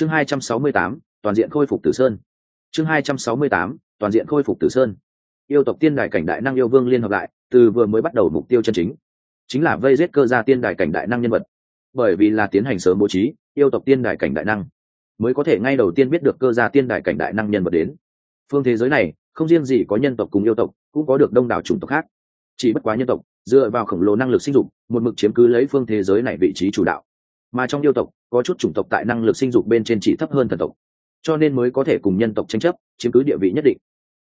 chương hai trăm sáu mươi tám, toàn diện khôi phục tử sơn. Chương hai trăm sáu mươi tám, toàn diện khôi phục tử sơn. Yêu tộc tiên đài cảnh đại năng yêu vương liên hợp lại, từ vừa mới bắt đầu mục tiêu chân chính. Chính là vây giết cơ gia tiên đài cảnh đại năng nhân vật. Bởi vì là tiến hành sớm bố trí, yêu tộc tiên đài cảnh đại năng mới có thể ngay đầu tiên biết được cơ gia tiên đài cảnh đại năng nhân vật đến. Phương thế giới này, không riêng gì có nhân tộc cùng yêu tộc, cũng có được đông đảo chủng tộc khác. Chỉ bất quá nhân tộc, dựa vào khổng lồ năng lực sinh dục, một mực chiếm cứ lấy phương thế giới này vị trí chủ đạo. Mà trong yêu tộc có chút chủng tộc tại năng lực sinh dục bên trên chỉ thấp hơn thần tộc, cho nên mới có thể cùng nhân tộc tranh chấp, chiếm cứ địa vị nhất định.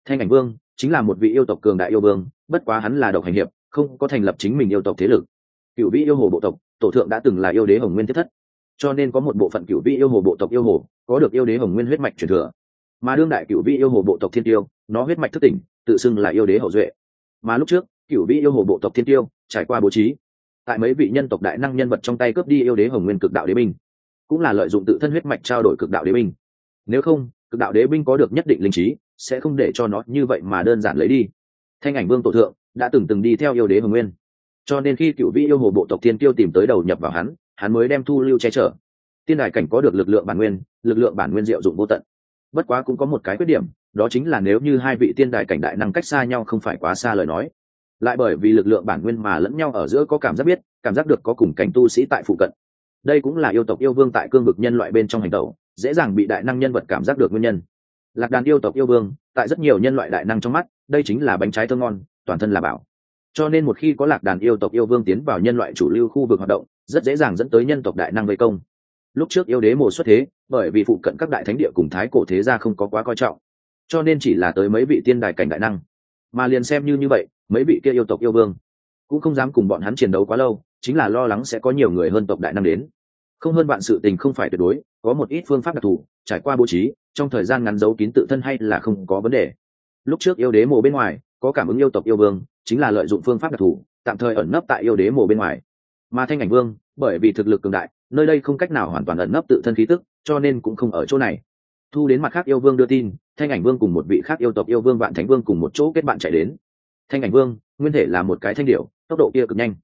Thanh ảnh vương chính là một vị yêu tộc cường đại yêu vương, bất quá hắn là độc hành hiệp, không có thành lập chính mình yêu tộc thế lực. Cựu vị yêu hồ bộ tộc, tổ thượng đã từng là yêu đế hồng nguyên thiết thất, cho nên có một bộ phận cựu vị yêu hồ bộ tộc yêu hồ, có được yêu đế hồng nguyên huyết mạch truyền thừa. Mà đương đại cựu vị yêu hồ bộ tộc thiên tiêu, nó huyết mạch thất tỉnh, tự xưng là yêu đế hậu duệ. Mà lúc trước, cựu vị yêu hồ bộ tộc thiên tiêu trải qua bố trí, tại mấy vị nhân tộc đại năng nhân vật trong tay cướp đi yêu đế hồng nguyên cực đạo đế binh cũng là lợi dụng tự thân huyết mạch trao đổi cực đạo đế binh. Nếu không, cực đạo đế binh có được nhất định linh trí, sẽ không để cho nó như vậy mà đơn giản lấy đi. Thanh ảnh vương tổ thượng đã từng từng đi theo yêu đế hồng nguyên. Cho nên khi cựu vị yêu hồ bộ tộc thiên tiêu tìm tới đầu nhập vào hắn hắn mới đem thu lưu che chở. Tiên đại cảnh có được lực lượng bản nguyên, lực lượng bản nguyên diệu dụng vô tận. Bất quá cũng có một cái khuyết điểm, đó chính là nếu như hai vị tiên đại cảnh đại năng cách xa nhau không phải quá xa lời nói. Lại bởi vì lực lượng bản nguyên mà lẫn nhau ở giữa có cảm giác biết, cảm giác được có cùng cảnh tu sĩ tại phụ cận đây cũng là yêu tộc yêu vương tại cương vực nhân loại bên trong hành tẩu, dễ dàng bị đại năng nhân vật cảm giác được nguyên nhân. Lạc đàn yêu tộc yêu vương, tại rất nhiều nhân loại đại năng trong mắt, đây chính là bánh trái thơ ngon, toàn thân là bảo. Cho nên một khi có lạc đàn yêu tộc yêu vương tiến vào nhân loại chủ lưu khu vực hoạt động, rất dễ dàng dẫn tới nhân tộc đại năng vây công. Lúc trước yêu đế mùa xuất thế, bởi vì phụ cận các đại thánh địa cùng thái cổ thế gia không có quá coi trọng, cho nên chỉ là tới mấy vị tiên đài cảnh đại năng. Mà liền xem như như vậy, mấy vị kia yêu tộc yêu vương cũng không dám cùng bọn hắn chiến đấu quá lâu chính là lo lắng sẽ có nhiều người hơn tộc đại năng đến. Không hơn bạn sự tình không phải tuyệt đối, có một ít phương pháp đặc thù, trải qua bố trí, trong thời gian ngắn giấu kín tự thân hay là không có vấn đề. Lúc trước yêu đế mộ bên ngoài, có cảm ứng yêu tộc yêu vương, chính là lợi dụng phương pháp đặc thù, tạm thời ẩn nấp tại yêu đế mộ bên ngoài. Mà thanh ảnh vương, bởi vì thực lực cường đại, nơi đây không cách nào hoàn toàn ẩn nấp tự thân khí tức, cho nên cũng không ở chỗ này. Thu đến mặt khác yêu vương đưa tin, thanh ảnh vương cùng một vị khác yêu tộc yêu vương vạn thánh vương cùng một chỗ kết bạn chạy đến. Thanh ảnh vương, nguyên thể là một cái thanh điệu tốc độ kia cực nhanh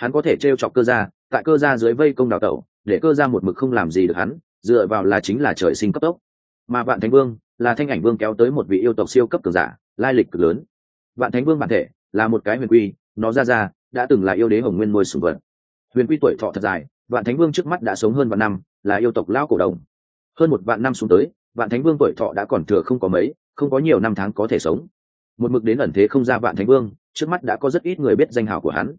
hắn có thể t r e o chọc cơ gia, tại cơ gia dưới vây công đào tẩu, để cơ gia một mực không làm gì được hắn, dựa vào là chính là trời sinh cấp tốc. Mà vạn thánh vương là thanh ảnh vương kéo tới một vị yêu tộc siêu cấp cường giả, lai lịch cực lớn. Vạn thánh vương bản thể là một cái huyền quy, nó ra ra đã từng là yêu đế hồng nguyên môi sùng vật. Huyền quy tuổi thọ thật dài, vạn thánh vương trước mắt đã sống hơn vạn năm, là yêu tộc lao cổ đồng. Hơn một vạn năm xuống tới, vạn thánh vương tuổi thọ đã còn thừa không có mấy, không có nhiều năm tháng có thể sống. Một mực đến ẩn thế không ra vạn thánh vương, trước mắt đã có rất ít người biết danh hào của hắn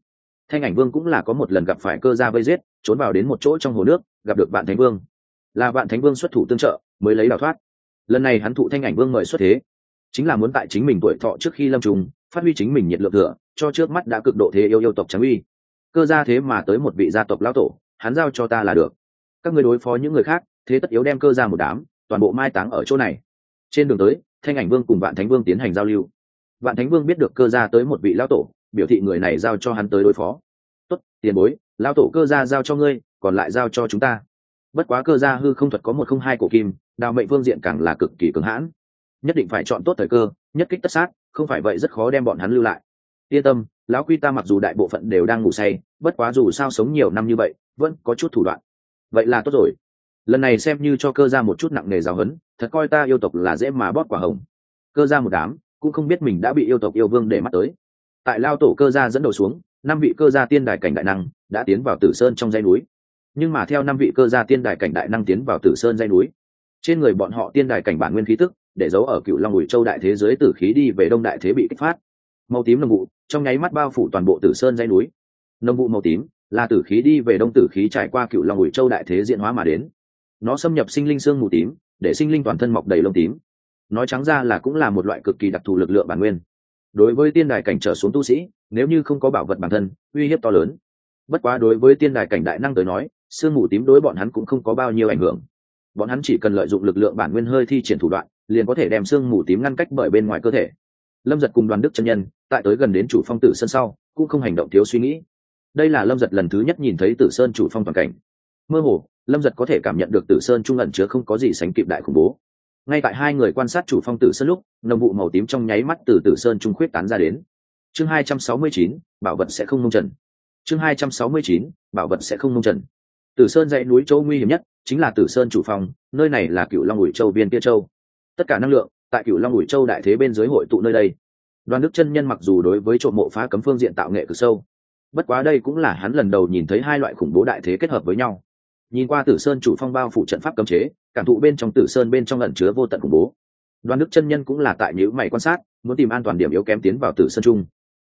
thanh ảnh vương cũng là có một lần gặp phải cơ gia vây giết, trốn vào đến một chỗ trong hồ nước, gặp được vạn thánh vương. Là vạn thánh vương xuất thủ tương trợ, mới lấy đào thoát. Lần này hắn thụ thanh ảnh vương mời xuất thế. Chính là muốn tại chính mình tuổi thọ trước khi lâm trùng, phát huy chính mình nhiệt lượng thừa, cho trước mắt đã cực độ thế yêu yêu tộc trắng uy. Cơ gia thế mà tới một vị gia tộc lão tổ, hắn giao cho ta là được. Các người đối phó những người khác, thế tất yếu đem cơ ra một đám, toàn bộ mai táng ở chỗ này. Trên đường tới, thanh ảnh vương cùng vạn thánh vương tiến hành giao lưu. Vạn thánh vương biết được cơ gia tới một vị lão tổ biểu thị người này giao cho hắn tới đối phó. Tốt, tiền bối, lão tổ cơ gia giao cho ngươi, còn lại giao cho chúng ta. Bất quá cơ gia hư không thuật có một không hai cổ kim đào mệnh vương diện càng là cực kỳ cứng hãn. Nhất định phải chọn tốt thời cơ, nhất kích tất sát, không phải vậy rất khó đem bọn hắn lưu lại. Yên tâm, lão quy ta mặc dù đại bộ phận đều đang ngủ say, bất quá dù sao sống nhiều năm như vậy, vẫn có chút thủ đoạn. Vậy là tốt rồi. Lần này xem như cho cơ ra một chút nặng nề giáo hấn thật coi ta yêu tộc là dễ mà bóp quả hồng. Cơ ra một đám, cũng không biết mình đã bị yêu tộc yêu vương để mắt tới tại lao tổ cơ gia dẫn đầu xuống, năm vị cơ gia tiên đài cảnh đại năng đã tiến vào tử sơn trong dây núi. Nhưng mà theo năm vị cơ gia tiên đài cảnh đại năng tiến vào tử sơn dây núi, trên người bọn họ tiên đài cảnh bản nguyên khí tức, để giấu ở cựu long ủi châu đại thế giới tử khí đi về đông đại thế bị kích phát. Màu tím nồng vụ, trong nháy mắt bao phủ toàn bộ tử sơn dây núi. Nồng vụ màu tím là tử khí đi về đông tử khí trải qua cựu long ủi châu đại thế diễn hóa mà đến. Nó xâm nhập sinh linh xương mù tím, để sinh linh toàn thân mọc đầy lông tím. Nói trắng ra là cũng là một loại cực kỳ đặc thù lực lượng bản nguyên đối với tiên đài cảnh trở xuống tu sĩ, nếu như không có bảo vật bản thân, uy hiếp to lớn. Bất quá đối với tiên đài cảnh đại năng tới nói, sương mù tím đối bọn hắn cũng không có bao nhiêu ảnh hưởng. Bọn hắn chỉ cần lợi dụng lực lượng bản nguyên hơi thi triển thủ đoạn, liền có thể đem sương mù tím ngăn cách bởi bên ngoài cơ thể. Lâm giật cùng đoàn đức chân nhân, tại tới gần đến chủ phong tử sân sau, cũng không hành động thiếu suy nghĩ. Đây là lâm giật lần thứ nhất nhìn thấy tử sơn chủ phong toàn cảnh. Mơ hồ, lâm giật có thể cảm nhận được tử sơn trung ẩn chứa không có gì sánh kịp đại khủng bố ngay tại hai người quan sát chủ phong tử sơn lúc, nồng vụ màu tím trong nháy mắt từ tử sơn trung khuyết tán ra đến. Chương hai trăm sáu mươi chín, bảo vật sẽ không nông trần. Chương hai trăm sáu mươi chín, bảo vật sẽ không nông trần. Tử sơn dãy núi châu nguy hiểm nhất chính là tử sơn chủ phong, nơi này là cựu long ủi châu viên kia châu. Tất cả năng lượng tại cựu long ủi châu đại thế bên dưới hội tụ nơi đây. Đoàn đức chân nhân mặc dù đối với trộm mộ phá cấm phương diện tạo nghệ cực sâu, bất quá đây cũng là hắn lần đầu nhìn thấy hai loại khủng bố đại thế kết hợp với nhau nhìn qua tử sơn chủ phong bao phủ trận pháp cấm chế, cảm thụ bên trong tử sơn bên trong lẩn chứa vô tận khủng bố. Đoàn đức chân nhân cũng là tại nhữ mày quan sát, muốn tìm an toàn điểm yếu kém tiến vào tử sơn trung.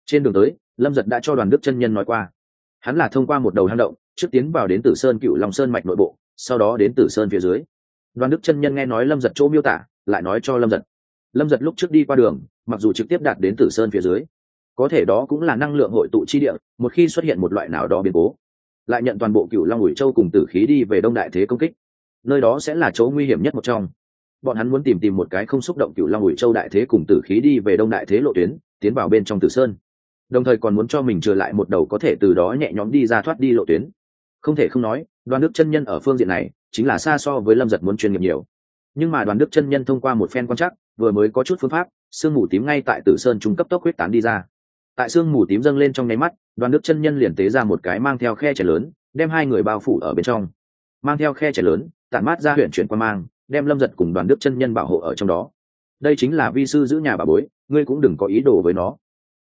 Trên đường tới, lâm giật đã cho đoàn đức chân nhân nói qua. Hắn là thông qua một đầu hang động, trước tiến vào đến tử sơn cựu lòng sơn mạch nội bộ, sau đó đến tử sơn phía dưới. Đoàn đức chân nhân nghe nói lâm giật chỗ miêu tả, lại nói cho lâm giật. Lâm giật lúc trước đi qua đường, mặc dù trực tiếp đạt đến tử sơn phía dưới, có thể đó cũng là năng lượng hội tụ chi địa, một khi xuất hiện một loại nào đó biến cố lại nhận toàn bộ cựu long ủi châu cùng tử khí đi về đông đại thế công kích. Nơi đó sẽ là chỗ nguy hiểm nhất một trong. Bọn hắn muốn tìm tìm một cái không xúc động cựu long ủi châu đại thế cùng tử khí đi về đông đại thế lộ tuyến, tiến vào bên trong tử sơn. Đồng thời còn muốn cho mình trở lại một đầu có thể từ đó nhẹ nhõm đi ra thoát đi lộ tuyến. Không thể không nói, đoàn đức chân nhân ở phương diện này, chính là xa so với lâm giật muốn chuyên nghiệp nhiều. Nhưng mà đoàn đức chân nhân thông qua một phen quan chắc vừa mới có chút phương pháp, sương mù tím ngay tại tử sơn trung cấp tốc huyết tán đi ra tại sương mù tím dâng lên trong nháy mắt, đoàn đức chân nhân liền tế ra một cái mang theo khe trẻ lớn, đem hai người bao phủ ở bên trong. Mang theo khe trẻ lớn, tản mát ra huyện chuyển quan mang, đem lâm giật cùng đoàn đức chân nhân bảo hộ ở trong đó. Đây chính là vi sư giữ nhà bà bối, ngươi cũng đừng có ý đồ với nó.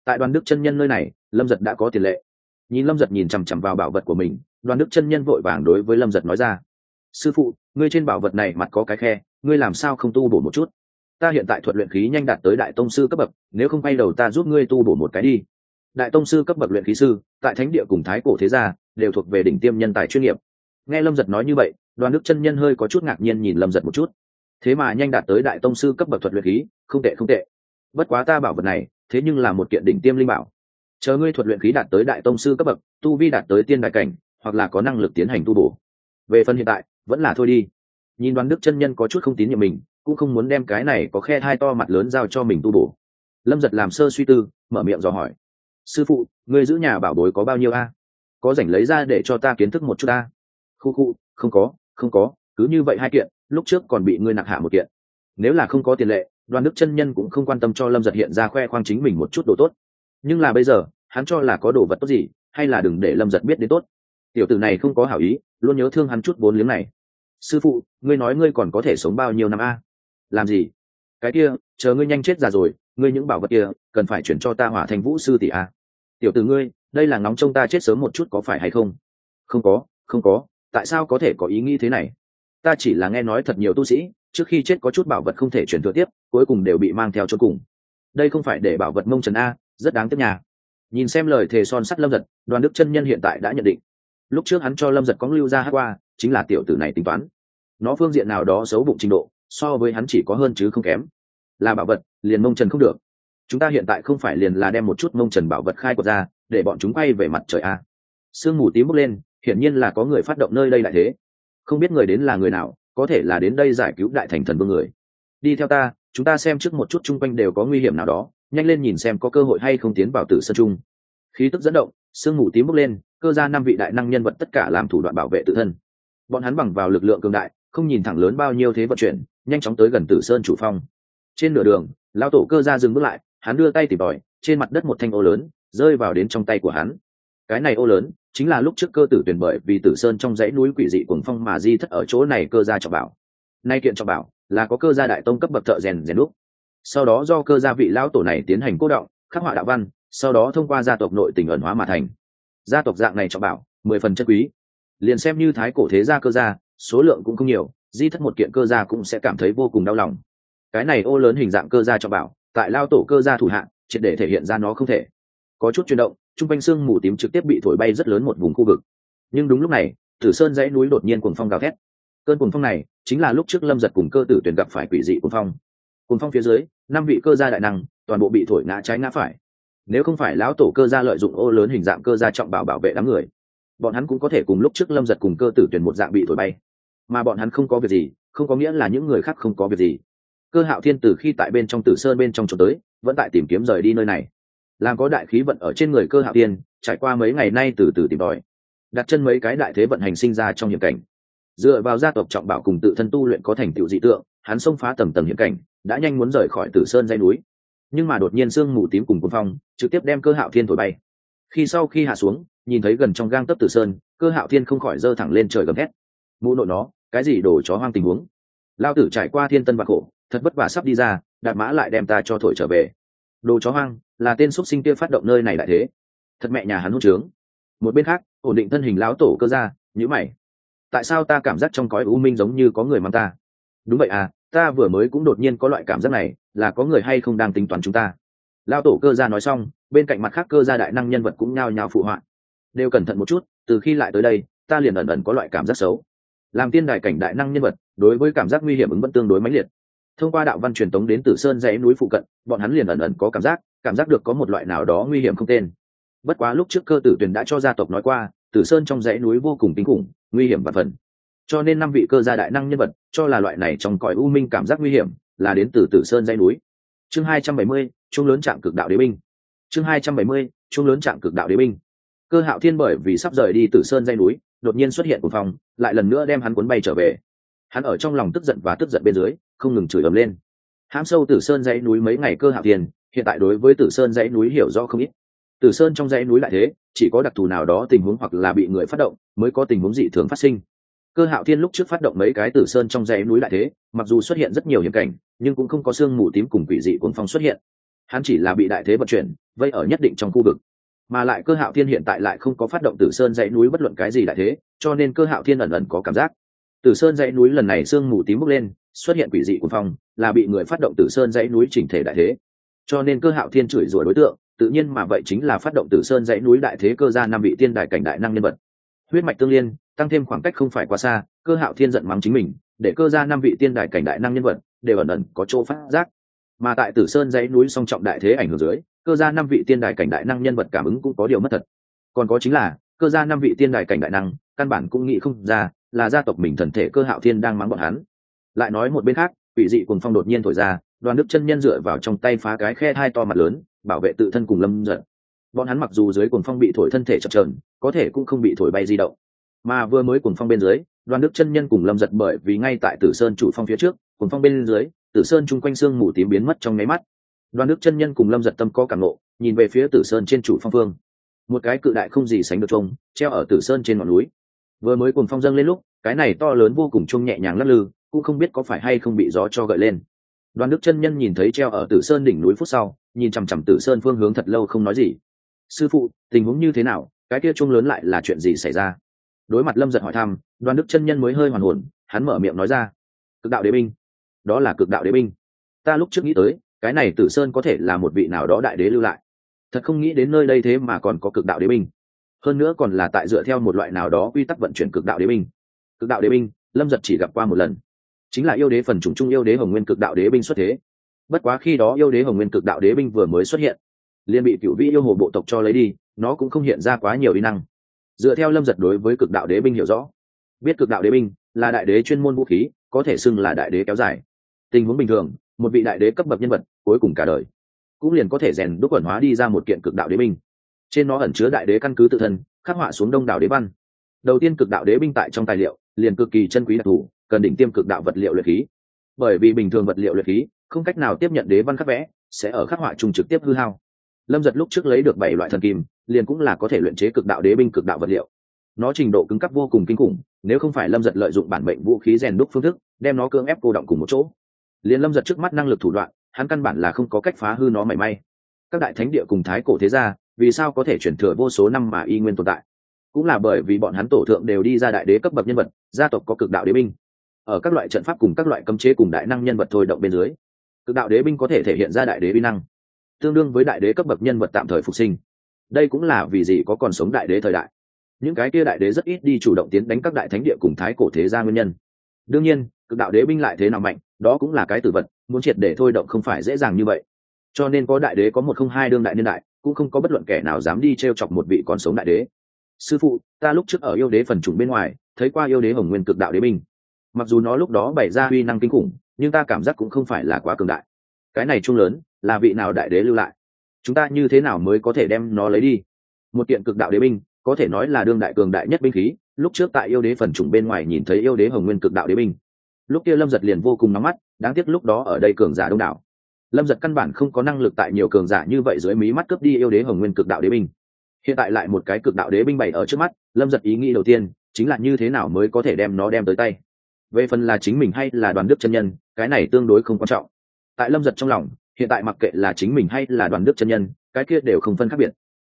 Tại đoàn đức chân nhân nơi này, lâm giật đã có tiền lệ. Nhìn lâm giật nhìn chằm chằm vào bảo vật của mình, đoàn đức chân nhân vội vàng đối với lâm giật nói ra. Sư phụ, ngươi trên bảo vật này mặt có cái khe, ngươi làm sao không tu bổ một chút? Ta hiện tại thuật luyện khí nhanh đạt tới đại tông sư cấp bậc, nếu không quay đầu ta giúp ngươi tu bổ một cái đi. Đại tông sư cấp bậc luyện khí sư, tại thánh địa cùng thái cổ thế gia, đều thuộc về đỉnh tiêm nhân tài chuyên nghiệp. Nghe lâm giật nói như vậy, đoàn đức chân nhân hơi có chút ngạc nhiên nhìn lâm giật một chút. Thế mà nhanh đạt tới đại tông sư cấp bậc thuật luyện khí, không tệ không tệ. Bất quá ta bảo vật này, thế nhưng là một kiện đỉnh tiêm linh bảo. Chờ ngươi thuật luyện khí đạt tới đại tông sư cấp bậc, tu vi đạt tới tiên đại cảnh, hoặc là có năng lực tiến hành tu bổ. Về phần hiện tại, vẫn là thôi đi. Nhìn đoàn đức chân nhân có chút không tín nhiệm mình cũng không muốn đem cái này có khe hai to mặt lớn giao cho mình tu bổ. Lâm giật làm sơ suy tư, mở miệng dò hỏi. Sư phụ người giữ nhà bảo bối có bao nhiêu a? Có rảnh lấy ra để cho ta kiến thức một chút a? Khu khu, không có không có, cứ như vậy hai kiện, lúc trước còn bị ngươi nặc hạ một kiện. Nếu là không có tiền lệ, đoàn đức chân nhân cũng không quan tâm cho lâm giật hiện ra khoe khoang chính mình một chút đồ tốt. Nhưng là bây giờ, hắn cho là có đồ vật tốt gì, hay là đừng để lâm giật biết đến tốt. Tiểu tử này không có hảo ý, luôn nhớ thương hắn chút vốn liếng này. Sư phụ, ngươi nói ngươi còn có thể sống bao nhiêu năm a? Làm gì? Cái kia, chờ ngươi nhanh chết già rồi, ngươi những bảo vật kia, cần phải chuyển cho ta hỏa thành vũ sư tỷ a tiểu tử ngươi, đây là ngóng trông ta chết sớm một chút có phải hay không? Không có không có, tại sao có thể có ý nghĩ thế này? Ta chỉ là nghe nói thật nhiều tu sĩ, trước khi chết có chút bảo vật không thể chuyển thừa tiếp, cuối cùng đều bị mang theo cho cùng. Đây không phải để bảo vật mông trần a, rất đáng tiếc nhà nhìn xem lời thề son sắt lâm giật, đoàn đức chân nhân hiện tại đã nhận định. Lúc trước hắn cho lâm giật có lưu ra hát qua, chính là tiểu tử này tính toán. Nó phương diện nào đó xấu bụng trình độ so với hắn chỉ có hơn chứ không kém. Là bảo vật, liền mông trần không được. Chúng ta hiện tại không phải liền là đem một chút mông trần bảo vật khai quật ra, để bọn chúng bay về mặt trời a. Sương mù tím bốc lên, hiển nhiên là có người phát động nơi đây lại thế. Không biết người đến là người nào, có thể là đến đây giải cứu đại thành thần vương người. Đi theo ta, chúng ta xem trước một chút chung quanh đều có nguy hiểm nào đó, nhanh lên nhìn xem có cơ hội hay không tiến vào tử sân trung khí tức dẫn động, sương mù tím bốc lên, cơ ra năm vị đại năng nhân vật tất cả làm thủ đoạn bảo vệ tự thân. Bọn hắn bằng vào lực lượng cường đại không nhìn thẳng lớn bao nhiêu thế vận chuyển, nhanh chóng tới gần tử sơn chủ phong. Trên nửa đường lao tổ cơ ra dừng bước lại, hắn đưa tay tỉ tòi, trên mặt đất một thanh ô lớn, rơi vào đến trong tay của hắn. Cái này ô lớn, chính là lúc trước cơ tử tuyển bởi vì tử sơn trong dãy núi quỷ dị cuồng phong mà di thất ở chỗ này cơ gia trọng bảo. Nay kiện trọng bảo, là có cơ gia đại tông cấp bậc thợ rèn rèn đúc. Sau đó do cơ gia vị lão tổ này tiến hành cố động, khắc họa đạo văn, sau đó thông qua gia tộc nội tỉnh ẩn hóa mà thành. Gia tộc dạng này trọng bảo, mười phần chất quý. Liền xem như thái cổ thế gia cơ gia số lượng cũng không nhiều, di thất một kiện cơ gia cũng sẽ cảm thấy vô cùng đau lòng. Cái này ô lớn hình dạng cơ gia cho bảo, tại lao tổ cơ gia thủ hạng triệt để thể hiện ra nó không thể. Có chút chuyển động, trung quanh xương mù tím trực tiếp bị thổi bay rất lớn một vùng khu vực. Nhưng đúng lúc này, tử sơn dãy núi đột nhiên cuồng phong gào thét. Cơn cuồng phong này chính là lúc trước lâm giật cùng cơ tử tuyển gặp phải quỷ dị cuồng phong. Cuồng phong phía dưới, năm vị cơ gia đại năng toàn bộ bị thổi ngã trái ngã phải. Nếu không phải lão tổ cơ gia lợi dụng ô lớn hình dạng cơ gia trọng bảo bảo vệ đám người, bọn hắn cũng có thể cùng lúc trước lâm giật cùng cơ tử tuyển một dạng bị thổi bay mà bọn hắn không có việc gì không có nghĩa là những người khác không có việc gì. Cơ hạo thiên từ khi tại bên trong tử sơn bên trong chỗ tới vẫn tại tìm kiếm rời đi nơi này. Làm có đại khí vận ở trên người cơ hạo Thiên, trải qua mấy ngày nay từ từ tìm đòi, đặt chân mấy cái đại thế vận hành sinh ra trong hiểm cảnh. Dựa vào gia tộc trọng bảo cùng tự thân tu luyện có thành tựu dị tượng hắn xông phá tầng tầng hiểm cảnh đã nhanh muốn rời khỏi tử sơn dây núi. Nhưng mà đột nhiên sương mù tím cùng quân phong trực tiếp đem cơ hạo thiên thổi bay. Khi sau khi hạ xuống nhìn thấy gần trong gang tấp tử sơn cơ hạo thiên không khỏi giơ thẳng lên trời gầm hét mụ nội nó cái gì đổ chó hoang tình huống? Lao tử trải qua thiên tân và khổ, thật vất vả sắp đi ra, đạp mã lại đem ta cho thổi trở về. Đồ chó hoang, là tên x sinh kia phát động nơi này lại thế. Thật mẹ nhà hắn hôn trướng. Một bên khác, ổn định thân hình lão tổ cơ ra nhữ mày. Tại sao ta cảm giác trong cõi u minh giống như có người mang ta? Đúng vậy à ta vừa mới cũng đột nhiên có loại cảm giác này, là có người hay không đang tính toán chúng ta? Lao tổ cơ gia nói xong, bên cạnh mặt khác cơ gia đại năng nhân vật cũng nhao nhao phụ họa. Đều cẩn thận một chút, từ khi lại tới đây, ta liền ẩn ẩn có loại cảm giác xấu làm tiên đại cảnh đại năng nhân vật, đối với cảm giác nguy hiểm ứng vẫn tương đối mãnh liệt. Thông qua đạo văn truyền tống đến tử sơn dãy núi phụ cận, bọn hắn liền ẩn ẩn có cảm giác cảm giác được có một loại nào đó nguy hiểm không tên. Bất quá lúc trước cơ tử tuyền đã cho gia tộc nói qua, tử sơn trong dãy núi vô cùng kinh khủng, nguy hiểm và phần. Cho nên năm vị cơ gia đại năng nhân vật, cho là loại này trong cõi u minh cảm giác nguy hiểm, là đến từ tử sơn dãy núi. Chương hai trăm bảy mươi, trung lớn trạng cực đạo đế binh. Chương hai trăm bảy mươi, trung lớn trạng cực đạo đế binh. Cơ hạo thiên bởi vì sắp rời đi tử sơn dãy núi đột nhiên xuất hiện cùng phòng, lại lần nữa đem hắn cuốn bay trở về. Hắn ở trong lòng tức giận và tức giận bên dưới, không ngừng chửi ầm lên. Hãm sâu tử sơn dãy núi mấy ngày cơ hạo thiên hiện tại đối với tử sơn dãy núi hiểu rõ không ít. Tử sơn trong dãy núi lại thế, chỉ có đặc thù nào đó tình huống hoặc là bị người phát động, mới có tình huống dị thường phát sinh. Cơ hạo thiên lúc trước phát động mấy cái tử sơn trong dãy núi lại thế, mặc dù xuất hiện rất nhiều hiểm cảnh, nhưng cũng không có sương mù tím cùng quỷ dị cuồng phong xuất hiện. Hắn chỉ là bị đại thế vận chuyển, vây ở nhất định trong khu vực mà lại cơ hạo thiên hiện tại lại không có phát động tử sơn dãy núi bất luận cái gì lại thế, cho nên cơ hạo thiên ẩn ẩn có cảm giác. Tử sơn dãy núi lần này sương mù tím bốc lên, xuất hiện quỷ dị của phong, là bị người phát động tử sơn dãy núi chỉnh thể đại thế. Cho nên cơ hạo thiên chửi rủa đối tượng, tự nhiên mà vậy chính là phát động tử sơn dãy núi đại thế cơ ra năm vị tiên đại cảnh đại năng nhân vật. Huyết mạch tương liên, tăng thêm khoảng cách không phải quá xa, cơ hạo thiên giận mắng chính mình, để cơ ra năm vị tiên đại cảnh đại năng nhân vật đều ẩn ẩn có chỗ phát giác. Mà tại tử sơn dãy núi song trọng đại thế ảnh hưởng dưới cơ gia năm vị tiên đại cảnh đại năng nhân vật cảm ứng cũng có điều mất thật. Còn có chính là, cơ gia năm vị tiên đại cảnh đại năng, căn bản cũng nghĩ không ra là gia tộc mình thần thể cơ hạo thiên đang mắng bọn hắn. Lại nói một bên khác vị dị cùng phong đột nhiên thổi ra, đoàn đức chân nhân dựa vào trong tay phá cái khe hai to mặt lớn, bảo vệ tự thân cùng lâm giận. Bọn hắn mặc dù dưới cuồng phong bị thổi thân thể chập trờn có thể cũng không bị thổi bay di động. Mà vừa mới cuồng phong bên dưới, đoàn đức chân nhân cùng lâm giật bởi vì ngay tại tử sơn chủ phong phía trước, cuồng phong bên dưới, tử sơn chung quanh xương mù tím biến mất trong nháy mắt đoàn đức chân nhân cùng lâm giật tâm có cảm nộ nhìn về phía tử sơn trên chủ phong phương một cái cự đại không gì sánh được trông, treo ở tử sơn trên ngọn núi. Vừa mới cùng phong dâng lên lúc, cái này to lớn vô cùng trông nhẹ nhàng lắc lư, cũng không biết có phải hay không bị gió cho gợi lên. Đoàn đức chân nhân nhìn thấy treo ở tử sơn đỉnh núi phút sau, nhìn chằm chằm tử sơn phương hướng thật lâu không nói gì. Sư phụ, tình huống như thế nào? Cái kia chung lớn lại là chuyện gì xảy ra? Đối mặt lâm giật hỏi thăm, đoàn đức chân nhân mới hơi hoàn hồn, hắn mở miệng nói ra, cực đạo đế binh. Đó là cực đạo đế binh. Ta lúc trước nghĩ tới cái này tử sơn có thể là một vị nào đó đại đế lưu lại. Thật không nghĩ đến nơi đây thế mà còn có cực đạo đế binh. Hơn nữa còn là tại dựa theo một loại nào đó quy tắc vận chuyển cực đạo đế binh. Cực đạo đế binh, lâm giật chỉ gặp qua một lần. Chính là yêu đế phần chủng trung yêu đế hồng nguyên cực đạo đế binh xuất thế. Bất quá khi đó yêu đế hồng nguyên cực đạo đế binh vừa mới xuất hiện, liền bị cựu vị yêu hồ bộ tộc cho lấy đi, nó cũng không hiện ra quá nhiều y năng. Dựa theo lâm giật đối với cực đạo đế binh hiểu rõ, biết cực đạo đế binh là đại đế chuyên môn vũ khí, có thể xưng là đại đế kéo dài. Tình huống bình thường một vị đại đế cấp bậc nhân vật, cuối cùng cả đời. Cũng liền có thể rèn đúc ẩn hóa đi ra một kiện cực đạo đế binh. Trên nó ẩn chứa đại đế căn cứ tự thân, khắc họa xuống đông đảo đế văn. Đầu tiên cực đạo đế binh tại trong tài liệu, liền cực kỳ chân quý đặc thù, cần đỉnh tiêm cực đạo vật liệu luyện khí. Bởi vì bình thường vật liệu luyện khí, không cách nào tiếp nhận đế văn khắc vẽ, sẽ ở khắc họa trùng trực tiếp hư hao. Lâm giật lúc trước lấy được bảy loại thần kim liền cũng là có thể luyện chế cực đạo đế binh cực đạo vật liệu. Nó trình độ cứng cấp vô cùng kinh khủng, nếu không phải lâm giật lợi dụng bản mệnh vũ khí rèn đúc phương thức, đem nó cưỡng ép cô động cùng một chỗ liền lâm giật trước mắt năng lực thủ đoạn, hắn căn bản là không có cách phá hư nó mảy may. Các đại thánh địa cùng thái cổ thế gia, vì sao có thể chuyển thừa vô số năm mà y nguyên tồn tại? Cũng là bởi vì bọn hắn tổ thượng đều đi ra đại đế cấp bậc nhân vật, gia tộc có cực đạo đế binh. Ở các loại trận pháp cùng các loại cấm chế cùng đại năng nhân vật thôi động bên dưới, cực đạo đế binh có thể thể hiện ra đại đế vi năng, tương đương với đại đế cấp bậc nhân vật tạm thời phục sinh. Đây cũng là vì gì có còn sống đại đế thời đại. Những cái kia đại đế rất ít đi chủ động tiến đánh các đại thánh địa cùng thái cổ thế gia nguyên nhân. Đương nhiên, cực đạo đế binh lại thế nào mạnh đó cũng là cái tử vật, muốn triệt để thôi động không phải dễ dàng như vậy. Cho nên có đại đế, có một không hai đương đại niên đại, cũng không có bất luận kẻ nào dám đi t r e o chọc một vị còn sống đại đế. Sư phụ, ta lúc trước ở yêu đế phần chủng bên ngoài, thấy qua yêu đế hồng nguyên cực đạo đế binh. Mặc dù nó lúc đó bày ra uy năng kinh khủng, nhưng ta cảm giác cũng không phải là quá cường đại. Cái này chung lớn, là vị nào đại đế lưu lại? Chúng ta như thế nào mới có thể đem nó lấy đi? Một kiện cực đạo đế binh, có thể nói là đương đại cường đại nhất binh khí, lúc trước tại yêu đế phần chủng bên ngoài nhìn thấy yêu đế hồng nguyên cực đạo đế binh lúc kia lâm giật liền vô cùng nóng mắt, đáng tiếc lúc đó ở đây cường giả đông đảo. Lâm giật căn bản không có năng lực tại nhiều cường giả như vậy dưới mí mắt cướp đi yêu đế hồng nguyên cực đạo đế binh. Hiện tại lại một cái cực đạo đế binh bày ở trước mắt, lâm giật ý nghĩ đầu tiên, chính là như thế nào mới có thể đem nó đem tới tay. Về phần là chính mình hay là đoàn đức chân nhân, cái này tương đối không quan trọng. Tại lâm giật trong lòng, hiện tại mặc kệ là chính mình hay là đoàn đức chân nhân, cái kia đều không phân khác biệt.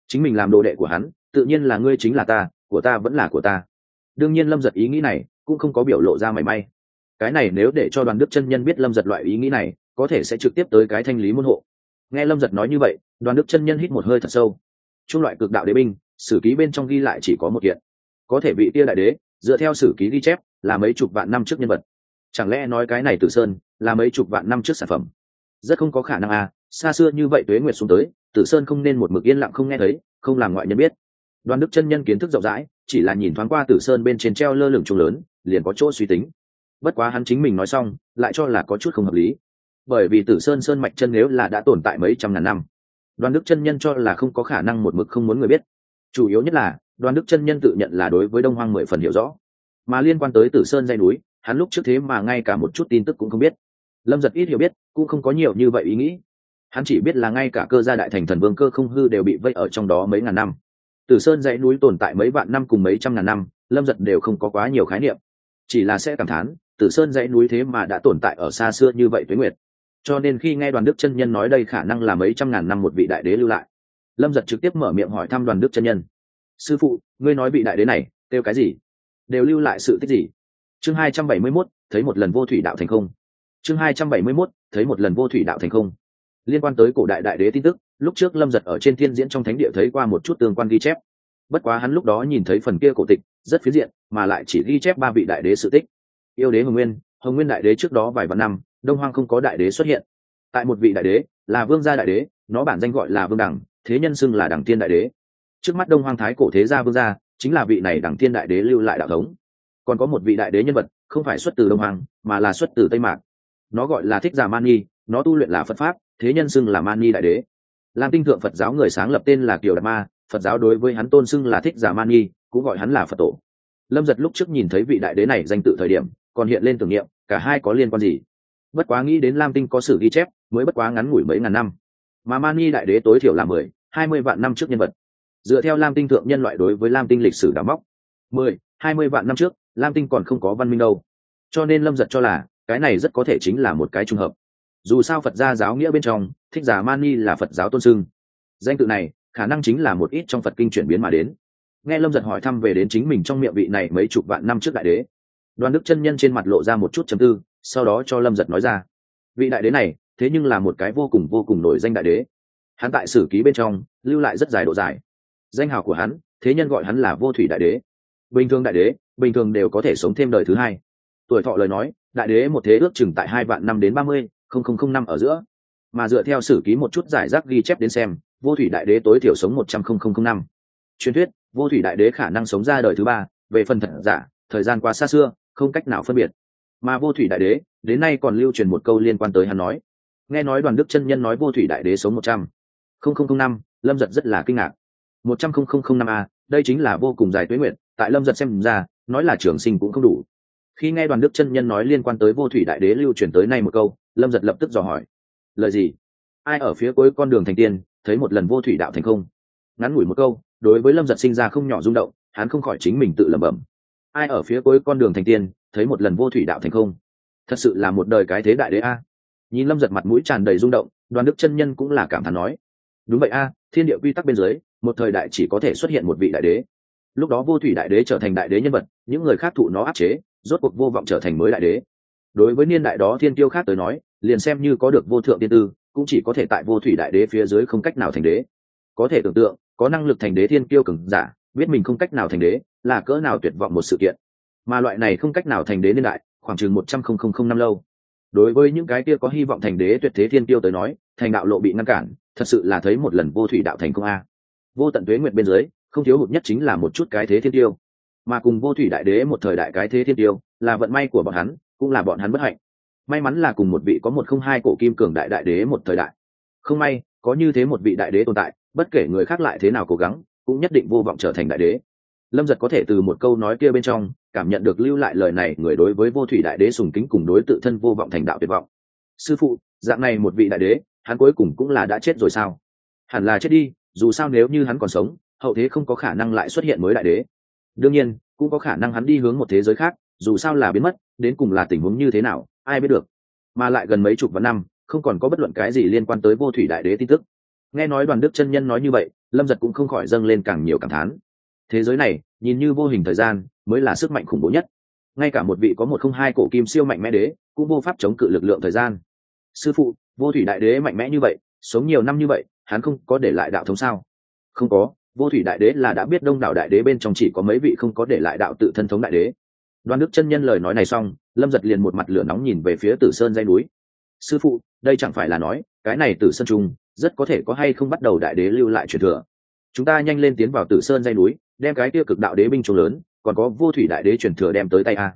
Chính mình làm đồ đệ của hắn, tự nhiên là ngươi chính là ta, của ta vẫn là của ta. Đương nhiên lâm giật ý nghĩ này cũng không có biểu lộ ra mảy may cái này nếu để cho đoàn đức chân nhân biết lâm giật loại ý nghĩ này, có thể sẽ trực tiếp tới cái thanh lý môn hộ. Nghe lâm giật nói như vậy, đoàn đức chân nhân hít một hơi thật sâu. Trung loại cực đạo đế binh, sử ký bên trong ghi lại chỉ có một kiện. Có thể vị tia đại đế, dựa theo sử ký ghi chép, là mấy chục vạn năm trước nhân vật. Chẳng lẽ nói cái này tử sơn, là mấy chục vạn năm trước sản phẩm? Rất không có khả năng à xa xưa như vậy tuế nguyệt xuống tới, tử sơn không nên một mực yên lặng không nghe thấy, không làm ngoại nhân biết. Đoàn đức chân nhân kiến thức rộng rãi, chỉ là nhìn thoáng qua tử sơn bên trên treo lơ lửng trùng lớn, liền có chỗ suy tính bất quá hắn chính mình nói xong, lại cho là có chút không hợp lý. Bởi vì tử sơn sơn mạch chân nếu là đã tồn tại mấy trăm ngàn năm, đoàn đức chân nhân cho là không có khả năng một mực không muốn người biết. Chủ yếu nhất là, đoàn đức chân nhân tự nhận là đối với đông hoang mười phần hiểu rõ. Mà liên quan tới tử sơn dây núi, hắn lúc trước thế mà ngay cả một chút tin tức cũng không biết. Lâm giật ít hiểu biết, cũng không có nhiều như vậy ý nghĩ. Hắn chỉ biết là ngay cả cơ gia đại thành thần vương cơ không hư đều bị vây ở trong đó mấy ngàn năm. Tử sơn dãy núi tồn tại mấy vạn năm cùng mấy trăm ngàn năm, lâm giật đều không có quá nhiều khái niệm. Chỉ là sẽ cảm thán tử sơn dãy núi thế mà đã tồn tại ở xa xưa như vậy tuế nguyệt. Cho nên khi nghe đoàn đức chân nhân nói đây khả năng là mấy trăm ngàn năm một vị đại đế lưu lại, lâm giật trực tiếp mở miệng hỏi thăm đoàn đức chân nhân. Sư phụ, ngươi nói vị đại đế này, kêu cái gì? Đều lưu lại sự tích gì? Chương hai trăm bảy mươi mốt, thấy một lần vô thủy đạo thành không. Chương hai trăm bảy mươi mốt, thấy một lần vô thủy đạo thành không. Liên quan tới cổ đại đại đế tin tức, lúc trước lâm giật ở trên thiên diễn trong thánh địa thấy qua một chút tương quan ghi chép. Bất quá hắn lúc đó nhìn thấy phần kia cổ tịch, rất phiến diện, mà lại chỉ ghi chép ba vị đại đế sự tích yêu đế hồng nguyên hồng nguyên đại đế trước đó vài vạn năm, đông hoang không có đại đế xuất hiện. Tại một vị đại đế, là vương gia đại đế, nó bản danh gọi là vương đẳng, thế nhân xưng là đẳng tiên đại đế. Trước mắt đông hoang thái cổ thế gia vương gia, chính là vị này đẳng tiên đại đế lưu lại đạo thống. Còn có một vị đại đế nhân vật, không phải xuất từ đông hoang, mà là xuất từ tây mạc. Nó gọi là thích giả mani nó tu luyện là phật pháp, thế nhân xưng là mani đại đế. Lam tinh thượng phật giáo người sáng lập tên là kiều đạt ma, phật giáo đối với hắn tôn xưng là thích giả mani cũng gọi hắn là phật tổ. Lâm giật lúc trước nhìn thấy vị đại đế này danh tự thời điểm còn hiện lên tưởng niệm, cả hai có liên quan gì? Bất quá nghĩ đến lam tinh có sử ghi chép, mới bất quá ngắn ngủi mấy ngàn năm. Mà mani đại đế tối thiểu là mười, hai mươi vạn năm trước nhân vật. Dựa theo lam tinh thượng nhân loại đối với lam tinh lịch sử đào móc, mười, hai mươi vạn năm trước, lam tinh còn không có văn minh đâu. Cho nên lâm giật cho là, cái này rất có thể chính là một cái trùng hợp. Dù sao phật gia giáo nghĩa bên trong, thích giả mani là phật giáo tôn sưng. Danh tự này, khả năng chính là một ít trong phật kinh chuyển biến mà đến. Nghe lâm giật hỏi thăm về đến chính mình trong miệng vị này mấy chục vạn năm trước đại đế đoàn đức chân nhân trên mặt lộ ra một chút chấm tư, sau đó cho lâm giật nói ra. Vị đại đế này, thế nhưng là một cái vô cùng vô cùng nổi danh đại đế. Hắn tại sử ký bên trong, lưu lại rất dài độ dài. Danh hào của hắn, thế nhân gọi hắn là vô thủy đại đế. Bình thường đại đế, bình thường đều có thể sống thêm đời thứ hai. Tuổi thọ lời nói, đại đế một thế ước chừng tại hai vạn năm đến ba mươi, không không không năm ở giữa. Mà dựa theo sử ký một chút giải rác ghi chép đến xem, vô thủy đại đế tối thiểu sống một trăm không không không năm. Truyền thuyết, vô thủy đại đế khả năng sống ra đời thứ ba, về phần thật giả, thời gian qua xa xưa không cách nào phân biệt. Mà vô thủy đại đế, đến nay còn lưu truyền một câu liên quan tới hắn nói. Nghe nói đoàn đức chân nhân nói vô thủy đại đế số một trăm. Không không không năm, lâm giật rất là kinh ngạc. Một trăm không không không năm a, đây chính là vô cùng dài tuế nguyện tại lâm giật xem ra, nói là trường sinh cũng không đủ. Khi nghe đoàn đức chân nhân nói liên quan tới vô thủy đại đế lưu truyền tới nay một câu, lâm giật lập tức dò hỏi. Lời gì? Ai ở phía cuối con đường thành tiên, thấy một lần vô thủy đạo thành không? Ngắn ngủi một câu, đối với lâm giật sinh ra không nhỏ rung động, hắn không khỏi chính mình tự lẩm bẩm ai ở phía cuối con đường thành tiên, thấy một lần vô thủy đạo thành không? Thật sự là một đời cái thế đại đế a. Nhìn lâm giật mặt mũi tràn đầy rung động, đoàn đức chân nhân cũng là cảm thán nói, đúng vậy a, thiên địa quy tắc bên dưới, một thời đại chỉ có thể xuất hiện một vị đại đế. Lúc đó vô thủy đại đế trở thành đại đế nhân vật, những người khác thụ nó áp chế, rốt cuộc vô vọng trở thành mới đại đế. Đối với niên đại đó thiên tiêu khác tới nói, liền xem như có được vô thượng tiên tư, cũng chỉ có thể tại vô thủy đại đế phía dưới không cách nào thành đế. Có thể tưởng tượng, có năng lực thành đế thiên kiêu cường giả, biết mình không cách nào thành đế là cỡ nào tuyệt vọng một sự kiện. Mà loại này không cách nào thành đế niên đại, khoảng chừng một trăm không không không năm lâu. Đối với những cái kia có hy vọng thành đế tuyệt thế thiên tiêu tới nói, thành đạo lộ bị ngăn cản, thật sự là thấy một lần vô thủy đạo thành công a. Vô tận tuế nguyệt bên dưới, không thiếu hụt nhất chính là một chút cái thế thiên tiêu. Mà cùng vô thủy đại đế một thời đại cái thế thiên tiêu, là vận may của bọn hắn, cũng là bọn hắn bất hạnh. May mắn là cùng một vị có một không hai cổ kim cường đại đại đế một thời đại. Không may, có như thế một vị đại đế tồn tại, bất kể người khác lại thế nào cố gắng, cũng nhất định vô vọng trở thành đại đế lâm giật có thể từ một câu nói kia bên trong, cảm nhận được lưu lại lời này người đối với vô thủy đại đế sùng kính cùng đối tự thân vô vọng thành đạo tuyệt vọng. Sư phụ, dạng này một vị đại đế, hắn cuối cùng cũng là đã chết rồi sao? Hẳn là chết đi, dù sao nếu như hắn còn sống, hậu thế không có khả năng lại xuất hiện mới đại đế. Đương nhiên, cũng có khả năng hắn đi hướng một thế giới khác, dù sao là biến mất, đến cùng là tình huống như thế nào, ai biết được. Mà lại gần mấy chục vạn năm, không còn có bất luận cái gì liên quan tới vô thủy đại đế tin tức. Nghe nói đoàn đức chân nhân nói như vậy, lâm giật cũng không khỏi dâng lên càng nhiều cảm thán thế giới này, nhìn như vô hình thời gian, mới là sức mạnh khủng bố nhất. Ngay cả một vị có một không hai cổ kim siêu mạnh mẽ đế, cũng vô pháp chống cự lực lượng thời gian. Sư phụ, vô thủy đại đế mạnh mẽ như vậy, sống nhiều năm như vậy, hắn không có để lại đạo thống sao? Không có, vô thủy đại đế là đã biết đông đảo đại đế bên trong chỉ có mấy vị không có để lại đạo tự thân thống đại đế. Đoàn đức chân nhân lời nói này xong, lâm giật liền một mặt lửa nóng nhìn về phía tử sơn dây núi. Sư phụ, đây chẳng phải là nói, cái này tử sơn trung rất có thể có hay không bắt đầu đại đế lưu lại truyền thừa? Chúng ta nhanh lên tiến vào tử sơn dây núi, đem cái kia cực đạo đế binh trung lớn, còn có vô thủy đại đế truyền thừa đem tới tay a.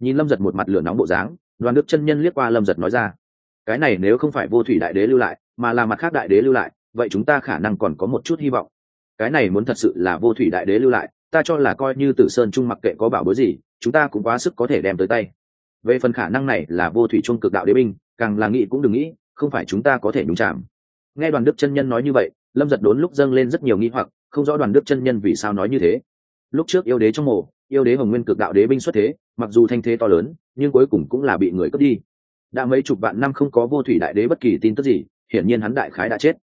Nhìn lâm giật một mặt lửa nóng bộ dáng, đoàn đức chân nhân liếc qua lâm giật nói ra, cái này nếu không phải vô thủy đại đế lưu lại, mà là mặt khác đại đế lưu lại, vậy chúng ta khả năng còn có một chút hy vọng. Cái này muốn thật sự là vô thủy đại đế lưu lại, ta cho là coi như tử sơn trung mặc kệ có bảo bối gì, chúng ta cũng quá sức có thể đem tới tay. Về phần khả năng này là vô thủy trung cực đạo đế binh, càng là nghĩ cũng đừng nghĩ, không phải chúng ta có thể nhúng chạm nghe đoàn đức chân nhân nói như vậy lâm giật đốn lúc dâng lên rất nhiều nghi hoặc, không rõ đoàn đức chân nhân vì sao nói như thế. Lúc trước yêu đế trong mộ yêu đế hồng nguyên cực đạo đế binh xuất thế, mặc dù thanh thế to lớn, nhưng cuối cùng cũng là bị người cướp đi. Đã mấy chục vạn năm không có vô thủy đại đế bất kỳ tin tức gì, hiển nhiên hắn đại khái đã chết.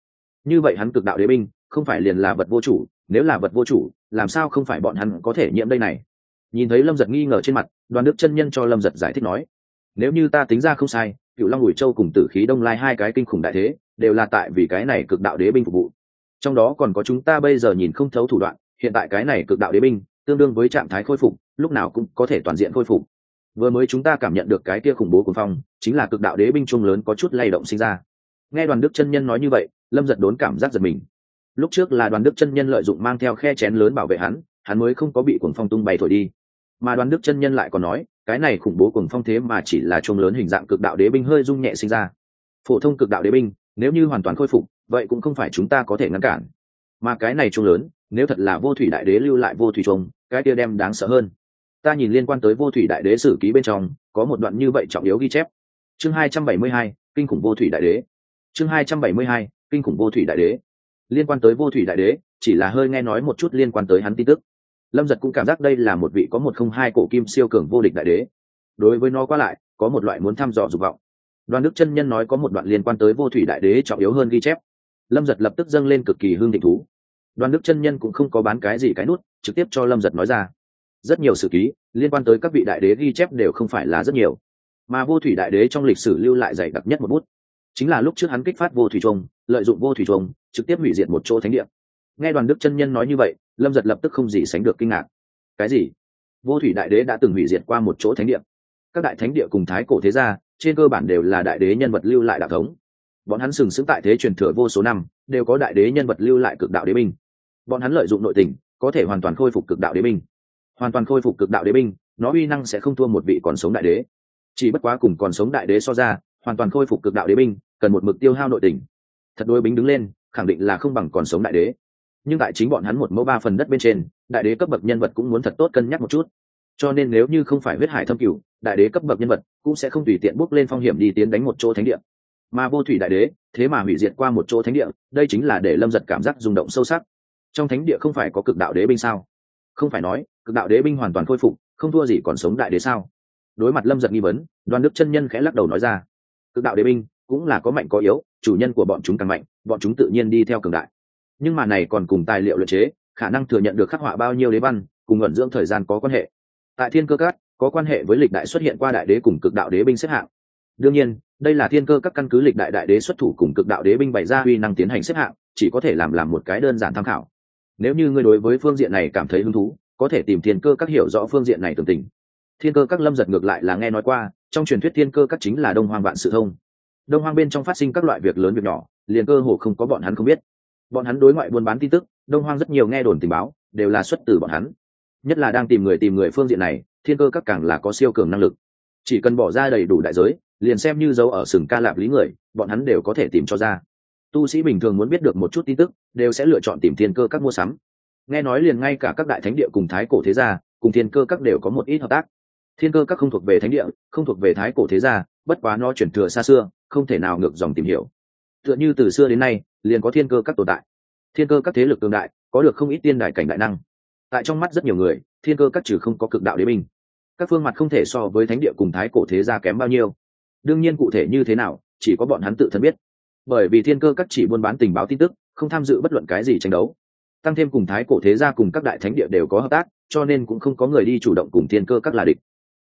Như vậy hắn cực đạo đế binh, không phải liền là vật vô chủ, nếu là vật vô chủ, làm sao không phải bọn hắn có thể nhiễm đây này? Nhìn thấy lâm giật nghi ngờ trên mặt, đoàn đức chân nhân cho lâm giật giải thích nói, nếu như ta tính ra không sai, cựu long ủi châu cùng tử khí đông lai hai cái kinh khủng đại thế, đều là tại vì cái này cực đạo đế binh phục vụ trong đó còn có chúng ta bây giờ nhìn không thấu thủ đoạn, hiện tại cái này cực đạo đế binh, tương đương với trạng thái khôi phục, lúc nào cũng có thể toàn diện khôi phục. Vừa mới chúng ta cảm nhận được cái kia khủng bố cuồng phong, chính là cực đạo đế binh trung lớn có chút lay động sinh ra. Nghe đoàn đức chân nhân nói như vậy, lâm giật đốn cảm giác giật mình. Lúc trước là đoàn đức chân nhân lợi dụng mang theo khe chén lớn bảo vệ hắn hắn mới không có bị cuồng phong tung bay thổi đi. Mà đoàn đức chân nhân lại còn nói, cái này khủng bố cuồng phong thế mà chỉ là chung lớn hình dạng cực đạo đế binh hơi rung nhẹ sinh ra. Phổ thông cực đạo đế binh, nếu như hoàn toàn khôi phục vậy cũng không phải chúng ta có thể ngăn cản. Mà cái này chung lớn, nếu thật là vô thủy đại đế lưu lại vô thủy trùng cái kia đem đáng sợ hơn. Ta nhìn liên quan tới vô thủy đại đế sử ký bên trong, có một đoạn như vậy trọng yếu ghi chép. Chương hai trăm bảy mươi hai, kinh khủng vô thủy đại đế. Chương hai trăm bảy mươi hai, kinh khủng vô thủy đại đế. Liên quan tới vô thủy đại đế, chỉ là hơi nghe nói một chút liên quan tới hắn tin tức. Lâm giật cũng cảm giác đây là một vị có một không hai cổ kim siêu cường vô địch đại đế. Đối với nó qua lại, có một loại muốn thăm dò dục vọng. Đoàn đức chân nhân nói có một đoạn liên quan tới vô thủy đại đế trọng yếu hơn ghi chép lâm giật lập tức dâng lên cực kỳ hương định thú. Đoàn đức chân nhân cũng không có bán cái gì cái nút, trực tiếp cho lâm giật nói ra. Rất nhiều sử ký, liên quan tới các vị đại đế ghi chép đều không phải là rất nhiều. Mà vô thủy đại đế trong lịch sử lưu lại dày đặc nhất một bút. Chính là lúc trước hắn kích phát vô thủy trung, lợi dụng vô thủy trung, trực tiếp hủy diệt một chỗ thánh địa. Nghe đoàn đức chân nhân nói như vậy, lâm giật lập tức không gì sánh được kinh ngạc. Cái gì? Vô thủy đại đế đã từng hủy diệt qua một chỗ thánh địa. Các đại thánh địa cùng thái cổ thế gia, trên cơ bản đều là đại đế nhân vật lưu lại đạo thống bọn hắn sừng sững tại thế truyền thừa vô số năm, đều có đại đế nhân vật lưu lại cực đạo đế binh. Bọn hắn lợi dụng nội tình, có thể hoàn toàn khôi phục cực đạo đế binh. Hoàn toàn khôi phục cực đạo đế binh, nó uy năng sẽ không thua một vị còn sống đại đế. Chỉ bất quá cùng còn sống đại đế so ra, hoàn toàn khôi phục cực đạo đế binh, cần một mực tiêu hao nội tình. Thật đối bính đứng lên, khẳng định là không bằng còn sống đại đế. Nhưng tại chính bọn hắn một mẫu ba phần đất bên trên, đại đế cấp bậc nhân vật cũng muốn thật tốt cân nhắc một chút. Cho nên nếu như không phải huyết hải thâm cửu, đại đế cấp bậc nhân vật cũng sẽ không tùy tiện bước lên phong hiểm đi tiến đánh một chỗ thánh địa mà vô thủy đại đế, thế mà hủy diệt qua một chỗ thánh địa, đây chính là để lâm giật cảm giác rung động sâu sắc. Trong thánh địa không phải có cực đạo đế binh sao? Không phải nói, cực đạo đế binh hoàn toàn khôi phục, không thua gì còn sống đại đế sao? Đối mặt lâm giật nghi vấn đoàn đức chân nhân khẽ lắc đầu nói ra, cực đạo đế binh cũng là có mạnh có yếu, chủ nhân của bọn chúng càng mạnh, bọn chúng tự nhiên đi theo cường đại. Nhưng mà này còn cùng tài liệu luyện chế, khả năng thừa nhận được khắc họa bao nhiêu đế văn, cùng ẩn dưỡng thời gian có quan hệ. Tại thiên cơ cát có quan hệ với lịch đại xuất hiện qua đại đế cùng cực đạo đế binh xếp hạng. Đương nhiên đây là thiên cơ các căn cứ lịch đại đại đế xuất thủ cùng cực đạo đế binh bày ra uy năng tiến hành xếp hạng, chỉ có thể làm làm một cái đơn giản tham khảo. Nếu như ngươi đối với phương diện này cảm thấy hứng thú, có thể tìm thiên cơ các hiểu rõ phương diện này tường tình. Thiên cơ các lâm giật ngược lại là nghe nói qua, trong truyền thuyết thiên cơ các chính là đông hoang vạn sự thông. Đông hoang bên trong phát sinh các loại việc lớn việc nhỏ, liền cơ hồ không có bọn hắn không biết. Bọn hắn đối ngoại buôn bán tin tức, đông hoang rất nhiều nghe đồn tình báo, đều là xuất từ bọn hắn. Nhất là đang tìm người tìm người phương diện này, thiên cơ các càng là có siêu cường năng lực chỉ cần bỏ ra đầy đủ đại giới, liền xem như dấu ở sừng ca lạp lý người, bọn hắn đều có thể tìm cho ra. Tu sĩ bình thường muốn biết được một chút tin tức, đều sẽ lựa chọn tìm thiên cơ các mua sắm. Nghe nói liền ngay cả các đại thánh địa cùng thái cổ thế gia, cùng thiên cơ các đều có một ít hợp tác. Thiên cơ các không thuộc về thánh địa, không thuộc về thái cổ thế gia, bất quá nó chuyển thừa xa xưa, không thể nào ngược dòng tìm hiểu. Tựa như từ xưa đến nay, liền có thiên cơ các tồn tại. Thiên cơ các thế lực tương đại, có được không ít tiên đại cảnh đại năng. Tại trong mắt rất nhiều người, thiên cơ các trừ không có cực đạo đế binh các phương mặt không thể so với thánh địa cùng thái cổ thế gia kém bao nhiêu. Đương nhiên cụ thể như thế nào, chỉ có bọn hắn tự thân biết. Bởi vì thiên cơ các chỉ buôn bán tình báo tin tức, không tham dự bất luận cái gì tranh đấu. Tăng thêm cùng thái cổ thế gia cùng các đại thánh địa đều có hợp tác, cho nên cũng không có người đi chủ động cùng thiên cơ các là địch.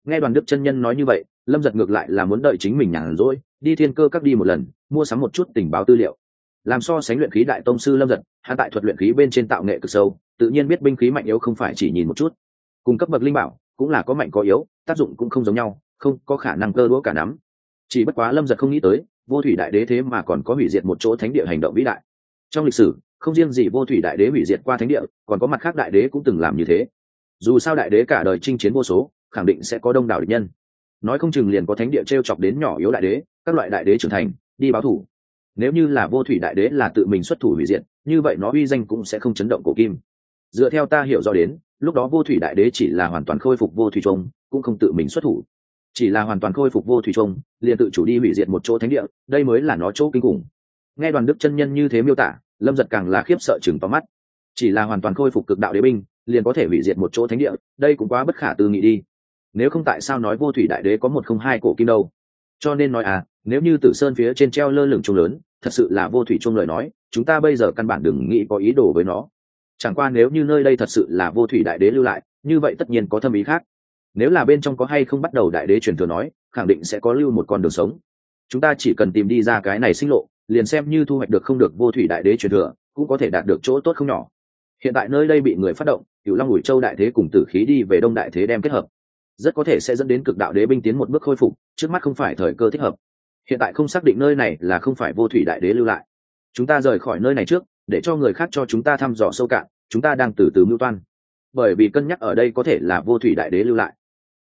Nghe đoàn đức chân nhân nói như vậy, lâm giật ngược lại là muốn đợi chính mình nhàn rỗi, đi thiên cơ các đi một lần, mua sắm một chút tình báo tư liệu. Làm so sánh luyện khí đại tông sư lâm giật hạ tại thuật luyện khí bên trên tạo nghệ cực sâu, tự nhiên biết binh khí mạnh yếu không phải chỉ nhìn một chút. Cùng cấp bậc linh bảo cũng là có mạnh có yếu, tác dụng cũng không giống nhau, không có khả năng cơ đũa cả nắm. Chỉ bất quá lâm giật không nghĩ tới, vô thủy đại đế thế mà còn có hủy diệt một chỗ thánh địa hành động vĩ đại. Trong lịch sử, không riêng gì vô thủy đại đế hủy diệt qua thánh địa, còn có mặt khác đại đế cũng từng làm như thế. Dù sao đại đế cả đời chinh chiến vô số, khẳng định sẽ có đông đảo địch nhân. Nói không chừng liền có thánh địa t r e o chọc đến nhỏ yếu đại đế, các loại đại đế trưởng thành, đi báo thủ. Nếu như là vô thủy đại đế là tự mình xuất thủ hủy diệt, như vậy nó uy danh cũng sẽ không chấn động cổ kim. Dựa theo ta hiểu rõ đến lúc đó vô thủy đại đế chỉ là hoàn toàn khôi phục vô thủy trung, cũng không tự mình xuất thủ. Chỉ là hoàn toàn khôi phục vô thủy trung, liền tự chủ đi hủy diệt một chỗ thánh địa, đây mới là nó chỗ kinh khủng. Nghe đoàn đức chân nhân như thế miêu tả, lâm giật càng là khiếp sợ chừng vào mắt. Chỉ là hoàn toàn khôi phục cực đạo đế binh, liền có thể hủy diệt một chỗ thánh địa, đây cũng quá bất khả tư nghị đi. Nếu không tại sao nói vô thủy đại đế có một không hai cổ kim đâu? Cho nên nói à nếu như tử sơn phía trên treo lơ lửng trung lớn, thật sự là vô thủy trung lời nói, chúng ta bây giờ căn bản đừng nghĩ có ý đồ với nó chẳng qua nếu như nơi đây thật sự là vô thủy đại đế lưu lại, như vậy tất nhiên có thâm ý khác. Nếu là bên trong có hay không bắt đầu đại đế truyền thừa nói, khẳng định sẽ có lưu một con đường sống. Chúng ta chỉ cần tìm đi ra cái này sinh lộ, liền xem như thu hoạch được không được vô thủy đại đế truyền thừa, cũng có thể đạt được chỗ tốt không nhỏ. Hiện tại nơi đây bị người phát động cựu long ủi châu đại thế cùng tử khí đi về đông đại thế đem kết hợp. Rất có thể sẽ dẫn đến cực đạo đế binh tiến một bước khôi phục, trước mắt không phải thời cơ thích hợp. Hiện tại không xác định nơi này là không phải vô thủy đại đế lưu lại. Chúng ta rời khỏi nơi này trước để cho người khác cho chúng ta thăm dò sâu cạn, chúng ta đang từ từ mưu toan. Bởi vì cân nhắc ở đây có thể là vô thủy đại đế lưu lại.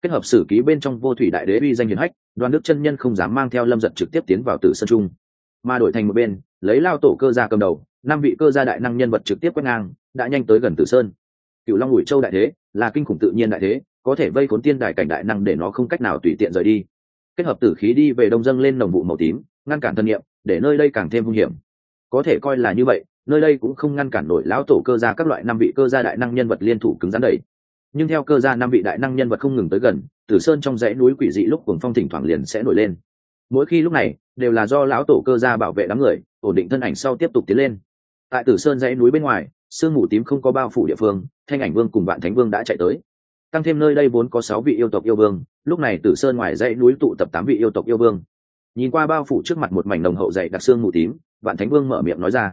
Kết hợp sử ký bên trong vô thủy đại đế uy danh hiền hách, đoàn đức chân nhân không dám mang theo lâm giật trực tiếp tiến vào tử sân trung. Mà đổi thành một bên, lấy lao tổ cơ gia cầm đầu, năm vị cơ gia đại năng nhân vật trực tiếp quét ngang, đã nhanh tới gần tử sơn. Cựu long ủi châu đại thế là kinh khủng tự nhiên đại thế có thể vây khốn tiên đại cảnh đại năng để nó không cách nào tùy tiện rời đi. Kết hợp tử khí đi về đông dâng lên nồng vụ màu tím, ngăn cản thân nhiệm, để nơi đây càng thêm hung hiểm. Có thể coi là như vậy nơi đây cũng không ngăn cản nổi lão tổ cơ gia các loại năm vị cơ gia đại năng nhân vật liên thủ cứng rắn đẩy. Nhưng theo cơ gia năm vị đại năng nhân vật không ngừng tới gần, tử sơn trong dãy núi quỷ dị lúc cuồng phong thỉnh thoảng liền sẽ nổi lên. Mỗi khi lúc này, đều là do lão tổ cơ gia bảo vệ đám người, ổn định thân ảnh sau tiếp tục tiến lên. Tại tử sơn dãy núi bên ngoài, sương mù tím không có bao phủ địa phương, thanh ảnh vương cùng vạn thánh vương đã chạy tới. Tăng thêm nơi đây vốn có sáu vị yêu tộc yêu vương, lúc này tử sơn ngoài dãy núi tụ tập tám vị yêu tộc yêu vương. Nhìn qua bao phủ trước mặt một mảnh nồng hậu dày đặc xương mù tím, vạn thánh vương mở miệng nói ra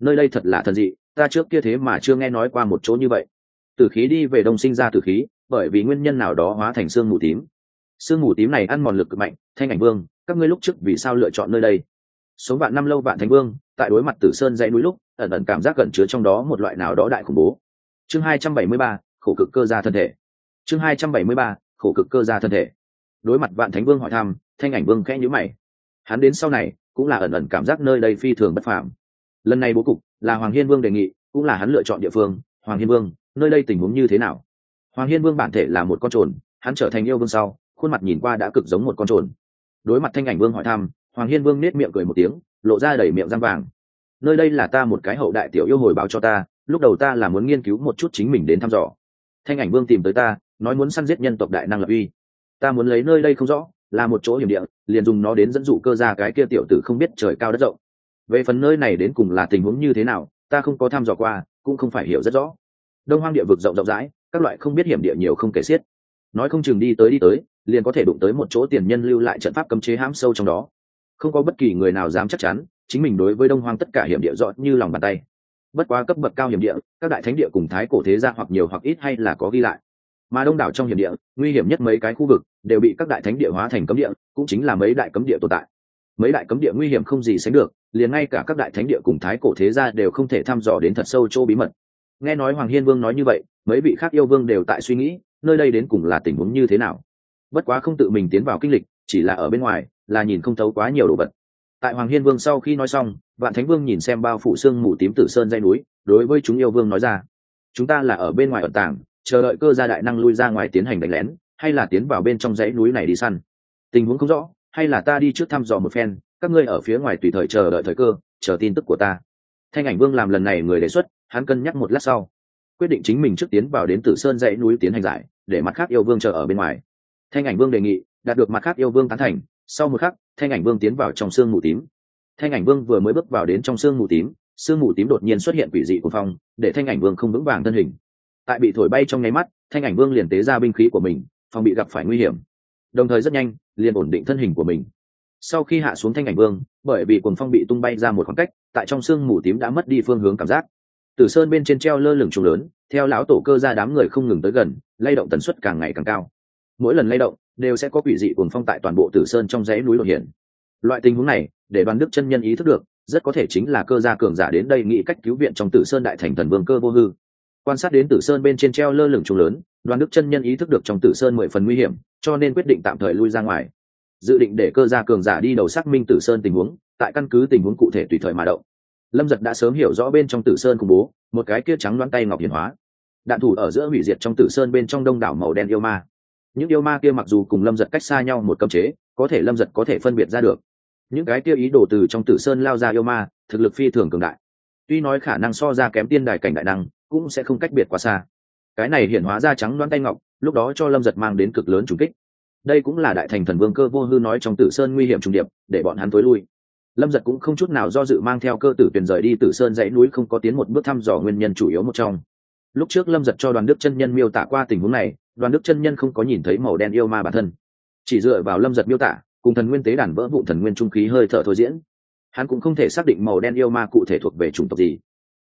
nơi đây thật là thần dị, ta trước kia thế mà chưa nghe nói qua một chỗ như vậy. Tử khí đi về đông sinh ra tử khí, bởi vì nguyên nhân nào đó hóa thành xương mù tím. Sương mù tím này ăn mòn lực cực mạnh, thanh ảnh vương, các ngươi lúc trước vì sao lựa chọn nơi đây? Sống vạn năm lâu vạn thánh vương, tại đối mặt tử sơn dãy núi lúc, ẩn ẩn cảm giác gần chứa trong đó một loại nào đó đại khủng bố. Chương hai trăm bảy mươi ba, khổ cực cơ gia thân thể. Chương hai trăm bảy mươi ba, khổ cực cơ gia thân thể. Đối mặt vạn thánh vương hỏi thăm, thanh ảnh vương khẽ nhữ mày. Hắn đến sau này, cũng là ẩn ẩn cảm giác nơi đây phi thường bất phạm lần này bố cục là hoàng hiên vương đề nghị, cũng là hắn lựa chọn địa phương. Hoàng hiên vương, nơi đây tình huống như thế nào? Hoàng hiên vương bản thể là một con trồn, hắn trở thành yêu vương sau, khuôn mặt nhìn qua đã cực giống một con trồn. Đối mặt thanh ảnh vương hỏi thăm, hoàng hiên vương nết miệng cười một tiếng, lộ ra đầy miệng răng vàng. Nơi đây là ta một cái hậu đại tiểu yêu hồi báo cho ta, lúc đầu ta là muốn nghiên cứu một chút chính mình đến thăm dò. Thanh ảnh vương tìm tới ta, nói muốn săn giết nhân tộc đại năng lập uy. Ta muốn lấy nơi đây không rõ, là một chỗ hiểm địa, liền dùng nó đến dẫn dụ cơ ra cái kia tiểu tử không biết trời cao đất rộng về phần nơi này đến cùng là tình huống như thế nào, ta không có tham dò qua, cũng không phải hiểu rất rõ. Đông hoang địa vực rộng rộng rãi, các loại không biết hiểm địa nhiều không kể xiết. Nói không chừng đi tới đi tới, liền có thể đụng tới một chỗ tiền nhân lưu lại trận pháp cấm chế hãm sâu trong đó. Không có bất kỳ người nào dám chắc chắn, chính mình đối với đông hoang tất cả hiểm địa rõ như lòng bàn tay. Bất quá cấp bậc cao hiểm địa, các đại thánh địa cùng thái cổ thế gia hoặc nhiều hoặc ít hay là có ghi lại. Mà đông đảo trong hiểm địa, nguy hiểm nhất mấy cái khu vực, đều bị các đại thánh địa hóa thành cấm địa, cũng chính là mấy đại cấm địa tồn tại. Mấy đại cấm địa nguy hiểm không gì sánh được liền ngay cả các đại thánh địa cùng thái cổ thế gia đều không thể thăm dò đến thật sâu chỗ bí mật. Nghe nói hoàng hiên vương nói như vậy, mấy vị khác yêu vương đều tại suy nghĩ, nơi đây đến cùng là tình huống như thế nào. Bất quá không tự mình tiến vào kinh lịch, chỉ là ở bên ngoài, là nhìn không thấu quá nhiều đồ vật. Tại hoàng hiên vương sau khi nói xong, vạn thánh vương nhìn xem bao phủ xương mù tím tử sơn dây núi, đối với chúng yêu vương nói ra, chúng ta là ở bên ngoài ẩn tàng, chờ đợi cơ gia đại năng lui ra ngoài tiến hành đánh lén, hay là tiến vào bên trong dãy núi này đi săn. Tình huống không rõ, hay là ta đi trước thăm dò một phen các ngươi ở phía ngoài tùy thời chờ đợi thời cơ, chờ tin tức của ta. Thanh ảnh vương làm lần này người đề xuất, hắn cân nhắc một lát sau. Quyết định chính mình trước tiến vào đến tử sơn dãy núi tiến hành giải, để mặt khác yêu vương chờ ở bên ngoài. Thanh ảnh vương đề nghị, đạt được mặt khác yêu vương tán thành. Sau một khắc, thanh ảnh vương tiến vào trong sương mù tím. Thanh ảnh vương vừa mới bước vào đến trong sương mù tím, sương mù tím đột nhiên xuất hiện quỷ dị của phong, để thanh ảnh vương không vững vàng thân hình. Tại bị thổi bay trong nháy mắt, thanh ảnh vương liền tế ra binh khí của mình, phòng bị gặp phải nguy hiểm. Đồng thời rất nhanh, liền ổn định thân hình của mình sau khi hạ xuống thanh ảnh vương, bởi vì cuồng phong bị tung bay ra một khoảng cách, tại trong sương mù tím đã mất đi phương hướng cảm giác. Tử sơn bên trên treo lơ lửng trùng lớn, theo lão tổ cơ ra đám người không ngừng tới gần, lay động tần suất càng ngày càng cao. Mỗi lần lay động, đều sẽ có quỷ dị cuồng phong tại toàn bộ tử sơn trong dãy núi lộ hiển loại tình huống này, để đoàn đức chân nhân ý thức được, rất có thể chính là cơ gia cường giả đến đây nghĩ cách cứu viện trong tử sơn đại thành thần vương cơ vô hư. Quan sát đến tử sơn bên trên treo lơ lửng trùng lớn, đoàn đức chân nhân ý thức được trong tử sơn mười phần nguy hiểm, cho nên quyết định tạm thời lui ra ngoài dự định để cơ gia cường giả đi đầu xác minh tử sơn tình huống, tại căn cứ tình huống cụ thể tùy thời mà động. Lâm giật đã sớm hiểu rõ bên trong tử sơn khủng bố, một cái kia trắng loáng tay ngọc hiền hóa. Đạn thủ ở giữa hủy diệt trong tử sơn bên trong đông đảo màu đen yêu ma. Những yêu ma kia mặc dù cùng lâm giật cách xa nhau một cấm chế, có thể lâm giật có thể phân biệt ra được. Những cái kia ý đồ từ trong tử sơn lao ra yêu ma, thực lực phi thường cường đại. Tuy nói khả năng so ra kém tiên đài cảnh đại năng, cũng sẽ không cách biệt quá xa. Cái này hiển hóa ra trắng đoán tay ngọc, lúc đó cho lâm giật mang đến cực lớn trùng kích đây cũng là đại thành thần vương cơ vô hư nói trong tử sơn nguy hiểm trùng điệp, để bọn hắn tối lui. Lâm giật cũng không chút nào do dự mang theo cơ tử tuyển rời đi tử sơn dãy núi không có tiến một bước thăm dò nguyên nhân chủ yếu một trong. Lúc trước lâm giật cho đoàn đức chân nhân miêu tả qua tình huống này, đoàn đức chân nhân không có nhìn thấy màu đen yêu ma bản thân. Chỉ dựa vào lâm giật miêu tả, cùng thần nguyên tế đàn vỡ vụ thần nguyên trung khí hơi thở thôi diễn. Hắn cũng không thể xác định màu đen yêu ma cụ thể thuộc về chủng tộc gì.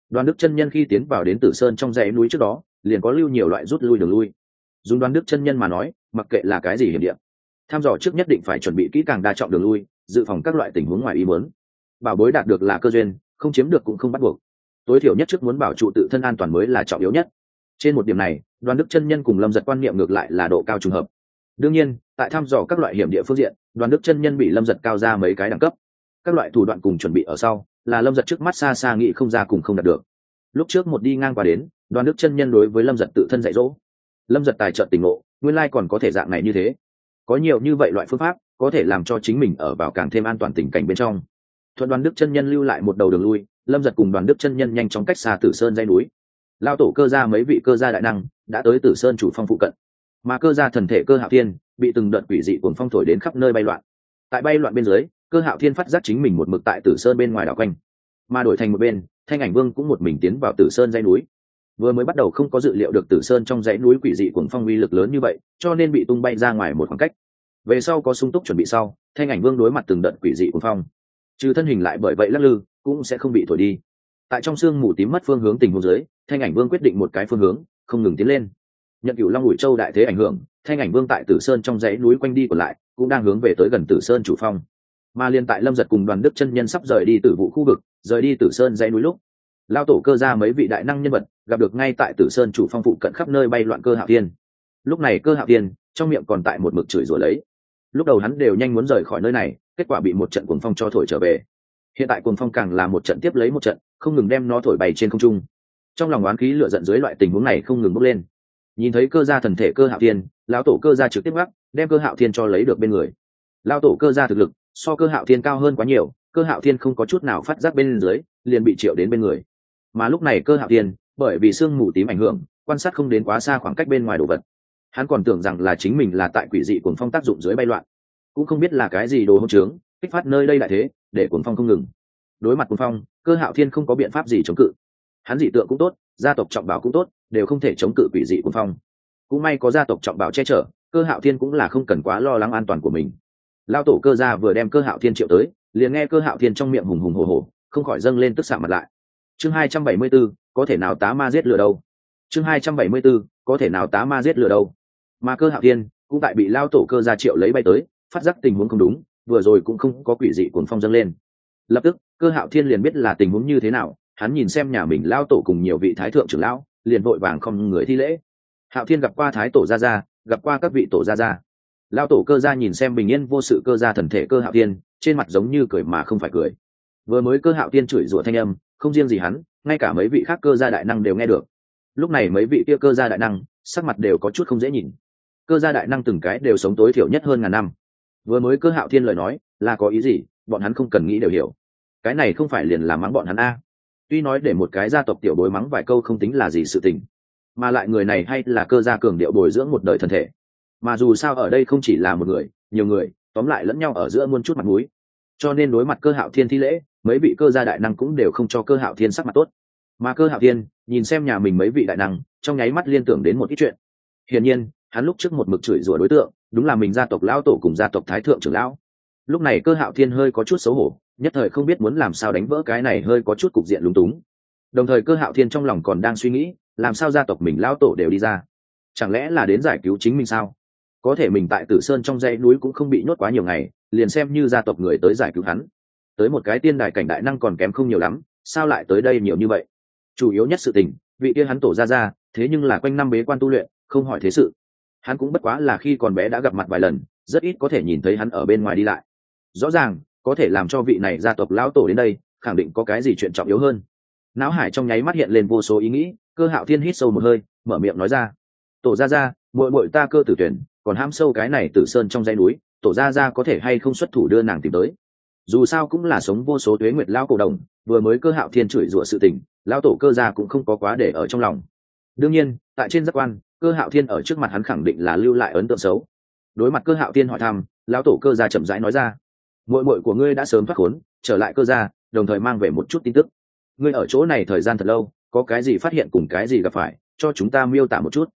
Đoàn đức chân nhân khi tiến vào đến tử sơn trong dãy núi trước đó, liền có lưu nhiều loại rút lui đường lui. Dùng đoàn đức chân nhân mà nói mặc kệ là cái gì hiểm địa. Tham dò trước nhất định phải chuẩn bị kỹ càng đa trọng đường lui, dự phòng các loại tình huống ngoài ý muốn. Bảo bối đạt được là cơ duyên, không chiếm được cũng không bắt buộc. Tối thiểu nhất trước muốn bảo trụ tự thân an toàn mới là trọng yếu nhất. Trên một điểm này, đoàn đức chân nhân cùng lâm giật quan niệm ngược lại là độ cao trùng hợp. Đương nhiên, tại thăm dò các loại hiểm địa phương diện, đoàn đức chân nhân bị lâm giật cao ra mấy cái đẳng cấp. Các loại thủ đoạn cùng chuẩn bị ở sau, là lâm giật trước mắt xa xa nghĩ không ra cùng không đạt được. Lúc trước một đi ngang qua đến, đoàn đức chân nhân đối với lâm giật tự thân dạy dỗ lâm giật tài trợ tình ngộ, nguyên lai còn có thể dạng này như thế. Có nhiều như vậy loại phương pháp, có thể làm cho chính mình ở vào càng thêm an toàn tình cảnh bên trong. Thuận đoàn đức chân nhân lưu lại một đầu đường lui, lâm giật cùng đoàn đức chân nhân nhanh chóng cách xa tử sơn dây núi. Lao tổ cơ gia mấy vị cơ gia đại năng đã tới tử sơn chủ phong phụ cận. Mà cơ gia thần thể cơ hạo thiên bị từng đợt quỷ dị cuồng phong thổi đến khắp nơi bay loạn. Tại bay loạn bên dưới, cơ hạo thiên phát giác chính mình một mực tại tử sơn bên ngoài đảo quanh. Mà đổi thành một bên, thanh ảnh vương cũng một mình tiến vào tử sơn dây núi vừa mới bắt đầu không có dự liệu được tử sơn trong dãy núi quỷ dị cuồng phong uy lực lớn như vậy, cho nên bị tung bay ra ngoài một khoảng cách. Về sau có sung túc chuẩn bị sau, thanh ảnh vương đối mặt từng đợt quỷ dị cuồng phong. Trừ thân hình lại bởi vậy lắc lư, cũng sẽ không bị thổi đi. Tại trong sương mù tím mất phương hướng tình huống dưới, thanh ảnh vương quyết định một cái phương hướng, không ngừng tiến lên. Nhận cựu long ủi châu đại thế ảnh hưởng, thanh ảnh vương tại tử sơn trong dãy núi quanh đi còn lại, cũng đang hướng về tới gần tử sơn chủ phong. Mà liên tại lâm giật cùng đoàn đức chân nhân sắp rời đi từ vụ khu vực, rời đi tử sơn dãy núi lúc lao tổ cơ ra mấy vị đại năng nhân vật, gặp được ngay tại tử sơn chủ phong phụ cận khắp nơi bay loạn cơ hạo tiên lúc này cơ hạo tiên trong miệng còn tại một mực chửi rủa lấy. Lúc đầu hắn đều nhanh muốn rời khỏi nơi này, kết quả bị một trận cuồng phong cho thổi trở về. Hiện tại cuồng phong càng là một trận tiếp lấy một trận, không ngừng đem nó thổi bay trên không trung. Trong lòng oán khí lựa giận dưới loại tình huống này không ngừng bốc lên. Nhìn thấy cơ gia thần thể cơ hạo thiên, lão tổ cơ gia trực tiếp gác, đem cơ hạo thiên cho lấy được bên người. Lao tổ cơ gia thực lực, so cơ hạo thiên cao hơn quá nhiều, cơ hạo thiên không có chút nào phát giác bên dưới, liền bị triệu đến bên người mà lúc này cơ hạo thiên, bởi vì sương mù tím ảnh hưởng, quan sát không đến quá xa khoảng cách bên ngoài đồ vật. Hắn còn tưởng rằng là chính mình là tại quỷ dị cuồng phong tác dụng dưới bay loạn. Cũng không biết là cái gì đồ hỗn trướng, kích phát nơi đây lại thế, để cuồng phong không ngừng. Đối mặt cuồng phong, cơ hạo thiên không có biện pháp gì chống cự. Hắn dị tượng cũng tốt, gia tộc trọng bảo cũng tốt, đều không thể chống cự quỷ dị cuồng phong. Cũng may có gia tộc trọng bảo che chở, cơ hạo thiên cũng là không cần quá lo lắng an toàn của mình. Lao tổ cơ gia vừa đem cơ hạo thiên triệu tới, liền nghe cơ hạo thiên trong miệng hùng hùng hồ hồ không khỏi dâng lên tức xạ mặt lại chương hai trăm bảy mươi 274, có thể nào tá ma giết lửa đâu? Chương hai trăm bảy mươi 274, có thể nào tá ma giết lửa đâu? Mà cơ hạo thiên cũng tại bị lao tổ cơ gia triệu lấy bay tới phát giác tình huống không đúng vừa rồi cũng không có quỷ dị cuồng phong dâng lên. Lập tức cơ hạo thiên liền biết là tình huống như thế nào hắn nhìn xem nhà mình lao tổ cùng nhiều vị thái thượng trưởng lão liền vội vàng không người thi lễ. Hạo thiên gặp qua thái tổ gia gia gặp qua các vị tổ gia gia. Lao tổ cơ gia nhìn xem bình yên vô sự cơ gia thần thể cơ hạo thiên trên mặt giống như cười mà không phải cười. Vừa mới cơ hạo thiên chửi rủa thanh âm không riêng gì hắn, ngay cả mấy vị khác cơ gia đại năng đều nghe được. Lúc này mấy vị kia cơ gia đại năng, sắc mặt đều có chút không dễ nhìn. Cơ gia đại năng từng cái đều sống tối thiểu nhất hơn ngàn năm. Vừa mới cơ hạo thiên lời nói, là có ý gì? Bọn hắn không cần nghĩ đều hiểu. Cái này không phải liền làm mắng bọn hắn a. Tuy nói để một cái gia tộc tiểu bối mắng vài câu không tính là gì sự tình, mà lại người này hay là cơ gia cường điệu bồi dưỡng một đời thân thể. Mà dù sao ở đây không chỉ là một người, nhiều người, tóm lại lẫn nhau ở giữa muôn chút mặt mũi. Cho nên đối mặt cơ hạo thiên thi lễ mấy vị cơ gia đại năng cũng đều không cho cơ hạo thiên sắc mặt tốt. Mà cơ hạo thiên, nhìn xem nhà mình mấy vị đại năng, trong nháy mắt liên tưởng đến một ít chuyện. Hiển nhiên, hắn lúc trước một mực chửi rủa đối tượng, đúng là mình gia tộc lão tổ cùng gia tộc thái thượng trưởng lão. Lúc này cơ hạo thiên hơi có chút xấu hổ, nhất thời không biết muốn làm sao đánh vỡ cái này hơi có chút cục diện lúng túng. Đồng thời cơ hạo thiên trong lòng còn đang suy nghĩ, làm sao gia tộc mình lão tổ đều đi ra. Chẳng lẽ là đến giải cứu chính mình sao? Có thể mình tại tử sơn trong dãy núi cũng không bị nhốt quá nhiều ngày, liền xem như gia tộc người tới giải cứu hắn tới một cái tiên đài cảnh đại năng còn kém không nhiều lắm, sao lại tới đây nhiều như vậy? Chủ yếu nhất sự tình, vị kia hắn tổ ra ra thế nhưng là quanh năm bế quan tu luyện, không hỏi thế sự. Hắn cũng bất quá là khi còn bé đã gặp mặt vài lần, rất ít có thể nhìn thấy hắn ở bên ngoài đi lại. Rõ ràng, có thể làm cho vị này gia tộc lão tổ đến đây, khẳng định có cái gì chuyện trọng yếu hơn. Não hải trong nháy mắt hiện lên vô số ý nghĩ, cơ hạo thiên hít sâu một hơi, mở miệng nói ra. Tổ ra ra muội muội ta cơ tử tuyển, còn ham sâu cái này tử sơn trong dãy núi, tổ ra ra có thể hay không xuất thủ đưa nàng tìm tới? Dù sao cũng là sống vô số tuế nguyệt lao cổ đồng, vừa mới cơ hạo thiên chửi rủa sự tình, lao tổ cơ gia cũng không có quá để ở trong lòng. Đương nhiên, tại trên giác quan, cơ hạo thiên ở trước mặt hắn khẳng định là lưu lại ấn tượng xấu. Đối mặt cơ hạo thiên hỏi thăm lão tổ cơ gia chậm rãi nói ra mội mội của ngươi đã sớm thoát khốn, trở lại cơ gia, đồng thời mang về một chút tin tức. Ngươi ở chỗ này thời gian thật lâu, có cái gì phát hiện cùng cái gì gặp phải, cho chúng ta miêu tả một chút.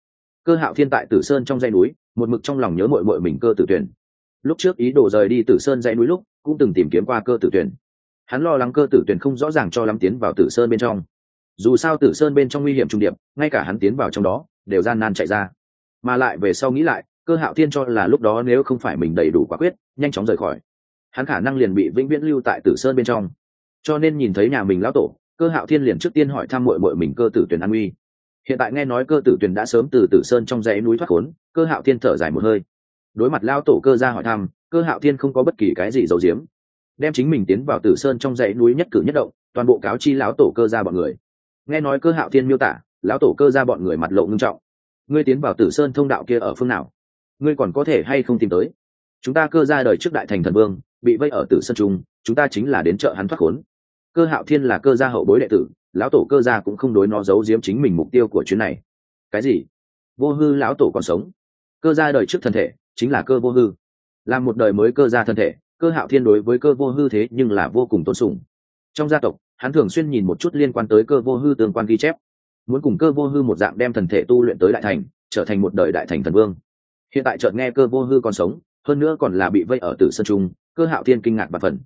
Cơ hạo thiên tại tử sơn trong dãy núi, một mực trong lòng nhớ mội mội mình cơ tử tuyển. Lúc trước ý đồ rời đi tử sơn dãy núi lúc cũng từng tìm kiếm qua cơ tử tuyển. Hắn lo lắng cơ tử tuyển không rõ ràng cho lắm tiến vào tử sơn bên trong. Dù sao tử sơn bên trong nguy hiểm trung điệp, ngay cả hắn tiến vào trong đó, đều gian nan chạy ra. Mà lại về sau nghĩ lại, cơ hạo thiên cho là lúc đó nếu không phải mình đầy đủ quả quyết, nhanh chóng rời khỏi. Hắn khả năng liền bị vĩnh viễn lưu tại tử sơn bên trong. Cho nên nhìn thấy nhà mình lão tổ, cơ hạo thiên liền trước tiên hỏi thăm mội mội mình cơ tử tuyển an uy hiện tại nghe nói cơ tử tuyển đã sớm từ tử sơn trong dãy núi thoát khốn, cơ hạo thiên thở dài một hơi. Đối mặt lao tổ cơ ra hỏi thăm cơ hạo thiên không có bất kỳ cái gì giấu giếm. Đem chính mình tiến vào tử sơn trong dãy núi nhất cử nhất động, toàn bộ cáo chi lão tổ cơ ra bọn người. Nghe nói cơ hạo thiên miêu tả, lão tổ cơ ra bọn người mặt lộ ngưng trọng. Ngươi tiến vào tử sơn thông đạo kia ở phương nào? Ngươi còn có thể hay không tìm tới? Chúng ta cơ ra đời trước đại thành thần vương, bị vây ở tử sơn trung, chúng ta chính là đến chợ hắn thoát khốn. Cơ hạo thiên là cơ gia hậu bối đệ tử, lão tổ cơ gia cũng không đối nó giấu giếm chính mình mục tiêu của chuyến này. Cái gì? Vô hư lão tổ còn sống. Cơ gia đời trước thân thể chính là cơ vô hư làm một đời mới cơ gia thân thể, cơ hạo thiên đối với cơ vô hư thế nhưng là vô cùng tôn sùng. Trong gia tộc, hắn thường xuyên nhìn một chút liên quan tới cơ vô hư tương quan ghi chép, muốn cùng cơ vô hư một dạng đem thần thể tu luyện tới đại thành, trở thành một đời đại thành thần vương. Hiện tại chợt nghe cơ vô hư còn sống, hơn nữa còn là bị vây ở tử sân trung, cơ hạo thiên kinh ngạc và phần.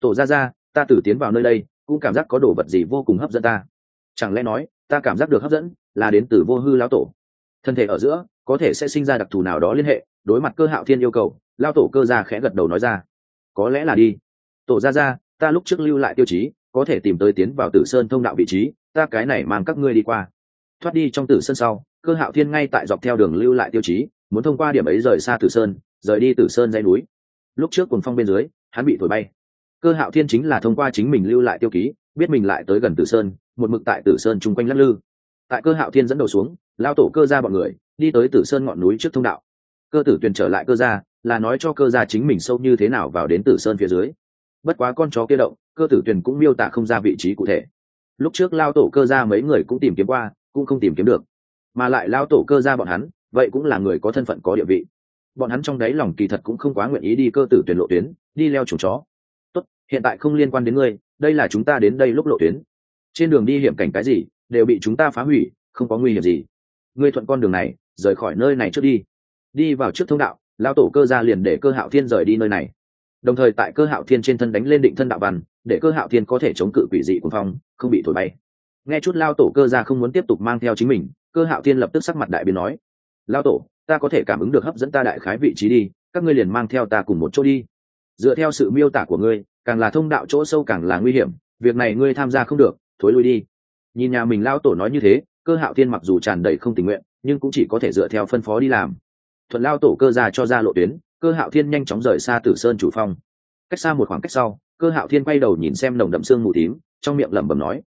Tổ ra ra ta tử tiến vào nơi đây, cũng cảm giác có đồ vật gì vô cùng hấp dẫn ta. Chẳng lẽ nói, ta cảm giác được hấp dẫn là đến từ vô hư lão tổ. Thân thể ở giữa, có thể sẽ sinh ra đặc thù nào đó liên hệ, đối mặt cơ hạo thiên yêu cầu lao tổ cơ ra khẽ gật đầu nói ra. Có lẽ là đi. Tổ ra ra ta lúc trước lưu lại tiêu chí, có thể tìm tới tiến vào tử sơn thông đạo vị trí, ta cái này mang các ngươi đi qua. Thoát đi trong tử sơn sau, cơ hạo thiên ngay tại dọc theo đường lưu lại tiêu chí, muốn thông qua điểm ấy rời xa tử sơn, rời đi tử sơn dây núi. Lúc trước cùng phong bên dưới, hắn bị thổi bay. Cơ hạo thiên chính là thông qua chính mình lưu lại tiêu ký, biết mình lại tới gần tử sơn, một mực tại tử sơn chung quanh lắc lư. Tại cơ hạo thiên dẫn đầu xuống, lao tổ cơ ra bọn người, đi tới tử sơn ngọn núi trước thông đạo. Cơ tử tuyền trở lại cơ gia là nói cho cơ gia chính mình sâu như thế nào vào đến tử sơn phía dưới. Bất quá con chó kia động, cơ tử tuyền cũng miêu tả không ra vị trí cụ thể. Lúc trước lao tổ cơ gia mấy người cũng tìm kiếm qua, cũng không tìm kiếm được. Mà lại lao tổ cơ gia bọn hắn, vậy cũng là người có thân phận có địa vị. Bọn hắn trong đáy lòng kỳ thật cũng không quá nguyện ý đi cơ tử tuyển lộ tuyến, đi leo chủ chó. Tốt, hiện tại không liên quan đến ngươi, đây là chúng ta đến đây lúc lộ tuyến. Trên đường đi hiểm cảnh cái gì, đều bị chúng ta phá hủy, không có nguy hiểm gì. Ngươi thuận con đường này, rời khỏi nơi này trước đi. Đi vào trước thông đạo lao tổ cơ gia liền để cơ hạo thiên rời đi nơi này. Đồng thời tại cơ hạo thiên trên thân đánh lên định thân đạo văn, để cơ hạo thiên có thể chống cự quỷ dị của phong, không bị thổi bay. Nghe chút lao tổ cơ gia không muốn tiếp tục mang theo chính mình, cơ hạo thiên lập tức sắc mặt đại biến nói lao tổ, ta có thể cảm ứng được hấp dẫn ta đại khái vị trí đi, các ngươi liền mang theo ta cùng một chỗ đi. Dựa theo sự miêu tả của ngươi, càng là thông đạo chỗ sâu càng là nguy hiểm, việc này ngươi tham gia không được, thối lui đi. Nhìn nhà mình lao tổ nói như thế, cơ hạo thiên mặc dù tràn đầy không tình nguyện, nhưng cũng chỉ có thể dựa theo phân phó đi làm thuận lao tổ cơ ra cho ra lộ tuyến, cơ hạo thiên nhanh chóng rời xa tử sơn chủ phong. Cách xa một khoảng cách sau, cơ hạo thiên quay đầu nhìn xem nồng đậm xương mù tím, trong miệng lẩm bẩm nói,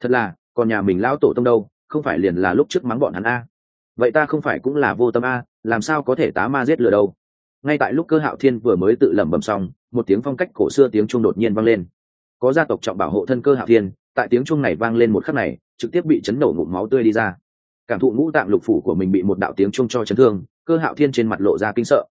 thật là, còn nhà mình lao tổ tông đâu, không phải liền là lúc trước mắng bọn hắn a? Vậy ta không phải cũng là vô tâm a, làm sao có thể tá ma giết lừa đâu? Ngay tại lúc cơ hạo thiên vừa mới tự lẩm bẩm xong, một tiếng phong cách cổ xưa tiếng trung đột nhiên vang lên. Có gia tộc trọng bảo hộ thân cơ hạo thiên, tại tiếng trung này vang lên một khắc này, trực tiếp bị chấn nổ ngụm máu tươi đi ra. Cảm thụ ngũ tạng lục phủ của mình bị một đạo tiếng trung cho chấn thương cơ hạo thiên trên mặt lộ ra kinh sợ.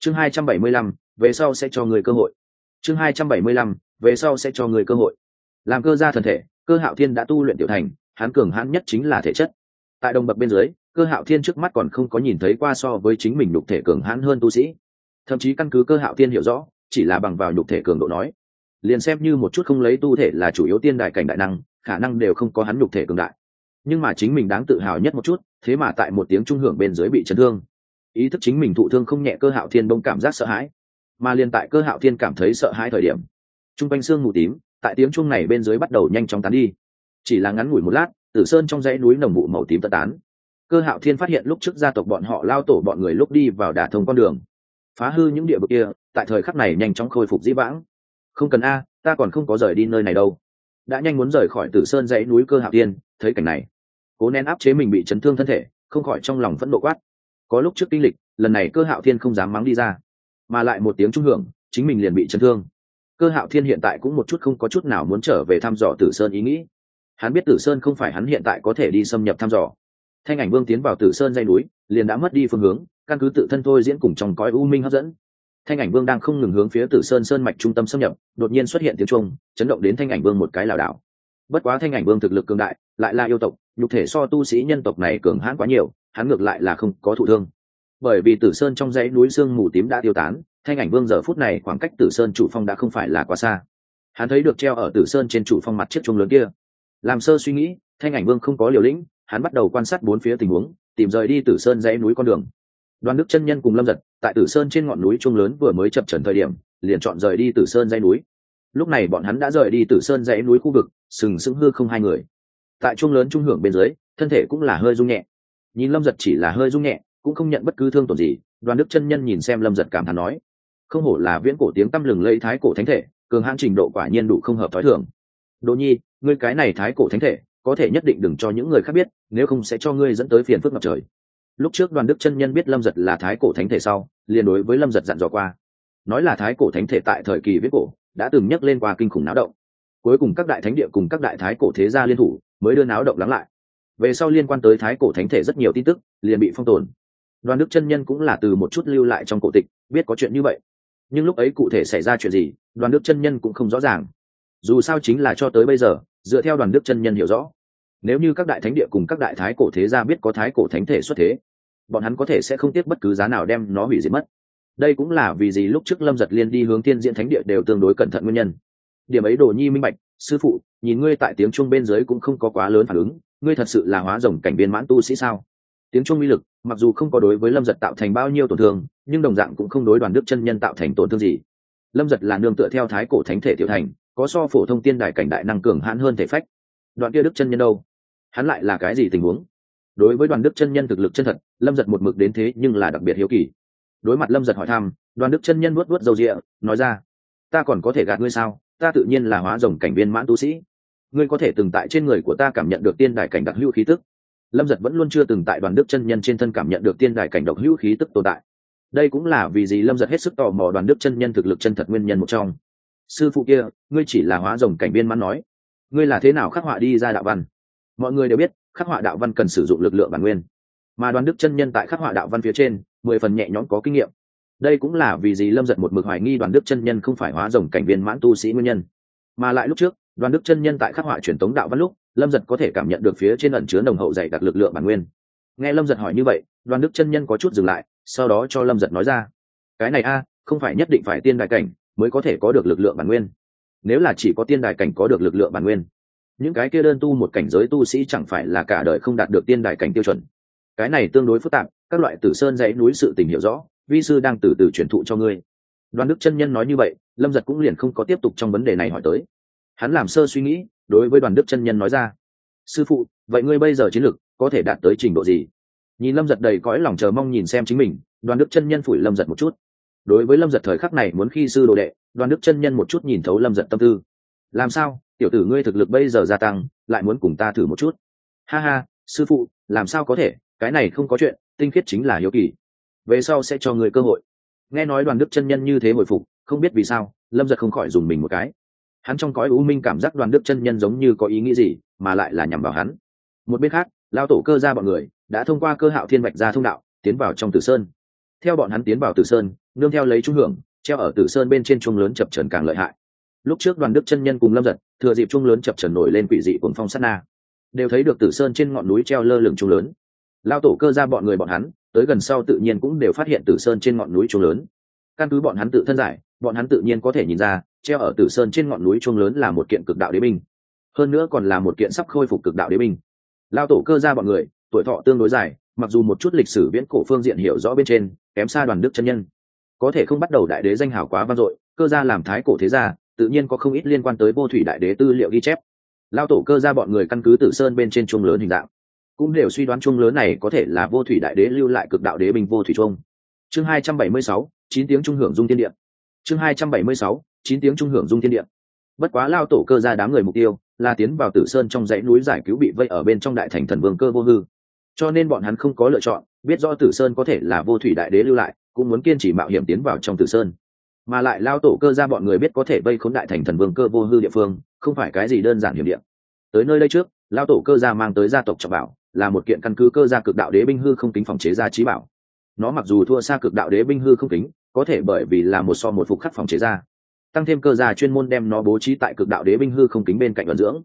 Chương hai trăm bảy mươi lăm, về sau sẽ cho người cơ hội. Chương hai trăm bảy mươi lăm, về sau sẽ cho người cơ hội. Làm cơ gia thần thể, cơ hạo thiên đã tu luyện tiểu thành, hắn cường hãn nhất chính là thể chất. Tại đồng bậc bên dưới, cơ hạo thiên trước mắt còn không có nhìn thấy qua so với chính mình nhục thể cường hãn hơn tu sĩ. Thậm chí căn cứ cơ hạo thiên hiểu rõ, chỉ là bằng vào nhục thể cường độ nói, liền xem như một chút không lấy tu thể là chủ yếu tiên đại cảnh đại năng, khả năng đều không có hắn nhục thể cường đại. Nhưng mà chính mình đáng tự hào nhất một chút, thế mà tại một tiếng trung hưởng bên dưới bị chấn thương ý thức chính mình thụ thương không nhẹ cơ hạo thiên bông cảm giác sợ hãi, mà liền tại cơ hạo thiên cảm thấy sợ hãi thời điểm t r u n g quanh sương mù tím tại tiếng chuông này bên dưới bắt đầu nhanh chóng tán đi. Chỉ là ngắn ngủi một lát, tử sơn trong dãy núi nồng vụ màu tím tơ tán. Cơ hạo thiên phát hiện lúc trước gia tộc bọn họ lao tổ bọn người lúc đi vào đả thông con đường. Phá hư những địa vực kia, tại thời khắc này nhanh chóng khôi phục dĩ vãng. Không cần a, ta còn không có rời đi nơi này đâu. Đã nhanh muốn rời khỏi tử sơn dãy núi cơ hạo thiên, thấy cảnh này. Cố nén áp chế mình bị chấn thương thân thể, không khỏi trong lòng phẫn nộ quát có lúc trước kinh lịch, lần này cơ hạo thiên không dám mắng đi ra. Mà lại một tiếng trung hưởng, chính mình liền bị chấn thương. Cơ hạo thiên hiện tại cũng một chút không có chút nào muốn trở về thăm dò tử sơn ý nghĩ. Hắn biết tử sơn không phải hắn hiện tại có thể đi xâm nhập thăm dò. Thanh ảnh vương tiến vào tử sơn dây núi, liền đã mất đi phương hướng, căn cứ tự thân thôi diễn cùng trong cõi u minh hấp dẫn. Thanh ảnh vương đang không ngừng hướng phía tử sơn sơn mạch trung tâm xâm nhập, đột nhiên xuất hiện tiếng trung chấn động đến thanh ảnh vương một cái lảo đảo. Bất quá thanh ảnh vương thực lực cường đại, lại là yêu tộc, nhục thể so tu sĩ nhân tộc này cường hãn quá nhiều hắn ngược lại là không có thụ thương. Bởi vì tử sơn trong dãy núi sương mù tím đã tiêu tán, thanh ảnh vương giờ phút này khoảng cách tử sơn chủ phong đã không phải là quá xa. Hắn thấy được treo ở tử sơn trên chủ phong mặt chiếc chuông lớn kia. Làm sơ suy nghĩ, thanh ảnh vương không có liều lĩnh, hắn bắt đầu quan sát bốn phía tình huống, tìm rời đi tử sơn dãy núi con đường. Đoàn đức chân nhân cùng lâm giật, tại tử sơn trên ngọn núi chuông lớn vừa mới chập trần thời điểm, liền chọn rời đi tử sơn dãy núi. Lúc này bọn hắn đã rời đi tử sơn dãy núi khu vực, sừng sững hư không hai người. Tại chuông lớn trung hưởng bên dưới, thân thể cũng là hơi rung nhẹ nhìn lâm giật chỉ là hơi rung nhẹ, cũng không nhận bất cứ thương tổn gì, đoàn đức chân nhân nhìn xem lâm giật cảm thán nói, không hổ là viễn cổ tiếng tăm lừng lẫy thái cổ thánh thể, cường hãn trình độ quả nhiên đủ không hợp t h ó i thường. Đỗ nhi, ngươi cái này thái cổ thánh thể, có thể nhất định đừng cho những người khác biết, nếu không sẽ cho ngươi dẫn tới phiền phức ngập trời. Lúc trước đoàn đức chân nhân biết lâm giật là thái cổ thánh thể sau, liền đối với lâm giật dặn dò qua. Nói là thái cổ thánh thể tại thời kỳ viết cổ, đã từng nhắc lên qua kinh khủng náo động. Cuối cùng các đại thánh địa cùng các đại thái cổ thế gia liên thủ, mới đưa náo động lắng lại về sau liên quan tới thái cổ thánh thể rất nhiều tin tức, liền bị phong tồn. Đoàn đức chân nhân cũng là từ một chút lưu lại trong cổ tịch, biết có chuyện như vậy. Nhưng lúc ấy cụ thể xảy ra chuyện gì, đoàn đức chân nhân cũng không rõ ràng. Dù sao chính là cho tới bây giờ, dựa theo đoàn đức chân nhân hiểu rõ, nếu như các đại thánh địa cùng các đại thái cổ thế gia biết có thái cổ thánh thể xuất thế, bọn hắn có thể sẽ không tiếc bất cứ giá nào đem nó hủy diệt mất. Đây cũng là vì gì lúc trước lâm giật liên đi hướng tiên diễn thánh địa đều tương đối cẩn thận nguyên nhân. Điểm ấy đồ nhi minh bạch, sư phụ, nhìn ngươi tại tiếng chuông bên dưới cũng không có quá lớn phản ứng ngươi thật sự là hóa rồng cảnh viên mãn tu sĩ sao? Tiếng chuông uy lực, mặc dù không có đối với lâm giật tạo thành bao nhiêu tổn thương, nhưng đồng dạng cũng không đối đoàn đức chân nhân tạo thành tổn thương gì. Lâm giật là nương tựa theo thái cổ thánh thể tiểu thành, có so phổ thông tiên đài cảnh đại năng cường hãn hơn thể phách. Đoạn kia đức chân nhân đâu? Hắn lại là cái gì tình huống? Đối với đoàn đức chân nhân thực lực chân thật, lâm giật một mực đến thế nhưng là đặc biệt hiếu kỳ. Đối mặt lâm giật hỏi thăm, đoàn đức chân nhân vuốt vuốt dầu rịa, nói ra, ta còn có thể gạt ngươi sao? Ta tự nhiên là hóa rồng cảnh viên mãn tu sĩ ngươi có thể từng tại trên người của ta cảm nhận được tiên đài cảnh đặc hữu khí tức. Lâm giật vẫn luôn chưa từng tại đoàn đức chân nhân trên thân cảm nhận được tiên đài cảnh độc hữu khí tức tồn tại. Đây cũng là vì gì lâm giật hết sức tò mò đoàn đức chân nhân thực lực chân thật nguyên nhân một trong. Sư phụ kia, ngươi chỉ là hóa rồng cảnh viên mãn nói. Ngươi là thế nào khắc họa đi ra đạo văn? Mọi người đều biết, khắc họa đạo văn cần sử dụng lực lượng bản nguyên. Mà đoàn đức chân nhân tại khắc họa đạo văn phía trên, mười phần nhẹ nhõm có kinh nghiệm. Đây cũng là vì gì lâm giật một mực hoài nghi đoàn đức chân nhân không phải hóa rồng cảnh viên mãn tu sĩ nguyên nhân. Mà lại lúc trước đoàn đức chân nhân tại khắc họa truyền tống đạo văn lúc, lâm giật có thể cảm nhận được phía trên ẩn chứa nồng hậu dày đặc lực lượng bản nguyên. Nghe lâm giật hỏi như vậy, đoàn đức chân nhân có chút dừng lại, sau đó cho lâm giật nói ra, cái này a, không phải nhất định phải tiên đại cảnh mới có thể có được lực lượng bản nguyên. Nếu là chỉ có tiên đại cảnh có được lực lượng bản nguyên, những cái kia đơn tu một cảnh giới tu sĩ chẳng phải là cả đời không đạt được tiên đại cảnh tiêu chuẩn. Cái này tương đối phức tạp, các loại tử sơn dãy núi sự tình hiểu rõ, vi sư đang từ từ truyền thụ cho ngươi. Đoàn đức chân nhân nói như vậy, lâm giật cũng liền không có tiếp tục trong vấn đề này hỏi tới hắn làm sơ suy nghĩ, đối với đoàn đức chân nhân nói ra. Sư phụ, vậy ngươi bây giờ chiến lược có thể đạt tới trình độ gì? Nhìn lâm giật đầy cõi lòng chờ mong nhìn xem chính mình, đoàn đức chân nhân phủi lâm giật một chút. Đối với lâm giật thời khắc này muốn khi sư đồ đệ, đoàn đức chân nhân một chút nhìn thấu lâm giật tâm tư. Làm sao? Tiểu tử ngươi thực lực bây giờ gia tăng, lại muốn cùng ta thử một chút. Ha ha, sư phụ, làm sao có thể? Cái này không có chuyện, tinh khiết chính là hiếu kỳ. Về sau sẽ cho người cơ hội. Nghe nói đoàn đức chân nhân như thế hồi phục, không biết vì sao, lâm giật không khỏi dùng mình một cái hắn trong cõi u minh cảm giác đoàn đức chân nhân giống như có ý nghĩ gì, mà lại là nhằm vào hắn. Một bên khác lao tổ cơ ra bọn người đã thông qua cơ hạo thiên bạch ra thông đạo, tiến vào trong tử sơn. Theo bọn hắn tiến vào tử sơn, nương theo lấy trung hưởng, treo ở tử sơn bên trên trung lớn chập trần càng lợi hại. Lúc trước đoàn đức chân nhân cùng lâm giật, thừa dịp trung lớn chập trần nổi lên quỷ dị cuồng phong sát na. Đều thấy được tử sơn trên ngọn núi treo lơ lửng trung lớn. Lao tổ cơ ra bọn người bọn hắn, tới gần sau tự nhiên cũng đều phát hiện tử sơn trên ngọn núi trung lớn. Căn cứ bọn hắn tự thân giải bọn hắn tự nhiên có thể nhìn ra, treo ở tử sơn trên ngọn núi trung lớn là một kiện cực đạo đế binh. Hơn nữa còn là một kiện sắp khôi phục cực đạo đế binh. Lao tổ cơ ra bọn người, tuổi thọ tương đối dài, mặc dù một chút lịch sử viễn cổ phương diện hiểu rõ bên trên, kém xa đoàn đức chân nhân. Có thể không bắt đầu đại đế danh hào quá vang dội, cơ gia làm thái cổ thế gia, tự nhiên có không ít liên quan tới vô thủy đại đế tư liệu ghi chép. Lao tổ cơ gia bọn người căn cứ tử sơn bên trên chuông lớn hình dạng, cũng đều suy đoán chuông lớn này có thể là vô thủy đại đế lưu lại cực đạo đế binh vô thủy chuông. Chương hai trăm bảy mươi sáu, chín tiếng trung hưởng dung thiên điện chương hai trăm bảy mươi sáu, chín tiếng trung hưởng dung thiên địa. bất quá lao tổ cơ gia đám người mục tiêu là tiến vào tử sơn trong dãy núi giải cứu bị vây ở bên trong đại thành thần vương cơ vô hư. Cho nên bọn hắn không có lựa chọn, biết do tử sơn có thể là vô thủy đại đế lưu lại, cũng muốn kiên trì mạo hiểm tiến vào trong tử sơn. Mà lại lao tổ cơ ra bọn người biết có thể vây khốn đại thành thần vương cơ vô hư địa phương, không phải cái gì đơn giản hiểm địa. Tới nơi đây trước, lao tổ cơ gia mang tới gia tộc trọng bảo, là một kiện căn cứ cơ gia cực đạo đế binh hư không kính phòng chế ra trí bảo. Nó mặc dù thua xa cực đạo đế binh hư không kính có thể bởi vì là một so một phục khắc phòng chế ra, tăng thêm cơ gia chuyên môn đem nó bố trí tại cực đạo đế binh hư không kính bên cạnh vận dưỡng.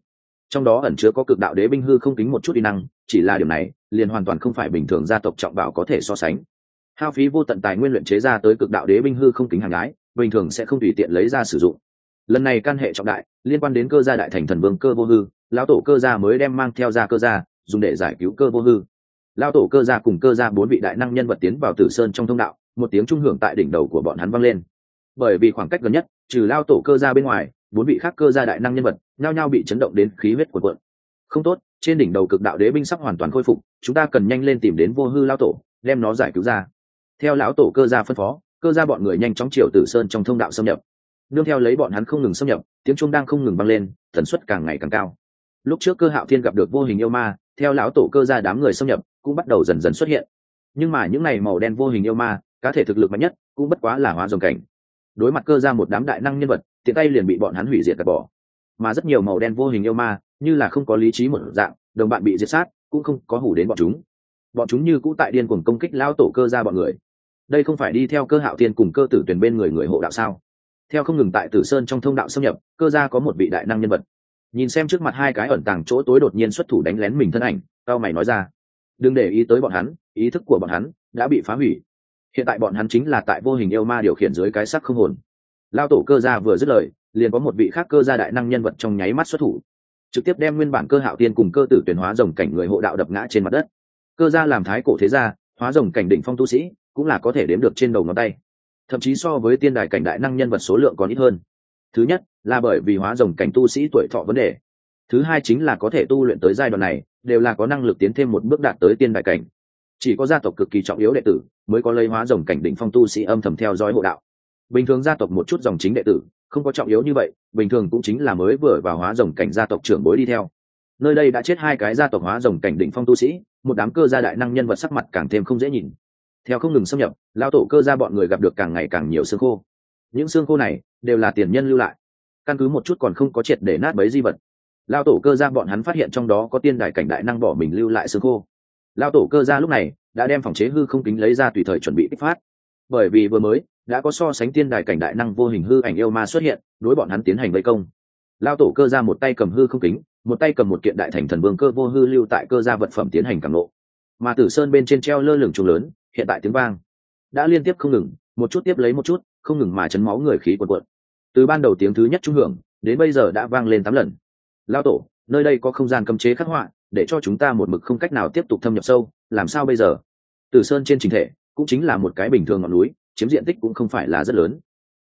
Trong đó ẩn chứa có cực đạo đế binh hư không kính một chút đi năng, chỉ là điều này, liền hoàn toàn không phải bình thường gia tộc trọng bảo có thể so sánh. Hao phí vô tận tài nguyên luyện chế ra tới cực đạo đế binh hư không kính hàng gái bình thường sẽ không tùy tiện lấy ra sử dụng. Lần này căn hệ trọng đại, liên quan đến cơ gia đại thành thần vương cơ vô hư, lão tổ cơ gia mới đem mang theo ra cơ gia, dùng để giải cứu cơ vô hư. Lão tổ cơ gia cùng cơ gia bốn vị đại năng nhân vật tiến vào tử sơn trong thông đạo một tiếng trung hưởng tại đỉnh đầu của bọn hắn vang lên. Bởi vì khoảng cách gần nhất, trừ lao tổ cơ gia bên ngoài, bốn vị khác cơ gia đại năng nhân vật, nhao nhao bị chấn động đến khí huyết của quận không tốt, trên đỉnh đầu cực đạo đế binh sắp hoàn toàn khôi phục, chúng ta cần nhanh lên tìm đến vô hư lao tổ, đem nó giải cứu ra. Theo lão tổ cơ gia phân phó, cơ gia bọn người nhanh chóng chiều tử sơn trong thông đạo xâm nhập. Nương theo lấy bọn hắn không ngừng xâm nhập, tiếng trung đang không ngừng vang lên, tần suất càng ngày càng cao. Lúc trước cơ hạo thiên gặp được vô hình yêu ma, theo lão tổ cơ gia đám người xâm nhập, cũng bắt đầu dần dần xuất hiện. Nhưng mà những này màu đen vô hình yêu ma cá thể thực lực mạnh nhất cũng bất quá là hóa dòng cảnh. Đối mặt cơ ra một đám đại năng nhân vật, tiện tay liền bị bọn hắn hủy diệt gạt bỏ. Mà rất nhiều màu đen vô hình yêu ma, như là không có lý trí một dạng, đồng bạn bị diệt sát, cũng không có hủ đến bọn chúng. Bọn chúng như cũ tại điên cuồng công kích lao tổ cơ ra bọn người. Đây không phải đi theo cơ hạo tiên cùng cơ tử tuyển bên người người hộ đạo sao? Theo không ngừng tại tử sơn trong thông đạo xâm nhập, cơ ra có một vị đại năng nhân vật. Nhìn xem trước mặt hai cái ẩn tàng chỗ tối đột nhiên xuất thủ đánh lén mình thân ảnh, cao mày nói ra. Đừng để ý tới bọn hắn, ý thức của bọn hắn đã bị phá hủy hiện tại bọn hắn chính là tại vô hình yêu ma điều khiển dưới cái sắc không hồn. Lao tổ cơ gia vừa dứt lời, liền có một vị khác cơ gia đại năng nhân vật trong nháy mắt xuất thủ. Trực tiếp đem nguyên bản cơ hạo tiên cùng cơ tử tuyển hóa rồng cảnh người hộ đạo đập ngã trên mặt đất. Cơ gia làm thái cổ thế gia, hóa rồng cảnh đỉnh phong tu sĩ, cũng là có thể đếm được trên đầu ngón tay. Thậm chí so với tiên đài cảnh đại năng nhân vật số lượng còn ít hơn. Thứ nhất, là bởi vì hóa rồng cảnh tu sĩ tuổi thọ vấn đề. Thứ hai chính là có thể tu luyện tới giai đoạn này, đều là có năng lực tiến thêm một bước đạt tới tiên đại cảnh chỉ có gia tộc cực kỳ trọng yếu đệ tử mới có lấy hóa rồng cảnh đỉnh phong tu sĩ âm thầm theo dõi hộ đạo. Bình thường gia tộc một chút dòng chính đệ tử, không có trọng yếu như vậy, bình thường cũng chính là mới vừa vào hóa rồng cảnh gia tộc trưởng bối đi theo. Nơi đây đã chết hai cái gia tộc hóa rồng cảnh đỉnh phong tu sĩ, một đám cơ gia đại năng nhân vật sắc mặt càng thêm không dễ nhìn. Theo không ngừng xâm nhập lao tổ cơ gia bọn người gặp được càng ngày càng nhiều xương khô. Những xương khô này đều là tiền nhân lưu lại, căn cứ một chút còn không có triệt để nát bấy di vật. Lao tổ cơ gia bọn hắn phát hiện trong đó có tiên đài cảnh đại năng bỏ mình lưu lại xương khô lao tổ cơ gia lúc này đã đem phòng chế hư không kính lấy ra tùy thời chuẩn bị kích phát. Bởi vì vừa mới đã có so sánh tiên đài cảnh đại năng vô hình hư ảnh yêu ma xuất hiện, đối bọn hắn tiến hành vây công. Lao tổ cơ ra một tay cầm hư không kính, một tay cầm một kiện đại thành thần vương cơ vô hư lưu tại cơ gia vật phẩm tiến hành cảm lộ mà tử sơn bên trên treo lơ lửng trùng lớn, hiện tại tiếng vang đã liên tiếp không ngừng, một chút tiếp lấy một chút, không ngừng mà chấn máu người khí quần quận từ ban đầu tiếng thứ nhất trung hưởng, đến bây giờ đã vang lên tám lần. Lao tổ, nơi đây có không gian cấm chế khắc họa để cho chúng ta một mực không cách nào tiếp tục thâm nhập sâu, làm sao bây giờ? Tử sơn trên trình thể cũng chính là một cái bình thường ngọn núi, chiếm diện tích cũng không phải là rất lớn.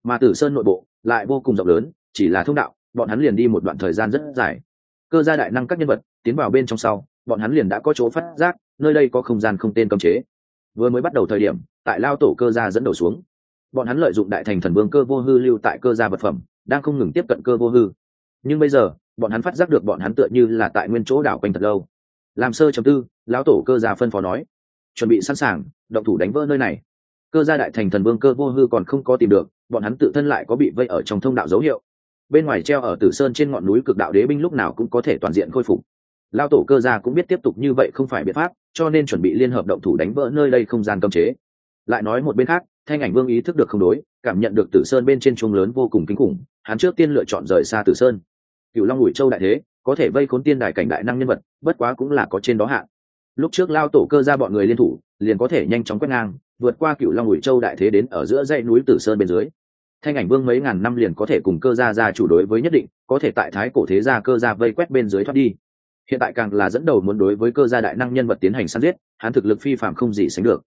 Mà tử sơn nội bộ lại vô cùng rộng lớn, chỉ là thông đạo, bọn hắn liền đi một đoạn thời gian rất dài. Cơ gia đại năng các nhân vật tiến vào bên trong sau, bọn hắn liền đã có chỗ phát giác, nơi đây có không gian không tên cấm chế. Vừa mới bắt đầu thời điểm, tại lao tổ cơ gia dẫn đầu xuống. Bọn hắn lợi dụng đại thành thần vương cơ vô hư lưu tại cơ gia vật phẩm, đang không ngừng tiếp cận cơ vô hư. Nhưng bây giờ bọn hắn phát giác được bọn hắn tựa như là tại nguyên chỗ đảo quanh thật lâu. Làm sơ chấm tư, lão tổ cơ gia phân phó nói, chuẩn bị sẵn sàng, động thủ đánh vỡ nơi này. Cơ gia đại thành thần vương cơ vô hư còn không có tìm được, bọn hắn tự thân lại có bị vây ở trong thông đạo dấu hiệu. Bên ngoài treo ở tử sơn trên ngọn núi cực đạo đế binh lúc nào cũng có thể toàn diện khôi phục. Lao tổ cơ gia cũng biết tiếp tục như vậy không phải biện pháp, cho nên chuẩn bị liên hợp động thủ đánh vỡ nơi đây không gian cấm chế. Lại nói một bên khác, thanh ảnh vương ý thức được không đối, cảm nhận được tử sơn bên trên chuông lớn vô cùng kinh khủng, hắn trước tiên lựa chọn rời xa tử sơn cựu long ủi châu đại thế, có thể vây khốn tiên đài cảnh đại năng nhân vật, bất quá cũng là có trên đó hạn. Lúc trước lao tổ cơ ra bọn người liên thủ, liền có thể nhanh chóng quét ngang, vượt qua cựu long ủi châu đại thế đến ở giữa dãy núi tử sơn bên dưới. Thanh ảnh vương mấy ngàn năm liền có thể cùng cơ gia gia chủ đối với nhất định, có thể tại thái cổ thế gia cơ gia vây quét bên dưới thoát đi. Hiện tại càng là dẫn đầu muốn đối với cơ gia đại năng nhân vật tiến hành săn giết, hắn thực lực phi phạm không gì sánh được.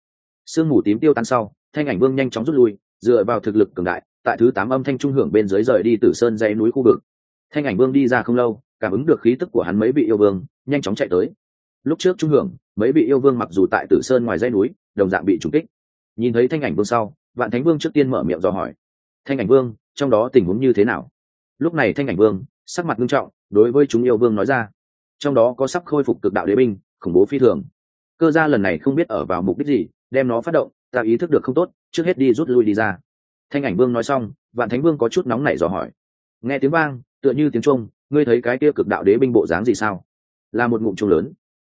Sương mù tím tiêu tan sau, thanh ảnh vương nhanh chóng rút lui, dựa vào thực lực cường đại, tại thứ tám âm thanh trung hưởng bên dưới rời đi tử sơn dãy núi khu vực thanh ảnh vương đi ra không lâu, cảm ứng được khí tức của hắn mấy vị yêu vương, nhanh chóng chạy tới. Lúc trước trung hưởng, mấy vị yêu vương mặc dù tại tử sơn ngoài dãy núi, đồng dạng bị trúng kích. Nhìn thấy thanh ảnh vương sau, vạn thánh vương trước tiên mở miệng dò hỏi. Thanh ảnh vương, trong đó tình huống như thế nào? Lúc này thanh ảnh vương, sắc mặt nghiêm trọng, đối với chúng yêu vương nói ra. Trong đó có sắp khôi phục cực đạo đế binh, khủng bố phi thường. Cơ gia lần này không biết ở vào mục đích gì, đem nó phát động, ta ý thức được không tốt, trước hết đi rút lui đi ra. Thanh ảnh vương nói xong, vạn thánh vương có chút nóng nảy dò hỏi. Nghe tiếng vang tựa như tiếng trung ngươi thấy cái kia cực đạo đế binh bộ dáng gì sao? Là một ngụm trung lớn.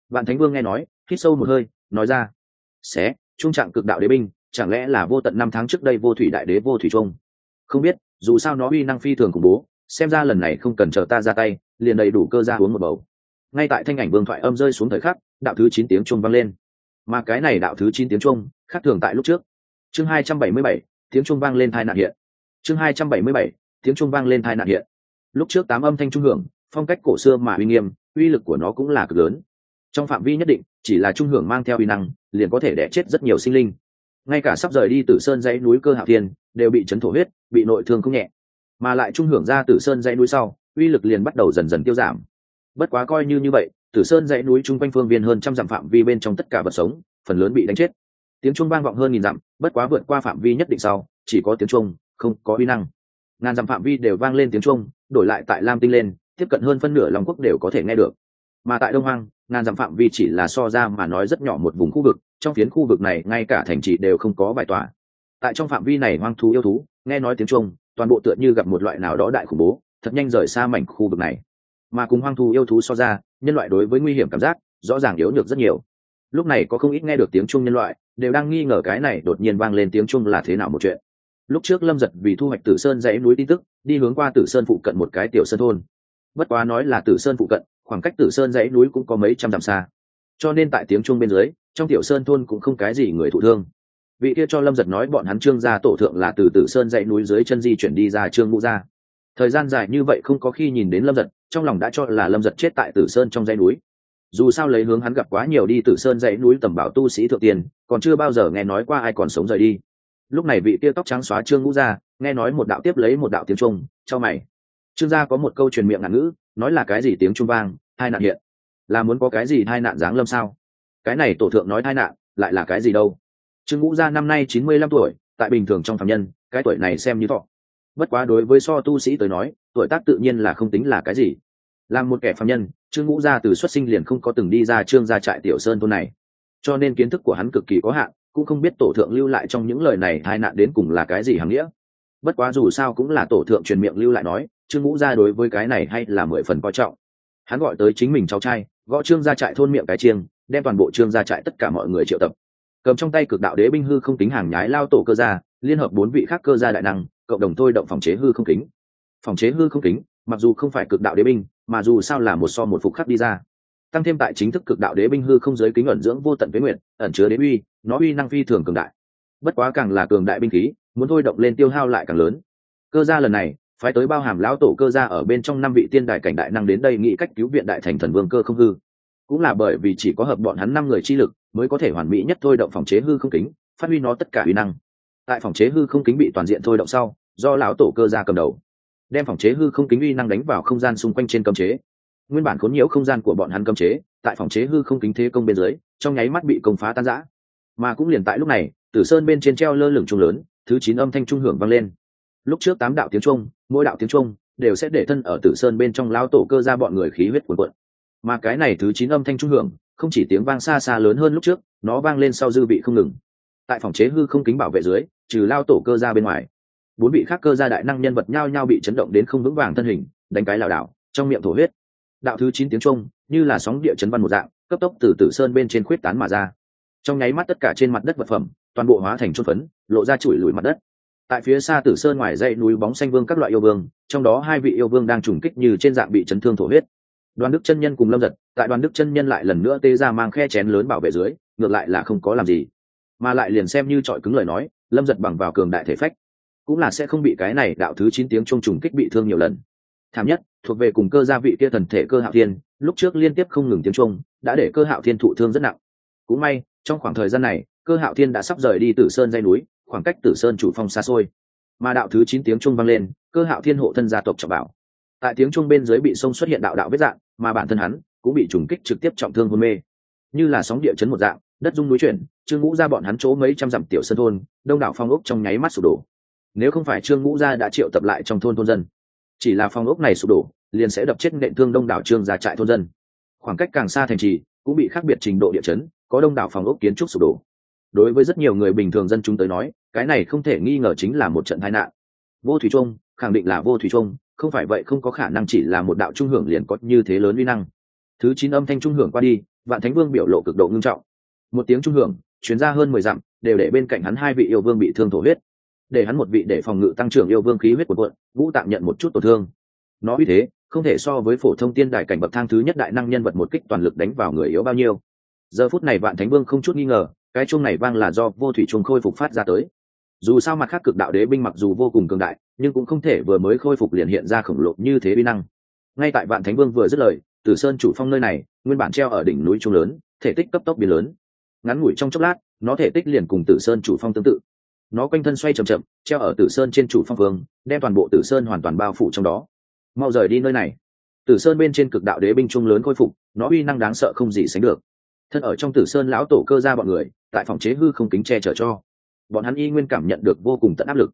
Vạn thánh vương nghe nói hít sâu một hơi nói ra xé trung trạng cực đạo đế binh chẳng lẽ là vô tận năm tháng trước đây vô thủy đại đế vô thủy trung? Không biết dù sao nó uy năng phi thường khủng bố xem ra lần này không cần chờ ta ra tay liền đầy đủ cơ ra uống một bầu. Ngay tại thanh ảnh vương thoại âm rơi xuống thời khắc đạo thứ chín tiếng trung vang lên. Mà cái này đạo thứ chín tiếng trung, khác thường tại lúc trước. Chương hai trăm bảy mươi bảy tiếng trung vang lên thai nạn hiện. Chương hai trăm bảy mươi bảy tiếng trung vang lên thai nạn hiện lúc trước tám âm thanh trung hưởng, phong cách cổ xưa mà uy nghiêm, uy lực của nó cũng là cực lớn. Trong phạm vi nhất định, chỉ là trung hưởng mang theo uy năng, liền có thể đẻ chết rất nhiều sinh linh. Ngay cả sắp rời đi từ sơn dãy núi cơ hạ thiên, đều bị chấn thổ huyết, bị nội thương không nhẹ. Mà lại trung hưởng ra từ sơn dãy núi sau, uy lực liền bắt đầu dần dần tiêu giảm. Bất quá coi như như vậy, tử sơn dãy núi chung quanh phương viên hơn trăm dặm phạm vi bên trong tất cả vật sống, phần lớn bị đánh chết. Tiếng chuông vang vọng hơn nghìn dặm, bất quá vượt qua phạm vi nhất định sau, chỉ có tiếng chuông, không có uy năng. Ngàn dặm phạm vi đều vang lên tiếng chuông đổi lại tại lam tinh lên tiếp cận hơn phân nửa Long quốc đều có thể nghe được. Mà tại đông hoang ngàn dặm phạm vi chỉ là so ra mà nói rất nhỏ một vùng khu vực trong phiến khu vực này ngay cả thành trì đều không có bài tòa. Tại trong phạm vi này hoang thú yêu thú nghe nói tiếng Trung, toàn bộ tựa như gặp một loại nào đó đại khủng bố thật nhanh rời xa mảnh khu vực này. Mà cùng hoang thú yêu thú so ra nhân loại đối với nguy hiểm cảm giác rõ ràng yếu nhược rất nhiều. Lúc này có không ít nghe được tiếng Trung nhân loại đều đang nghi ngờ cái này đột nhiên vang lên tiếng Trung là thế nào một chuyện lúc trước lâm giật vì thu hoạch tử sơn dãy núi tin tức, đi hướng qua tử sơn phụ cận một cái tiểu sơn thôn. Bất quá nói là tử sơn phụ cận, khoảng cách tử sơn dãy núi cũng có mấy trăm dặm xa. Cho nên tại tiếng chung bên dưới, trong tiểu sơn thôn cũng không cái gì người thụ thương. Vị kia cho lâm giật nói bọn hắn trương gia tổ thượng là từ tử sơn dãy núi dưới chân di chuyển đi ra trương ngũ gia. Thời gian dài như vậy không có khi nhìn đến lâm giật, trong lòng đã cho là lâm giật chết tại tử sơn trong dãy núi. Dù sao lấy hướng hắn gặp quá nhiều đi tử sơn dãy núi tầm bảo tu sĩ thượng tiền, còn chưa bao giờ nghe nói qua ai còn sống rời đi lúc này vị tia tóc trắng xóa trương ngũ gia nghe nói một đạo tiếp lấy một đạo tiếng trung cho mày. Trương gia có một câu truyền miệng ngạn ngữ, nói là cái gì tiếng trung vang, hai nạn hiện. Là muốn có cái gì hai nạn giáng lâm sao? Cái này tổ thượng nói hai nạn, lại là cái gì đâu? Trương ngũ gia năm nay chín mươi lăm tuổi, tại bình thường trong phạm nhân, cái tuổi này xem như thọ. Bất quá đối với so tu sĩ tới nói, tuổi tác tự nhiên là không tính là cái gì. Làm một kẻ phạm nhân, trương ngũ gia từ xuất sinh liền không có từng đi ra trương gia trại tiểu sơn thôn này. Cho nên kiến thức của hắn cực kỳ có hạn cũng không biết tổ thượng lưu lại trong những lời này hai nạn đến cùng là cái gì hằng nghĩa. Bất quá dù sao cũng là tổ thượng truyền miệng lưu lại nói, trương ngũ gia đối với cái này hay là mười phần coi trọng. Hắn gọi tới chính mình cháu trai, gõ trương gia trại thôn miệng cái chiêng, đem toàn bộ trương gia trại tất cả mọi người triệu tập. Cầm trong tay cực đạo đế binh hư không tính hàng nhái lao tổ cơ gia, liên hợp bốn vị khác cơ gia đại năng, cộng đồng thôi động phòng chế hư không kính. Phòng chế hư không kính, mặc dù không phải cực đạo đế binh, mà dù sao là một so một phục khắc đi ra. Tăng thêm tại chính thức cực đạo đế binh hư không giới kính ẩn dưỡng vô tận với nguyện ẩn chứa đế uy nó uy năng phi thường cường đại. Bất quá càng là cường đại binh khí, muốn thôi động lên tiêu hao lại càng lớn. Cơ gia lần này, phái tới bao hàm lão tổ cơ gia ở bên trong năm vị tiên đại cảnh đại năng đến đây nghĩ cách cứu viện đại thành thần vương cơ không hư. Cũng là bởi vì chỉ có hợp bọn hắn năm người chi lực, mới có thể hoàn mỹ nhất thôi động phòng chế hư không kính, phát huy nó tất cả uy năng. Tại phòng chế hư không kính bị toàn diện thôi động sau, do lão tổ cơ gia cầm đầu, đem phòng chế hư không kính uy năng đánh vào không gian xung quanh trên cấm chế. Nguyên bản khốn nhiễu không gian của bọn hắn cấm chế, tại phòng chế hư không kính thế công bên dưới, trong nháy mắt bị công phá tan rã mà cũng liền tại lúc này tử sơn bên trên treo lơ lửng trung lớn, thứ chín âm thanh trung hưởng vang lên. Lúc trước tám đạo tiếng trung mỗi đạo tiếng trung đều sẽ để thân ở tử sơn bên trong lao tổ cơ ra bọn người khí huyết cuộn cuộn. Mà cái này thứ chín âm thanh trung hưởng, không chỉ tiếng vang xa xa lớn hơn lúc trước, nó vang lên sau dư vị không ngừng. Tại phòng chế hư không kính bảo vệ dưới, trừ lao tổ cơ ra bên ngoài, bốn vị khác cơ gia đại năng nhân vật nhao nhao bị chấn động đến không vững vàng thân hình, đánh cái lảo đảo, trong miệng thổ huyết. Đạo thứ chín tiếng trung như là sóng địa chấn văn một dạng, cấp tốc từ tử sơn bên trên khuyết tán mà ra trong nháy mắt tất cả trên mặt đất vật phẩm, toàn bộ hóa thành chốt phấn, lộ ra chùi lùi mặt đất. Tại phía xa tử sơn ngoài dãy núi bóng xanh vương các loại yêu vương, trong đó hai vị yêu vương đang trùng kích như trên dạng bị chấn thương thổ huyết. Đoàn đức chân nhân cùng lâm giật tại đoàn đức chân nhân lại lần nữa tê ra mang khe chén lớn bảo vệ dưới, ngược lại là không có làm gì. Mà lại liền xem như trọi cứng lời nói, lâm giật bằng vào cường đại thể phách, cũng là sẽ không bị cái này đạo thứ chín tiếng chung trùng kích bị thương nhiều lần. Thảm nhất, thuộc về cùng cơ gia vị kia thần thể cơ hạo thiên, lúc trước liên tiếp không ngừng tiếng trung đã để cơ hạo thiên thụ thương rất nặng cũng may, trong khoảng thời gian này, cơ hạo thiên đã sắp rời đi tử sơn dây núi, khoảng cách tử sơn chủ phong xa xôi. Mà đạo thứ chín tiếng trung vang lên, cơ hạo thiên hộ thân gia tộc trọng bảo. Tại tiếng trung bên dưới bị sông xuất hiện đạo đạo vết dạng, mà bản thân hắn cũng bị trùng kích trực tiếp trọng thương hôn mê. Như là sóng địa chấn một dạng, đất dung núi chuyển, trương ngũ ra bọn hắn chỗ mấy trăm dặm tiểu sơn thôn, đông đảo phong ốc trong nháy mắt sụp đổ. Nếu không phải trương ngũ gia đã triệu tập lại trong thôn thôn dân, chỉ là phong ốc này sụp đổ, liền sẽ đập chết nện thương đông đảo trương gia trại thôn dân. Khoảng cách càng xa thành trì, cũng bị khác biệt trình độ địa chấn có đông đảo phòng ốc kiến trúc sụp đổ. Đối với rất nhiều người bình thường dân chúng tới nói, cái này không thể nghi ngờ chính là một trận tai nạn. Vô thủy trung khẳng định là vô thủy trung không phải vậy không có khả năng chỉ là một đạo trung hưởng liền có như thế lớn uy năng. Thứ chín âm thanh trung hưởng qua đi, vạn thánh vương biểu lộ cực độ ngưng trọng. Một tiếng trung hưởng chuyến ra hơn mười dặm, đều để bên cạnh hắn hai vị yêu vương bị thương thổ huyết. Để hắn một vị để phòng ngự tăng trưởng yêu vương khí huyết của quận vũ tạm nhận một chút tổn thương. Nó uy thế, không thể so với phổ thông tiên đại cảnh bậc thang thứ nhất đại năng nhân vật một kích toàn lực đánh vào người yếu bao nhiêu giờ phút này vạn thánh vương không chút nghi ngờ, cái chuông này vang là do vô thủy chuông khôi phục phát ra tới. Dù sao mặt khác cực đạo đế binh mặc dù vô cùng cường đại, nhưng cũng không thể vừa mới khôi phục liền hiện ra khổng lồ như thế bi năng. Ngay tại vạn thánh vương vừa dứt lời, tử sơn chủ phong nơi này, nguyên bản treo ở đỉnh núi trung lớn, thể tích cấp tốc biến lớn. Ngắn ngủi trong chốc lát, nó thể tích liền cùng tử sơn chủ phong tương tự. Nó quanh thân xoay chậm chậm, treo ở tử sơn trên chủ phong vương, đem toàn bộ tử sơn hoàn toàn bao phủ trong đó. Mau rời đi nơi này. Tử sơn bên trên cực đạo đế binh trung lớn khôi phục, nó uy năng đáng sợ không gì sánh được thân ở trong tử sơn lão tổ cơ ra bọn người, tại phòng chế hư không kính che chở cho. Bọn hắn y nguyên cảm nhận được vô cùng tận áp lực.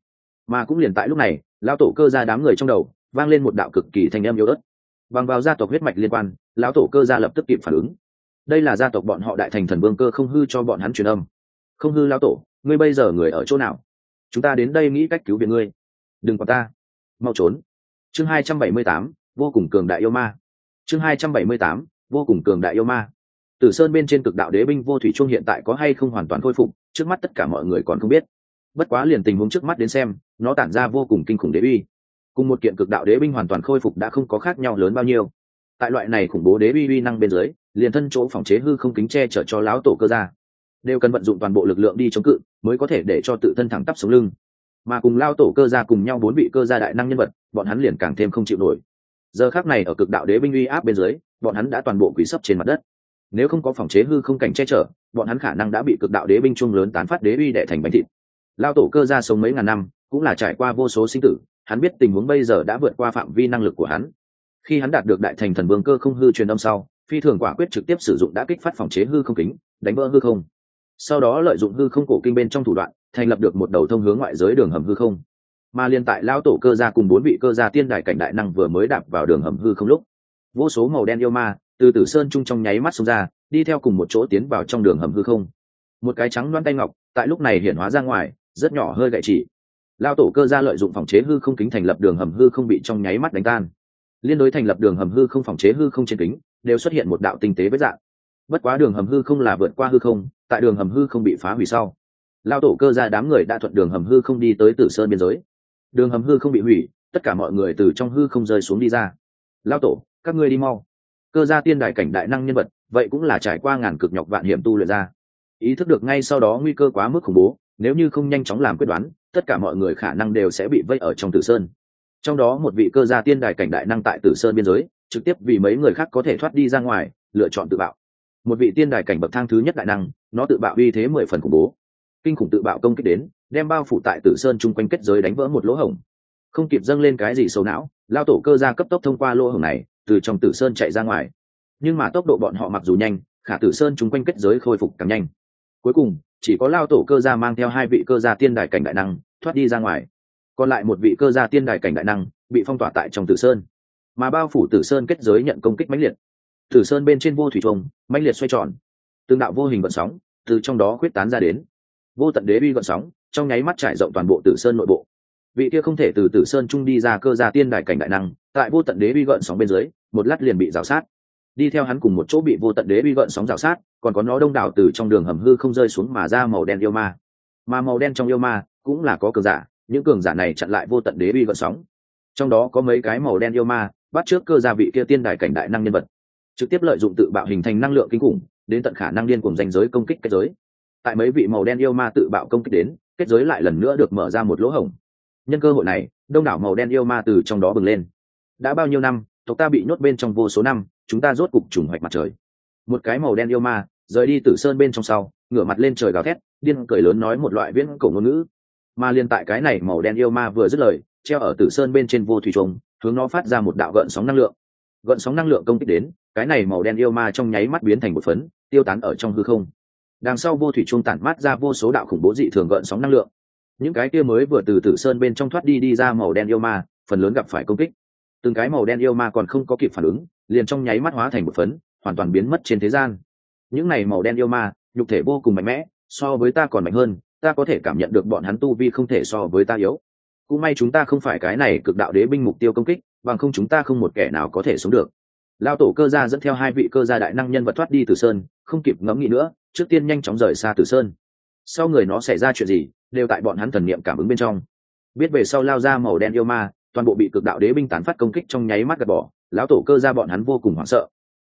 Mà cũng liền tại lúc này, lão tổ cơ ra đám người trong đầu, vang lên một đạo cực kỳ thanh âm yếu ớt. Bằng vào gia tộc huyết mạch liên quan, lão tổ cơ ra lập tức kịp phản ứng. Đây là gia tộc bọn họ đại thành thần vương cơ không hư cho bọn hắn truyền âm. Không hư lão tổ, ngươi bây giờ người ở chỗ nào? Chúng ta đến đây nghĩ cách cứu viện ngươi. Đừng còn ta. Mau trốn. Chương hai trăm bảy mươi tám, vô cùng cường đại yêu ma. Chương hai trăm bảy mươi tám, vô cùng cường đại yêu ma. Tử Sơn bên trên cực đạo đế binh vô thủy trung hiện tại có hay không hoàn toàn khôi phục, trước mắt tất cả mọi người còn không biết. Bất quá liền tình huống trước mắt đến xem, nó tản ra vô cùng kinh khủng đế uy. Cùng một kiện cực đạo đế binh hoàn toàn khôi phục đã không có khác nhau lớn bao nhiêu. Tại loại này khủng bố đế uy uy năng bên dưới, liền thân chỗ phòng chế hư không kính che chở cho lão tổ cơ ra, đều cần vận dụng toàn bộ lực lượng đi chống cự, mới có thể để cho tự thân thẳng tắp sống lưng. Mà cùng lao tổ cơ ra cùng nhau bốn vị cơ gia đại năng nhân vật, bọn hắn liền càng thêm không chịu nổi. Giờ khắc này ở cực đạo đế binh uy áp bên dưới, bọn hắn đã toàn bộ quỳ sấp trên mặt đất nếu không có phòng chế hư không cảnh che chở, bọn hắn khả năng đã bị cực đạo đế binh chung lớn tán phát đế uy đệ thành bánh thịt. Lao tổ cơ ra sống mấy ngàn năm, cũng là trải qua vô số sinh tử, hắn biết tình huống bây giờ đã vượt qua phạm vi năng lực của hắn. Khi hắn đạt được đại thành thần vương cơ không hư truyền âm sau, phi thường quả quyết trực tiếp sử dụng đã kích phát phòng chế hư không kính, đánh vỡ hư không. Sau đó lợi dụng hư không cổ kinh bên trong thủ đoạn, thành lập được một đầu thông hướng ngoại giới đường hầm hư không. Mà liên tại lao tổ cơ gia cùng bốn vị cơ gia tiên đài cảnh đại năng vừa mới đạp vào đường hầm hư không lúc, vô số màu đen yêu ma từ tử sơn trung trong nháy mắt xông ra, đi theo cùng một chỗ tiến vào trong đường hầm hư không. Một cái trắng loan tay ngọc, tại lúc này hiện hóa ra ngoài, rất nhỏ hơi gậy chỉ. Lao tổ cơ ra lợi dụng phòng chế hư không kính thành lập đường hầm hư không bị trong nháy mắt đánh tan. Liên đối thành lập đường hầm hư không phòng chế hư không trên kính, đều xuất hiện một đạo tinh tế với dạng. Bất quá đường hầm hư không là vượt qua hư không, tại đường hầm hư không bị phá hủy sau lao tổ cơ ra đám người đã thuận đường hầm hư không đi tới tử sơn biên giới. Đường hầm hư không bị hủy, tất cả mọi người từ trong hư không rơi xuống đi ra. Lao tổ, các ngươi đi mau cơ gia tiên đại cảnh đại năng nhân vật, vậy cũng là trải qua ngàn cực nhọc vạn hiểm tu luyện ra. Ý thức được ngay sau đó nguy cơ quá mức khủng bố, nếu như không nhanh chóng làm quyết đoán, tất cả mọi người khả năng đều sẽ bị vây ở trong tử sơn. Trong đó một vị cơ gia tiên đài cảnh đại năng tại tử sơn biên giới, trực tiếp vì mấy người khác có thể thoát đi ra ngoài, lựa chọn tự bạo. Một vị tiên đài cảnh bậc thang thứ nhất đại năng, nó tự bạo uy thế mười phần khủng bố. Kinh khủng tự bạo công kích đến, đem bao phủ tại tử sơn chung quanh kết giới đánh vỡ một lỗ hổng. Không kịp dâng lên cái gì sâu não, lao tổ cơ gia cấp tốc thông qua lỗ hổng này từ trong tử sơn chạy ra ngoài. Nhưng mà tốc độ bọn họ mặc dù nhanh, khả tử sơn chúng quanh kết giới khôi phục càng nhanh. Cuối cùng, chỉ có lao tổ cơ gia mang theo hai vị cơ gia tiên đài cảnh đại năng, thoát đi ra ngoài. Còn lại một vị cơ gia tiên đài cảnh đại năng, bị phong tỏa tại trong tử sơn. Mà bao phủ tử sơn kết giới nhận công kích mãnh liệt. Tử sơn bên trên vô thủy trông mãnh liệt xoay tròn. Tương đạo vô hình vận sóng, từ trong đó khuyết tán ra đến. Vô tận đế uy vận sóng, trong nháy mắt trải rộng toàn bộ tử sơn nội bộ vị kia không thể từ tử sơn trung đi ra cơ gia tiên đại cảnh đại năng, tại vô tận đế uy gợn sóng bên dưới, một lát liền bị rào sát. Đi theo hắn cùng một chỗ bị vô tận đế vi gợn sóng rào sát, còn có nó đông đảo từ trong đường hầm hư không rơi xuống mà ra màu đen yêu ma. Mà màu đen trong yêu ma cũng là có cường giả, những cường giả này chặn lại vô tận đế vi gợn sóng. Trong đó có mấy cái màu đen yêu ma, bắt trước cơ gia vị kia tiên đại cảnh đại năng nhân vật, trực tiếp lợi dụng tự bạo hình thành năng lượng kinh khủng, đến tận khả năng điên cùng danh giới công kích kết giới. Tại mấy vị màu đen yêu ma tự bạo công kích đến, kết giới lại lần nữa được mở ra một lỗ hổng nhân cơ hội này, đông đảo màu đen yêu ma từ trong đó bừng lên. Đã bao nhiêu năm, tộc ta bị nhốt bên trong vô số năm, chúng ta rốt cục trùng hoạch mặt trời. Một cái màu đen yêu ma, rời đi tử sơn bên trong sau, ngửa mặt lên trời gào thét, điên cười lớn nói một loại viễn cổ ngôn ngữ. Mà liên tại cái này màu đen yêu ma vừa dứt lời, treo ở tử sơn bên trên vô thủy trùng, hướng nó phát ra một đạo gợn sóng năng lượng. Gợn sóng năng lượng công kích đến, cái này màu đen yêu ma trong nháy mắt biến thành một phấn, tiêu tán ở trong hư không. Đằng sau vô thủy trung tản mát ra vô số đạo khủng bố dị thường gợn sóng năng lượng những cái kia mới vừa từ tử sơn bên trong thoát đi đi ra màu đen yêu ma, phần lớn gặp phải công kích. Từng cái màu đen yêu ma còn không có kịp phản ứng, liền trong nháy mắt hóa thành một phấn, hoàn toàn biến mất trên thế gian. Những này màu đen yêu ma, nhục thể vô cùng mạnh mẽ, so với ta còn mạnh hơn, ta có thể cảm nhận được bọn hắn tu vi không thể so với ta yếu. Cũng may chúng ta không phải cái này cực đạo đế binh mục tiêu công kích, bằng không chúng ta không một kẻ nào có thể sống được. Lao tổ cơ gia dẫn theo hai vị cơ gia đại năng nhân vật thoát đi từ sơn, không kịp ngẫm nghĩ nữa, trước tiên nhanh chóng rời xa từ sơn. Sau người nó xảy ra chuyện gì đều tại bọn hắn thần niệm cảm ứng bên trong. Biết về sau lao ra màu đen yêu ma, toàn bộ bị cực đạo đế binh tán phát công kích trong nháy mắt gạt bỏ, lão tổ cơ gia bọn hắn vô cùng hoảng sợ.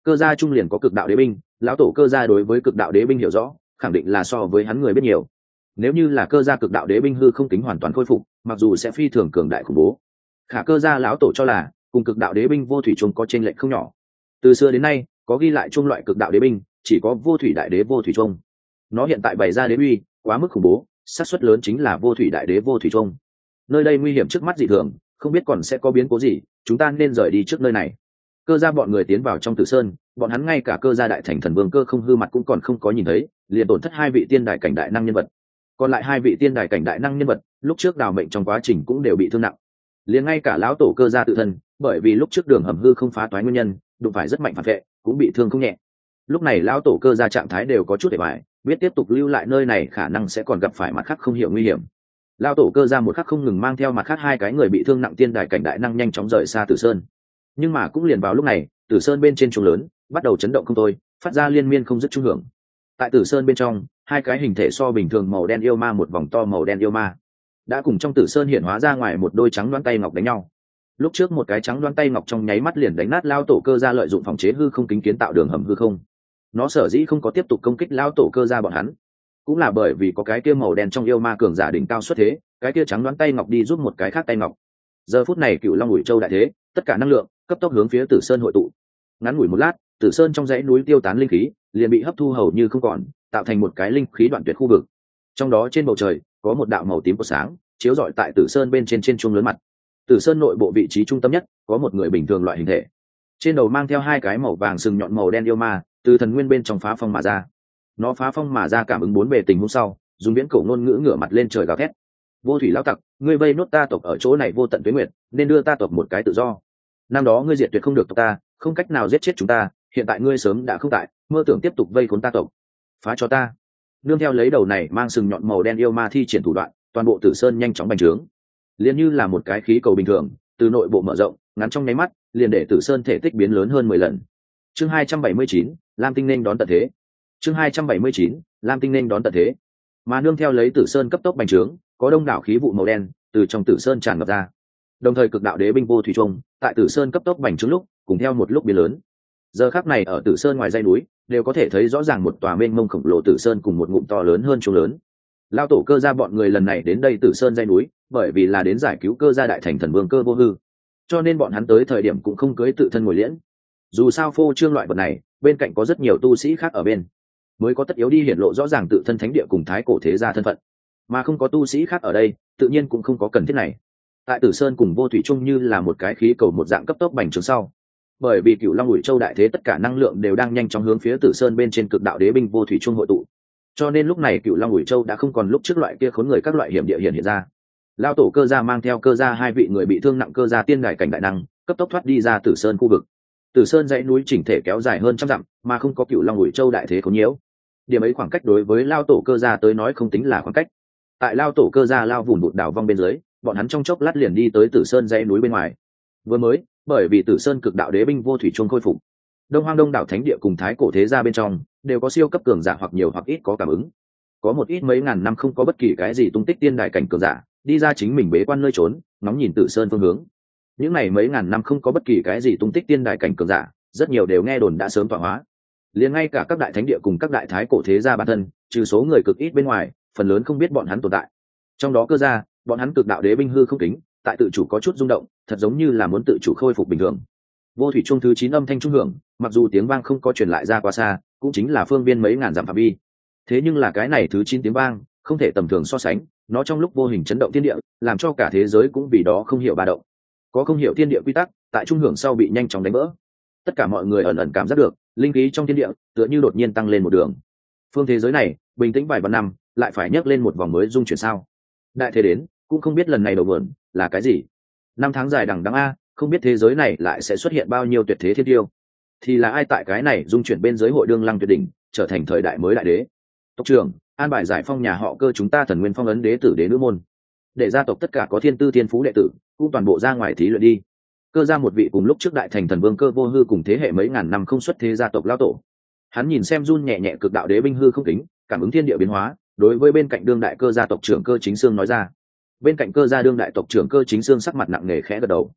Cơ gia trung liền có cực đạo đế binh, lão tổ cơ gia đối với cực đạo đế binh hiểu rõ, khẳng định là so với hắn người biết nhiều. Nếu như là cơ gia cực đạo đế binh hư không tính hoàn toàn khôi phục, mặc dù sẽ phi thường cường đại khủng bố. Khả cơ gia lão tổ cho là, cùng cực đạo đế binh vô thủy trung có t r ê n lệch không nhỏ. Từ xưa đến nay, có ghi lại chung loại cực đạo đế binh, chỉ có vô thủy đại đế vô thủy trung nó hiện tại bày ra đế uy, quá mức khủng bố xác suất lớn chính là vô thủy đại đế vô thủy trung. Nơi đây nguy hiểm trước mắt dị thường, không biết còn sẽ có biến cố gì, chúng ta nên rời đi trước nơi này. Cơ gia bọn người tiến vào trong tử sơn, bọn hắn ngay cả cơ gia đại thành thần vương cơ không hư mặt cũng còn không có nhìn thấy, liền tổn thất hai vị tiên đại cảnh đại năng nhân vật. Còn lại hai vị tiên đại cảnh đại năng nhân vật, lúc trước đào mệnh trong quá trình cũng đều bị thương nặng. Liền ngay cả lão tổ cơ gia tự thân, bởi vì lúc trước đường hầm hư không phá toái nguyên nhân, đụng phải rất mạnh phản vệ, cũng bị thương không nhẹ lúc này lão tổ cơ gia trạng thái đều có chút để bài biết tiếp tục lưu lại nơi này khả năng sẽ còn gặp phải mặt khác không hiểu nguy hiểm. Lão tổ cơ gia một khắc không ngừng mang theo mặt khác hai cái người bị thương nặng tiên đại cảnh đại năng nhanh chóng rời xa tử sơn. Nhưng mà cũng liền vào lúc này, tử sơn bên trên chuồng lớn, bắt đầu chấn động không thôi, phát ra liên miên không dứt trung hưởng. Tại tử sơn bên trong, hai cái hình thể so bình thường màu đen yêu ma một vòng to màu đen yêu ma, đã cùng trong tử sơn hiện hóa ra ngoài một đôi trắng đoán tay ngọc đánh nhau. Lúc trước một cái trắng đoán tay ngọc trong nháy mắt liền đánh nát lao tổ cơ ra lợi dụng phòng chế hư không kính kiến tạo đường hầm hư không nó sở dĩ không có tiếp tục công kích lao tổ cơ ra bọn hắn, cũng là bởi vì có cái kia màu đen trong yêu ma cường giả đỉnh cao xuất thế, cái kia trắng đoán tay ngọc đi giúp một cái khác tay ngọc. Giờ phút này cựu long ủi châu đại thế, tất cả năng lượng, cấp tốc hướng phía tử sơn hội tụ. Ngắn ngủi một lát, tử sơn trong dãy núi tiêu tán linh khí, liền bị hấp thu hầu như không còn, tạo thành một cái linh khí đoạn tuyệt khu vực. Trong đó trên bầu trời, có một đạo màu tím của sáng, chiếu rọi tại tử sơn bên trên trên chuông lớn mặt. Tử sơn nội bộ vị trí trung tâm nhất, có một người bình thường loại hình thể. Trên đầu mang theo hai cái màu vàng sừng nhọn màu đen yêu ma từ thần nguyên bên trong phá phong mà ra. Nó phá phong mà ra cảm ứng bốn bề tình hôm sau, dùng viễn cổ ngôn ngữ ngửa mặt lên trời gào thét. Vô thủy lão tặc, ngươi vây nốt ta tộc ở chỗ này vô tận tuyến nguyệt, nên đưa ta tộc một cái tự do. Năm đó ngươi diệt tuyệt không được tộc ta, không cách nào giết chết chúng ta, hiện tại ngươi sớm đã không tại, mơ tưởng tiếp tục vây khốn ta tộc. Phá cho ta. Nương theo lấy đầu này mang sừng nhọn màu đen yêu ma thi triển thủ đoạn, toàn bộ tử sơn nhanh chóng bành trướng. Liền như là một cái khí cầu bình thường, từ nội bộ mở rộng, ngắn trong nháy mắt, liền để tử sơn thể tích biến lớn hơn mười lần chương hai trăm bảy mươi chín, lam tinh nên đón tận thế. Chương hai trăm bảy mươi chín, lam tinh nên đón tận thế. Mà nương theo lấy tử sơn cấp tốc bành trướng, có đông đảo khí vụ màu đen từ trong tử sơn tràn ngập ra. Đồng thời cực đạo đế binh vô thủy trung, tại tử sơn cấp tốc bành trướng lúc, cùng theo một lúc biến lớn. Giờ khác này ở tử sơn ngoài dây núi, đều có thể thấy rõ ràng một tòa mênh mông khổng lồ tử sơn cùng một ngụm to lớn hơn chúng lớn. Lao tổ cơ Gia bọn người lần này đến đây tử sơn dây núi, bởi vì là đến giải cứu cơ gia đại thành thần vương cơ vô hư. Cho nên bọn hắn tới thời điểm cũng không cưới tự thân ngồi liễn dù sao phô trương loại vật này, bên cạnh có rất nhiều tu sĩ khác ở bên, mới có tất yếu đi hiển lộ rõ ràng tự thân thánh địa cùng thái cổ thế gia thân phận. Mà không có tu sĩ khác ở đây, tự nhiên cũng không có cần thiết này. Tại tử sơn cùng vô thủy trung như là một cái khí cầu một dạng cấp tốc bành trướng sau. Bởi vì cựu long ủi châu đại thế tất cả năng lượng đều đang nhanh chóng hướng phía tử sơn bên trên cực đạo đế binh vô thủy trung hội tụ. Cho nên lúc này cựu long ủi châu đã không còn lúc trước loại kia khốn người các loại hiểm địa hiện hiện ra. Lao tổ cơ gia mang theo cơ gia hai vị người bị thương nặng cơ gia tiên đài cảnh đại năng, cấp tốc thoát đi ra tử sơn khu vực tử sơn dãy núi chỉnh thể kéo dài hơn trăm dặm, mà không có cựu long ủi châu đại thế có nhiễu. Điểm ấy khoảng cách đối với lao tổ cơ gia tới nói không tính là khoảng cách. Tại lao tổ cơ gia lao vùng bụt đảo vong bên dưới, bọn hắn trong chốc lát liền đi tới tử sơn dãy núi bên ngoài. Vừa mới, bởi vì tử sơn cực đạo đế binh vô thủy chuông khôi phục, đông hoang đông đảo thánh địa cùng thái cổ thế gia bên trong đều có siêu cấp cường giả hoặc nhiều hoặc ít có cảm ứng. Có một ít mấy ngàn năm không có bất kỳ cái gì tung tích tiên đại cảnh cường giả, đi ra chính mình bế quan nơi trốn, ngóng nhìn tử sơn phương hướng những này mấy ngàn năm không có bất kỳ cái gì tung tích tiên đại cảnh cường giả, rất nhiều đều nghe đồn đã sớm tọa hóa. Liền ngay cả các đại thánh địa cùng các đại thái cổ thế gia bản thân, trừ số người cực ít bên ngoài, phần lớn không biết bọn hắn tồn tại. Trong đó cơ gia, bọn hắn cực đạo đế binh hư không kính, tại tự chủ có chút rung động, thật giống như là muốn tự chủ khôi phục bình thường. Vô thủy trung thứ chín âm thanh trung hưởng, mặc dù tiếng vang không có truyền lại ra quá xa, cũng chính là phương viên mấy ngàn dặm phạm vi. Thế nhưng là cái này thứ chín tiếng vang, không thể tầm thường so sánh, nó trong lúc vô hình chấn động thiên địa, làm cho cả thế giới cũng vì đó không hiểu ba động có không hiểu thiên địa quy tắc, tại trung hưởng sau bị nhanh chóng đánh vỡ. Tất cả mọi người ẩn ẩn cảm giác được, linh khí trong thiên địa tựa như đột nhiên tăng lên một đường. Phương thế giới này, bình tĩnh vài vạn năm, lại phải nhấc lên một vòng mới dung chuyển sao? Đại thế đến, cũng không biết lần này đầu vườn là cái gì. Năm tháng dài đằng đắng a, không biết thế giới này lại sẽ xuất hiện bao nhiêu tuyệt thế thiên tiêu. Thì là ai tại cái này dung chuyển bên giới hội đương lăng tuyệt đỉnh, trở thành thời đại mới đại đế? Tộc trưởng, an bài giải phong nhà họ cơ chúng ta thần nguyên phong ấn đế tử đế nữ môn để gia tộc tất cả có thiên tư thiên phú đệ tử, cũng toàn bộ ra ngoài thí luyện đi. Cơ ra một vị cùng lúc trước đại thành thần vương cơ vô hư cùng thế hệ mấy ngàn năm không xuất thế gia tộc lao tổ. Hắn nhìn xem run nhẹ nhẹ cực đạo đế binh hư không kính, cảm ứng thiên địa biến hóa, đối với bên cạnh đương đại cơ gia tộc trưởng cơ chính sương nói ra. Bên cạnh cơ gia đương đại tộc trưởng cơ chính sương sắc mặt nặng nề khẽ gật đầu.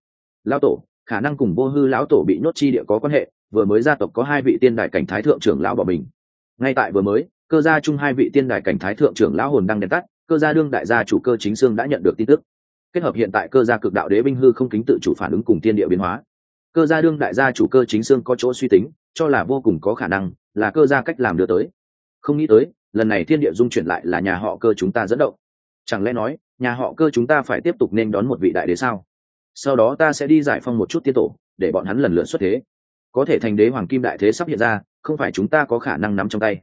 Lao tổ, khả năng cùng vô hư lão tổ bị nhốt chi địa có quan hệ, vừa mới gia tộc có hai vị tiên đại cảnh thái thượng trưởng lão bỏ mình. Ngay tại vừa mới, cơ gia chung hai vị tiên đại cảnh thái thượng trưởng lão hồn đang đèn tắt cơ gia đương đại gia chủ cơ chính xương đã nhận được tin tức. Kết hợp hiện tại cơ gia cực đạo đế binh hư không kính tự chủ phản ứng cùng tiên địa biến hóa. Cơ gia đương đại gia chủ cơ chính xương có chỗ suy tính, cho là vô cùng có khả năng là cơ gia cách làm đưa tới. Không nghĩ tới, lần này thiên địa dung chuyển lại là nhà họ cơ chúng ta dẫn động. Chẳng lẽ nói, nhà họ cơ chúng ta phải tiếp tục nên đón một vị đại đế sao? Sau đó ta sẽ đi giải phong một chút tiên tổ, để bọn hắn lần lượt xuất thế. Có thể thành đế hoàng kim đại thế sắp hiện ra, không phải chúng ta có khả năng nắm trong tay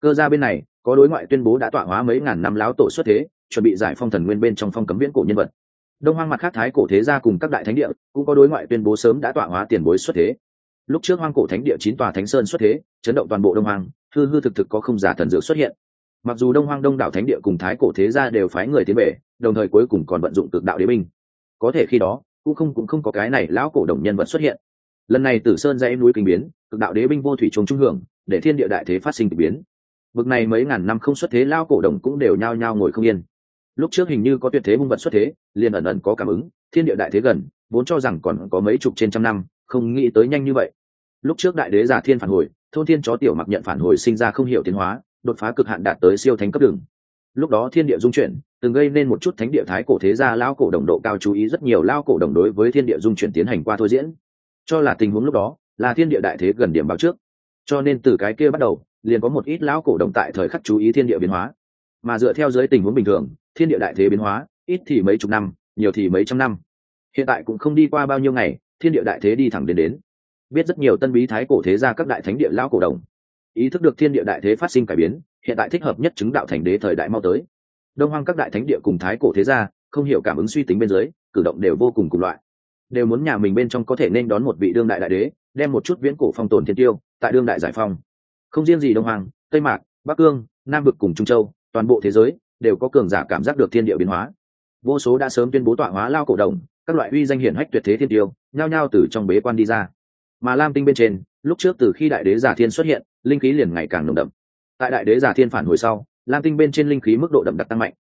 cơ gia bên này, có đối ngoại tuyên bố đã tọa hóa mấy ngàn năm láo tổ xuất thế, chuẩn bị giải phong thần nguyên bên trong phong cấm viễn cổ nhân vật. Đông hoang mặt khác thái cổ thế gia cùng các đại thánh địa cũng có đối ngoại tuyên bố sớm đã tọa hóa tiền bối xuất thế. Lúc trước hoang cổ thánh địa chín tòa thánh sơn xuất thế, chấn động toàn bộ đông hoang, hư hư thực thực có không giả thần dược xuất hiện. Mặc dù đông hoang đông đảo thánh địa cùng thái cổ thế gia đều phái người tiến về, đồng thời cuối cùng còn vận dụng cực đạo đế binh. Có thể khi đó, cũng không cũng không có cái này lão cổ đồng nhân vật xuất hiện. Lần này tử sơn ra em núi kinh biến, cực đạo đế binh vô thủy trùng trung hưởng, để thiên địa đại thế phát sinh k biến bực này mấy ngàn năm không xuất thế, lao cổ đồng cũng đều nhao nhao ngồi không yên. Lúc trước hình như có tuyệt thế hung vật xuất thế, liền ẩn ẩn có cảm ứng, thiên địa đại thế gần, vốn cho rằng còn có mấy chục trên trăm năm, không nghĩ tới nhanh như vậy. Lúc trước đại đế giả thiên phản hồi, thôn thiên chó tiểu mặc nhận phản hồi sinh ra không hiểu tiến hóa, đột phá cực hạn đạt tới siêu thánh cấp đường. Lúc đó thiên địa dung chuyển, từng gây nên một chút thánh địa thái cổ thế gia, lao cổ đồng độ cao chú ý rất nhiều, lao cổ đồng đối với thiên địa dung chuyển tiến hành qua thôi diễn. Cho là tình huống lúc đó, là thiên địa đại thế gần điểm báo trước. Cho nên từ cái kia bắt đầu liền có một ít lão cổ đồng tại thời khắc chú ý thiên địa biến hóa. Mà dựa theo dưới tình huống bình thường, thiên địa đại thế biến hóa, ít thì mấy chục năm, nhiều thì mấy trăm năm. Hiện tại cũng không đi qua bao nhiêu ngày, thiên địa đại thế đi thẳng đến đến. Biết rất nhiều tân bí thái cổ thế gia các đại thánh địa lão cổ đồng. Ý thức được thiên địa đại thế phát sinh cải biến, hiện tại thích hợp nhất chứng đạo thành đế thời đại mau tới. Đông hoang các đại thánh địa cùng thái cổ thế gia, không hiểu cảm ứng suy tính bên dưới, cử động đều vô cùng cùng loại. Đều muốn nhà mình bên trong có thể nên đón một vị đương đại đại đế, đem một chút viễn cổ phong tồn thiên tiêu, tại đương đại giải phong không riêng gì đông hoàng, tây mạc, bắc cương, nam vực cùng trung châu, toàn bộ thế giới đều có cường giả cảm giác được thiên địa biến hóa. Vô số đã sớm tuyên bố tọa hóa lao cổ đồng, các loại uy danh hiển hách tuyệt thế thiên tiêu, nhao nhao từ trong bế quan đi ra. Mà lam tinh bên trên, lúc trước từ khi đại đế giả thiên xuất hiện, linh khí liền ngày càng nồng đậm. Tại đại đế giả thiên phản hồi sau, lam tinh bên trên linh khí mức độ đậm đặc tăng mạnh.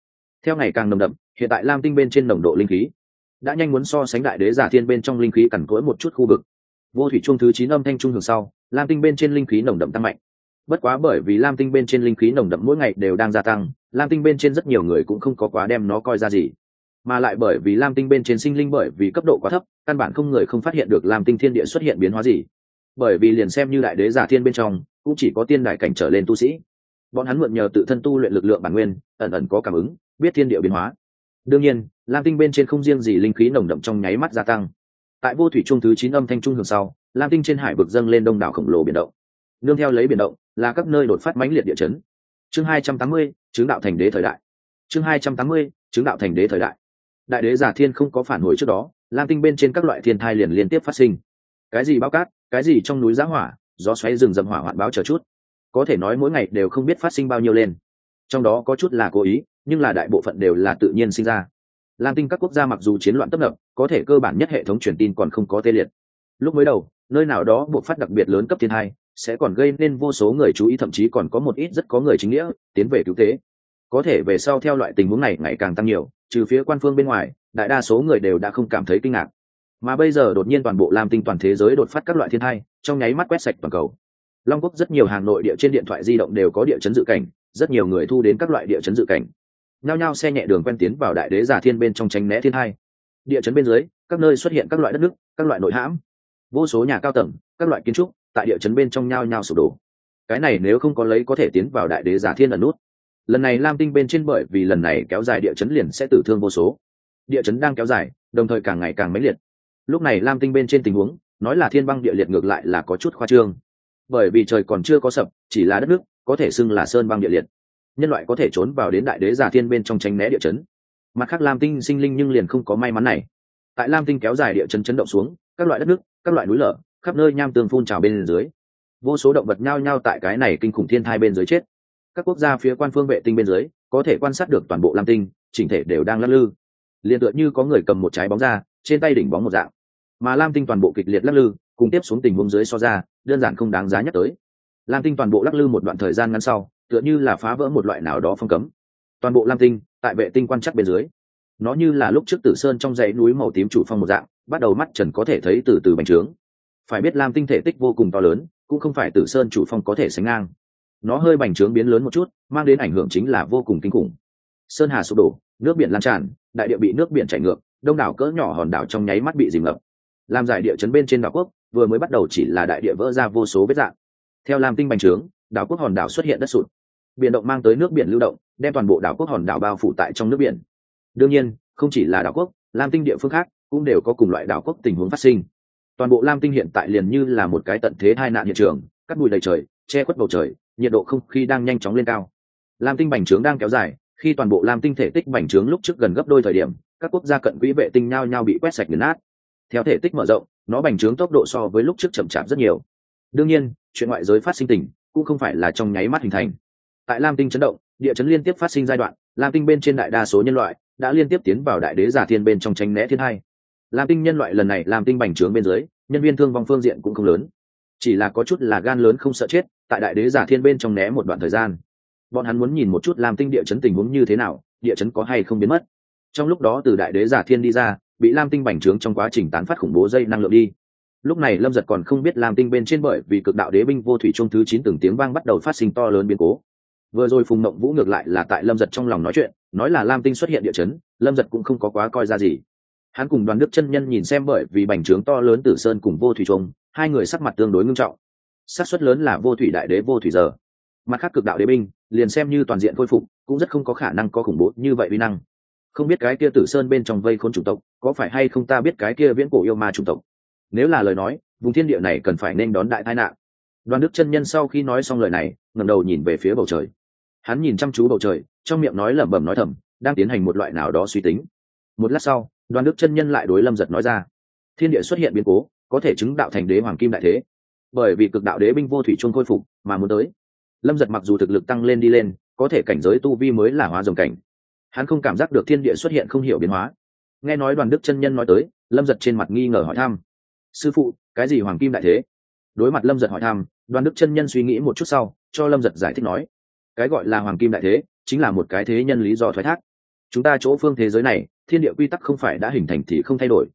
Theo ngày càng nồng đậm, hiện tại lam tinh bên trên nồng độ linh khí đã nhanh muốn so sánh đại đế giả thiên bên trong linh khí cằn cỗi một chút khu vực. Vô thủy Chuông thứ chín âm thanh trung hưởng sau, lam tinh bên trên linh khí nồng đậm tăng mạnh bất quá bởi vì lam tinh bên trên linh khí nồng đậm mỗi ngày đều đang gia tăng, lam tinh bên trên rất nhiều người cũng không có quá đem nó coi ra gì. Mà lại bởi vì lam tinh bên trên sinh linh bởi vì cấp độ quá thấp, căn bản không người không phát hiện được lam tinh thiên địa xuất hiện biến hóa gì. Bởi vì liền xem như đại đế giả thiên bên trong, cũng chỉ có tiên đại cảnh trở lên tu sĩ. Bọn hắn mượn nhờ tự thân tu luyện lực lượng bản nguyên, ẩn ẩn có cảm ứng, biết thiên địa biến hóa. Đương nhiên, lam tinh bên trên không riêng gì linh khí nồng đậm trong nháy mắt gia tăng. Tại vô thủy trung thứ chín âm thanh trung hưởng sau, lam tinh trên hải vực dâng lên đông đảo khổng lồ biển động. Nương theo lấy biển động là các nơi đột phát mãnh liệt địa chấn. Chương hai trăm tám mươi, chứng đạo thành đế thời đại. Chương hai trăm tám mươi, chứng đạo thành đế thời đại. Đại đế giả thiên không có phản hồi trước đó, lam tinh bên trên các loại thiên thai liền liên tiếp phát sinh. Cái gì bao cát, cái gì trong núi giá hỏa, gió xoáy rừng rậm hỏa hoạn báo chờ chút. Có thể nói mỗi ngày đều không biết phát sinh bao nhiêu lên. Trong đó có chút là cố ý, nhưng là đại bộ phận đều là tự nhiên sinh ra. Lam tinh các quốc gia mặc dù chiến loạn tấp nập, có thể cơ bản nhất hệ thống truyền tin còn không có tê liệt. Lúc mới đầu, nơi nào đó buộc phát đặc biệt lớn cấp thiên hai sẽ còn gây nên vô số người chú ý, thậm chí còn có một ít rất có người chính nghĩa tiến về cứu tế. Có thể về sau theo loại tình huống này ngày càng tăng nhiều, trừ phía quan phương bên ngoài, đại đa số người đều đã không cảm thấy kinh ngạc. Mà bây giờ đột nhiên toàn bộ lam tinh toàn thế giới đột phát các loại thiên hai trong nháy mắt quét sạch toàn cầu. Long quốc rất nhiều hàng nội địa trên điện thoại di động đều có địa chấn dự cảnh, rất nhiều người thu đến các loại địa chấn dự cảnh. Nhao nhao xe nhẹ đường quen tiến vào đại đế giả thiên bên trong tránh né thiên hai địa chấn bên dưới, các nơi xuất hiện các loại đất nước, các loại nội hãm. Vô số nhà cao tầng, các loại kiến trúc tại địa chấn bên trong nhao nhao sụp đổ. Cái này nếu không có lấy có thể tiến vào đại đế giả thiên ẩn nút. Lần này lam tinh bên trên bởi vì lần này kéo dài địa chấn liền sẽ tử thương vô số. Địa chấn đang kéo dài, đồng thời càng ngày càng mãnh liệt. Lúc này lam tinh bên trên tình huống, nói là thiên băng địa liệt ngược lại là có chút khoa trương. Bởi vì trời còn chưa có sập, chỉ là đất nước, có thể xưng là sơn băng địa liệt. Nhân loại có thể trốn vào đến đại đế giả thiên bên trong tránh né địa chấn. Mặt khác lam tinh sinh linh nhưng liền không có may mắn này. Tại lam tinh kéo dài địa chấn chấn động xuống, các loại đất nước, các loại núi lở khắp nơi nham tương phun trào bên dưới. Vô số động vật nhao nhao tại cái này kinh khủng thiên thai bên dưới chết. Các quốc gia phía quan phương vệ tinh bên dưới, có thể quan sát được toàn bộ lam tinh, chỉnh thể đều đang lắc lư. Liền tựa như có người cầm một trái bóng ra, trên tay đỉnh bóng một dạng. Mà lam tinh toàn bộ kịch liệt lắc lư, cùng tiếp xuống tình huống dưới so ra, đơn giản không đáng giá nhắc tới. Lam tinh toàn bộ lắc lư một đoạn thời gian ngắn sau, tựa như là phá vỡ một loại nào đó phong cấm. Toàn bộ lam tinh, tại vệ tinh quan chắc bên dưới, nó như là lúc trước tử sơn trong dãy núi màu tím chủ phong một dạng, bắt đầu mắt trần có thể thấy từ từ bành trướng phải biết lam tinh thể tích vô cùng to lớn, cũng không phải tử sơn chủ phong có thể sánh ngang. Nó hơi bành trướng biến lớn một chút, mang đến ảnh hưởng chính là vô cùng kinh khủng. Sơn hà sụp đổ, nước biển lan tràn, đại địa bị nước biển chảy ngược, đông đảo cỡ nhỏ hòn đảo trong nháy mắt bị dìm ngập. Làm giải địa chấn bên trên đảo quốc, vừa mới bắt đầu chỉ là đại địa vỡ ra vô số vết dạng. Theo lam tinh bành trướng, đảo quốc hòn đảo xuất hiện đất sụt. Biển động mang tới nước biển lưu động, đem toàn bộ đảo quốc hòn đảo bao phủ tại trong nước biển. Đương nhiên, không chỉ là đảo quốc, lam tinh địa phương khác cũng đều có cùng loại đảo quốc tình huống phát sinh toàn bộ lam tinh hiện tại liền như là một cái tận thế hai nạn hiện trường, cắt bụi đầy trời, che khuất bầu trời, nhiệt độ không khí đang nhanh chóng lên cao. Lam tinh bành trướng đang kéo dài, khi toàn bộ lam tinh thể tích bành trướng lúc trước gần gấp đôi thời điểm, các quốc gia cận quỹ vệ tinh nhao nhao bị quét sạch nghiền nát. Theo thể tích mở rộng, nó bành trướng tốc độ so với lúc trước chậm chạp rất nhiều. Đương nhiên, chuyện ngoại giới phát sinh tình cũng không phải là trong nháy mắt hình thành. Tại lam tinh chấn động, địa chấn liên tiếp phát sinh giai đoạn, lam tinh bên trên đại đa số nhân loại đã liên tiếp tiến vào đại đế giả thiên bên trong tranh né thiên hai lam tinh nhân loại lần này làm tinh bành trướng bên dưới, nhân viên thương vong phương diện cũng không lớn. Chỉ là có chút là gan lớn không sợ chết, tại đại đế giả thiên bên trong né một đoạn thời gian. Bọn hắn muốn nhìn một chút làm tinh địa chấn tình huống như thế nào, địa chấn có hay không biến mất. Trong lúc đó từ đại đế giả thiên đi ra, bị lam tinh bành trướng trong quá trình tán phát khủng bố dây năng lượng đi. Lúc này lâm giật còn không biết lam tinh bên trên bởi vì cực đạo đế binh vô thủy trung thứ chín từng tiếng vang bắt đầu phát sinh to lớn biến cố. Vừa rồi phùng mộng vũ ngược lại là tại lâm giật trong lòng nói chuyện, nói là lam tinh xuất hiện địa chấn, lâm giật cũng không có quá coi ra gì hắn cùng đoàn đức chân nhân nhìn xem bởi vì bành trướng to lớn tử sơn cùng vô thủy trung hai người sắc mặt tương đối ngưng trọng. Xác suất lớn là vô thủy đại đế vô thủy giờ. Mặt khác cực đạo đế binh, liền xem như toàn diện khôi phục, cũng rất không có khả năng có khủng bố như vậy vi năng. Không biết cái kia tử sơn bên trong vây khôn chủng tộc, có phải hay không ta biết cái kia viễn cổ yêu ma chủng tộc? Nếu là lời nói, vùng thiên địa này cần phải nên đón đại tai nạn. Đoàn đức chân nhân sau khi nói xong lời này, ngẩng đầu nhìn về phía bầu trời. Hắn nhìn chăm chú bầu trời, trong miệng nói lẩm bẩm nói thầm, đang tiến hành một loại nào đó suy tính. Một lát sau đoàn đức chân nhân lại đối lâm giật nói ra, thiên địa xuất hiện biến cố, có thể chứng đạo thành đế hoàng kim đại thế. Bởi vì cực đạo đế binh vô thủy chuông khôi phục mà muốn tới. Lâm giật mặc dù thực lực tăng lên đi lên, có thể cảnh giới tu vi mới là hóa dòng cảnh. Hắn không cảm giác được thiên địa xuất hiện không hiểu biến hóa. Nghe nói đoàn đức chân nhân nói tới, lâm giật trên mặt nghi ngờ hỏi thăm, sư phụ, cái gì hoàng kim đại thế? Đối mặt lâm giật hỏi thăm đoàn đức chân nhân suy nghĩ một chút sau, cho lâm giật giải thích nói, cái gọi là hoàng kim đại thế, chính là một cái thế nhân lý do thoái thác. Chúng ta chỗ phương thế giới này thiên địa quy tắc không phải đã hình thành thì không thay đổi.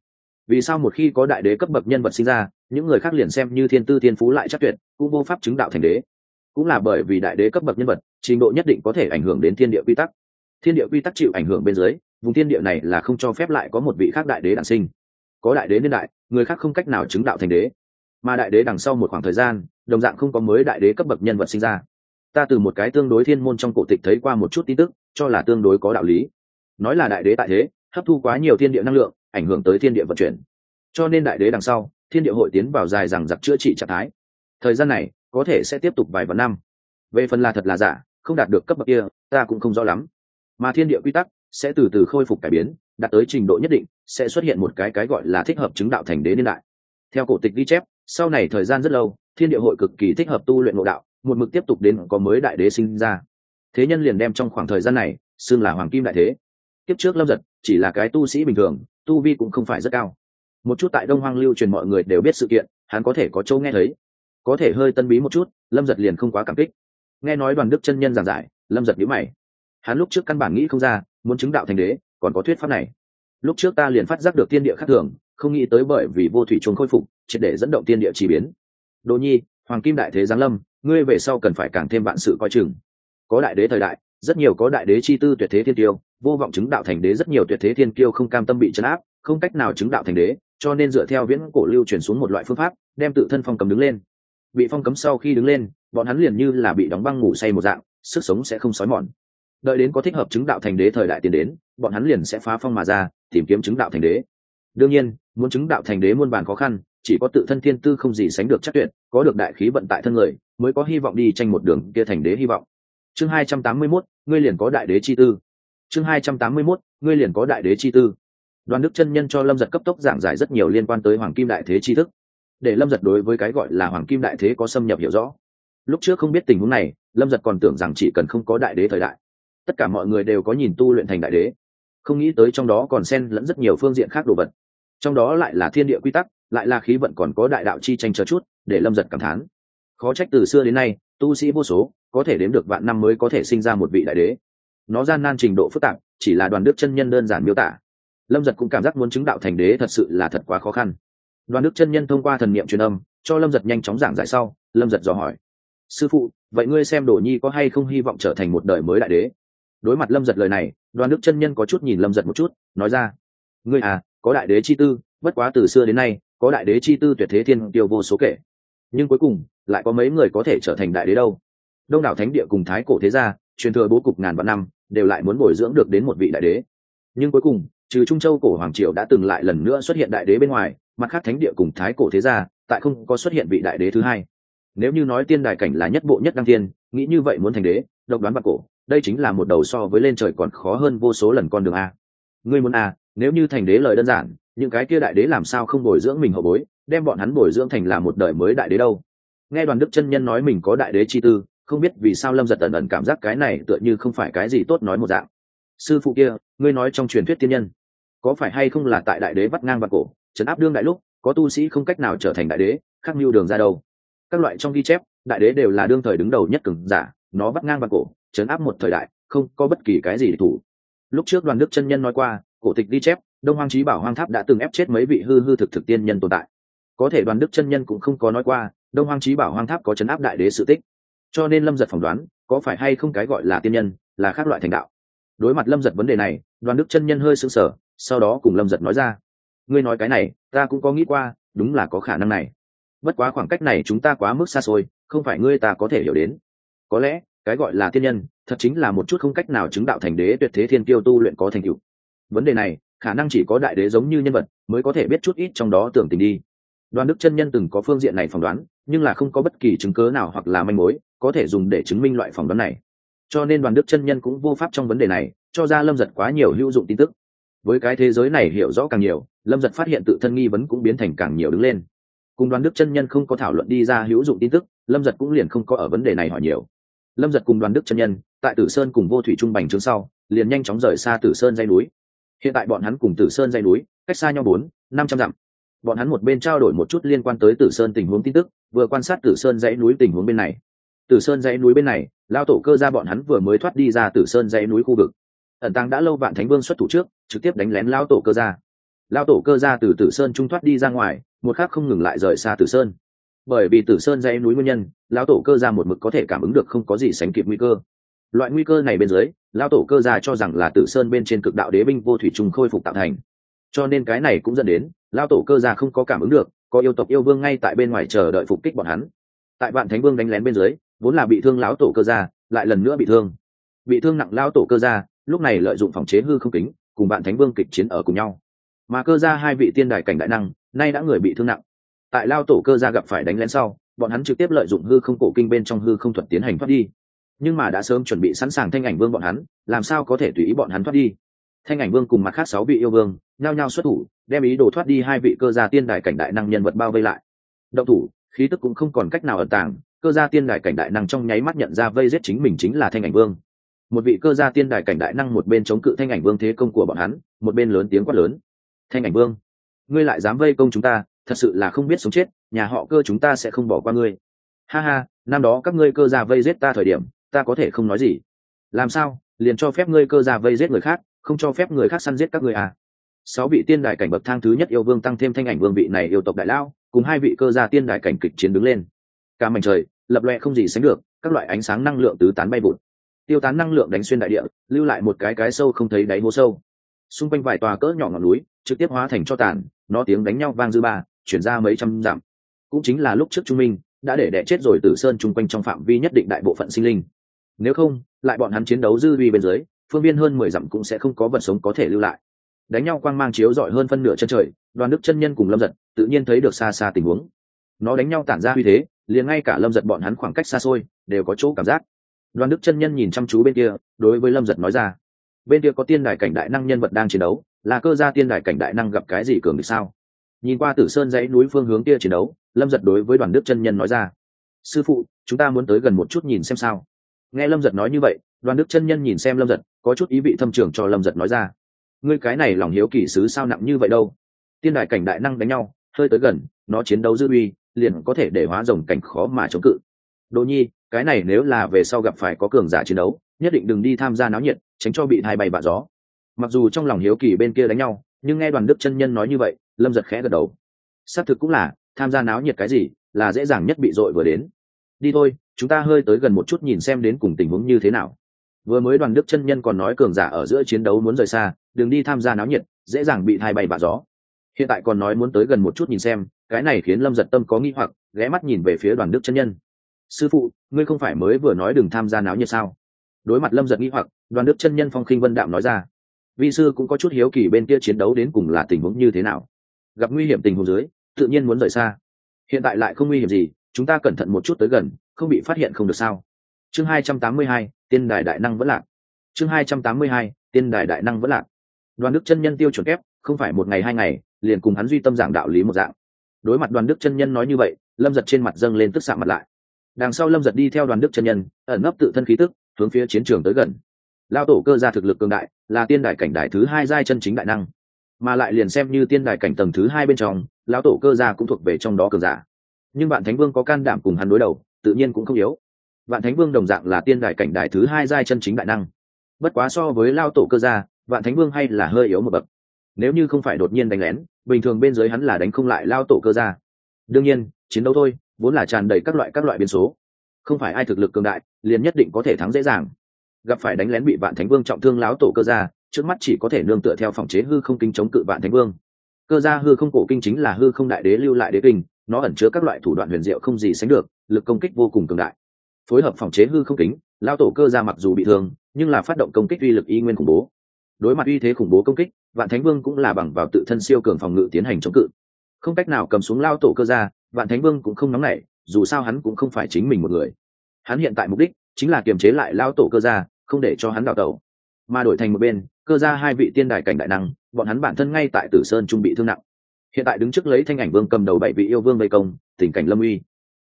Vì sao một khi có đại đế cấp bậc nhân vật sinh ra, những người khác liền xem như thiên tư thiên phú lại chắc tuyệt, cũng vô pháp chứng đạo thành đế? Cũng là bởi vì đại đế cấp bậc nhân vật, trình độ nhất định có thể ảnh hưởng đến thiên địa quy tắc. Thiên địa quy tắc chịu ảnh hưởng bên dưới, vùng thiên địa này là không cho phép lại có một vị khác đại đế đản sinh. Có đại đế niên đại, người khác không cách nào chứng đạo thành đế. Mà đại đế đằng sau một khoảng thời gian, đồng dạng không có mới đại đế cấp bậc nhân vật sinh ra. Ta từ một cái tương đối thiên môn trong cổ tịch thấy qua một chút tin tức, cho là tương đối có đạo lý. Nói là đại đế tại thế hấp thu quá nhiều thiên địa năng lượng, ảnh hưởng tới thiên địa vận chuyển. Cho nên đại đế đằng sau, thiên địa hội tiến vào dài rằng giặc chữa trị trạng thái. Thời gian này, có thể sẽ tiếp tục vài vạn năm. Về phần là thật là giả, không đạt được cấp bậc kia, ta cũng không rõ lắm. Mà thiên địa quy tắc sẽ từ từ khôi phục cải biến, đạt tới trình độ nhất định, sẽ xuất hiện một cái cái gọi là thích hợp chứng đạo thành đế niên đại. Theo cổ tịch ghi chép, sau này thời gian rất lâu, thiên địa hội cực kỳ thích hợp tu luyện ngộ đạo, một mực tiếp tục đến có mới đại đế sinh ra. Thế nhân liền đem trong khoảng thời gian này, xưng là hoàng kim đại thế tiếp trước lâm giật chỉ là cái tu sĩ bình thường, tu vi cũng không phải rất cao. Một chút tại đông hoang lưu truyền mọi người đều biết sự kiện, hắn có thể có châu nghe thấy. Có thể hơi tân bí một chút, lâm giật liền không quá cảm kích. Nghe nói đoàn đức chân nhân giảng giải, lâm giật nhữ mày. Hắn lúc trước căn bản nghĩ không ra, muốn chứng đạo thành đế, còn có thuyết pháp này. Lúc trước ta liền phát giác được tiên địa khác thường, không nghĩ tới bởi vì vô thủy chuông khôi phục, triệt để dẫn động tiên địa chỉ biến. Đồ nhi, hoàng kim đại thế giáng lâm, ngươi về sau cần phải càng thêm vạn sự coi chừng. Có đại đế thời đại rất nhiều có đại đế chi tư tuyệt thế thiên tiêu vô vọng chứng đạo thành đế rất nhiều tuyệt thế thiên kiêu không cam tâm bị chấn áp không cách nào chứng đạo thành đế cho nên dựa theo viễn cổ lưu chuyển xuống một loại phương pháp đem tự thân phong cấm đứng lên. Bị phong cấm sau khi đứng lên bọn hắn liền như là bị đóng băng ngủ say một dạng sức sống sẽ không xói mòn. Đợi đến có thích hợp chứng đạo thành đế thời đại tiến đến bọn hắn liền sẽ phá phong mà ra tìm kiếm chứng đạo thành đế. Đương nhiên muốn chứng đạo thành đế muôn bàn khó khăn chỉ có tự thân thiên tư không gì sánh được chắc tuyệt có được đại khí vận tại thân người mới có hy vọng đi tranh một đường kia thành đế hy vọng. Chương hai trăm tám mươi 281, ngươi liền có đại đế chi tư. Chương hai trăm tám mươi 281, ngươi liền có đại đế chi tư. Đoàn đức chân nhân cho lâm giật cấp tốc giảng giải rất nhiều liên quan tới hoàng kim đại thế chi thức. Để lâm giật đối với cái gọi là hoàng kim đại thế có xâm nhập hiểu rõ. Lúc trước không biết tình huống này lâm giật còn tưởng rằng chỉ cần không có đại đế thời đại tất cả mọi người đều có nhìn tu luyện thành đại đế. Không nghĩ tới trong đó còn xen lẫn rất nhiều phương diện khác đồ vật. Trong đó lại là thiên địa quy tắc lại là khí vận còn có đại đạo chi tranh chờ chút để lâm giật cảm thán. Khó trách từ xưa đến nay tu sĩ vô số có thể đếm được vạn năm mới có thể sinh ra một vị đại đế. Nó gian nan trình độ phức tạp, chỉ là đoàn đức chân nhân đơn giản miêu tả. Lâm giật cũng cảm giác muốn chứng đạo thành đế thật sự là thật quá khó khăn. Đoàn đức chân nhân thông qua thần niệm truyền âm, cho lâm giật nhanh chóng giảng giải sau, lâm giật dò hỏi, sư phụ, vậy ngươi xem đồ nhi có hay không hy vọng trở thành một đời mới đại đế? Đối mặt lâm giật lời này, đoàn đức chân nhân có chút nhìn lâm giật một chút, nói ra, ngươi à có đại đế chi tư, bất quá từ xưa đến nay, có đại đế chi tư tuyệt thế thiên tiêu vô số kể. Nhưng cuối cùng, lại có mấy người có thể trở thành đại đế đâu? Đông đảo thánh địa cùng thái cổ thế gia, truyền thừa bố cục ngàn vạn năm, đều lại muốn bồi dưỡng được đến một vị đại đế. Nhưng cuối cùng, trừ trung châu cổ hoàng triều đã từng lại lần nữa xuất hiện đại đế bên ngoài, mặt khác thánh địa cùng thái cổ thế gia tại không có xuất hiện vị đại đế thứ hai. Nếu như nói tiên đại cảnh là nhất bộ nhất đăng tiên nghĩ như vậy muốn thành đế, độc đoán bạc cổ, đây chính là một đầu so với lên trời còn khó hơn vô số lần con đường a. Ngươi muốn a, nếu như thành đế lời đơn giản, những cái kia đại đế làm sao không bồi dưỡng mình hậu bối, đem bọn hắn bồi dưỡng thành là một đời mới đại đế đâu. Nghe đoàn đức chân nhân nói mình có đại đế chi tư không biết vì sao lâm giật ẩn ẩn cảm giác cái này tựa như không phải cái gì tốt nói một dạng. Sư phụ kia, ngươi nói trong truyền thuyết tiên nhân, có phải hay không là tại đại đế bắt ngang và cổ, trấn áp đương đại lúc, có tu sĩ không cách nào trở thành đại đế khắc mưu đường ra đâu? Các loại trong ghi chép, đại đế đều là đương thời đứng đầu nhất cường giả, nó bắt ngang và cổ, trấn áp một thời đại, không có bất kỳ cái gì để thủ. Lúc trước đoàn đức chân nhân nói qua, cổ tịch ghi chép, đông hoang trí bảo hoang tháp đã từng ép chết mấy vị hư hư thực thực tiên nhân tồn tại. Có thể đoàn đức chân nhân cũng không có nói qua, đông hoang trí bảo hoang tháp có chấn áp đại đế sự tích cho nên lâm giật phỏng đoán, có phải hay không cái gọi là tiên nhân, là khác loại thành đạo. Đối mặt lâm giật vấn đề này, đoàn đức chân nhân hơi sững sờ, sau đó cùng lâm giật nói ra, ngươi nói cái này, ta cũng có nghĩ qua, đúng là có khả năng này. Bất quá khoảng cách này chúng ta quá mức xa xôi, không phải ngươi ta có thể hiểu đến. Có lẽ, cái gọi là tiên nhân, thật chính là một chút không cách nào chứng đạo thành đế tuyệt thế thiên kiêu tu luyện có thành tựu. Vấn đề này, khả năng chỉ có đại đế giống như nhân vật, mới có thể biết chút ít trong đó tưởng tình đi. Đoàn đức chân nhân từng có phương diện này phỏng đoán nhưng là không có bất kỳ chứng cớ nào hoặc là manh mối, có thể dùng để chứng minh loại phỏng đoán này. Cho nên đoàn đức chân nhân cũng vô pháp trong vấn đề này, cho ra lâm giật quá nhiều hữu dụng tin tức. Với cái thế giới này hiểu rõ càng nhiều, lâm giật phát hiện tự thân nghi vấn cũng biến thành càng nhiều đứng lên. Cùng đoàn đức chân nhân không có thảo luận đi ra hữu dụng tin tức, lâm giật cũng liền không có ở vấn đề này hỏi nhiều. Lâm giật cùng đoàn đức chân nhân, tại tử sơn cùng vô thủy trung bành trướng sau, liền nhanh chóng rời xa tử sơn dây núi. Hiện tại bọn hắn cùng tử sơn dây núi, cách xa nhau bốn, năm trăm dặm bọn hắn một bên trao đổi một chút liên quan tới tử sơn tình huống tin tức, vừa quan sát tử sơn dãy núi tình huống bên này. Tử sơn dãy núi bên này, lao tổ cơ ra bọn hắn vừa mới thoát đi ra tử sơn dãy núi khu vực. Ẩn tăng đã lâu vạn thánh vương xuất thủ trước, trực tiếp đánh lén lao tổ cơ ra. Lao tổ cơ ra từ tử sơn trung thoát đi ra ngoài, một khác không ngừng lại rời xa tử sơn. Bởi vì tử sơn dãy núi nguyên nhân, lao tổ cơ ra một mực có thể cảm ứng được không có gì sánh kịp nguy cơ. Loại nguy cơ này bên dưới, lao tổ cơ ra cho rằng là tử sơn bên trên cực đạo đế binh vô thủy trùng khôi phục tạo thành. Cho nên cái này cũng dẫn đến lao tổ cơ gia không có cảm ứng được có yêu tộc yêu vương ngay tại bên ngoài chờ đợi phục kích bọn hắn. Tại vạn thánh vương đánh lén bên dưới vốn là bị thương lão tổ cơ gia, lại lần nữa bị thương. Bị thương nặng lao tổ cơ gia. lúc này lợi dụng phòng chế hư không kính cùng bạn thánh vương kịch chiến ở cùng nhau. Mà cơ ra hai vị tiên đài cảnh đại năng nay đã người bị thương nặng. Tại lao tổ cơ ra gặp phải đánh lén sau bọn hắn trực tiếp lợi dụng hư không cổ kinh bên trong hư không thuật tiến hành thoát đi. Nhưng mà đã sớm chuẩn bị sẵn sàng thanh ảnh vương bọn hắn làm sao có thể tùy ý bọn hắn thoát đi? Thanh ảnh vương cùng mặt khác sáu vị yêu vương nhao nhao xuất thủ, đem ý đồ thoát đi hai vị cơ gia tiên đại cảnh đại năng nhân vật bao vây lại. Động thủ, khí tức cũng không còn cách nào ẩn tàng, cơ gia tiên đại cảnh đại năng trong nháy mắt nhận ra vây giết chính mình chính là thanh ảnh vương. Một vị cơ gia tiên đại cảnh đại năng một bên chống cự thanh ảnh vương thế công của bọn hắn, một bên lớn tiếng quát lớn. Thanh ảnh vương, ngươi lại dám vây công chúng ta, thật sự là không biết sống chết, nhà họ cơ chúng ta sẽ không bỏ qua ngươi. Ha ha, năm đó các ngươi cơ gia vây giết ta thời điểm, ta có thể không nói gì. Làm sao, liền cho phép ngươi cơ gia vây giết người khác không cho phép người khác săn giết các ngươi à. Sáu vị tiên đại cảnh bậc thang thứ nhất yêu vương tăng thêm thanh ảnh vương vị này yêu tộc đại lao, cùng hai vị cơ gia tiên đại cảnh kịch chiến đứng lên. Cả mảnh trời, lập loe không gì sánh được, các loại ánh sáng năng lượng tứ tán bay vụt. Tiêu tán năng lượng đánh xuyên đại địa, lưu lại một cái cái sâu không thấy đáy hố sâu. Xung quanh vài tòa cỡ nhỏ ngọn núi, trực tiếp hóa thành cho tàn, nó tiếng đánh nhau vang dư ba, chuyển ra mấy trăm dặm. Cũng chính là lúc trước trung minh đã để đẻ chết rồi tử sơn chung quanh trong phạm vi nhất định đại bộ phận sinh linh. Nếu không, lại bọn hắn chiến đấu dư vi bên dưới phương viên hơn mười dặm cũng sẽ không có vật sống có thể lưu lại. Đánh nhau quang mang chiếu rọi hơn phân nửa chân trời, đoàn đức chân nhân cùng lâm giật tự nhiên thấy được xa xa tình huống. Nó đánh nhau tản ra uy thế, liền ngay cả lâm giật bọn hắn khoảng cách xa xôi đều có chỗ cảm giác. Đoàn đức chân nhân nhìn chăm chú bên kia, đối với lâm giật nói ra, bên kia có tiên đài cảnh đại năng nhân vật đang chiến đấu, là cơ gia tiên đài cảnh đại năng gặp cái gì cường được sao? Nhìn qua tử sơn dãy núi phương hướng kia chiến đấu, lâm giật đối với đoàn đức chân nhân nói ra, sư phụ, chúng ta muốn tới gần một chút nhìn xem sao. Nghe lâm giật nói như vậy, đoàn đức chân nhân nhìn xem lâm giật có chút ý vị thâm trường cho lâm giật nói ra. Ngươi cái này lòng hiếu kỳ sứ sao nặng như vậy đâu? Tiên đại cảnh đại năng đánh nhau, hơi tới gần, nó chiến đấu dư uy, liền có thể để hóa rồng cảnh khó mà chống cự. Đỗ nhi, cái này nếu là về sau gặp phải có cường giả chiến đấu, nhất định đừng đi tham gia náo nhiệt, tránh cho bị hai bay bạ gió. Mặc dù trong lòng hiếu kỳ bên kia đánh nhau, nhưng nghe đoàn đức chân nhân nói như vậy, lâm giật khẽ gật đầu. Xác thực cũng là, tham gia náo nhiệt cái gì, là dễ dàng nhất bị dội vừa đến. Đi thôi, chúng ta hơi tới gần một chút nhìn xem đến cùng tình huống như thế nào vừa mới đoàn đức chân nhân còn nói cường giả ở giữa chiến đấu muốn rời xa, đừng đi tham gia náo nhiệt, dễ dàng bị hai bay bạ gió. Hiện tại còn nói muốn tới gần một chút nhìn xem, cái này khiến lâm giật tâm có nghi hoặc, ghé mắt nhìn về phía đoàn đức chân nhân. Sư phụ, ngươi không phải mới vừa nói đừng tham gia náo nhiệt sao? Đối mặt lâm giật nghi hoặc, đoàn đức chân nhân phong khinh vân đạm nói ra. Vi sư cũng có chút hiếu kỳ bên kia chiến đấu đến cùng là tình huống như thế nào. Gặp nguy hiểm tình huống dưới, tự nhiên muốn rời xa. Hiện tại lại không nguy hiểm gì, chúng ta cẩn thận một chút tới gần, không bị phát hiện không được sao? Chương hai trăm tám mươi hai, tiên đài đại năng vẫn lạc. Chương hai trăm tám mươi hai, tiên đài đại năng vẫn lạc. Đoàn đức chân nhân tiêu chuẩn kép, không phải một ngày hai ngày, liền cùng hắn duy tâm giảng đạo lý một dạng. Đối mặt đoàn đức chân nhân nói như vậy, lâm giật trên mặt dâng lên tức xạ mặt lại. Đằng sau lâm giật đi theo đoàn đức chân nhân, ẩn nấp tự thân khí tức, hướng phía chiến trường tới gần. Lao tổ cơ ra thực lực cường đại, là tiên đại cảnh đại thứ hai giai chân chính đại năng. Mà lại liền xem như tiên đại cảnh tầng thứ hai bên trong, lão tổ cơ gia cũng thuộc về trong đó cường giả. Nhưng bạn thánh vương có can đảm cùng hắn đối đầu, tự nhiên cũng không yếu vạn thánh vương đồng dạng là tiên đại cảnh đại thứ hai giai chân chính đại năng. Bất quá so với lao tổ cơ gia, vạn thánh vương hay là hơi yếu một bậc. Nếu như không phải đột nhiên đánh lén, bình thường bên dưới hắn là đánh không lại lao tổ cơ gia. Đương nhiên, chiến đấu thôi, vốn là tràn đầy các loại các loại biến số. Không phải ai thực lực cường đại, liền nhất định có thể thắng dễ dàng. Gặp phải đánh lén bị vạn thánh vương trọng thương láo tổ cơ gia, trước mắt chỉ có thể nương tựa theo phòng chế hư không kinh chống cự vạn thánh vương. Cơ gia hư không cổ kinh chính là hư không đại đế lưu lại đế kinh, nó ẩn chứa các loại thủ đoạn huyền diệu không gì sánh được, lực công kích vô cùng cường đại phối hợp phòng chế hư không kính lao tổ cơ gia mặc dù bị thương, nhưng là phát động công kích uy lực y nguyên khủng bố. Đối mặt uy thế khủng bố công kích, vạn thánh vương cũng là bằng vào tự thân siêu cường phòng ngự tiến hành chống cự. Không cách nào cầm xuống lao tổ cơ gia, vạn thánh vương cũng không nóng nảy, dù sao hắn cũng không phải chính mình một người. Hắn hiện tại mục đích chính là kiềm chế lại lao tổ cơ gia, không để cho hắn đào tẩu. Mà đổi thành một bên, cơ gia hai vị tiên đài cảnh đại năng, bọn hắn bản thân ngay tại tử sơn trung bị thương nặng. Hiện tại đứng trước lấy thanh ảnh vương cầm đầu bảy vị yêu vương vây công, tình cảnh lâm uy.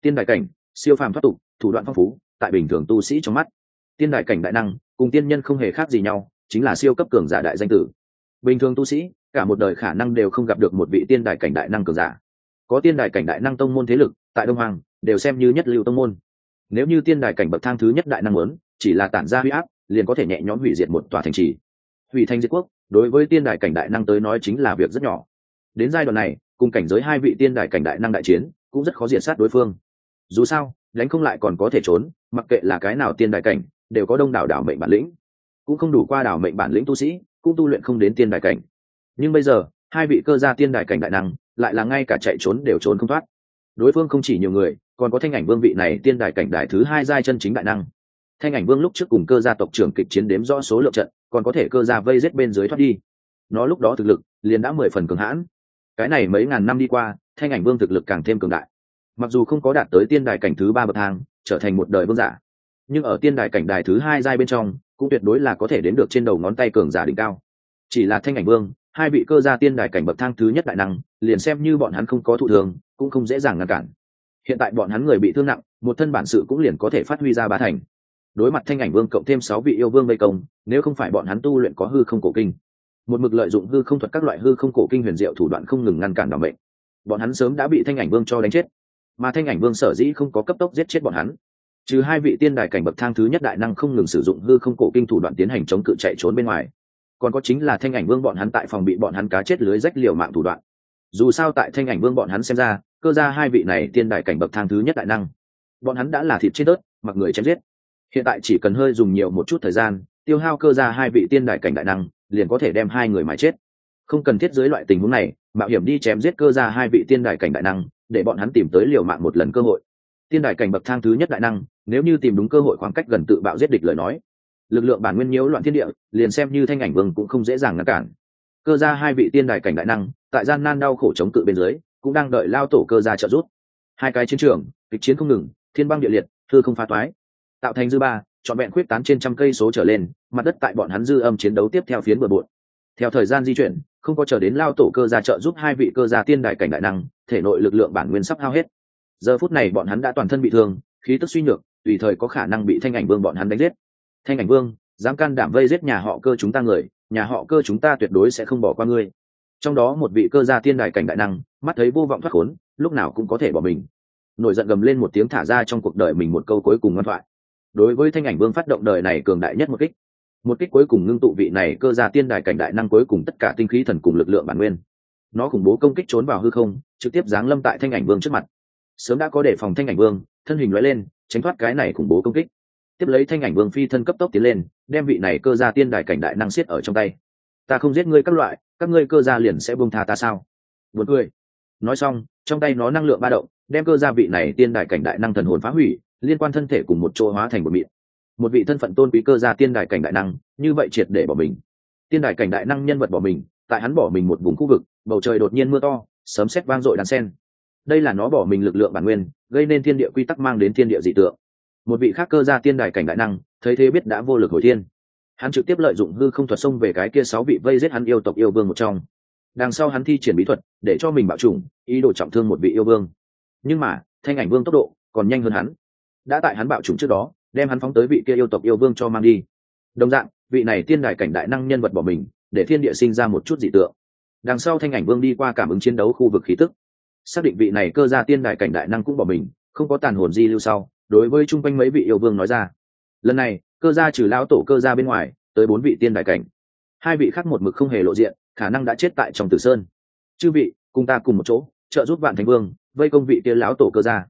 Tiên đại cảnh siêu phàm thoát tục, thủ đoạn phong phú, tại bình thường tu sĩ trong mắt. Tiên đại cảnh đại năng, cùng tiên nhân không hề khác gì nhau, chính là siêu cấp cường giả đại danh tử. Bình thường tu sĩ, cả một đời khả năng đều không gặp được một vị tiên đại cảnh đại năng cường giả. Có tiên đại cảnh đại năng tông môn thế lực, tại đông hoàng đều xem như nhất lưu tông môn. Nếu như tiên đại cảnh bậc thang thứ nhất đại năng lớn chỉ là tản ra huy áp, liền có thể nhẹ nhõm hủy diệt một tòa thành trì. Hủy thành diệt quốc, đối với tiên đại cảnh đại năng tới nói chính là việc rất nhỏ. Đến giai đoạn này, cùng cảnh giới hai vị tiên đại cảnh đại năng đại chiến, cũng rất khó diệt sát đối phương dù sao, đánh không lại còn có thể trốn, mặc kệ là cái nào tiên đại cảnh, đều có đông đảo đảo mệnh bản lĩnh. Cũng không đủ qua đảo mệnh bản lĩnh tu sĩ, cũng tu luyện không đến tiên đại cảnh. Nhưng bây giờ, hai vị cơ gia tiên đại cảnh đại năng, lại là ngay cả chạy trốn đều trốn không thoát. Đối phương không chỉ nhiều người, còn có thanh ảnh vương vị này tiên đại cảnh đại thứ hai giai chân chính đại năng. Thanh ảnh vương lúc trước cùng cơ gia tộc trưởng kịch chiến đếm rõ số lượng trận, còn có thể cơ gia vây rết bên dưới thoát đi. Nó lúc đó thực lực liền đã mười phần cường hãn. Cái này mấy ngàn năm đi qua, thanh ảnh vương thực lực càng thêm cường đại mặc dù không có đạt tới tiên đài cảnh thứ ba bậc thang, trở thành một đời vương giả, nhưng ở tiên đài cảnh đài thứ hai giai bên trong, cũng tuyệt đối là có thể đến được trên đầu ngón tay cường giả đỉnh cao. Chỉ là thanh ảnh vương, hai vị cơ gia tiên đài cảnh bậc thang thứ nhất đại năng, liền xem như bọn hắn không có thụ thường cũng không dễ dàng ngăn cản. Hiện tại bọn hắn người bị thương nặng, một thân bản sự cũng liền có thể phát huy ra ba thành. Đối mặt thanh ảnh vương cộng thêm sáu vị yêu vương vây công, nếu không phải bọn hắn tu luyện có hư không cổ kinh, một mực lợi dụng hư không thuật các loại hư không cổ kinh huyền diệu thủ đoạn không ngừng ngăn cản đ mệnh, bọn hắn sớm đã bị thanh ảnh vương cho đánh chết mà thanh ảnh vương sở dĩ không có cấp tốc giết chết bọn hắn. Trừ hai vị tiên đài cảnh bậc thang thứ nhất đại năng không ngừng sử dụng hư không cổ kinh thủ đoạn tiến hành chống cự chạy trốn bên ngoài, còn có chính là thanh ảnh vương bọn hắn tại phòng bị bọn hắn cá chết lưới rách liều mạng thủ đoạn. Dù sao tại thanh ảnh vương bọn hắn xem ra, cơ ra hai vị này tiên đài cảnh bậc thang thứ nhất đại năng, bọn hắn đã là thịt chết tớt, mặc người chém giết. Hiện tại chỉ cần hơi dùng nhiều một chút thời gian, tiêu hao cơ ra hai vị tiên đài cảnh đại năng, liền có thể đem hai người mà chết. Không cần thiết dưới loại tình huống này, mạo hiểm đi chém giết cơ ra hai vị tiên đài cảnh đại năng để bọn hắn tìm tới liều mạng một lần cơ hội. Tiên đài cảnh bậc thang thứ nhất đại năng, nếu như tìm đúng cơ hội khoảng cách gần tự bạo giết địch lời nói, lực lượng bản nguyên nhiễu loạn thiên địa, liền xem như thanh ảnh vương cũng không dễ dàng ngăn cản. Cơ ra hai vị tiên đài cảnh đại năng, tại gian nan đau khổ chống cự bên dưới, cũng đang đợi lao tổ cơ ra trợ giúp. Hai cái chiến trường, kịch chiến không ngừng, thiên băng địa liệt thư không phá toái. Tạo thành dư ba, trọn vẹn khuyết tán trên trăm cây số trở lên, mặt đất tại bọn hắn dư âm chiến đấu tiếp theo phiến bờ bộn. Theo thời gian di chuyển, không có chờ đến lao tổ cơ gia trợ giúp hai vị cơ gia tiên đại cảnh đại năng thể nội lực lượng bản nguyên sắp hao hết. Giờ phút này bọn hắn đã toàn thân bị thương, khí tức suy nhược, tùy thời có khả năng bị thanh ảnh vương bọn hắn đánh giết. Thanh ảnh vương, dám can đảm vây giết nhà họ cơ chúng ta người, nhà họ cơ chúng ta tuyệt đối sẽ không bỏ qua ngươi. Trong đó một vị cơ gia tiên đại cảnh đại năng, mắt thấy vô vọng thoát khốn, lúc nào cũng có thể bỏ mình. Nổi giận gầm lên một tiếng thả ra trong cuộc đời mình một câu cuối cùng ngoan thoại. Đối với thanh ảnh vương phát động đời này cường đại nhất một kích một kích cuối cùng ngưng tụ vị này cơ gia tiên đài cảnh đại năng cuối cùng tất cả tinh khí thần cùng lực lượng bản nguyên. Nó khủng bố công kích trốn vào hư không trực tiếp giáng lâm tại thanh ảnh vương trước mặt. Sớm đã có đề phòng thanh ảnh vương, thân hình loại lên, tránh thoát cái này khủng bố công kích. Tiếp lấy thanh ảnh vương phi thân cấp tốc tiến lên, đem vị này cơ gia tiên đài cảnh đại năng siết ở trong tay. Ta không giết ngươi các loại, các ngươi cơ gia liền sẽ buông tha ta sao? Buồn cười. Nói xong, trong tay nó năng lượng ba động, đem cơ gia vị này tiên đài cảnh đại năng thần hồn phá hủy, liên quan thân thể cùng một chỗ hóa thành một mịn. Một vị thân phận tôn quý cơ gia tiên đài cảnh đại năng, như vậy triệt để bỏ mình. Tiên đài cảnh đại năng nhân vật bỏ mình, tại hắn bỏ mình một vùng khu vực, bầu trời đột nhiên mưa to sấm sét vang dội đàn sen. Đây là nó bỏ mình lực lượng bản nguyên, gây nên thiên địa quy tắc mang đến thiên địa dị tượng. Một vị khác cơ gia tiên đài cảnh đại năng, thấy thế biết đã vô lực hồi thiên. Hắn trực tiếp lợi dụng hư không thuật xông về cái kia sáu vị vây giết hắn yêu tộc yêu vương một trong. Đằng sau hắn thi triển bí thuật, để cho mình bạo chủng, ý đồ trọng thương một vị yêu vương. Nhưng mà, thanh ảnh vương tốc độ còn nhanh hơn hắn. Đã tại hắn bạo chủng trước đó, đem hắn phóng tới vị kia yêu tộc yêu vương cho mang đi. Đồng dạng, vị này tiên đài cảnh đại năng nhân vật bỏ mình, để thiên địa sinh ra một chút dị tượng đằng sau thanh ảnh vương đi qua cảm ứng chiến đấu khu vực khí tức. Xác định vị này cơ gia tiên đại cảnh đại năng cũng bỏ mình, không có tàn hồn di lưu sau, đối với chung quanh mấy vị yêu vương nói ra. Lần này, cơ gia trừ lão tổ cơ gia bên ngoài, tới bốn vị tiên đại cảnh. Hai vị khác một mực không hề lộ diện, khả năng đã chết tại trong tử sơn. Chư vị, cùng ta cùng một chỗ, trợ giúp vạn thánh vương, vây công vị tiên lão tổ cơ gia.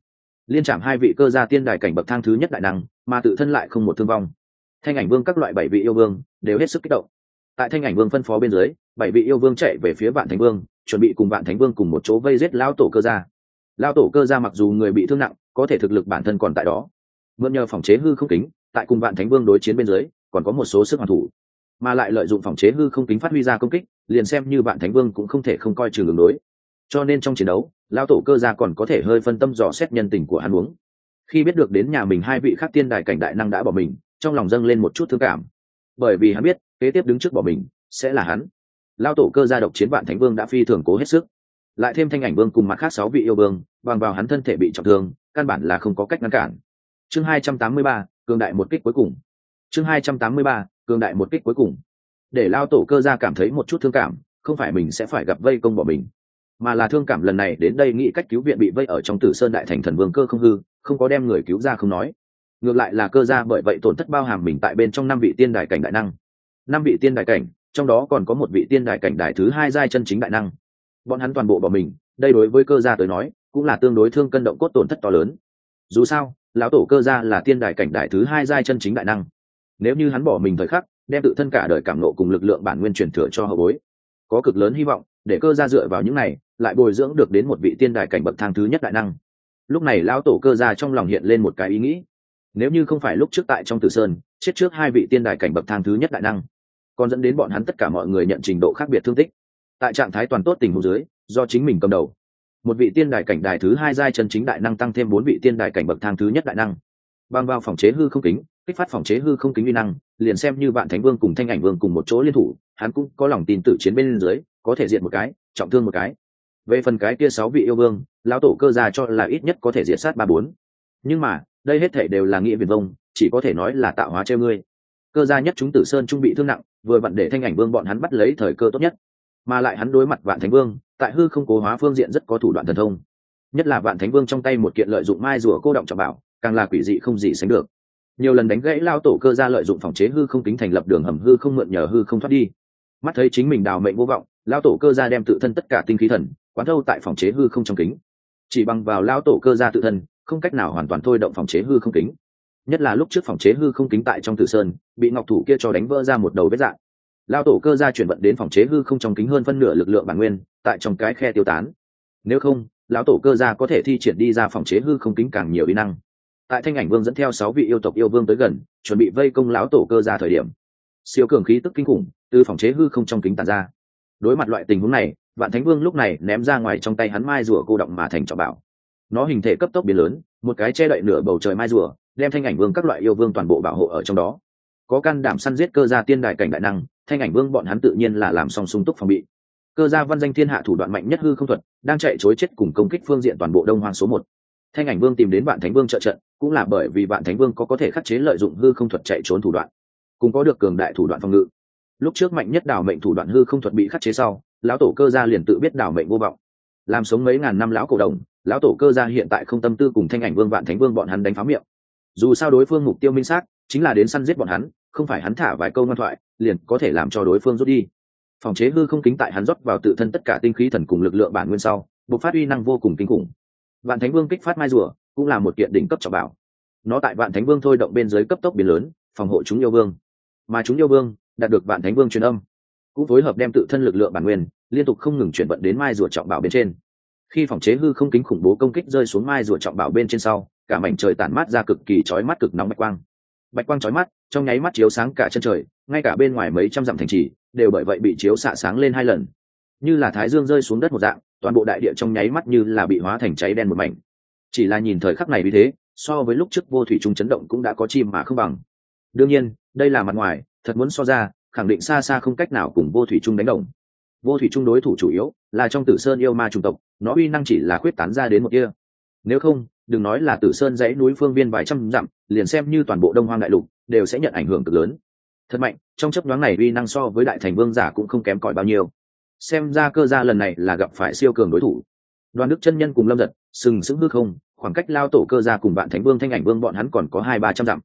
Liên trảm hai vị cơ gia tiên đại cảnh bậc thang thứ nhất đại năng, mà tự thân lại không một thương vong. Thanh ảnh vương các loại bảy vị yêu vương, đều hết sức kích động tại thanh ảnh vương phân phó bên dưới, bảy vị yêu vương chạy về phía vạn thánh vương, chuẩn bị cùng vạn thánh vương cùng một chỗ vây giết lao tổ cơ gia. Lao tổ cơ gia mặc dù người bị thương nặng, có thể thực lực bản thân còn tại đó. Mượn nhờ phòng chế hư không kính, tại cùng vạn thánh vương đối chiến bên dưới, còn có một số sức hoàn thủ. Mà lại lợi dụng phòng chế hư không kính phát huy ra công kích, liền xem như vạn thánh vương cũng không thể không coi trừ đường đối cho nên trong chiến đấu lao tổ cơ gia còn có thể hơi phân tâm dò xét nhân tình của hắn uống. Khi biết được đến nhà mình hai vị khác tiên đài cảnh đại năng đã bỏ mình, trong lòng dâng lên một chút thương cảm bởi vì hắn biết, kế tiếp đứng trước bỏ mình sẽ là hắn. Lao tổ cơ gia độc chiến vạn thánh vương đã phi thường cố hết sức. Lại thêm thanh ảnh vương cùng mặt khác sáu vị yêu vương, bằng vào hắn thân thể bị trọng thương, căn bản là không có cách ngăn cản. Chương hai trăm tám mươi ba, cường đại một kích cuối cùng. Chương hai trăm tám mươi ba, cường đại một kích cuối cùng. Để lao tổ cơ gia cảm thấy một chút thương cảm, không phải mình sẽ phải gặp vây công bỏ mình, mà là thương cảm lần này đến đây nghĩ cách cứu viện bị vây ở trong tử sơn đại thành thần vương cơ không hư, không có đem người cứu ra không nói ngược lại là cơ gia bởi vậy tổn thất bao hàm mình tại bên trong năm vị tiên đại cảnh đại năng. Năm vị tiên đại cảnh, trong đó còn có một vị tiên đại cảnh đại thứ hai giai chân chính đại năng. Bọn hắn toàn bộ bỏ mình, đây đối với cơ gia tới nói, cũng là tương đối thương cân động cốt tổn thất to lớn. Dù sao, lão tổ cơ gia là tiên đại cảnh đại thứ hai giai chân chính đại năng. Nếu như hắn bỏ mình thời khắc, đem tự thân cả đời cảm nộ cùng lực lượng bản nguyên truyền thừa cho hậu bối. Có cực lớn hy vọng, để cơ gia dựa vào những này, lại bồi dưỡng được đến một vị tiên đại cảnh bậc thang thứ nhất đại năng. Lúc này lão tổ cơ gia trong lòng hiện lên một cái ý nghĩ nếu như không phải lúc trước tại trong tử sơn, chết trước hai vị tiên đại cảnh bậc thang thứ nhất đại năng, còn dẫn đến bọn hắn tất cả mọi người nhận trình độ khác biệt thương tích. Tại trạng thái toàn tốt tình huống dưới, do chính mình cầm đầu, một vị tiên đại cảnh đài thứ hai giai chân chính đại năng tăng thêm bốn vị tiên đại cảnh bậc thang thứ nhất đại năng. Bằng vào phòng chế hư không kính, kích phát phòng chế hư không kính uy năng, liền xem như bạn thánh vương cùng thanh ảnh vương cùng một chỗ liên thủ, hắn cũng có lòng tin tử chiến bên dưới, có thể diện một cái, trọng thương một cái. Về phần cái kia sáu vị yêu vương, lão tổ cơ già cho là ít nhất có thể diện sát ba bốn. Nhưng mà đây hết thể đều là nghĩa viền vông, chỉ có thể nói là tạo hóa treo ngươi. Cơ gia nhất chúng tử sơn trung bị thương nặng, vừa vặn để thanh ảnh vương bọn hắn bắt lấy thời cơ tốt nhất. Mà lại hắn đối mặt vạn thánh vương, tại hư không cố hóa phương diện rất có thủ đoạn thần thông. Nhất là vạn thánh vương trong tay một kiện lợi dụng mai rùa cô động trọng bảo, càng là quỷ dị không gì sánh được. Nhiều lần đánh gãy lao tổ cơ ra lợi dụng phòng chế hư không kính thành lập đường hầm hư không mượn nhờ hư không thoát đi. Mắt thấy chính mình đào mệnh vô vọng, lao tổ cơ ra đem tự thân tất cả tinh khí thần, quán thâu tại phòng chế hư không trong kính. Chỉ bằng vào lao tổ cơ ra tự thân không cách nào hoàn toàn thôi động phòng chế hư không kính. Nhất là lúc trước phòng chế hư không kính tại trong tử sơn, bị ngọc thủ kia cho đánh vỡ ra một đầu vết dạng. Lao tổ cơ ra chuyển vận đến phòng chế hư không trong kính hơn phân nửa lực lượng bản nguyên, tại trong cái khe tiêu tán. Nếu không, lão tổ cơ gia có thể thi triển đi ra phòng chế hư không kính càng nhiều ý năng. Tại thanh ảnh vương dẫn theo sáu vị yêu tộc yêu vương tới gần, chuẩn bị vây công lão tổ cơ gia thời điểm, siêu cường khí tức kinh khủng từ phòng chế hư không trong kính tàn ra. Đối mặt loại tình huống này, vạn thánh vương lúc này ném ra ngoài trong tay hắn mai rùa cô động mà thành trọng bảo nó hình thể cấp tốc biến lớn, một cái che đậy nửa bầu trời mai rùa, đem thanh ảnh vương các loại yêu vương toàn bộ bảo hộ ở trong đó. Có can đảm săn giết cơ gia tiên đại cảnh đại năng, thanh ảnh vương bọn hắn tự nhiên là làm xong sung túc phòng bị. Cơ gia văn danh thiên hạ thủ đoạn mạnh nhất hư không thuật, đang chạy chối chết cùng công kích phương diện toàn bộ đông hoang số một. Thanh ảnh vương tìm đến vạn thánh vương trợ trận, cũng là bởi vì vạn thánh vương có có thể khắc chế lợi dụng hư không thuật chạy trốn thủ đoạn cùng có được cường đại thủ đoạn phòng ngự. Lúc trước mạnh nhất đảo mệnh thủ đoạn hư không thuật bị khắc chế sau, lão tổ cơ gia liền tự biết đảo mệnh vô vọng làm sống mấy ngàn năm lão cổ đồng, lão tổ cơ gia hiện tại không tâm tư cùng thanh ảnh vương vạn thánh vương bọn hắn đánh phá miệng. Dù sao đối phương mục tiêu minh xác, chính là đến săn giết bọn hắn, không phải hắn thả vài câu ngoan thoại, liền có thể làm cho đối phương rút đi. Phòng chế hư không kính tại hắn rót vào tự thân tất cả tinh khí thần cùng lực lượng bản nguyên sau, bộc phát uy năng vô cùng kinh khủng. Vạn thánh vương kích phát mai rùa, cũng là một kiện đỉnh cấp trọng bảo. Nó tại vạn thánh vương thôi động bên dưới cấp tốc biến lớn, phòng hộ chúng yêu vương. Mà chúng yêu vương đạt được vạn thánh vương truyền âm, cũng phối hợp đem tự thân lực lượng bản nguyên liên tục không ngừng chuyển vận đến mai rùa trọng bảo bên trên. Khi phòng chế hư không kính khủng bố công kích rơi xuống mai rùa trọng bảo bên trên sau, cả mảnh trời tản mát ra cực kỳ chói mắt cực nóng bạch quang. Bạch quang chói mắt, trong nháy mắt chiếu sáng cả chân trời, ngay cả bên ngoài mấy trăm dặm thành trì đều bởi vậy bị chiếu xạ sáng lên hai lần. Như là thái dương rơi xuống đất một dạng, toàn bộ đại địa trong nháy mắt như là bị hóa thành cháy đen một mảnh. Chỉ là nhìn thời khắc này vì thế, so với lúc trước vô thủy trung chấn động cũng đã có chim mà không bằng. Đương nhiên, đây là mặt ngoài, thật muốn so ra, khẳng định xa xa không cách nào cùng vô thủy trung đánh đồng vô thủy trung đối thủ chủ yếu là trong tử sơn yêu ma trung tộc, nó uy năng chỉ là khuyết tán ra đến một kia nếu không, đừng nói là tử sơn dãy núi phương viên vài trăm dặm, liền xem như toàn bộ đông hoang đại lục đều sẽ nhận ảnh hưởng cực lớn. Thật mạnh, trong chấp đoán này uy năng so với đại thành vương giả cũng không kém cỏi bao nhiêu. Xem ra cơ gia lần này là gặp phải siêu cường đối thủ. Đoàn đức chân nhân cùng lâm giật, sừng sững hư không, khoảng cách lao tổ cơ gia cùng bạn thánh vương thanh ảnh vương bọn hắn còn có hai ba trăm dặm.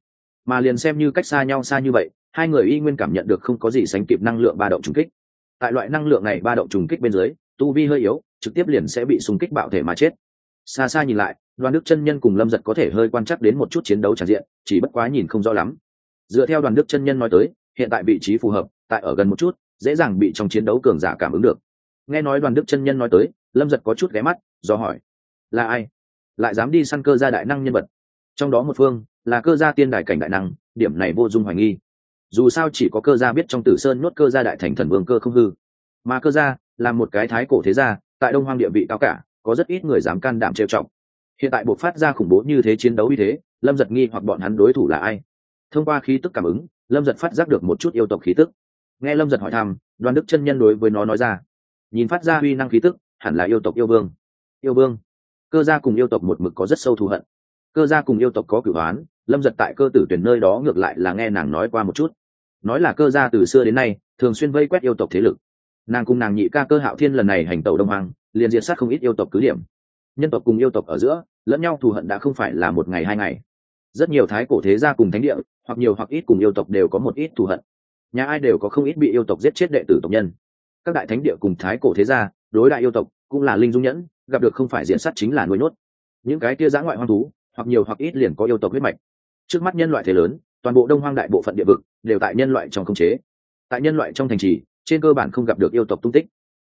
Mà liền xem như cách xa nhau xa như vậy, hai người y nguyên cảm nhận được không có gì sánh kịp năng lượng ba động trung kích tại loại năng lượng này ba động trùng kích bên dưới, tu vi hơi yếu, trực tiếp liền sẽ bị xung kích bạo thể mà chết. Xa xa nhìn lại, đoàn đức chân nhân cùng lâm giật có thể hơi quan chắc đến một chút chiến đấu tràn diện, chỉ bất quá nhìn không rõ lắm. Dựa theo đoàn đức chân nhân nói tới, hiện tại vị trí phù hợp, tại ở gần một chút, dễ dàng bị trong chiến đấu cường giả cảm ứng được. Nghe nói đoàn đức chân nhân nói tới, lâm giật có chút ghé mắt, do hỏi, là ai? Lại dám đi săn cơ gia đại năng nhân vật? Trong đó một phương, là cơ gia tiên đại cảnh đại năng, điểm này vô dung hoài nghi dù sao chỉ có cơ gia biết trong tử sơn nuốt cơ gia đại thành thần vương cơ không hư. Mà cơ gia là một cái thái cổ thế gia, tại đông hoang địa vị cao cả, có rất ít người dám can đảm trêu trọng hiện tại buộc phát ra khủng bố như thế chiến đấu như thế, lâm giật nghi hoặc bọn hắn đối thủ là ai? Thông qua khí tức cảm ứng, lâm giật phát giác được một chút yêu tộc khí tức. Nghe lâm giật hỏi thăm, đoàn đức chân nhân đối với nó nói ra. Nhìn phát ra uy năng khí tức, hẳn là yêu tộc yêu vương. Yêu vương. Cơ gia cùng yêu tộc một mực có rất sâu thù hận. Cơ gia cùng yêu tộc có cửu đoán lâm giật tại cơ tử tuyển nơi đó ngược lại là nghe nàng nói qua một chút nói là cơ gia từ xưa đến nay, thường xuyên vây quét yêu tộc thế lực. Nàng cùng nàng nhị ca cơ hạo thiên lần này hành tẩu đông hoàng liền diệt sát không ít yêu tộc cứ điểm. Nhân tộc cùng yêu tộc ở giữa, lẫn nhau thù hận đã không phải là một ngày hai ngày. Rất nhiều thái cổ thế gia cùng thánh địa, hoặc nhiều hoặc ít cùng yêu tộc đều có một ít thù hận. Nhà ai đều có không ít bị yêu tộc giết chết đệ tử tộc nhân. Các đại thánh địa cùng thái cổ thế gia, đối đại yêu tộc cũng là linh dung nhẫn, gặp được không phải diện sát chính là nuôi nhốt. Những cái kia giã ngoại hoang thú, hoặc nhiều hoặc ít liền có yêu tộc huyết mạch. Trước mắt nhân loại thế lớn, toàn bộ đông hoang đại bộ phận địa vực đều tại nhân loại trong khống chế. Tại nhân loại trong thành trì, trên cơ bản không gặp được yêu tộc tung tích.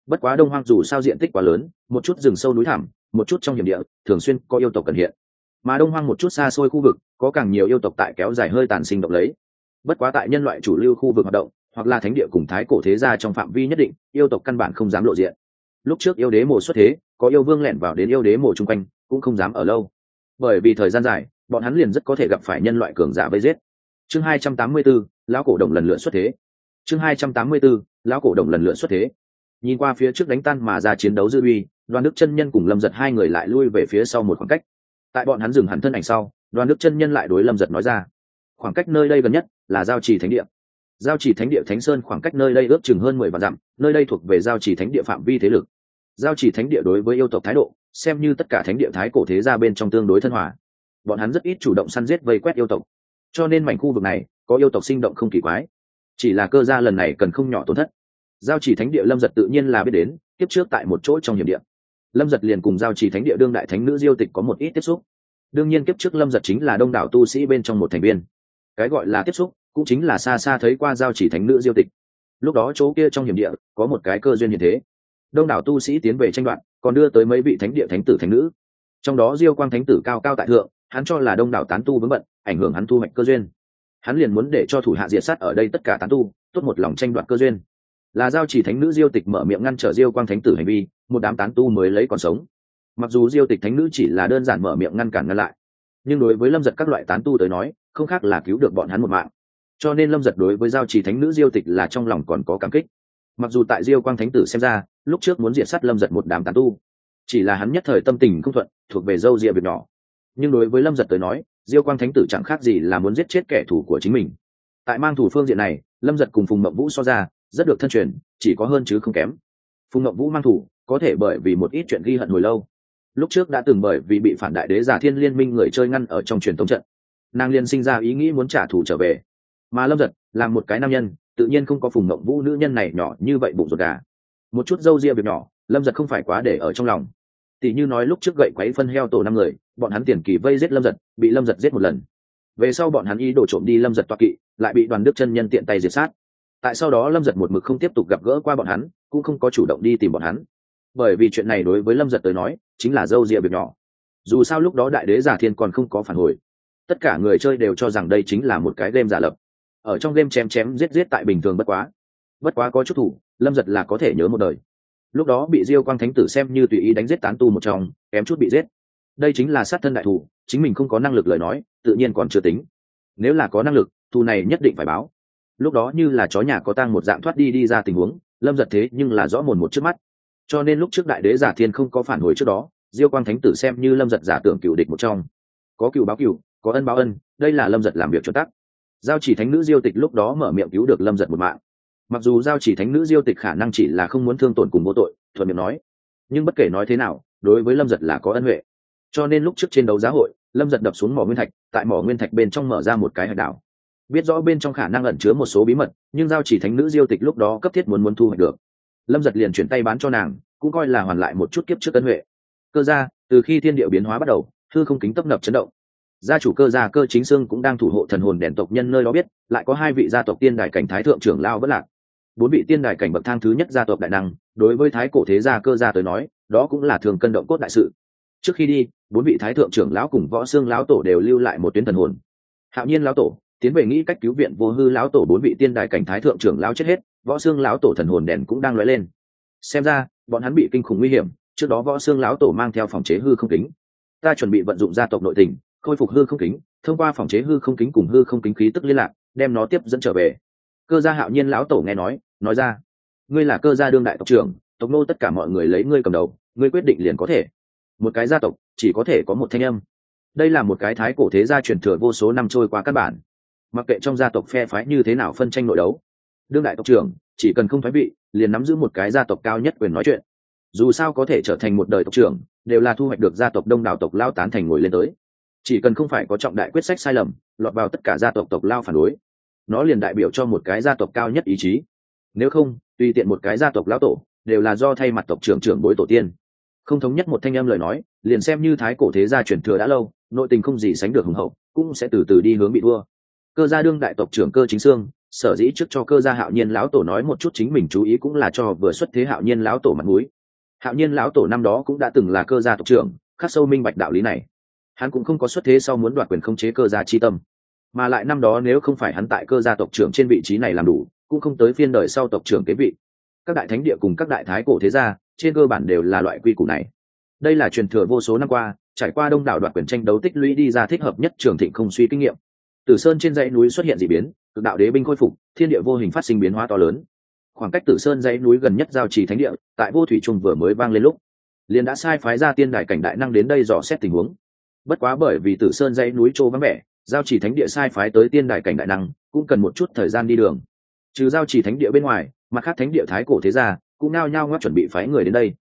Bất quá đông hoang dù sao diện tích quá lớn, một chút rừng sâu núi thẳm, một chút trong hiểm địa, thường xuyên có yêu tộc cần hiện. Mà đông hoang một chút xa xôi khu vực, có càng nhiều yêu tộc tại kéo dài hơi tàn sinh động lấy. Bất quá tại nhân loại chủ lưu khu vực hoạt động, hoặc là thánh địa cùng thái cổ thế gia trong phạm vi nhất định, yêu tộc căn bản không dám lộ diện. Lúc trước yêu đế mộ xuất thế, có yêu vương lẻn vào đến yêu đế mộ chung quanh, cũng không dám ở lâu. Bởi vì thời gian dài, bọn hắn liền rất có thể gặp phải nhân loại cường giả vây giết chương hai trăm tám mươi 284, lão cổ đồng lần lượt xuất thế. Chương hai trăm tám mươi 284, lão cổ đồng lần lượt xuất thế. Nhìn qua phía trước đánh tan mà ra chiến đấu dư uy đoàn đức chân nhân cùng lâm giật hai người lại lui về phía sau một khoảng cách. Tại bọn hắn dừng hẳn thân ảnh sau đoàn đức chân nhân lại đối lâm giật nói ra khoảng cách nơi đây gần nhất là giao trì thánh địa. Giao trì thánh địa thánh sơn khoảng cách nơi đây ước chừng hơn mười vạn dặm nơi đây thuộc về giao trì thánh địa phạm vi thế lực. Giao trì thánh địa đối với yêu tộc thái độ xem như tất cả thánh địa thái cổ thế gia bên trong tương đối thân hòa. Bọn hắn rất ít chủ động săn giết vây quét yêu tộc cho nên mảnh khu vực này có yêu tộc sinh động không kỳ quái. Chỉ là cơ gia lần này cần không nhỏ tổn thất. Giao chỉ thánh địa lâm giật tự nhiên là biết đến tiếp trước tại một chỗ trong hiểm địa. Lâm giật liền cùng giao chỉ thánh địa đương đại thánh nữ diêu tịch có một ít tiếp xúc. Đương nhiên kiếp trước lâm giật chính là đông đảo tu sĩ bên trong một thành viên. Cái gọi là tiếp xúc cũng chính là xa xa thấy qua giao chỉ thánh nữ diêu tịch. Lúc đó chỗ kia trong hiểm địa có một cái cơ duyên như thế. Đông đảo tu sĩ tiến về tranh đoạn còn đưa tới mấy vị thánh địa thánh tử thánh nữ. Trong đó diêu quang thánh tử cao cao tại thượng hắn cho là đông đảo tán tu vướng bận, ảnh hưởng hắn thu hoạch cơ duyên. Hắn liền muốn để cho thủ hạ diệt sát ở đây tất cả tán tu, tốt một lòng tranh đoạt cơ duyên. Là giao chỉ thánh nữ diêu tịch mở miệng ngăn trở diêu quang thánh tử hành vi, một đám tán tu mới lấy còn sống. Mặc dù diêu tịch thánh nữ chỉ là đơn giản mở miệng ngăn cản ngăn lại, nhưng đối với lâm giật các loại tán tu tới nói, không khác là cứu được bọn hắn một mạng. Cho nên lâm giật đối với giao chỉ thánh nữ diêu tịch là trong lòng còn có cảm kích. Mặc dù tại diêu quang thánh tử xem ra, lúc trước muốn diệt sát lâm giật một đám tán tu, chỉ là hắn nhất thời tâm tình không thuận, thuộc về dâu rịa việc nhỏ nhưng đối với lâm giật tới nói, diêu quang thánh tử chẳng khác gì là muốn giết chết kẻ thù của chính mình. Tại mang thủ phương diện này, lâm giật cùng phùng mậu vũ so ra, rất được thân truyền, chỉ có hơn chứ không kém. Phùng mậu vũ mang thủ có thể bởi vì một ít chuyện ghi hận hồi lâu. Lúc trước đã từng bởi vì bị phản đại đế giả thiên liên minh người chơi ngăn ở trong truyền thống trận. Nàng liên sinh ra ý nghĩ muốn trả thù trở về. Mà lâm giật là một cái nam nhân, tự nhiên không có phùng mậu vũ nữ nhân này nhỏ như vậy bụng ruột gà. Một chút dâu ria việc nhỏ, lâm giật không phải quá để ở trong lòng. Tỷ như nói lúc trước gậy quấy phân heo tổ năm người bọn hắn tiền kỳ vây giết lâm giật, bị lâm giật giết một lần. Về sau bọn hắn ý đổ trộm đi lâm giật toa kỵ, lại bị đoàn đức chân nhân tiện tay diệt sát. Tại sau đó lâm giật một mực không tiếp tục gặp gỡ qua bọn hắn, cũng không có chủ động đi tìm bọn hắn. Bởi vì chuyện này đối với lâm giật tới nói, chính là dâu rịa việc nhỏ. Dù sao lúc đó đại đế giả thiên còn không có phản hồi. Tất cả người chơi đều cho rằng đây chính là một cái game giả lập. Ở trong game chém chém giết giết tại bình thường bất quá. Bất quá có chút thủ, lâm giật là có thể nhớ một đời. Lúc đó bị diêu quang thánh tử xem như tùy ý đánh giết tán tu một trong, kém chút bị giết đây chính là sát thân đại thủ chính mình không có năng lực lời nói, tự nhiên còn chưa tính. Nếu là có năng lực, thù này nhất định phải báo. Lúc đó như là chó nhà có tang một dạng thoát đi đi ra tình huống, lâm giật thế nhưng là rõ mồn một trước mắt. Cho nên lúc trước đại đế giả thiên không có phản hồi trước đó, diêu quang thánh tử xem như lâm giật giả tưởng cựu địch một trong. Có cựu báo cựu, có ân báo ân, đây là lâm giật làm việc cho tắc. Giao chỉ thánh nữ diêu tịch lúc đó mở miệng cứu được lâm giật một mạng. Mặc dù giao chỉ thánh nữ diêu tịch khả năng chỉ là không muốn thương tổn cùng vô tội, thuận miệng nói. Nhưng bất kể nói thế nào, đối với lâm giật là có ân huệ cho nên lúc trước trên đấu giá hội, lâm giật đập xuống mỏ nguyên thạch, tại mỏ nguyên thạch bên trong mở ra một cái hạch đảo. Biết rõ bên trong khả năng ẩn chứa một số bí mật, nhưng giao chỉ thánh nữ diêu tịch lúc đó cấp thiết muốn muốn thu hoạch được. Lâm giật liền chuyển tay bán cho nàng, cũng coi là hoàn lại một chút kiếp trước tân huệ. Cơ gia, từ khi thiên địa biến hóa bắt đầu, thư không kính tấp nập chấn động. Gia chủ cơ gia cơ chính xương cũng đang thủ hộ thần hồn đèn tộc nhân nơi đó biết, lại có hai vị gia tộc tiên đài cảnh thái thượng trưởng lao bất lạc. Bốn vị tiên đài cảnh bậc thang thứ nhất gia tộc đại năng, đối với thái cổ thế gia cơ gia tới nói, đó cũng là thường cân động cốt đại sự trước khi đi, bốn vị thái thượng trưởng lão cùng võ xương lão tổ đều lưu lại một tuyến thần hồn. Hạo nhiên lão tổ, tiến về nghĩ cách cứu viện vô hư lão tổ bốn vị tiên đài cảnh thái thượng trưởng lão chết hết, võ xương lão tổ thần hồn đèn cũng đang lóe lên. Xem ra, bọn hắn bị kinh khủng nguy hiểm, trước đó võ xương lão tổ mang theo phòng chế hư không kính. Ta chuẩn bị vận dụng gia tộc nội tình, khôi phục hư không kính, thông qua phòng chế hư không kính cùng hư không kính khí tức liên lạc, đem nó tiếp dẫn trở về. Cơ gia hạo nhiên lão tổ nghe nói nói ra, ngươi là cơ gia đương đại tộc trưởng, tộc nô tất cả mọi người lấy ngươi cầm đầu, ngươi quyết định liền có thể một cái gia tộc, chỉ có thể có một thanh âm. Đây là một cái thái cổ thế gia truyền thừa vô số năm trôi qua các bản. Mặc kệ trong gia tộc phe phái như thế nào phân tranh nội đấu, đương đại tộc trưởng, chỉ cần không thoái vị, liền nắm giữ một cái gia tộc cao nhất quyền nói chuyện. Dù sao có thể trở thành một đời tộc trưởng, đều là thu hoạch được gia tộc đông đảo tộc lao tán thành ngồi lên tới. Chỉ cần không phải có trọng đại quyết sách sai lầm, lọt vào tất cả gia tộc tộc lao phản đối, nó liền đại biểu cho một cái gia tộc cao nhất ý chí. Nếu không, tùy tiện một cái gia tộc lão tổ, đều là do thay mặt tộc trưởng trưởng bối tổ tiên không thống nhất một thanh em lời nói, liền xem như thái cổ thế gia truyền thừa đã lâu, nội tình không gì sánh được hùng hậu, cũng sẽ từ từ đi hướng bị thua. Cơ gia đương đại tộc trưởng cơ chính sương, sở dĩ trước cho cơ gia hạo nhiên lão tổ nói một chút chính mình chú ý cũng là cho vừa xuất thế hạo nhiên lão tổ mặt mũi. Hạo nhiên lão tổ năm đó cũng đã từng là cơ gia tộc trưởng, khắc sâu minh bạch đạo lý này. Hắn cũng không có xuất thế sau muốn đoạt quyền khống chế cơ gia chi tâm. Mà lại năm đó nếu không phải hắn tại cơ gia tộc trưởng trên vị trí này làm đủ, cũng không tới phiên đời sau tộc trưởng kế vị các đại thánh địa cùng các đại thái cổ thế gia, trên cơ bản đều là loại quy củ này. Đây là truyền thừa vô số năm qua, trải qua đông đảo đoạt quyền tranh đấu tích lũy đi ra thích hợp nhất trường thịnh không suy kinh nghiệm. Tử sơn trên dãy núi xuất hiện d ị biến, cực đạo đế binh khôi phục, thiên địa vô hình phát sinh biến hóa to lớn. Khoảng cách tử sơn dãy núi gần nhất giao trì thánh địa, tại vô thủy trung vừa mới vang lên lúc, liền đã sai phái ra tiên đại cảnh đại năng đến đây dò xét tình huống. Bất quá bởi vì tử sơn dãy núi trô vắng vẻ, giao trì thánh địa sai phái tới tiên đại cảnh đại năng, cũng cần một chút thời gian đi đường. Trừ giao trì thánh địa bên ngoài mặt khác thánh địa thái cổ thế gia cũng nao nhao ngoắc chuẩn bị phái người đến đây.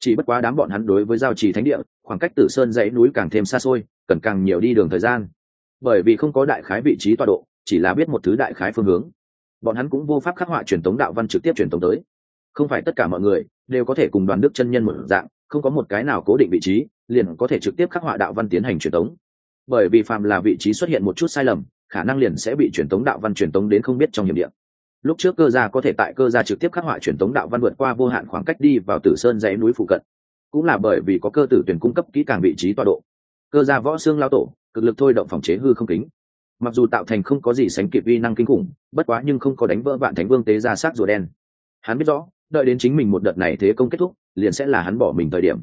Chỉ bất quá đám bọn hắn đối với giao trì thánh địa khoảng cách tử sơn dãy núi càng thêm xa xôi cần càng nhiều đi đường thời gian. Bởi vì không có đại khái vị trí tọa độ chỉ là biết một thứ đại khái phương hướng. Bọn hắn cũng vô pháp khắc họa truyền thống đạo văn trực tiếp truyền thống tới. Không phải tất cả mọi người đều có thể cùng đoàn đức chân nhân một dạng không có một cái nào cố định vị trí liền có thể trực tiếp khắc họa đạo văn tiến hành truyền thống, bởi vì phàm là vị trí xuất hiện một chút sai lầm khả năng liền sẽ bị truyền thống đạo văn truyền thống đến không biết trong hiểm địa lúc trước cơ gia có thể tại cơ gia trực tiếp khắc họa truyền tống đạo văn vượt qua vô hạn khoảng cách đi vào tử sơn dãy núi phụ cận. Cũng là bởi vì có cơ tử tuyển cung cấp kỹ càng vị trí tọa độ. Cơ gia võ xương lao tổ, cực lực thôi động phòng chế hư không kính. Mặc dù tạo thành không có gì sánh kịp vi năng kinh khủng, bất quá nhưng không có đánh vỡ vạn thánh vương tế ra sát rùa đen. Hắn biết rõ, đợi đến chính mình một đợt này thế công kết thúc, liền sẽ là hắn bỏ mình thời điểm.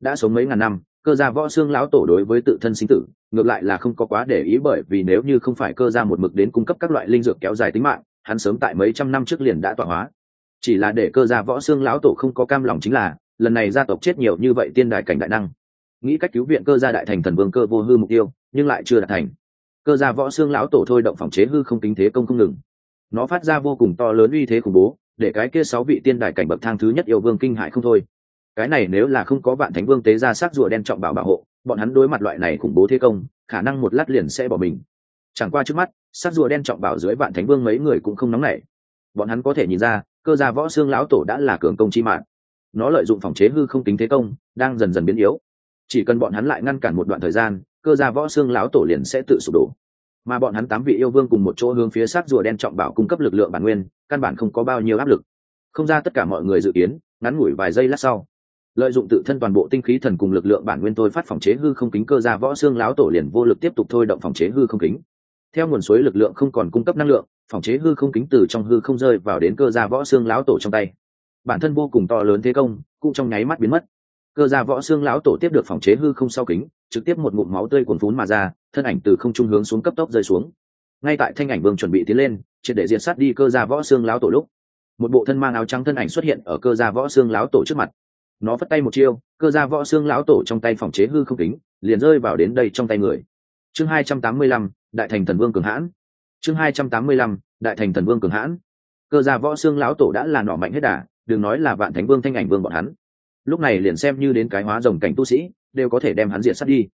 Đã sống mấy ngàn năm, cơ gia võ xương lão tổ đối với tự thân sinh tử, ngược lại là không có quá để ý bởi vì nếu như không phải cơ gia một mực đến cung cấp các loại linh dược kéo dài tính mạng hắn sớm tại mấy trăm năm trước liền đã tọa hóa. Chỉ là để cơ gia võ xương lão tổ không có cam lòng chính là, lần này gia tộc chết nhiều như vậy tiên đại cảnh đại năng. Nghĩ cách cứu viện cơ gia đại thành thần vương cơ vô hư mục tiêu, nhưng lại chưa đạt thành. Cơ gia võ xương lão tổ thôi động phòng chế hư không tính thế công không ngừng. Nó phát ra vô cùng to lớn uy thế khủng bố, để cái kia sáu vị tiên đại cảnh bậc thang thứ nhất yêu vương kinh hại không thôi. Cái này nếu là không có vạn thánh vương tế ra sắc rùa đen trọng bảo bảo hộ, bọn hắn đối mặt loại này khủng bố thế công, khả năng một lát liền sẽ bỏ mình. Chẳng qua trước mắt sắc rùa đen trọng bảo dưới vạn thánh vương mấy người cũng không nóng nảy. Bọn hắn có thể nhìn ra, cơ gia võ xương lão tổ đã là cường công chi mạng. Nó lợi dụng phòng chế hư không tính thế công, đang dần dần biến yếu. Chỉ cần bọn hắn lại ngăn cản một đoạn thời gian, cơ gia võ xương lão tổ liền sẽ tự sụp đổ. Mà bọn hắn tám vị yêu vương cùng một chỗ hướng phía sát rùa đen trọng bảo cung cấp lực lượng bản nguyên, căn bản không có bao nhiêu áp lực. Không ra tất cả mọi người dự kiến, ngắn ngủi vài giây lát sau, lợi dụng tự thân toàn bộ tinh khí thần cùng lực lượng bản nguyên tôi phát phòng chế hư không kính, cơ gia võ xương lão tổ liền vô lực tiếp tục thôi động phòng chế hư không kính theo nguồn suối lực lượng không còn cung cấp năng lượng, phòng chế hư không kính từ trong hư không rơi vào đến cơ gia võ xương lão tổ trong tay. Bản thân vô cùng to lớn thế công, cũng trong nháy mắt biến mất. Cơ gia võ xương lão tổ tiếp được phòng chế hư không sau kính, trực tiếp một ngụm máu tươi cuồn phún mà ra, thân ảnh từ không trung hướng xuống cấp tốc rơi xuống. Ngay tại thanh ảnh vương chuẩn bị tiến lên, triệt để diệt sát đi cơ gia võ xương lão tổ lúc, một bộ thân mang áo trắng thân ảnh xuất hiện ở cơ gia võ xương lão tổ trước mặt. Nó vất tay một chiêu, cơ gia võ xương lão tổ trong tay phòng chế hư không kính, liền rơi vào đến đây trong tay người. Chương hai trăm tám mươi lăm đại thành thần vương cường hãn. Chương hai trăm tám mươi lăm, đại thành thần vương cường hãn. Cơ gia võ xương lão tổ đã là nọ mạnh hết đà, đừng nói là vạn thánh vương, thanh ảnh vương bọn hắn. Lúc này liền xem như đến cái hóa rồng cảnh tu sĩ, đều có thể đem hắn diệt sát đi.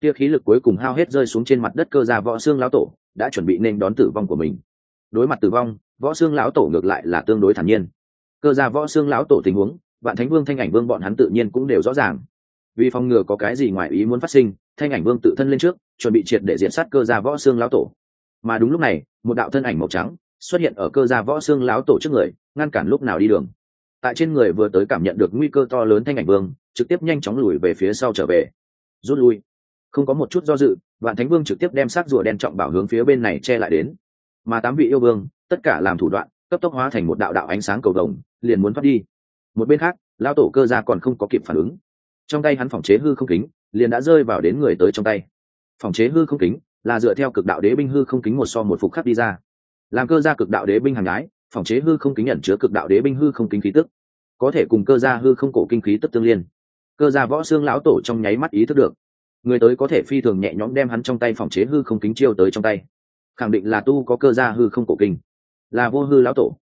Tia khí lực cuối cùng hao hết rơi xuống trên mặt đất cơ gia võ xương lão tổ, đã chuẩn bị nên đón tử vong của mình. Đối mặt tử vong, võ xương lão tổ ngược lại là tương đối thản nhiên. Cơ gia võ xương lão tổ tình huống, vạn thánh vương, thanh ảnh vương bọn hắn tự nhiên cũng đều rõ ràng. Vì phòng ngừa có cái gì ngoài ý muốn phát sinh, thanh ảnh vương tự thân lên trước chuẩn bị triệt để diện sát cơ gia võ xương lão tổ. Mà đúng lúc này, một đạo thân ảnh màu trắng xuất hiện ở cơ gia võ xương lão tổ trước người, ngăn cản lúc nào đi đường. Tại trên người vừa tới cảm nhận được nguy cơ to lớn thanh ảnh vương, trực tiếp nhanh chóng lùi về phía sau trở về. Rút lui. Không có một chút do dự, vạn thánh vương trực tiếp đem xác rùa đen trọng bảo hướng phía bên này che lại đến. Mà tám vị yêu vương, tất cả làm thủ đoạn, cấp tốc hóa thành một đạo đạo ánh sáng cầu đồng liền muốn thoát đi. Một bên khác lao tổ cơ gia còn không có kịp phản ứng. Trong tay hắn phòng chế hư không kính, liền đã rơi vào đến người tới trong tay phòng chế hư không kính, là dựa theo cực đạo đế binh hư không kính một so một phục khắc đi ra. Làm cơ gia cực đạo đế binh hàng gái phòng chế hư không kính nhận chứa cực đạo đế binh hư không kính khí tức. Có thể cùng cơ gia hư không cổ kinh khí tức tương liên. Cơ gia võ xương lão tổ trong nháy mắt ý thức được. Người tới có thể phi thường nhẹ nhõm đem hắn trong tay phòng chế hư không kính chiêu tới trong tay. Khẳng định là tu có cơ gia hư không cổ kinh. Là vô hư lão tổ.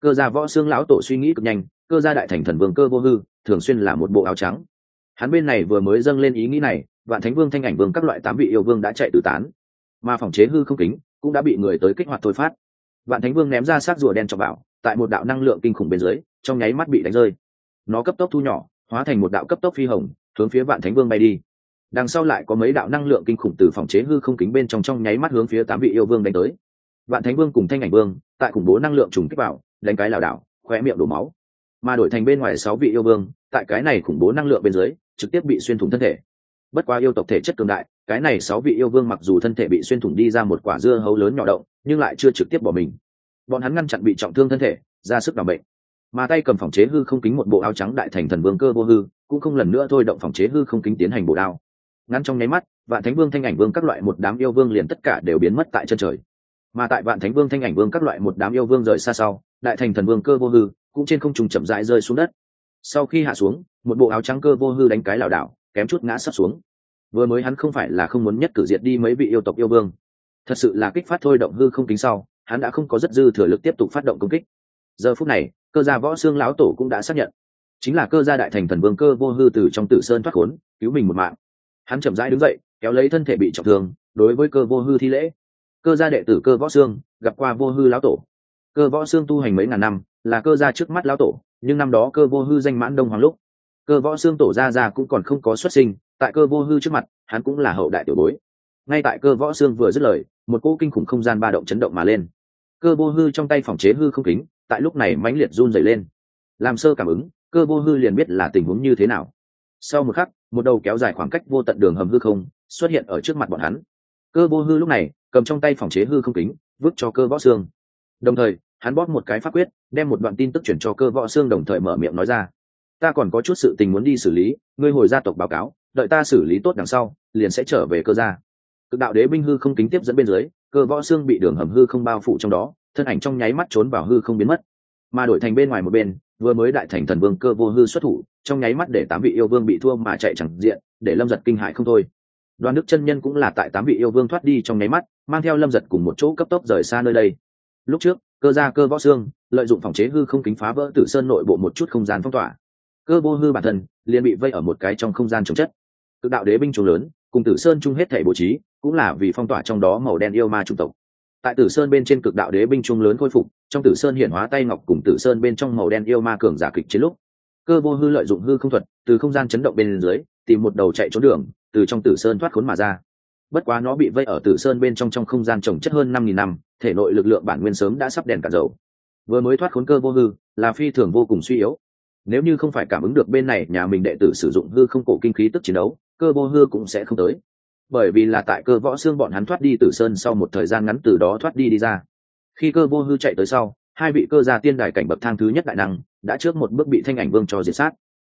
Cơ gia võ xương lão tổ suy nghĩ cực nhanh, cơ gia đại thành thần vương cơ vô hư, thường xuyên là một bộ áo trắng. Hắn bên này vừa mới dâng lên ý nghĩ này vạn thánh vương thanh ảnh vương các loại tám vị yêu vương đã chạy tứ tán. Mà phòng chế hư không kính cũng đã bị người tới kích hoạt thôi phát. Vạn thánh vương ném ra xác rùa đen cho bảo, tại một đạo năng lượng kinh khủng bên dưới, trong nháy mắt bị đánh rơi. Nó cấp tốc thu nhỏ, hóa thành một đạo cấp tốc phi hồng, hướng phía vạn thánh vương bay đi. Đằng sau lại có mấy đạo năng lượng kinh khủng từ phòng chế hư không kính bên trong trong nháy mắt hướng phía tám vị yêu vương đánh tới. Vạn thánh vương cùng thanh ảnh vương, tại khủng bố năng lượng trùng kích vào đánh cái lảo đảo khoe miệng đổ máu. Mà đổi thành bên ngoài sáu vị yêu vương, tại cái này khủng bố năng lượng bên dưới, trực tiếp bị xuyên thủng thân thể bất quá yêu tộc thể chất cường đại, cái này sáu vị yêu vương mặc dù thân thể bị xuyên thủng đi ra một quả dưa hấu lớn nhỏ động, nhưng lại chưa trực tiếp bỏ mình. Bọn hắn ngăn chặn bị trọng thương thân thể, ra sức đảm bệnh. Mà tay cầm phòng chế hư không kính một bộ áo trắng đại thành thần vương cơ vô hư, cũng không lần nữa thôi động phòng chế hư không kính tiến hành bộ đao. Ngắn trong nháy mắt, vạn thánh vương, thanh ảnh vương các loại một đám yêu vương liền tất cả đều biến mất tại chân trời. Mà tại vạn thánh vương, thanh ảnh vương các loại một đám yêu vương rời xa sau, đại thành thần vương cơ vô hư cũng trên không trùng chậm rãi rơi xuống đất. Sau khi hạ xuống, một bộ áo trắng cơ vô hư đánh cái lảo đảo kém chút ngã sắp xuống. Vừa mới hắn không phải là không muốn nhất cử diệt đi mấy vị yêu tộc yêu vương. Thật sự là kích phát thôi động hư không kính sau, hắn đã không có rất dư thừa lực tiếp tục phát động công kích. Giờ phút này, cơ gia võ xương lão tổ cũng đã xác nhận. Chính là cơ gia đại thành thần vương cơ vô hư từ trong tử sơn thoát khốn, cứu mình một mạng. Hắn chậm rãi đứng dậy, kéo lấy thân thể bị trọng thương, đối với cơ vô hư thi lễ. Cơ gia đệ tử cơ võ xương, gặp qua vô hư lão tổ. Cơ võ xương tu hành mấy ngàn năm, là cơ gia trước mắt lão tổ, nhưng năm đó cơ vô hư danh mãn đông hoàng lúc cơ võ xương tổ ra ra cũng còn không có xuất sinh, tại cơ vô hư trước mặt, hắn cũng là hậu đại tiểu bối. Ngay tại cơ võ xương vừa dứt lời, một cỗ kinh khủng không gian ba động chấn động mà lên. Cơ vô hư trong tay phòng chế hư không kính, tại lúc này mãnh liệt run dày lên. Làm sơ cảm ứng, cơ vô hư liền biết là tình huống như thế nào. Sau một khắc, một đầu kéo dài khoảng cách vô tận đường hầm hư không xuất hiện ở trước mặt bọn hắn. Cơ vô hư lúc này, cầm trong tay phòng chế hư không kính, vứt cho cơ võ xương. Đồng thời, hắn bóp một cái pháp quyết, đem một đoạn tin tức chuyển cho cơ võ xương đồng thời mở miệng nói ra ta còn có chút sự tình muốn đi xử lý, ngươi hồi gia tộc báo cáo, đợi ta xử lý tốt đằng sau, liền sẽ trở về cơ gia. Cực đạo đế binh hư không kính tiếp dẫn bên dưới, cơ võ xương bị đường hầm hư không bao phủ trong đó, thân ảnh trong nháy mắt trốn vào hư không biến mất. Mà đổi thành bên ngoài một bên, vừa mới đại thành thần vương cơ vô hư xuất thủ, trong nháy mắt để tám vị yêu vương bị thua mà chạy chẳng diện, để lâm giật kinh hại không thôi. Đoàn đức chân nhân cũng là tại tám vị yêu vương thoát đi trong nháy mắt, mang theo lâm giật cùng một chỗ cấp tốc rời xa nơi đây. Lúc trước, cơ gia cơ võ xương, lợi dụng phòng chế hư không kính phá vỡ tử sơn nội bộ một chút không gian phong tỏa cơ vô hư bản thân liền bị vây ở một cái trong không gian trồng chất. Cực đạo đế binh trùng lớn, cùng tử sơn chung hết thể bố trí, cũng là vì phong tỏa trong đó màu đen yêu ma chủng tộc. Tại tử sơn bên trên cực đạo đế binh trung lớn khôi phục, trong tử sơn hiện hóa tay ngọc cùng tử sơn bên trong màu đen yêu ma cường giả kịch chiến lúc. Cơ vô hư lợi dụng hư không thuật, từ không gian chấn động bên dưới, tìm một đầu chạy trốn đường, từ trong tử sơn thoát khốn mà ra. Bất quá nó bị vây ở tử sơn bên trong trong không gian trồng chất hơn năm nghìn năm, thể nội lực lượng bản nguyên sớm đã sắp đèn cả dầu. Vừa mới thoát khốn cơ vô hư, là phi thường vô cùng suy yếu nếu như không phải cảm ứng được bên này nhà mình đệ tử sử dụng hư không cổ kinh khí tức chiến đấu, cơ vô hư cũng sẽ không tới. Bởi vì là tại cơ võ xương bọn hắn thoát đi từ sơn sau một thời gian ngắn từ đó thoát đi đi ra. Khi cơ vô hư chạy tới sau, hai vị cơ gia tiên đài cảnh bậc thang thứ nhất đại năng đã trước một bước bị thanh ảnh vương cho diệt sát.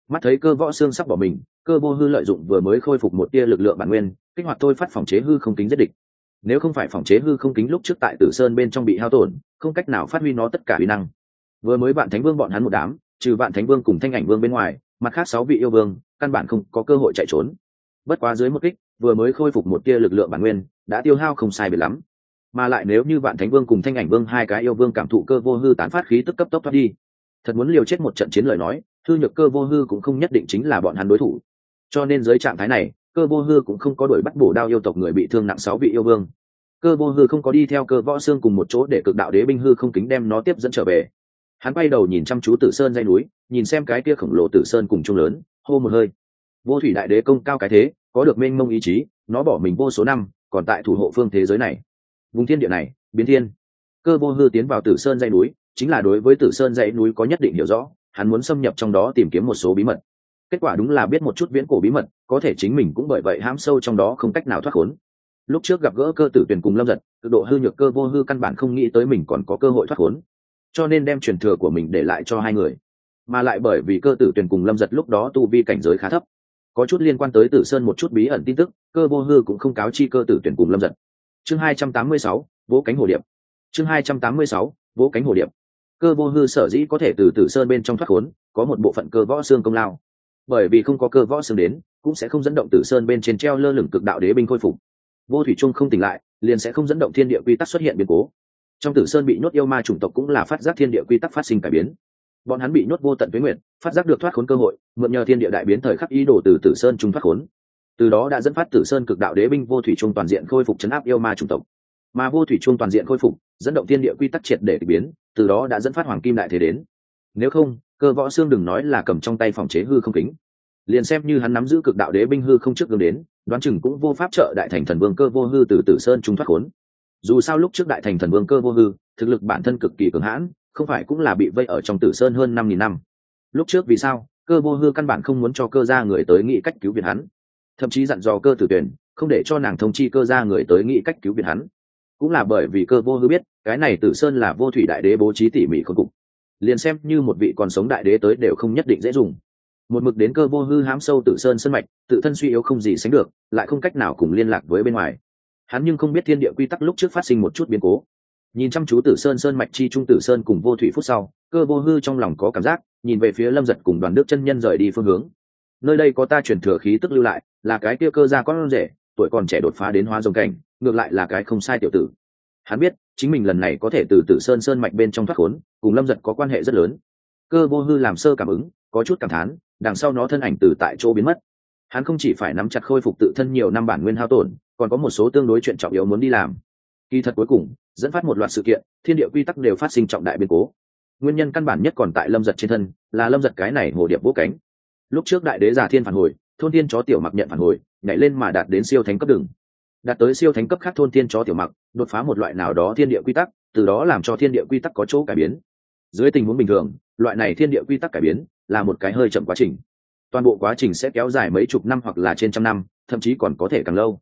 Mắt thấy cơ võ xương sắp bỏ mình, cơ vô hư lợi dụng vừa mới khôi phục một tia lực lượng bản nguyên, kích hoạt thôi phát phòng chế hư không kính giết địch. Nếu không phải phòng chế hư không kính lúc trước tại tử sơn bên trong bị hao tổn, không cách nào phát huy nó tất cả uy năng. Vừa mới bạn thánh vương bọn hắn một đám trừ vạn thánh vương cùng thanh ảnh vương bên ngoài, mặt khác sáu vị yêu vương, căn bản không có cơ hội chạy trốn. Bất quá dưới một kích, vừa mới khôi phục một tia lực lượng bản nguyên, đã tiêu hao không sai biệt lắm. Mà lại nếu như vạn thánh vương cùng thanh ảnh vương hai cái yêu vương cảm thụ cơ vô hư tán phát khí tức cấp tốc thoát đi, thật muốn liều chết một trận chiến lời nói thư nhược cơ vô hư cũng không nhất định chính là bọn hắn đối thủ. Cho nên dưới trạng thái này, cơ vô hư cũng không có đuổi bắt bổ đao yêu tộc người bị thương nặng sáu vị yêu vương. Cơ vô hư không có đi theo cơ võ xương cùng một chỗ để cực đạo đế binh hư không kính đem nó tiếp dẫn trở về hắn bay đầu nhìn chăm chú tử sơn dây núi, nhìn xem cái kia khổng lồ tử sơn cùng chung lớn, hô một hơi. Vô thủy đại đế công cao cái thế, có được mênh mông ý chí, nó bỏ mình vô số năm, còn tại thủ hộ phương thế giới này. Vùng thiên địa này, biến thiên. Cơ vô hư tiến vào tử sơn dây núi, chính là đối với tử sơn dãy núi có nhất định hiểu rõ, hắn muốn xâm nhập trong đó tìm kiếm một số bí mật. Kết quả đúng là biết một chút viễn cổ bí mật, có thể chính mình cũng bởi vậy hãm sâu trong đó không cách nào thoát khốn. Lúc trước gặp gỡ cơ tử tuyển cùng lâm giật, cực độ hư nhược cơ vô hư căn bản không nghĩ tới mình còn có cơ hội thoát khốn cho nên đem truyền thừa của mình để lại cho hai người. Mà lại bởi vì cơ tử tuyển cùng lâm giật lúc đó tu vi cảnh giới khá thấp. Có chút liên quan tới tử sơn một chút bí ẩn tin tức, cơ vô hư cũng không cáo chi cơ tử tuyển cùng lâm giật. Chương hai trăm tám mươi sáu, vỗ cánh hồ điệp. Chương hai trăm tám mươi sáu, vỗ cánh hồ điệp. Cơ vô hư sở dĩ có thể từ tử sơn bên trong thoát khốn, có một bộ phận cơ võ xương công lao. Bởi vì không có cơ võ xương đến, cũng sẽ không dẫn động tử sơn bên trên treo lơ lửng cực đạo đế binh khôi phục. Vô thủy trung không tỉnh lại, liền sẽ không dẫn động thiên địa quy tắc xuất hiện biến cố trong tử sơn bị nhốt yêu ma chủng tộc cũng là phát giác thiên địa quy tắc phát sinh cải biến. Bọn hắn bị nhốt vô tận với nguyện phát giác được thoát khốn cơ hội, mượn nhờ thiên địa đại biến thời khắc ý đồ từ tử sơn trung thoát khốn. Từ đó đã dẫn phát tử sơn cực đạo đế binh vô thủy trung toàn diện khôi phục chấn áp yêu ma chủng tộc. Mà vô thủy trung toàn diện khôi phục, dẫn động thiên địa quy tắc triệt để biến, từ đó đã dẫn phát hoàng kim đại thế đến. Nếu không, cơ võ xương đừng nói là cầm trong tay phòng chế hư không kính. Liền xem như hắn nắm giữ cực đạo đế binh hư không trước gương đến, đoán chừng cũng vô pháp trợ đại thành thần vương cơ vô hư từ tử sơn trung thoát khốn dù sao lúc trước đại thành thần vương cơ vô hư, thực lực bản thân cực kỳ cường hãn, không phải cũng là bị vây ở trong tử sơn hơn năm nghìn năm. Lúc trước vì sao, cơ vô hư căn bản không muốn cho cơ ra người tới nghĩ cách cứu viện hắn. Thậm chí dặn dò cơ tử tuyển, không để cho nàng thông chi cơ ra người tới nghĩ cách cứu viện hắn. Cũng là bởi vì cơ vô hư biết, cái này tử sơn là vô thủy đại đế bố trí tỉ mỉ khôi cục. Liền xem như một vị còn sống đại đế tới đều không nhất định dễ dùng. Một mực đến cơ vô hư hám sâu tử sơn sân mạch, tự thân suy yếu không gì sánh được, lại không cách nào cùng liên lạc với bên ngoài hắn nhưng không biết thiên địa quy tắc lúc trước phát sinh một chút biến cố. Nhìn chăm chú tử sơn sơn mạch chi trung tử sơn cùng vô thủy phút sau, cơ vô hư trong lòng có cảm giác, nhìn về phía lâm giật cùng đoàn đức chân nhân rời đi phương hướng. Nơi đây có ta chuyển thừa khí tức lưu lại, là cái kia cơ ra con rể, tuổi còn trẻ đột phá đến hóa dòng cảnh, ngược lại là cái không sai tiểu tử. Hắn biết, chính mình lần này có thể từ tử sơn sơn mạch bên trong thoát khốn, cùng lâm giật có quan hệ rất lớn. Cơ vô hư làm sơ cảm ứng, có chút cảm thán, đằng sau nó thân ảnh từ tại chỗ biến mất hắn không chỉ phải nắm chặt khôi phục tự thân nhiều năm bản nguyên hao tổn, còn có một số tương đối chuyện trọng yếu muốn đi làm. Kỳ thật cuối cùng, dẫn phát một loạt sự kiện, thiên địa quy tắc đều phát sinh trọng đại biến cố. Nguyên nhân căn bản nhất còn tại lâm giật trên thân, là lâm giật cái này hồ điệp vỗ cánh. Lúc trước đại đế giả thiên phản hồi, thôn thiên chó tiểu mặc nhận phản hồi, nhảy lên mà đạt đến siêu thánh cấp đường. Đạt tới siêu thánh cấp khác thôn thiên chó tiểu mặc, đột phá một loại nào đó thiên địa quy tắc, từ đó làm cho thiên địa quy tắc có chỗ cải biến. Dưới tình huống bình thường, loại này thiên địa quy tắc cải biến là một cái hơi chậm quá trình toàn bộ quá trình sẽ kéo dài mấy chục năm hoặc là trên trăm năm, thậm chí còn có thể càng lâu.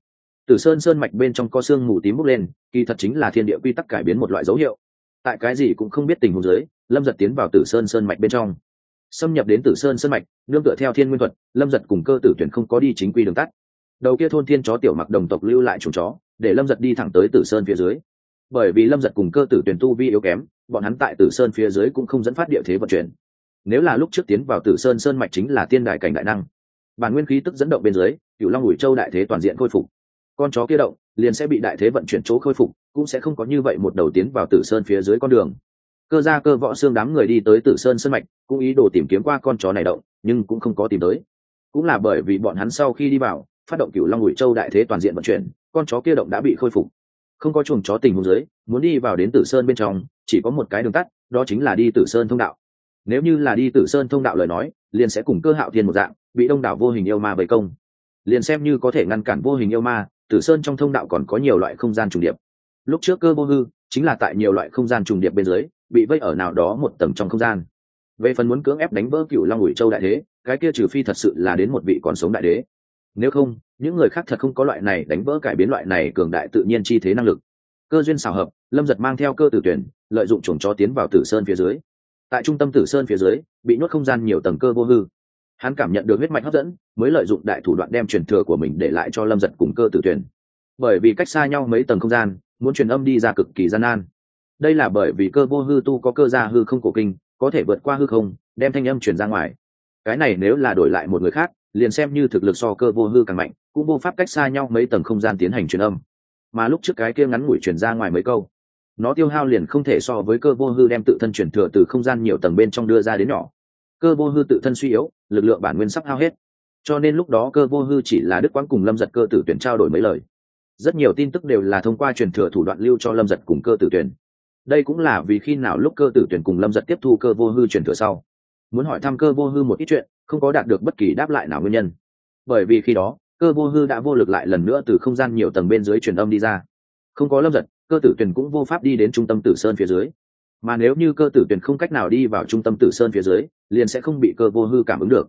Từ sơn sơn mạch bên trong có xương mù tím bốc lên, kỳ thật chính là thiên địa quy tắc cải biến một loại dấu hiệu. Tại cái gì cũng không biết tình huống dưới, lâm giật tiến vào tử sơn sơn mạch bên trong. Xâm nhập đến tử sơn sơn mạch, nương tựa theo thiên nguyên thuật, lâm giật cùng cơ tử tuyển không có đi chính quy đường tắt. Đầu kia thôn thiên chó tiểu mặc đồng tộc lưu lại chuồng chó, để lâm giật đi thẳng tới tử sơn phía dưới. Bởi vì lâm giật cùng cơ tử tuyển tu vi yếu kém, bọn hắn tại tử sơn phía dưới cũng không dẫn phát địa thế vận chuyển nếu là lúc trước tiến vào tử sơn sơn mạch chính là tiên đại cảnh đại năng. Bản nguyên khí tức dẫn động bên dưới cựu long ủi châu đại thế toàn diện khôi phục. Con chó kia động, liền sẽ bị đại thế vận chuyển chỗ khôi phục, cũng sẽ không có như vậy một đầu tiến vào tử sơn phía dưới con đường. Cơ ra cơ võ xương đám người đi tới tử sơn sơn mạch, cũng ý đồ tìm kiếm qua con chó này động, nhưng cũng không có tìm tới. Cũng là bởi vì bọn hắn sau khi đi vào, phát động cựu long ủi châu đại thế toàn diện vận chuyển, con chó kia động đã bị khôi phục. Không có chuồng chó tình huống dưới, muốn đi vào đến tử sơn bên trong, chỉ có một cái đường tắt, đó chính là đi tử sơn thông đạo nếu như là đi tử sơn thông đạo lời nói, liền sẽ cùng cơ hạo thiên một dạng, bị đông đảo vô hình yêu ma bày công. Liền xem như có thể ngăn cản vô hình yêu ma, tử sơn trong thông đạo còn có nhiều loại không gian trùng điệp. Lúc trước cơ vô hư, chính là tại nhiều loại không gian trùng điệp bên dưới, bị vây ở nào đó một tầng trong không gian. Về phần muốn cưỡng ép đánh vỡ cựu long ủi châu đại thế cái kia trừ phi thật sự là đến một vị còn sống đại đế. Nếu không, những người khác thật không có loại này đánh vỡ cải biến loại này cường đại tự nhiên chi thế năng lực. Cơ duyên xảo hợp, lâm giật mang theo cơ tử tuyển, lợi dụng chuồng cho tiến vào tử sơn phía dưới tại trung tâm tử sơn phía dưới, bị nhốt không gian nhiều tầng cơ vô hư. Hắn cảm nhận được huyết mạch hấp dẫn, mới lợi dụng đại thủ đoạn đem truyền thừa của mình để lại cho lâm giật cùng cơ tử tuyển bởi vì cách xa nhau mấy tầng không gian, muốn truyền âm đi ra cực kỳ gian nan. Đây là bởi vì cơ vô hư tu có cơ gia hư không cổ kinh, có thể vượt qua hư không, đem thanh âm truyền ra ngoài. Cái này nếu là đổi lại một người khác, liền xem như thực lực so cơ vô hư càng mạnh, cũng vô pháp cách xa nhau mấy tầng không gian tiến hành truyền âm. Mà lúc trước cái kia ngắn ngủi truyền ra ngoài mấy câu nó tiêu hao liền không thể so với cơ vô hư đem tự thân chuyển thừa từ không gian nhiều tầng bên trong đưa ra đến nhỏ. Cơ vô hư tự thân suy yếu, lực lượng bản nguyên sắp hao hết. Cho nên lúc đó cơ vô hư chỉ là đức quang cùng lâm giật cơ tử tuyển trao đổi mấy lời. Rất nhiều tin tức đều là thông qua truyền thừa thủ đoạn lưu cho lâm giật cùng cơ tử tuyển. Đây cũng là vì khi nào lúc cơ tử tuyển cùng lâm giật tiếp thu cơ vô hư truyền thừa sau. Muốn hỏi thăm cơ vô hư một ít chuyện, không có đạt được bất kỳ đáp lại nào nguyên nhân. Bởi vì khi đó, cơ vô hư đã vô lực lại lần nữa từ không gian nhiều tầng bên dưới truyền âm đi ra. Không có lâm giật cơ tử tuyển cũng vô pháp đi đến trung tâm tử sơn phía dưới. Mà nếu như cơ tử tuyển không cách nào đi vào trung tâm tử sơn phía dưới, liền sẽ không bị cơ vô hư cảm ứng được.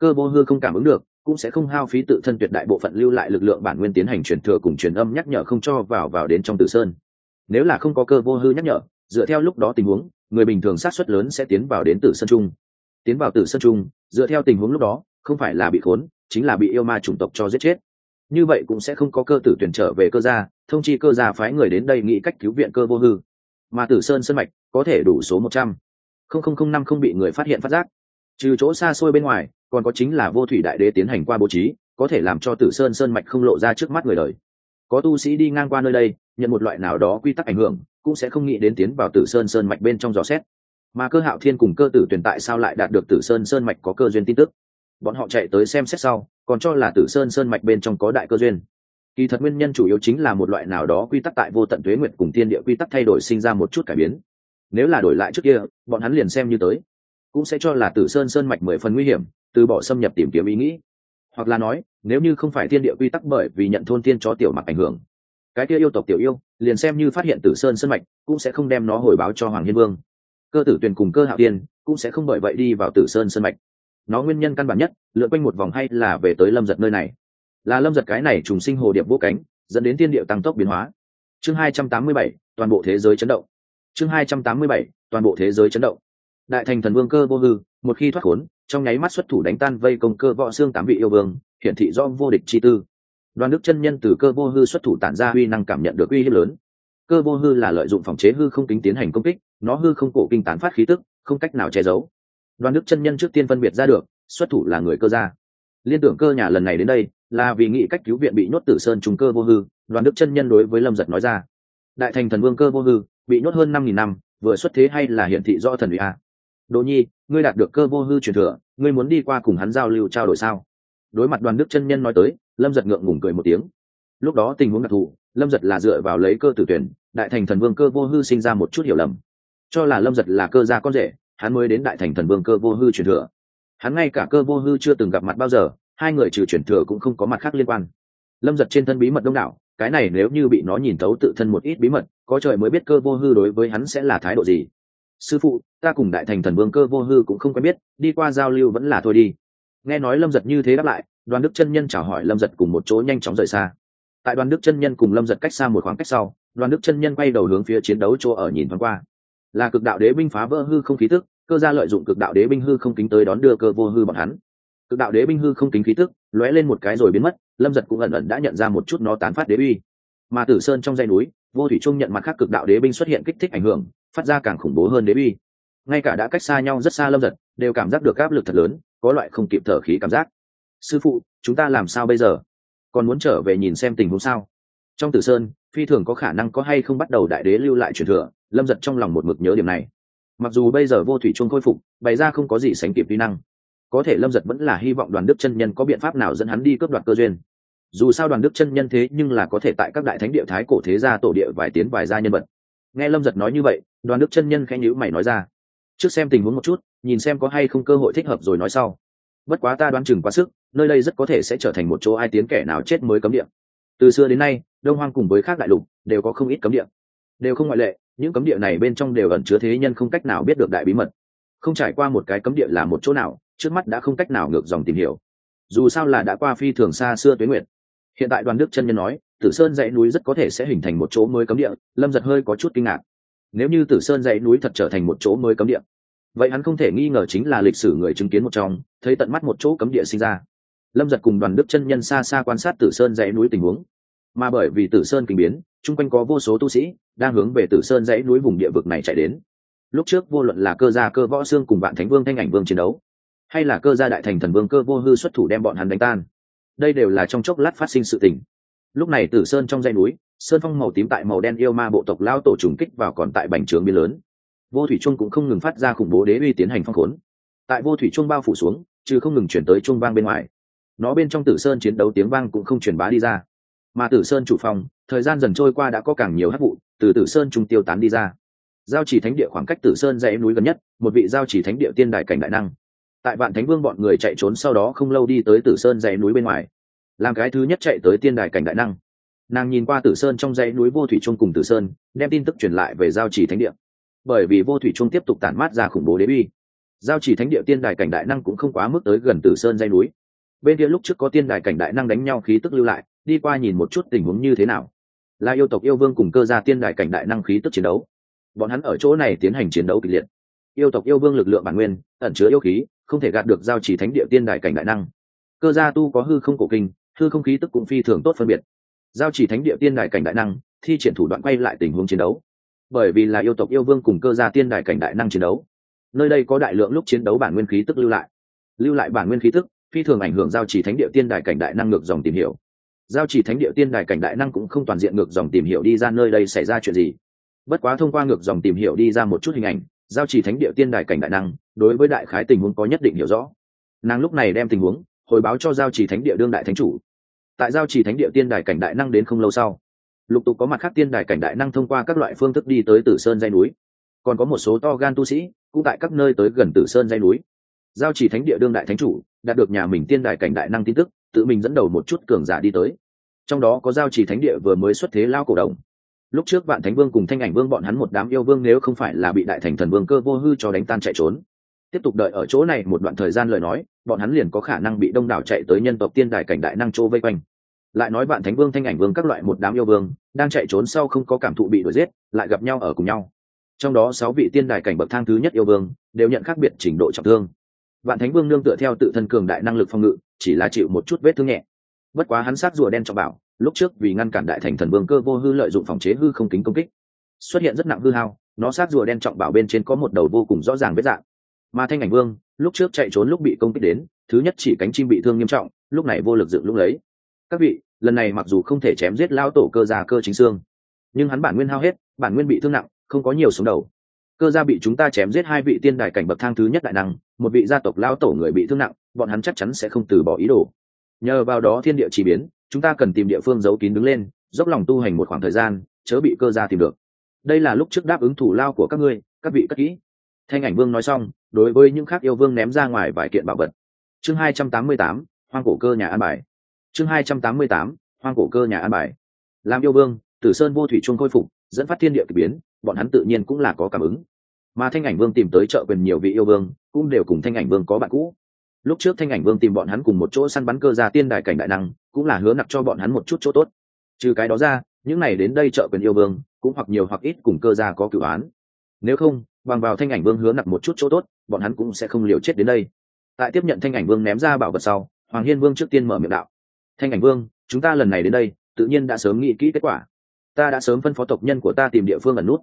Cơ vô hư không cảm ứng được, cũng sẽ không hao phí tự thân tuyệt đại bộ phận lưu lại lực lượng bản nguyên tiến hành truyền thừa cùng truyền âm nhắc nhở không cho vào vào đến trong tử sơn. Nếu là không có cơ vô hư nhắc nhở, dựa theo lúc đó tình huống, người bình thường sát xuất lớn sẽ tiến vào đến tử sơn trung. Tiến vào tử sơn trung, dựa theo tình huống lúc đó, không phải là bị khốn, chính là bị yêu ma chủng tộc cho giết chết. Như vậy cũng sẽ không có cơ tử tuyển trở về cơ gia thông chi cơ gia phái người đến đây nghĩ cách cứu viện cơ vô hư. Mà tử sơn sân mạch có thể đủ số một trăm. Không không không năm không bị người phát hiện phát giác. Trừ chỗ xa xôi bên ngoài, còn có chính là vô thủy đại đế tiến hành qua bố trí, có thể làm cho tử sơn sơn mạch không lộ ra trước mắt người đời. Có tu sĩ đi ngang qua nơi đây, nhận một loại nào đó quy tắc ảnh hưởng, cũng sẽ không nghĩ đến tiến vào tử sơn sơn mạch bên trong dò xét. Mà cơ hạo thiên cùng cơ tử tuyển tại sao lại đạt được tử sơn sơn mạch có cơ duyên tin tức? Bọn họ chạy tới xem xét sau, còn cho là tử sơn sơn mạch bên trong có đại cơ duyên kỳ thật nguyên nhân chủ yếu chính là một loại nào đó quy tắc tại vô tận tuế nguyệt cùng tiên địa quy tắc thay đổi sinh ra một chút cải biến. Nếu là đổi lại trước kia, bọn hắn liền xem như tới. Cũng sẽ cho là tử sơn sơn mạch mười phần nguy hiểm, từ bỏ xâm nhập tìm kiếm ý nghĩ. Hoặc là nói, nếu như không phải thiên địa quy tắc bởi vì nhận thôn thiên cho tiểu mặc ảnh hưởng, cái kia yêu tộc tiểu yêu, liền xem như phát hiện tử sơn sơn mạch, cũng sẽ không đem nó hồi báo cho hoàng hiên vương. Cơ tử tuyền cùng cơ hạo tiên, cũng sẽ không bởi vậy đi vào tử sơn sơn mạch. Nó nguyên nhân căn bản nhất, lượn quanh một vòng hay là về tới lâm giật nơi này là lâm giật cái này trùng sinh hồ điệp vô cánh, dẫn đến tiên điệu tăng tốc biến hóa. Chương hai trăm tám mươi bảy, toàn bộ thế giới chấn động. Chương hai trăm tám mươi bảy, toàn bộ thế giới chấn động. Đại thành thần vương cơ vô hư, một khi thoát khốn, trong nháy mắt xuất thủ đánh tan vây công cơ võ xương tám vị yêu vương, hiển thị do vô địch chi tư. Đoàn đức chân nhân từ cơ vô hư xuất thủ tản ra uy năng cảm nhận được uy hiếp lớn. Cơ vô hư là lợi dụng phòng chế hư không kính tiến hành công kích, nó hư không cổ kinh tán phát khí tức, không cách nào che giấu. Đoàn đức chân nhân trước tiên phân biệt ra được, xuất thủ là người cơ gia. Liên tưởng cơ nhà lần này đến đây là vì nghĩ cách cứu viện bị nhốt tử sơn trùng cơ vô hư, đoàn đức chân nhân đối với lâm giật nói ra. Đại thành thần vương cơ vô hư, bị nhốt hơn năm nghìn năm, vừa xuất thế hay là hiển thị do thần ủy a? Đỗ nhi, ngươi đạt được cơ vô hư truyền thừa, ngươi muốn đi qua cùng hắn giao lưu trao đổi sao? Đối mặt đoàn đức chân nhân nói tới, lâm giật ngượng ngùng cười một tiếng. Lúc đó tình huống đặc thù, lâm giật là dựa vào lấy cơ tử tuyển, đại thành thần vương cơ vô hư sinh ra một chút hiểu lầm. Cho là lâm giật là cơ gia con rể, hắn mới đến đại thành thần vương cơ vô hư truyền thừa. Hắn ngay cả cơ vô hư chưa từng gặp mặt bao giờ hai người trừ truyền thừa cũng không có mặt khác liên quan. Lâm giật trên thân bí mật đông đảo, cái này nếu như bị nó nhìn thấu tự thân một ít bí mật, có trời mới biết cơ vô hư đối với hắn sẽ là thái độ gì. Sư phụ, ta cùng đại thành thần vương cơ vô hư cũng không quen biết, đi qua giao lưu vẫn là thôi đi. Nghe nói lâm giật như thế đáp lại, đoàn đức chân nhân chào hỏi lâm giật cùng một chỗ nhanh chóng rời xa. Tại đoàn đức chân nhân cùng lâm giật cách xa một khoảng cách sau, đoàn đức chân nhân quay đầu hướng phía chiến đấu chỗ ở nhìn thoáng qua. Là cực đạo đế binh phá vỡ hư không khí tức, cơ gia lợi dụng cực đạo đế binh hư không kính tới đón đưa cơ vô hư bọn hắn cực đạo đế binh hư không kính khí tức, lóe lên một cái rồi biến mất, lâm giật cũng ẩn ẩn đã nhận ra một chút nó tán phát đế uy. Mà tử sơn trong dây núi, vô thủy trung nhận mặt khác cực đạo đế binh xuất hiện kích thích ảnh hưởng, phát ra càng khủng bố hơn đế uy. Ngay cả đã cách xa nhau rất xa lâm giật, đều cảm giác được áp lực thật lớn, có loại không kịp thở khí cảm giác. Sư phụ, chúng ta làm sao bây giờ? Còn muốn trở về nhìn xem tình huống sao? Trong tử sơn, phi thường có khả năng có hay không bắt đầu đại đế lưu lại truyền thừa, lâm giật trong lòng một mực nhớ điểm này. Mặc dù bây giờ vô thủy trung khôi phục, bày ra không có gì sánh kịp vi năng có thể lâm giật vẫn là hy vọng đoàn đức chân nhân có biện pháp nào dẫn hắn đi cướp đoạt cơ duyên. Dù sao đoàn đức chân nhân thế nhưng là có thể tại các đại thánh địa thái cổ thế gia tổ địa vài tiến vài gia nhân vật. Nghe lâm giật nói như vậy, đoàn đức chân nhân khẽ nhữ mày nói ra. Trước xem tình huống một chút, nhìn xem có hay không cơ hội thích hợp rồi nói sau. Bất quá ta đoán chừng quá sức, nơi đây rất có thể sẽ trở thành một chỗ ai tiến kẻ nào chết mới cấm địa. Từ xưa đến nay, đông hoang cùng với khác đại lục đều có không ít cấm địa. Đều không ngoại lệ, những cấm địa này bên trong đều ẩn chứa thế nhân không cách nào biết được đại bí mật không trải qua một cái cấm địa là một chỗ nào, trước mắt đã không cách nào ngược dòng tìm hiểu. Dù sao là đã qua phi thường xa xưa tuế nguyệt. Hiện tại đoàn đức chân nhân nói, tử sơn dãy núi rất có thể sẽ hình thành một chỗ mới cấm địa, lâm giật hơi có chút kinh ngạc. Nếu như tử sơn dãy núi thật trở thành một chỗ mới cấm địa, vậy hắn không thể nghi ngờ chính là lịch sử người chứng kiến một trong, thấy tận mắt một chỗ cấm địa sinh ra. Lâm giật cùng đoàn đức chân nhân xa xa quan sát tử sơn dãy núi tình huống. Mà bởi vì tử sơn kinh biến, chung quanh có vô số tu sĩ, đang hướng về tử sơn dãy núi vùng địa vực này chạy đến lúc trước vô luận là cơ gia, cơ võ xương cùng vạn thánh vương thanh ảnh vương chiến đấu, hay là cơ gia đại thành thần vương cơ vô hư xuất thủ đem bọn hắn đánh tan, đây đều là trong chốc lát phát sinh sự tình. Lúc này tử sơn trong dãy núi, sơn phong màu tím tại màu đen yêu ma bộ tộc lao tổ trùng kích vào còn tại bành trướng biên lớn. Vô thủy trung cũng không ngừng phát ra khủng bố đế uy tiến hành phong khốn. Tại vô thủy trung bao phủ xuống, chứ không ngừng chuyển tới trung vang bên ngoài. Nó bên trong tử sơn chiến đấu tiếng vang cũng không truyền bá đi ra. Mà tử sơn chủ phòng, thời gian dần trôi qua đã có càng nhiều hát vụ, từ tử sơn trung tiêu tán đi ra giao chỉ thánh địa khoảng cách tử sơn dãy núi gần nhất, một vị giao chỉ thánh địa tiên đại cảnh đại năng. Tại vạn thánh vương bọn người chạy trốn sau đó không lâu đi tới tử sơn dãy núi bên ngoài. Làm cái thứ nhất chạy tới tiên đại cảnh đại năng. Nàng nhìn qua tử sơn trong dãy núi vô thủy trung cùng tử sơn, đem tin tức truyền lại về giao chỉ thánh địa. Bởi vì vô thủy trung tiếp tục tản mát ra khủng bố đế bi giao chỉ thánh địa tiên đài cảnh đại năng cũng không quá mức tới gần tử sơn dãy núi. Bên kia lúc trước có tiên đài cảnh đại năng đánh nhau khí tức lưu lại, đi qua nhìn một chút tình huống như thế nào. Là yêu tộc yêu vương cùng cơ gia tiên đài cảnh đại năng khí tức chiến đấu bọn hắn ở chỗ này tiến hành chiến đấu kịch liệt. Yêu tộc yêu vương lực lượng bản nguyên, ẩn chứa yêu khí, không thể gạt được giao chỉ thánh địa tiên đại cảnh đại năng. Cơ gia tu có hư không cổ kinh, hư không khí tức cũng phi thường tốt phân biệt. Giao chỉ thánh địa tiên đại cảnh đại năng, thi triển thủ đoạn quay lại tình huống chiến đấu. Bởi vì là yêu tộc yêu vương cùng cơ gia tiên đại cảnh đại năng chiến đấu, nơi đây có đại lượng lúc chiến đấu bản nguyên khí tức lưu lại. Lưu lại bản nguyên khí tức, phi thường ảnh hưởng giao chỉ thánh địa tiên đại cảnh đại năng ngược dòng tìm hiểu. Giao chỉ thánh địa tiên đại cảnh đại năng cũng không toàn diện ngược dòng tìm hiểu đi ra nơi đây xảy ra chuyện gì bất quá thông qua ngược dòng tìm hiểu đi ra một chút hình ảnh, giao chỉ thánh địa tiên đài cảnh đại năng, đối với đại khái tình huống có nhất định hiểu rõ. Nàng lúc này đem tình huống hồi báo cho giao chỉ thánh địa đương đại thánh chủ. Tại giao chỉ thánh địa tiên đài cảnh đại năng đến không lâu sau, lục tục có mặt khác tiên đài cảnh đại năng thông qua các loại phương thức đi tới tử sơn dây núi. Còn có một số to gan tu sĩ cũng tại các nơi tới gần tử sơn dây núi. Giao chỉ thánh địa đương đại thánh chủ đạt được nhà mình tiên đài cảnh đại năng tin tức, tự mình dẫn đầu một chút cường giả đi tới. Trong đó có giao chỉ thánh địa vừa mới xuất thế lao cổ đồng lúc trước vạn thánh vương cùng thanh ảnh vương bọn hắn một đám yêu vương nếu không phải là bị đại thành thần vương cơ vô hư cho đánh tan chạy trốn. Tiếp tục đợi ở chỗ này một đoạn thời gian lời nói, bọn hắn liền có khả năng bị đông đảo chạy tới nhân tộc tiên đài cảnh đại năng chỗ vây quanh. Lại nói bạn thánh vương, thanh ảnh vương các loại một đám yêu vương, đang chạy trốn sau không có cảm thụ bị đuổi giết, lại gặp nhau ở cùng nhau. Trong đó sáu vị tiên đài cảnh bậc thang thứ nhất yêu vương, đều nhận khác biệt trình độ trọng thương. Vạn thánh vương nương tựa theo tự thân cường đại năng lực phòng ngự, chỉ là chịu một chút vết thương nhẹ. Bất quá hắn sát rùa đen cho bảo lúc trước, vì ngăn cản đại thành thần vương cơ vô hư lợi dụng phòng chế hư không kính công kích, xuất hiện rất nặng hư hao, nó sát rùa đen trọng bảo bên trên có một đầu vô cùng rõ ràng vết dạng. Mà thanh ảnh vương, lúc trước chạy trốn lúc bị công kích đến, thứ nhất chỉ cánh chim bị thương nghiêm trọng, lúc này vô lực dựng lúc lấy. Các vị, lần này mặc dù không thể chém giết lao tổ cơ già cơ chính xương, nhưng hắn bản nguyên hao hết, bản nguyên bị thương nặng, không có nhiều sống đầu. Cơ gia bị chúng ta chém giết hai vị tiên đài cảnh bậc thang thứ nhất đại năng, một vị gia tộc lao tổ người bị thương nặng, bọn hắn chắc chắn sẽ không từ bỏ ý đồ. Nhờ vào đó thiên địa chỉ biến chúng ta cần tìm địa phương giấu kín đứng lên, dốc lòng tu hành một khoảng thời gian, chớ bị cơ gia tìm được. Đây là lúc trước đáp ứng thủ lao của các ngươi, các vị cất kỹ. Thanh ảnh vương nói xong, đối với những khác yêu vương ném ra ngoài vài kiện bảo vật. Chương hai trăm tám mươi tám, hoang cổ cơ nhà an bài. Chương hai trăm tám mươi tám, hoang cổ cơ nhà an bài. Làm yêu vương, tử sơn vô thủy chuông khôi phục, dẫn phát thiên địa k ỳ biến, bọn hắn tự nhiên cũng là có cảm ứng. Mà thanh ảnh vương tìm tới trợ quyền nhiều vị yêu vương, cũng đều cùng thanh ảnh vương có bạn cũ. Lúc trước thanh ảnh vương tìm bọn hắn cùng một chỗ săn bắn cơ ra tiên đài cảnh đại năng cũng là hứa nặc cho bọn hắn một chút chỗ tốt. Trừ cái đó ra, những này đến đây trợ quyền yêu vương, cũng hoặc nhiều hoặc ít cùng cơ gia có cửu án. Nếu không, bằng vào thanh ảnh vương hứa nặc một chút chỗ tốt, bọn hắn cũng sẽ không liều chết đến đây. Tại tiếp nhận thanh ảnh vương ném ra bảo vật sau, hoàng hiên vương trước tiên mở miệng đạo. Thanh ảnh vương, chúng ta lần này đến đây, tự nhiên đã sớm nghĩ kỹ kết quả. Ta đã sớm phân phó tộc nhân của ta tìm địa phương ẩn nút.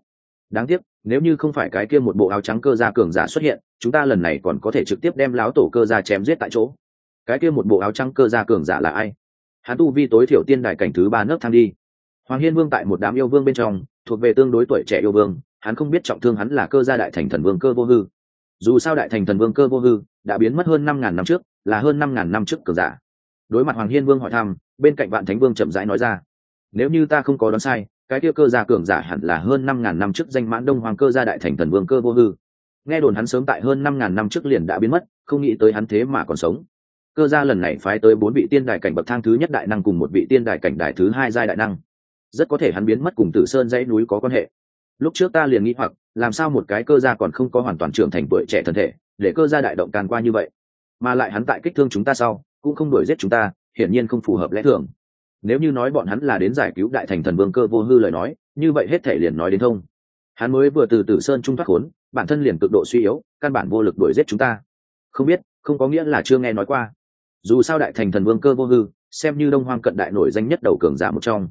Đáng tiếc, nếu như không phải cái kia một bộ áo trắng cơ gia cường giả xuất hiện, chúng ta lần này còn có thể trực tiếp đem láo tổ cơ gia chém giết tại chỗ. Cái kia một bộ áo trắng cơ gia cường giả là ai? Hắn tu vi tối thiểu tiên đại cảnh thứ ba nấc thang đi. Hoàng hiên vương tại một đám yêu vương bên trong, thuộc về tương đối tuổi trẻ yêu vương, hắn không biết trọng thương hắn là cơ gia đại thành thần vương cơ vô hư. Dù sao đại thành thần vương cơ vô hư đã biến mất hơn năm ngàn năm trước, là hơn năm ngàn năm trước cờ giả. Đối mặt hoàng hiên vương hỏi thăm, bên cạnh vạn thánh vương chậm rãi nói ra, nếu như ta không có đoán sai, cái kia cơ gia cường giả hẳn là hơn năm ngàn năm trước danh mãn đông hoàng cơ gia đại thành thần vương cơ vô hư. Nghe đồn hắn sớm tại hơn năm ngàn năm trước liền đã biến mất, không nghĩ tới hắn thế mà còn sống cơ gia lần này phái tới bốn vị tiên đài cảnh bậc thang thứ nhất đại năng cùng một vị tiên đài cảnh đại thứ hai giai đại năng. Rất có thể hắn biến mất cùng tử sơn dãy núi có quan hệ. Lúc trước ta liền nghĩ hoặc, làm sao một cái cơ gia còn không có hoàn toàn trưởng thành tuổi trẻ thân thể, để cơ gia đại động càn qua như vậy? Mà lại hắn tại kích thương chúng ta sau, cũng không đuổi giết chúng ta, hiển nhiên không phù hợp lẽ thường. Nếu như nói bọn hắn là đến giải cứu đại thành thần vương cơ vô hư lời nói, như vậy hết thể liền nói đến thông. Hắn mới vừa từ tử sơn trung thoát khốn, bản thân liền cực độ suy yếu, căn bản vô lực đuổi giết chúng ta. Không biết, không có nghĩa là chưa nghe nói qua dù sao đại thành thần vương cơ vô hư, xem như đông hoang cận đại nổi danh nhất đầu cường giả một trong,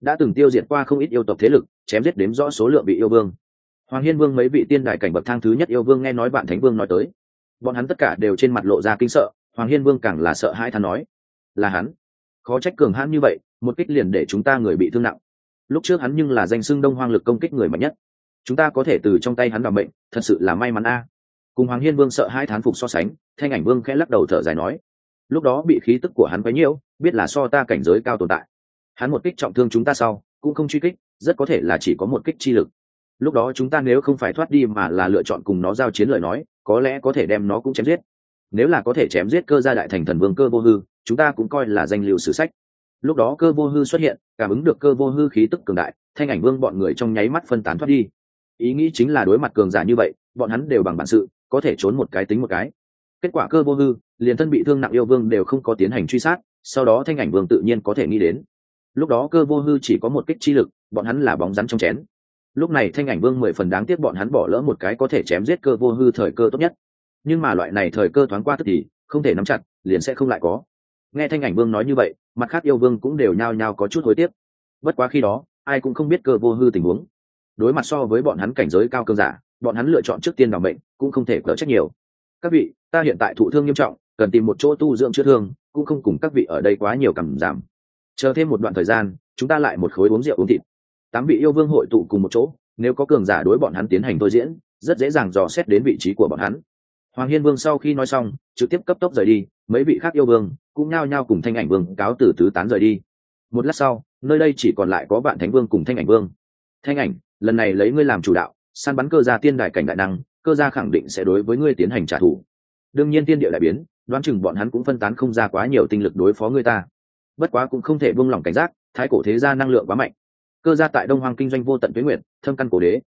đã từng tiêu diệt qua không ít yêu tộc thế lực, chém giết đếm rõ số lượng vị yêu vương. Hoàng hiên vương mấy vị tiên đại cảnh bậc thang thứ nhất yêu vương nghe nói bạn thánh vương nói tới, bọn hắn tất cả đều trên mặt lộ ra kinh sợ, hoàng hiên vương càng là sợ hai than nói, là hắn? Khó trách cường hãn như vậy, một kích liền để chúng ta người bị thương nặng. Lúc trước hắn nhưng là danh xưng đông hoang lực công kích người mạnh nhất. Chúng ta có thể từ trong tay hắn đ bệnh thật sự là may mắn a. Cùng hoàng hiên vương sợ hai thán phục so sánh, thanh ảnh vương khẽ lắc đầu thở dài nói lúc đó bị khí tức của hắn quấy nhiễu, biết là so ta cảnh giới cao tồn tại. Hắn một kích trọng thương chúng ta sau, cũng không truy kích, rất có thể là chỉ có một kích chi lực. Lúc đó chúng ta nếu không phải thoát đi mà là lựa chọn cùng nó giao chiến lời nói, có lẽ có thể đem nó cũng chém giết. Nếu là có thể chém giết cơ gia đại thành thần vương cơ vô hư, chúng ta cũng coi là danh liệu sử sách. Lúc đó cơ vô hư xuất hiện, cảm ứng được cơ vô hư khí tức cường đại, thanh ảnh vương bọn người trong nháy mắt phân tán thoát đi. Ý nghĩ chính là đối mặt cường giả như vậy, bọn hắn đều bằng bản sự, có thể trốn một cái tính một cái. Kết quả cơ vô hư liền thân bị thương nặng yêu vương đều không có tiến hành truy sát, sau đó thanh ảnh vương tự nhiên có thể nghĩ đến. Lúc đó cơ vô hư chỉ có một kích chi lực, bọn hắn là bóng rắn trong chén. Lúc này thanh ảnh vương mười phần đáng tiếc bọn hắn bỏ lỡ một cái có thể chém giết cơ vô hư thời cơ tốt nhất. Nhưng mà loại này thời cơ thoáng qua tức thì, không thể nắm chặt, liền sẽ không lại có. Nghe thanh ảnh vương nói như vậy, mặt khác yêu vương cũng đều nhao nhao có chút hối tiếc. Bất quá khi đó, ai cũng không biết cơ vô hư tình huống. Đối mặt so với bọn hắn cảnh giới cao cơn giả, bọn hắn lựa chọn trước tiên bảo mệnh, cũng không thể cỡ trách nhiều. Các vị, ta hiện tại thụ thương nghiêm trọng cần tìm một chỗ tu dưỡng chữa thương, cũng không cùng các vị ở đây quá nhiều cảm giảm. Chờ thêm một đoạn thời gian, chúng ta lại một khối uống rượu uống thịt. Tám vị yêu vương hội tụ cùng một chỗ, nếu có cường giả đối bọn hắn tiến hành thôi diễn, rất dễ dàng dò xét đến vị trí của bọn hắn. Hoàng hiên vương sau khi nói xong, trực tiếp cấp tốc rời đi, mấy vị khác yêu vương cũng nhao nhao cùng thanh ảnh vương cáo từ tứ tán rời đi. Một lát sau, nơi đây chỉ còn lại có vạn thánh vương cùng thanh ảnh vương. Thanh ảnh, lần này lấy ngươi làm chủ đạo, săn bắn cơ gia tiên đại cảnh đại năng, cơ gia khẳng định sẽ đối với ngươi tiến hành trả thù. Đương nhiên tiên địa đại biến đoán chừng bọn hắn cũng phân tán không ra quá nhiều tinh lực đối phó người ta. Bất quá cũng không thể buông lỏng cảnh giác, thái cổ thế gia năng lượng quá mạnh. Cơ gia tại đông hoàng kinh doanh vô tận tuyến nguyện thâm căn cổ đế.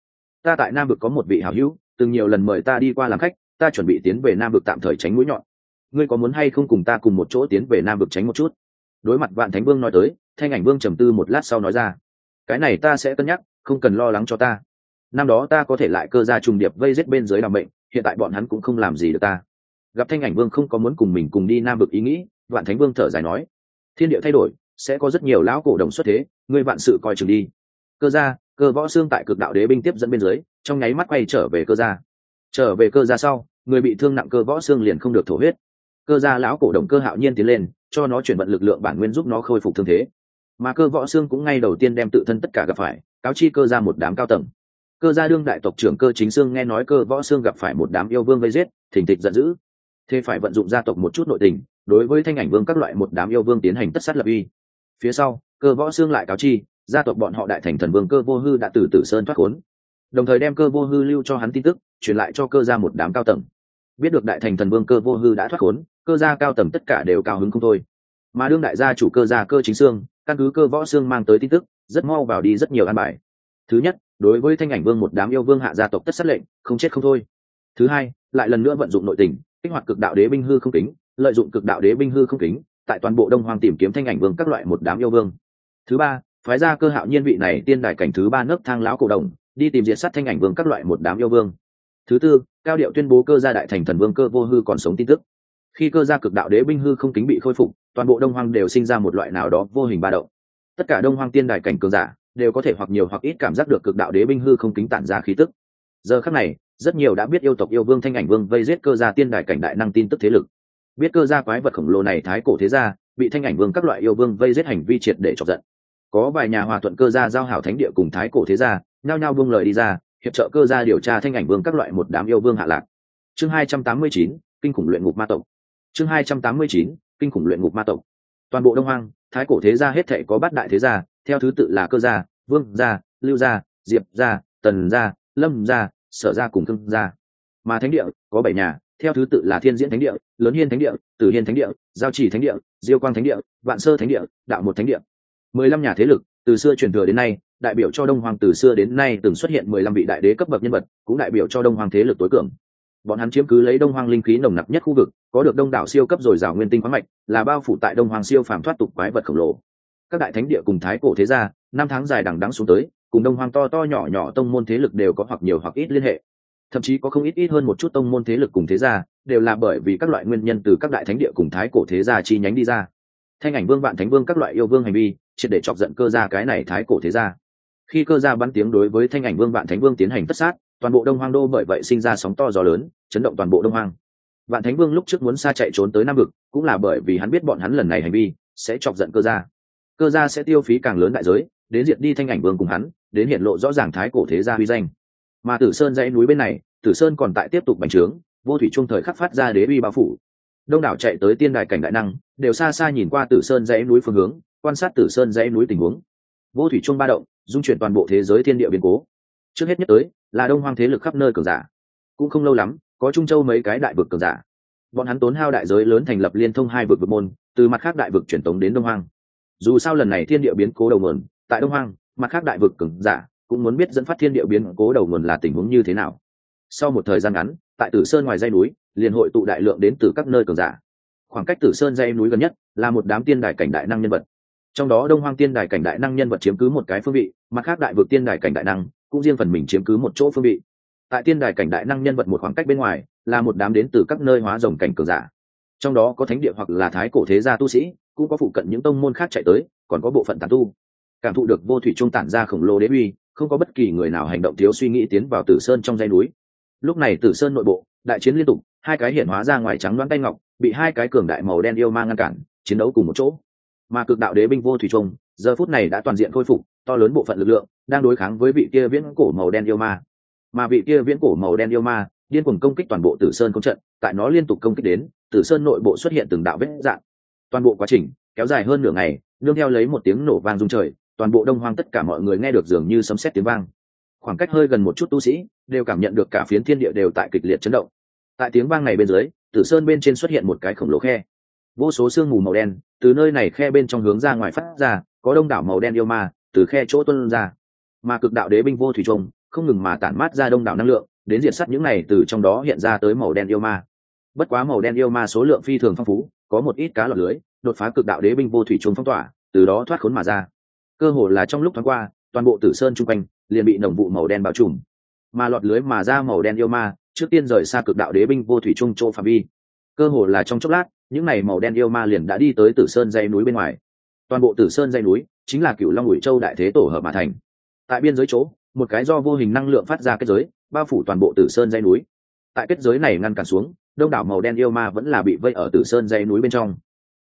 Ta tại nam vực có một vị hảo hữu, từng nhiều lần mời ta đi qua làm khách, ta chuẩn bị tiến về nam vực tạm thời tránh mũi nhọn. Ngươi có muốn hay không cùng ta cùng một chỗ tiến về nam vực tránh một chút? Đối mặt vạn thánh vương nói tới, thanh ảnh vương trầm tư một lát sau nói ra, cái này ta sẽ cân nhắc, không cần lo lắng cho ta. Năm đó ta có thể lại cơ ra trùng điệp vây giết bên dưới làm bệnh hiện tại bọn hắn cũng không làm gì được ta gặp thanh ảnh vương không có muốn cùng mình cùng đi nam vực ý nghĩ, vạn thánh vương thở dài nói, thiên địa thay đổi, sẽ có rất nhiều lão cổ đồng xuất thế, ngươi vạn sự coi chừng đi. Cơ gia, cơ võ xương tại cực đạo đế binh tiếp dẫn bên dưới, trong nháy mắt quay trở về cơ gia. Trở về cơ gia sau, người bị thương nặng cơ võ xương liền không được thổ huyết. Cơ gia lão cổ động cơ hạo nhiên tiến lên, cho nó chuyển vận lực lượng bản nguyên giúp nó khôi phục thương thế. Mà cơ võ xương cũng ngay đầu tiên đem tự thân tất cả gặp phải, cáo chi cơ ra một đám cao tầng. Cơ gia đương đại tộc trưởng cơ chính xương nghe nói cơ võ xương gặp phải một đám yêu vương gây giết, thình thịch giận dữ thế phải vận dụng gia tộc một chút nội tình, đối với thanh ảnh vương các loại một đám yêu vương tiến hành tất sát lập uy. Phía sau, cơ võ xương lại cáo chi, gia tộc bọn họ đại thành thần vương cơ vô hư đã từ tử sơn thoát khốn. Đồng thời đem cơ vô hư lưu cho hắn tin tức, truyền lại cho cơ gia một đám cao tầng. Biết được đại thành thần vương cơ vô hư đã thoát khốn, cơ gia cao tầng tất cả đều cao hứng không thôi. Mà đương đại gia chủ cơ gia cơ chính xương, căn cứ cơ võ xương mang tới tin tức, rất mau vào đi rất nhiều an bài. Thứ nhất, đối với thanh ảnh vương một đám yêu vương hạ gia tộc tất sát lệnh, không chết không thôi. Thứ hai, lại lần nữa vận dụng nội tình kích hoạt cực đạo đế binh hư không kính, lợi dụng cực đạo đế binh hư không kính, tại toàn bộ đông hoàng tìm kiếm thanh ảnh vương các loại một đám yêu vương. Thứ ba, phái ra cơ hạo nhiên vị này tiên đài cảnh thứ ba nấc thang lão cổ đồng, đi tìm diệt sát thanh ảnh vương các loại một đám yêu vương. Thứ tư, cao điệu tuyên bố cơ gia đại thành thần vương cơ vô hư còn sống tin tức. Khi cơ gia cực đạo đế binh hư không kính bị khôi phục, toàn bộ đông hoang đều sinh ra một loại nào đó vô hình ba động. Tất cả đông hoang tiên đài cảnh cường giả đều có thể hoặc nhiều hoặc ít cảm giác được cực đạo đế binh hư không kính tản ra khí tức. Giờ khắc này rất nhiều đã biết yêu tộc yêu vương thanh ảnh vương vây giết cơ gia tiên đài cảnh đại năng tin tức thế lực. Biết cơ gia quái vật khổng lồ này thái cổ thế gia, bị thanh ảnh vương các loại yêu vương vây giết hành vi triệt để chọc giận. Có vài nhà hòa thuận cơ gia giao hảo thánh địa cùng thái cổ thế gia, nhao nhao vương lời đi ra, hiệp trợ cơ gia điều tra thanh ảnh vương các loại một đám yêu vương hạ lạc. Chương hai trăm tám mươi chín, kinh khủng luyện ngục ma tộc. Chương hai trăm tám mươi chín, kinh khủng luyện ngục ma tộc. Toàn bộ đông hoang, thái cổ thế gia hết thể có bát đại thế gia, theo thứ tự là cơ gia, vương gia, lưu gia, diệp gia, tần gia, lâm gia sở ra cùng thương gia. Mà thánh địa, có bảy nhà, theo thứ tự là thiên diễn thánh địa, lớn hiên thánh địa, tử hiên thánh địa, giao chỉ thánh địa, diêu quang thánh địa, vạn sơ thánh địa, đạo một thánh địa. Mười lăm nhà thế lực, từ xưa truyền thừa đến nay, đại biểu cho đông hoàng từ xưa đến nay từng xuất hiện mười lăm vị đại đế cấp bậc nhân vật, cũng đại biểu cho đông hoàng thế lực tối cường. Bọn hắn chiếm cứ lấy đông hoàng linh khí nồng nặc nhất khu vực, có được đông đảo siêu cấp dồi dào nguyên tinh khoáng mạch, là bao phủ tại đông hoàng siêu phàm thoát tục quái vật khổng lồ. Các đại thánh địa cùng thái cổ thế gia, năm tháng dài đằng đắng xuống tới cùng đông hoang to to nhỏ nhỏ tông môn thế lực đều có hoặc nhiều hoặc ít liên hệ. Thậm chí có không ít ít hơn một chút tông môn thế lực cùng thế gia, đều là bởi vì các loại nguyên nhân từ các đại thánh địa cùng thái cổ thế gia chi nhánh đi ra. Thanh ảnh vương, vạn thánh vương các loại yêu vương hành vi, triệt để chọc giận cơ gia cái này thái cổ thế gia. Khi cơ gia bắn tiếng đối với thanh ảnh vương, vạn thánh vương tiến hành tất sát, toàn bộ đông hoang đô bởi vậy sinh ra sóng to gió lớn, chấn động toàn bộ đông hoang. Vạn thánh vương lúc trước muốn xa chạy trốn tới nam vực, cũng là bởi vì hắn biết bọn hắn lần này hành vi sẽ chọc giận cơ gia. Cơ gia sẽ tiêu phí càng lớn đại giới, đến diệt đi thanh ảnh vương cùng hắn đến hiện lộ rõ ràng thái cổ thế gia huy danh. Mà tử sơn dãy núi bên này, tử sơn còn tại tiếp tục bành trướng, vô thủy trung thời khắc phát ra đế uy bao phủ. Đông đảo chạy tới tiên đài cảnh đại năng, đều xa xa nhìn qua tử sơn dãy núi phương hướng, quan sát tử sơn dãy núi tình huống. Vô thủy trung ba động, dung chuyển toàn bộ thế giới thiên địa biến cố. Trước hết nhất tới, là đông hoang thế lực khắp nơi cường giả. Cũng không lâu lắm, có trung châu mấy cái đại vực cường giả. Bọn hắn tốn hao đại giới lớn thành lập liên thông hai vực vực môn, từ mặt khác đại vực truyền tống đến đông hoang. Dù sao lần này thiên địa biến cố đầu nguồn, tại đông hoang mặt khác đại vực cường giả cũng muốn biết dẫn phát thiên địa biến cố đầu nguồn là tình huống như thế nào. Sau một thời gian ngắn, tại tử sơn ngoài dây núi, liền hội tụ đại lượng đến từ các nơi cường giả. Khoảng cách tử sơn dây núi gần nhất là một đám tiên đài cảnh đại năng nhân vật. Trong đó đông hoang tiên đài cảnh đại năng nhân vật chiếm cứ một cái phương vị, mặt khác đại vực tiên đài cảnh đại năng cũng riêng phần mình chiếm cứ một chỗ phương vị. Tại tiên đài cảnh đại năng nhân vật một khoảng cách bên ngoài là một đám đến từ các nơi hóa rồng cảnh cường giả. Trong đó có thánh địa hoặc là thái cổ thế gia tu sĩ, cũng có phụ cận những tông môn khác chạy tới, còn có bộ phận tàn tu cảm thụ được vô thủy trung tản ra khổng lồ đế uy, không có bất kỳ người nào hành động thiếu suy nghĩ tiến vào tử sơn trong dây núi. Lúc này tử sơn nội bộ, đại chiến liên tục, hai cái hiện hóa ra ngoài trắng đoán tay ngọc, bị hai cái cường đại màu đen yêu ma ngăn cản, chiến đấu cùng một chỗ. Mà cực đạo đế binh vô thủy trung, giờ phút này đã toàn diện khôi phục, to lớn bộ phận lực lượng đang đối kháng với vị kia viễn cổ màu đen yêu ma. Mà vị kia viễn cổ màu đen yêu ma điên cuồng công kích toàn bộ tử sơn công trận, tại nó liên tục công kích đến, tử sơn nội bộ xuất hiện từng đạo vết dạng. Toàn bộ quá trình kéo dài hơn nửa ngày, nương theo lấy một tiếng nổ vang rung trời toàn bộ đông hoang tất cả mọi người nghe được dường như sấm sét tiếng vang. Khoảng cách hơi gần một chút tu sĩ đều cảm nhận được cả phiến thiên địa đều tại kịch liệt chấn động. Tại tiếng vang này bên dưới, tử sơn bên trên xuất hiện một cái khổng lồ khe. Vô số sương mù màu đen từ nơi này khe bên trong hướng ra ngoài phát ra, có đông đảo màu đen yêu ma từ khe chỗ tuân ra. Mà cực đạo đế binh vô thủy trùng, không ngừng mà tản mát ra đông đảo năng lượng, đến diệt sắt những này từ trong đó hiện ra tới màu đen yêu ma. Bất quá màu đen yêu ma số lượng phi thường phong phú, có một ít cá lọt lưới, đột phá cực đạo đế binh vô thủy trùng phong tỏa, từ đó thoát khốn mà ra cơ hồ là trong lúc thoáng qua, toàn bộ tử sơn chung quanh liền bị nồng vụ màu đen bao trùm. Mà lọt lưới mà ra màu đen yêu ma, trước tiên rời xa cực đạo đế binh vô thủy trung châu phạm vi. Cơ hồ là trong chốc lát, những n à y màu đen yêu ma liền đã đi tới tử sơn dây núi bên ngoài. Toàn bộ tử sơn dây núi chính là cựu long ủi châu đại thế tổ hợp mà thành. Tại biên giới chỗ, một cái do vô hình năng lượng phát ra kết giới, bao phủ toàn bộ tử sơn dây núi. Tại kết giới này ngăn cản xuống, đông đảo màu đen yêu ma vẫn là bị vây ở tử sơn dây núi bên trong.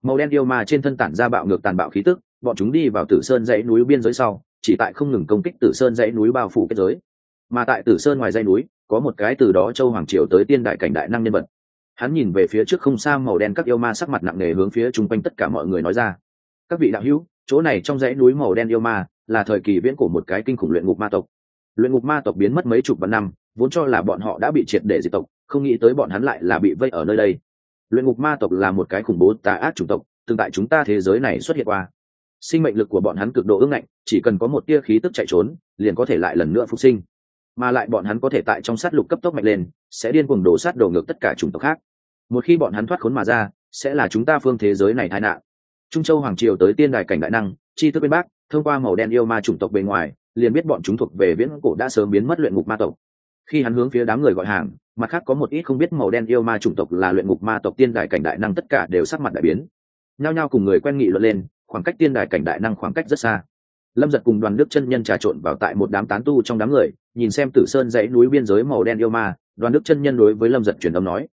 Màu đen yêu ma trên thân tản ra bạo ngược tàn bạo khí tức bọn chúng đi vào tử sơn dãy núi biên giới sau, chỉ tại không ngừng công kích tử sơn dãy núi bao phủ kết giới. Mà tại tử sơn ngoài dãy núi, có một cái từ đó châu hoàng triều tới tiên đại cảnh đại năng nhân vật. Hắn nhìn về phía trước không xa màu đen các yêu ma sắc mặt nặng nề hướng phía chung quanh tất cả mọi người nói ra. Các vị đạo hữu, chỗ này trong dãy núi màu đen yêu ma là thời kỳ viễn cổ một cái kinh khủng luyện ngục ma tộc. Luyện ngục ma tộc biến mất mấy chục vạn năm, vốn cho là bọn họ đã bị triệt để diệt tộc, không nghĩ tới bọn hắn lại là bị vây ở nơi đây. Luyện ngục ma tộc là một cái khủng bố tà ác chủng tộc tương tại chúng ta thế giới này xuất hiện qua sinh mệnh lực của bọn hắn cực độ ưng ngạnh, chỉ cần có một tia khí tức chạy trốn, liền có thể lại lần nữa phục sinh. Mà lại bọn hắn có thể tại trong sát lục cấp tốc mạnh lên, sẽ điên cuồng đổ sát đổ ngược tất cả chủng tộc khác. Một khi bọn hắn thoát khốn mà ra, sẽ là chúng ta phương thế giới này tai nạn. Trung châu hoàng triều tới tiên đài cảnh đại năng, chi thức bên bác thông qua màu đen yêu ma chủng tộc bề ngoài, liền biết bọn chúng thuộc về viễn cổ đã sớm biến mất luyện ngục ma tộc. Khi hắn hướng phía đám người gọi hàng, mặt khác có một ít không biết màu đen yêu ma chủng tộc là luyện ngục ma tộc tiên đài cảnh đại năng tất cả đều sắc mặt đại biến. Nhao nhao cùng người quen nghị luận lên khoảng cách tiên đài cảnh đại năng khoảng cách rất xa. Lâm giật cùng đoàn đức chân nhân trà trộn vào tại một đám tán tu trong đám người, nhìn xem tử sơn dãy núi biên giới màu đen yêu ma, đoàn đức chân nhân đối với lâm giật truyền âm nói,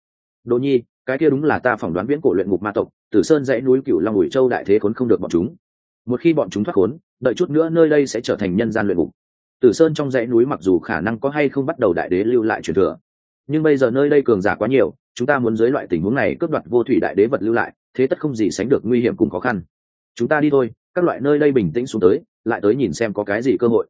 đỗ nhi, cái kia đúng là ta phỏng đoán viễn cổ luyện ngục ma tộc, tử sơn dãy núi cựu long ủi châu đại thế khốn không được bọn chúng. Một khi bọn chúng thoát khốn, đợi chút nữa nơi đây sẽ trở thành nhân gian luyện ngục. Tử sơn trong dãy núi mặc dù khả năng có hay không bắt đầu đại đế lưu lại truyền thừa, nhưng bây giờ nơi đây cường giả quá nhiều, chúng ta muốn dưới loại tình huống này cướp đoạt vô thủy đại đế vật lưu lại, thế tất không gì sánh được nguy hiểm cùng khó khăn chúng ta đi thôi, các loại nơi đây bình tĩnh xuống tới, lại tới nhìn xem có cái gì cơ hội.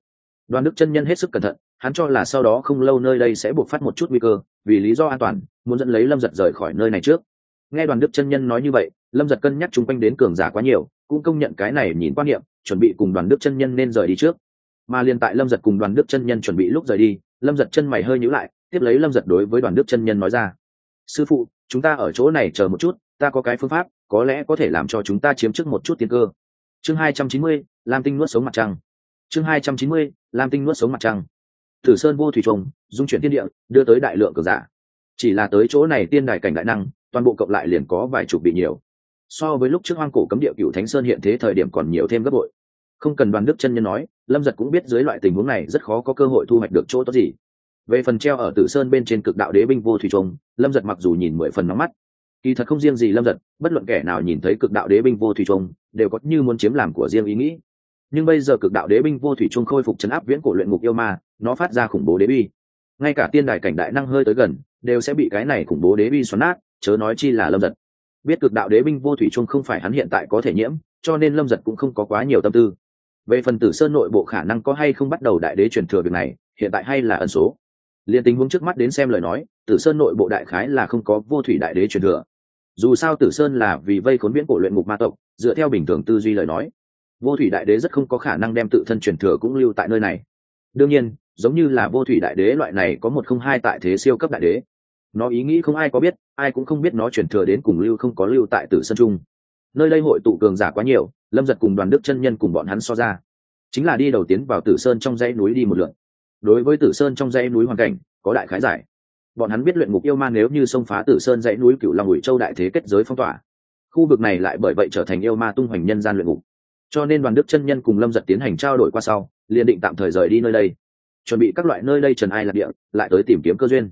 Đoàn đức chân nhân hết sức cẩn thận, hắn cho là sau đó không lâu nơi đây sẽ buộc phát một chút nguy cơ, vì lý do an toàn, muốn dẫn lấy lâm giật rời khỏi nơi này trước. Nghe đoàn đức chân nhân nói như vậy, lâm giật cân nhắc chung quanh đến cường giả quá nhiều, cũng công nhận cái này nhìn quan niệm, chuẩn bị cùng đoàn đức chân nhân nên rời đi trước. Mà liền tại lâm giật cùng đoàn đức chân nhân chuẩn bị lúc rời đi, lâm giật chân mày hơi nhữ lại, tiếp lấy lâm giật đối với đoàn đức chân nhân nói ra. Sư phụ, chúng ta ở chỗ này chờ một chút, ta có cái phương pháp có lẽ có thể làm cho chúng ta chiếm trước một chút tiên cơ. Chương hai trăm chín mươi, lam tinh nuốt sống mặt trăng. Chương hai trăm chín mươi, lam tinh nuốt sống mặt trăng. Thử sơn vô thủy trùng, dung chuyển tiên địa, đưa tới đại lượng cường giả. Chỉ là tới chỗ này tiên đài cảnh đại năng, toàn bộ cộng lại liền có vài chục bị nhiều. So với lúc trước hoang cổ cấm địa cựu thánh sơn hiện thế thời điểm còn nhiều thêm gấp bội. Không cần đoàn đức chân nhân nói, lâm giật cũng biết dưới loại tình huống này rất khó có cơ hội thu hoạch được chỗ tốt gì. Về phần treo ở tử sơn bên trên cực đạo đế binh vô thủy trùng, lâm giật mặc dù nhìn mười phần nóng mắt kỳ thật không riêng gì lâm giật, bất luận kẻ nào nhìn thấy cực đạo đế binh vô thủy trung đều có như muốn chiếm làm của riêng ý nghĩ. Nhưng bây giờ cực đạo đế binh vô thủy trung khôi phục chấn áp viễn cổ luyện ngục yêu ma, nó phát ra khủng bố đế bi. Ngay cả tiên đài cảnh đại năng hơi tới gần, đều sẽ bị cái này khủng bố đế bi xoắn nát, chớ nói chi là lâm giật. Biết cực đạo đế binh vô thủy trung không phải hắn hiện tại có thể nhiễm, cho nên lâm giật cũng không có quá nhiều tâm tư. Về phần tử sơn nội bộ khả năng có hay không bắt đầu đại đế truyền thừa việc này, hiện tại hay là ẩn số. Liên tình huống trước mắt đến xem lời nói, tử sơn nội bộ đại khái là không có vô thủy đại đế truyền thừa dù sao tử sơn là vì vây khốn viễn cổ luyện ngục ma tộc, dựa theo bình thường tư duy lời nói, vô thủy đại đế rất không có khả năng đem tự thân truyền thừa cũng lưu tại nơi này. Đương nhiên, giống như là vô thủy đại đế loại này có một không hai tại thế siêu cấp đại đế. Nó ý nghĩ không ai có biết, ai cũng không biết nó chuyển thừa đến cùng lưu không có lưu tại tử sơn trung nơi đây hội tụ cường giả quá nhiều, lâm giật cùng đoàn đức chân nhân cùng bọn hắn so ra, chính là đi đầu tiến vào tử sơn trong dãy núi đi một lượt. Đối với tử sơn trong dãy núi hoàn cảnh, có đại khái giải bọn hắn biết luyện ngục yêu ma nếu như xông phá tử sơn dãy núi cựu long ủi châu đại thế kết giới phong tỏa. Khu vực này lại bởi vậy trở thành yêu ma tung hoành nhân gian luyện ngục. Cho nên đoàn đức chân nhân cùng lâm giật tiến hành trao đổi qua sau, liền định tạm thời rời đi nơi đây. Chuẩn bị các loại nơi đây trần ai lạc địa, lại tới tìm kiếm cơ duyên.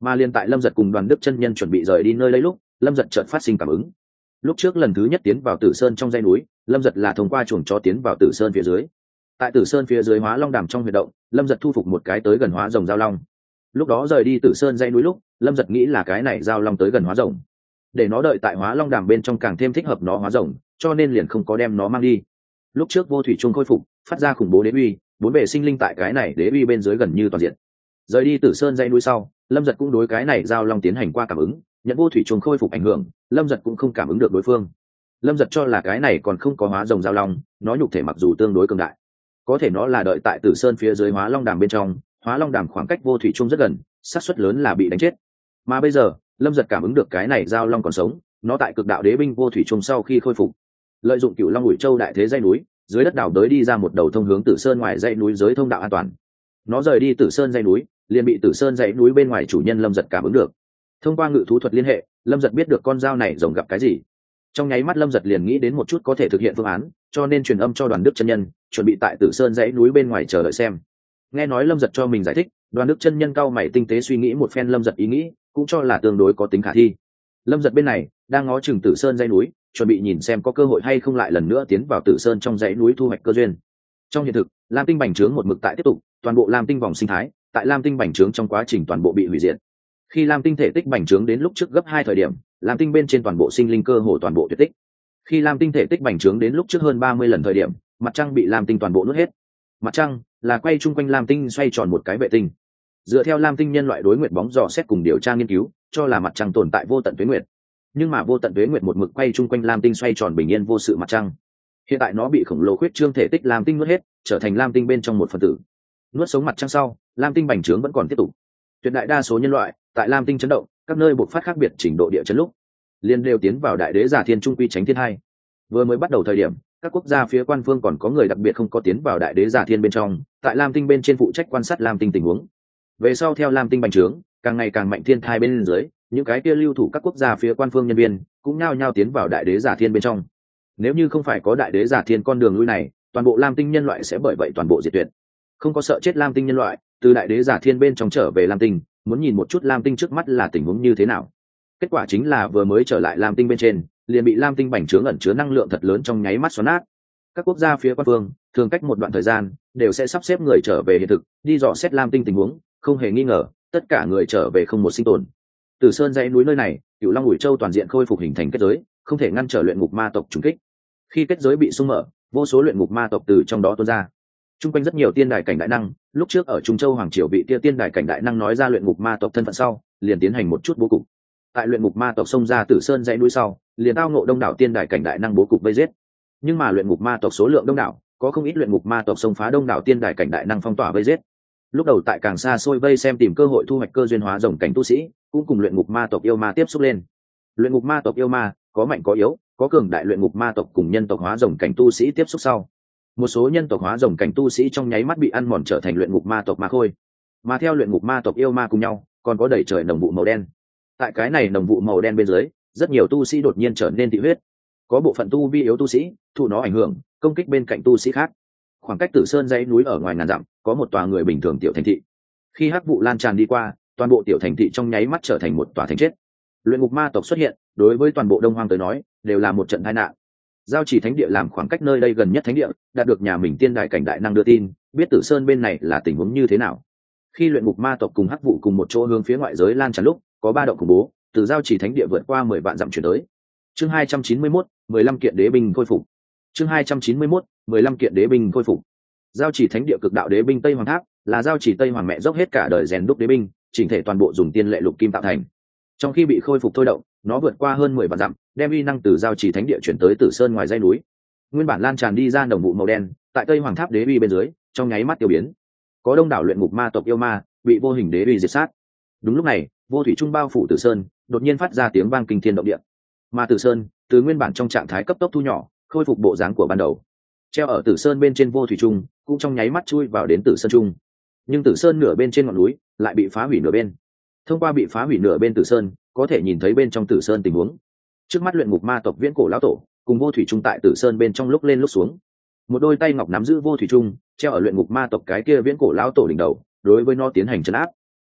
Mà liên tại lâm giật cùng đoàn đức chân nhân chuẩn bị rời đi nơi đây lúc, lâm giật chợt phát sinh cảm ứng. Lúc trước lần thứ nhất tiến vào tử sơn trong dây núi, lâm giật là thông qua chuồng cho tiến vào tử sơn phía dưới. Tại tử sơn phía dưới hóa long đàm trong huy động, lâm giật thu phục một cái tới gần hóa rồng giao long lúc đó rời đi tử sơn dây núi lúc, lâm giật nghĩ là cái này giao long tới gần hóa rồng. Để nó đợi tại hóa long đàm bên trong càng thêm thích hợp nó hóa rồng, cho nên liền không có đem nó mang đi. Lúc trước vô thủy trung khôi phục, phát ra khủng bố đế uy, bốn bề sinh linh tại cái này đế uy bên dưới gần như toàn diện. Rời đi tử sơn dây núi sau, lâm giật cũng đối cái này giao long tiến hành qua cảm ứng, nhận vô thủy trùng khôi phục ảnh hưởng, lâm giật cũng không cảm ứng được đối phương. Lâm giật cho là cái này còn không có hóa rồng giao long, nó nhục thể mặc dù tương đối cường đại. Có thể nó là đợi tại tử sơn phía dưới hóa long đàm bên trong hóa long đàm khoảng cách vô thủy trung rất gần, xác suất lớn là bị đánh chết. Mà bây giờ, lâm giật cảm ứng được cái này giao long còn sống, nó tại cực đạo đế binh vô thủy trung sau khi khôi phục, lợi dụng cựu long ủi châu đại thế dây núi, dưới đất đảo đới đi ra một đầu thông hướng tử sơn ngoài dãy núi dưới thông đạo an toàn. Nó rời đi tử sơn dãy núi, liền bị tử sơn dãy núi bên ngoài chủ nhân lâm giật cảm ứng được. Thông qua ngự thú thuật liên hệ, lâm giật biết được con dao này rồng gặp cái gì. Trong nháy mắt lâm giật liền nghĩ đến một chút có thể thực hiện phương án, cho nên truyền âm cho đoàn đức chân nhân, chuẩn bị tại tử sơn dãy núi bên ngoài chờ đợi xem nghe nói lâm giật cho mình giải thích, đoàn đức chân nhân cao mày tinh tế suy nghĩ một phen lâm giật ý nghĩ, cũng cho là tương đối có tính khả thi. Lâm giật bên này, đang ngó chừng tử sơn dãy núi, chuẩn bị nhìn xem có cơ hội hay không lại lần nữa tiến vào tử sơn trong dãy núi thu hoạch cơ duyên. Trong hiện thực, lam tinh bành trướng một mực tại tiếp tục, toàn bộ lam tinh vòng sinh thái, tại lam tinh bành trướng trong quá trình toàn bộ bị hủy diệt. Khi lam tinh thể tích bành trướng đến lúc trước gấp hai thời điểm, lam tinh bên trên toàn bộ sinh linh cơ hồ toàn bộ tuyệt tích. Khi lam tinh thể tích bành trướng đến lúc trước hơn ba mươi lần thời điểm, mặt trăng bị lam tinh toàn bộ nuốt hết mặt trăng là quay chung quanh lam tinh xoay tròn một cái vệ tinh. Dựa theo lam tinh nhân loại đối nguyện bóng dò xét cùng điều tra nghiên cứu, cho là mặt trăng tồn tại vô tận tuế nguyệt. Nhưng mà vô tận tuế nguyệt một mực quay chung quanh lam tinh xoay tròn bình yên vô sự mặt trăng. Hiện tại nó bị khổng lồ khuyết trương thể tích lam tinh nuốt hết, trở thành lam tinh bên trong một phần tử. Nuốt sống mặt trăng sau, lam tinh bành trướng vẫn còn tiếp tục. Tuyệt đại đa số nhân loại tại lam tinh chấn động, các nơi buộc phát khác biệt trình độ địa chấn lúc liên đều tiến vào đại đế giả thiên trung quy tránh thiên hai. Vừa mới bắt đầu thời điểm các quốc gia phía quan phương còn có người đặc biệt không có tiến vào đại đế giả thiên bên trong, tại lam tinh bên trên phụ trách quan sát lam tinh tình huống. Về sau theo lam tinh bành trướng, càng ngày càng mạnh thiên thai bên dưới, những cái kia lưu thủ các quốc gia phía quan phương nhân viên cũng nhao nhao tiến vào đại đế giả thiên bên trong. Nếu như không phải có đại đế giả thiên con đường lui này, toàn bộ lam tinh nhân loại sẽ bởi vậy toàn bộ diệt tuyệt. Không có sợ chết lam tinh nhân loại, từ đại đế giả thiên bên trong trở về lam tinh, muốn nhìn một chút lam tinh trước mắt là tình huống như thế nào. Kết quả chính là vừa mới trở lại lam tinh bên trên liền bị lam tinh bành trướng ẩn chứa năng lượng thật lớn trong nháy mắt xoắn nát. Các quốc gia phía quan phương, thường cách một đoạn thời gian, đều sẽ sắp xếp người trở về hiện thực, đi dò xét lam tinh tình huống, không hề nghi ngờ, tất cả người trở về không một sinh tồn. Từ sơn dãy núi nơi này cựu long ủi châu toàn diện khôi phục hình thành kết giới, không thể ngăn trở luyện ngục ma tộc trùng kích. Khi kết giới bị sung mở, vô số luyện ngục ma tộc từ trong đó tuôn ra. T r u n g quanh rất nhiều tiên đài cảnh đại năng, lúc trước ở trung châu hoàng triều bị tia tiên đài cảnh đại năng nói ra luyện ngục ma tộc thân phận sau, liền tiến hành một chút bố cục. Tại luyện ngục ma tộc xông ra từ sơn dãy núi sau liền tao ngộ đông đảo tiên đài cảnh đại năng bố cục vây giết. Nhưng mà luyện ngục ma tộc số lượng đông đảo, có không ít luyện ngục ma tộc xông phá đông đảo tiên đài cảnh đại năng phong tỏa vây giết. Lúc đầu tại càng xa xôi vây xem tìm cơ hội thu hoạch cơ duyên hóa rồng cảnh tu sĩ, cũng cùng luyện ngục ma tộc yêu ma tiếp xúc lên. Luyện ngục ma tộc yêu ma, có mạnh có yếu, có cường đại luyện ngục ma tộc cùng nhân tộc hóa rồng cảnh tu sĩ tiếp xúc sau. Một số nhân tộc hóa rồng cảnh tu sĩ trong nháy mắt bị ăn mòn trở thành luyện ngục ma tộc ma khôi. Mà theo luyện ngục ma tộc yêu ma cùng nhau, còn có đẩy trời nồng vụ màu đen. Tại cái này nồng vụ màu đen bên dưới rất nhiều tu sĩ đột nhiên trở nên thị huyết. Có bộ phận tu vi yếu tu sĩ, thụ nó ảnh hưởng, công kích bên cạnh tu sĩ khác. Khoảng cách tử sơn dãy núi ở ngoài ngàn dặm, có một tòa người bình thường tiểu thành thị. Khi hắc vụ lan tràn đi qua, toàn bộ tiểu thành thị trong nháy mắt trở thành một tòa thành chết. Luyện ngục ma tộc xuất hiện, đối với toàn bộ đông hoang tới nói, đều là một trận tai nạn. Giao chỉ thánh địa làm khoảng cách nơi đây gần nhất thánh địa, đạt được nhà mình tiên đại cảnh đại năng đưa tin, biết tử sơn bên này là tình huống như thế nào. Khi luyện ngục ma tộc cùng hắc vụ cùng một chỗ hướng phía ngoại giới lan tràn lúc, có ba động khủng bố từ giao chỉ thánh địa vượt qua mười vạn dặm chuyển tới. Chương hai trăm chín mươi mốt, mười lăm kiện đế binh khôi phục. Chương hai trăm chín mươi mốt, mười lăm kiện đế binh khôi phục. Giao chỉ thánh địa cực đạo đế binh tây hoàng tháp là giao chỉ tây hoàng mẹ dốc hết cả đời rèn đúc đế binh, chỉnh thể toàn bộ dùng tiên lệ lục kim tạo thành. Trong khi bị khôi phục thôi động, nó vượt qua hơn mười vạn dặm, đem uy năng từ giao chỉ thánh địa chuyển tới tử sơn ngoài dây núi. Nguyên bản lan tràn đi ra đồng vụ màu đen, tại tây hoàng tháp đế uy bên dưới, trong nháy mắt tiêu biến. Có đông đảo luyện ngục ma tộc yêu ma bị vô hình đế uy diệt sát. Đúng lúc này, vô thủy trung bao phủ tử sơn đột nhiên phát ra tiếng vang kinh thiên động địa. Mà tử sơn, từ nguyên bản trong trạng thái cấp tốc thu nhỏ, khôi phục bộ dáng của ban đầu. Treo ở tử sơn bên trên vô thủy trung, cũng trong nháy mắt chui vào đến tử sơn trung. Nhưng tử sơn nửa bên trên ngọn núi, lại bị phá hủy nửa bên. Thông qua bị phá hủy nửa bên tử sơn, có thể nhìn thấy bên trong tử sơn tình huống. Trước mắt luyện ngục ma tộc viễn cổ lão tổ, cùng vô thủy trung tại tử sơn bên trong lúc lên lúc xuống. Một đôi tay ngọc nắm giữ vô thủy trung, treo ở luyện ngục ma tộc cái kia viễn cổ lão tổ đỉnh đầu, đối với nó tiến hành chấn áp.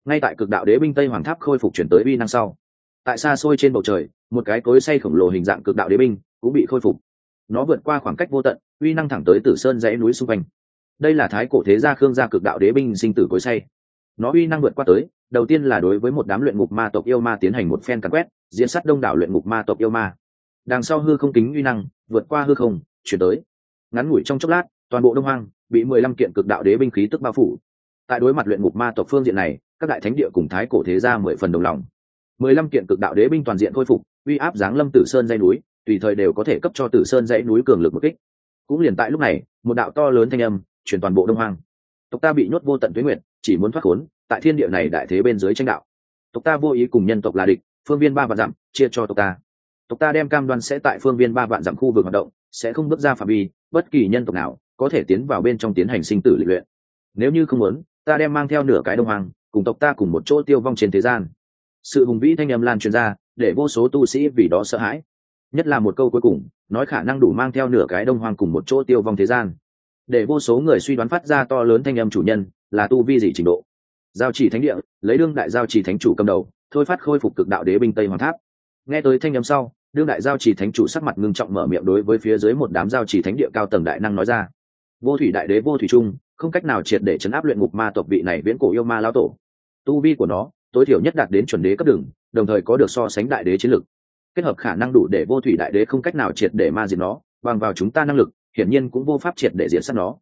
Ngay tại cực đạo đế binh tây hoàng tháp khôi phục chuyển tới uy năng sau tại xa xôi trên bầu trời, một cái cối say khổng lồ hình dạng cực đạo đế binh cũng bị khôi phục. Nó vượt qua khoảng cách vô tận, uy năng thẳng tới tử sơn dãy núi xung quanh. Đây là thái cổ thế gia khương gia cực đạo đế binh sinh tử cối say nó uy năng vượt qua tới, đầu tiên là đối với một đám luyện ngục ma tộc yêu ma tiến hành một phen cắn quét, diễn sát đông đảo luyện ngục ma tộc yêu ma. Đằng sau hư không kính uy năng, vượt qua hư không, chuyển tới. Ngắn ngủi trong chốc lát, toàn bộ đông hoang bị mười lăm kiện cực đạo đế binh khí tức bao phủ. Tại đối mặt luyện ngục ma tộc phương diện này, các đại thánh địa cùng thái cổ thế gia mười phần đồng lòng mười lăm kiện cực đạo đế binh toàn diện khôi phục, uy áp giáng lâm tử sơn dây núi, tùy thời đều có thể cấp cho tử sơn dãy núi cường lực một kích. Cũng liền tại lúc này, một đạo to lớn thanh âm chuyển toàn bộ đông hoang. Tộc ta bị nhốt vô tận tuyến nguyện, chỉ muốn thoát khốn, tại thiên địa này đại thế bên dưới tranh đạo. Tộc ta vô ý cùng nhân tộc là địch, phương viên ba vạn dặm, chia cho tộc ta. Tộc ta đem cam đoan sẽ tại phương viên ba vạn dặm khu vực hoạt động, sẽ không bước ra phạm vi, bất kỳ nhân tộc nào có thể tiến vào bên trong tiến hành sinh tử lịch luyện. Nếu như không muốn, ta đem mang theo nửa cái đông hoàng cùng tộc ta cùng một chỗ tiêu vong trên thế gian sự hùng vĩ thanh âm lan truyền ra, để vô số tu sĩ vì đó sợ hãi. Nhất là một câu cuối cùng, nói khả năng đủ mang theo nửa cái đông hoàng cùng một chỗ tiêu vong thế gian. Để vô số người suy đoán phát ra to lớn thanh âm chủ nhân, là tu vi gì trình độ. Giao chỉ thánh địa, lấy đương đại giao chỉ thánh chủ cầm đầu, thôi phát khôi phục cực đạo đế binh tây hoàng tháp. Nghe tới thanh âm sau, đương đại giao chỉ thánh chủ sắc mặt ngưng trọng mở miệng đối với phía dưới một đám giao chỉ thánh địa cao tầng đại năng nói ra. Vô thủy đại đế vô thủy trung, không cách nào triệt để chấn áp luyện ngục ma tộc vị này viễn cổ yêu ma lao tổ. Tu vi của nó tối thiểu nhất đạt đến chuẩn đế cấp đường, đồng thời có được so sánh đại đế chiến lực kết hợp khả năng đủ để vô thủy đại đế không cách nào triệt để ma diệt nó, bằng vào chúng ta năng lực, hiển nhiên cũng vô pháp triệt để diệt sát nó.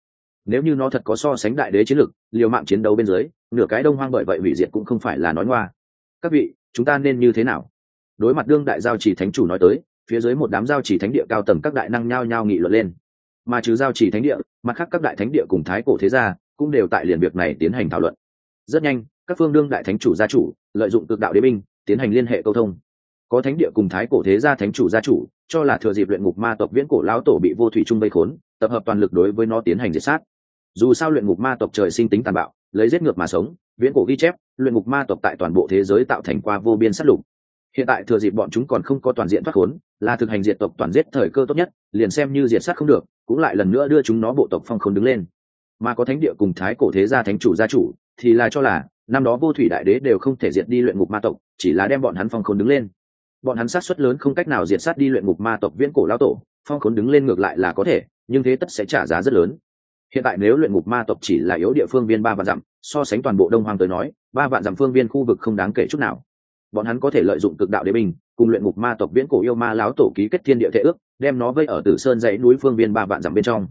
Nếu như nó thật có so sánh đại đế chiến lực liều mạng chiến đấu bên dưới, nửa cái đông hoang bởi vậy hủy diệt cũng không phải là nói ngoa. Các vị, chúng ta nên như thế nào? Đối mặt đương đại giao chỉ thánh chủ nói tới, phía dưới một đám giao chỉ thánh địa cao tầng các đại năng nhao nhao nghị luận lên. Mà trừ giao chỉ thánh địa, mặt khác các đại thánh địa cùng thái cổ thế gia cũng đều tại liền việc này tiến hành thảo luận. Rất nhanh các phương đương đại thánh chủ gia chủ, lợi dụng cực đạo đế binh, tiến hành liên hệ câu thông. Có thánh địa cùng thái cổ thế gia thánh chủ gia chủ, cho là thừa dịp luyện ngục ma tộc viễn cổ lão tổ bị vô thủy trung vây khốn, tập hợp toàn lực đối với nó tiến hành diệt sát. Dù sao luyện ngục ma tộc trời sinh tính tàn bạo, lấy giết ngược mà sống, viễn cổ ghi chép, luyện ngục ma tộc tại toàn bộ thế giới tạo thành qua vô biên sát lục. Hiện tại thừa dịp bọn chúng còn không có toàn diện thoát khốn, là thực hành diệt tộc toàn giết thời cơ tốt nhất, liền xem như diệt sát không được, cũng lại lần nữa đưa chúng nó bộ tộc phong không đứng lên. Mà có thánh địa cùng thái cổ thế gia thánh chủ gia chủ, thì là cho là năm đó vô thủy đại đế đều không thể diệt đi luyện ngục ma tộc, chỉ là đem bọn hắn phong khốn đứng lên. Bọn hắn sát xuất lớn không cách nào diệt sát đi luyện ngục ma tộc viễn cổ lao tổ, phong khốn đứng lên ngược lại là có thể, nhưng thế tất sẽ trả giá rất lớn. Hiện tại nếu luyện ngục ma tộc chỉ là yếu địa phương viên ba vạn dặm, so sánh toàn bộ đông hoàng tới nói, ba vạn dặm phương viên khu vực không đáng kể chút nào. Bọn hắn có thể lợi dụng cực đạo đế bình, cùng luyện ngục ma tộc viễn cổ yêu ma láo tổ ký kết thiên địa thể ước, đem nó vây ở tử sơn dãy núi phương viên ba vạn dặm bên trong.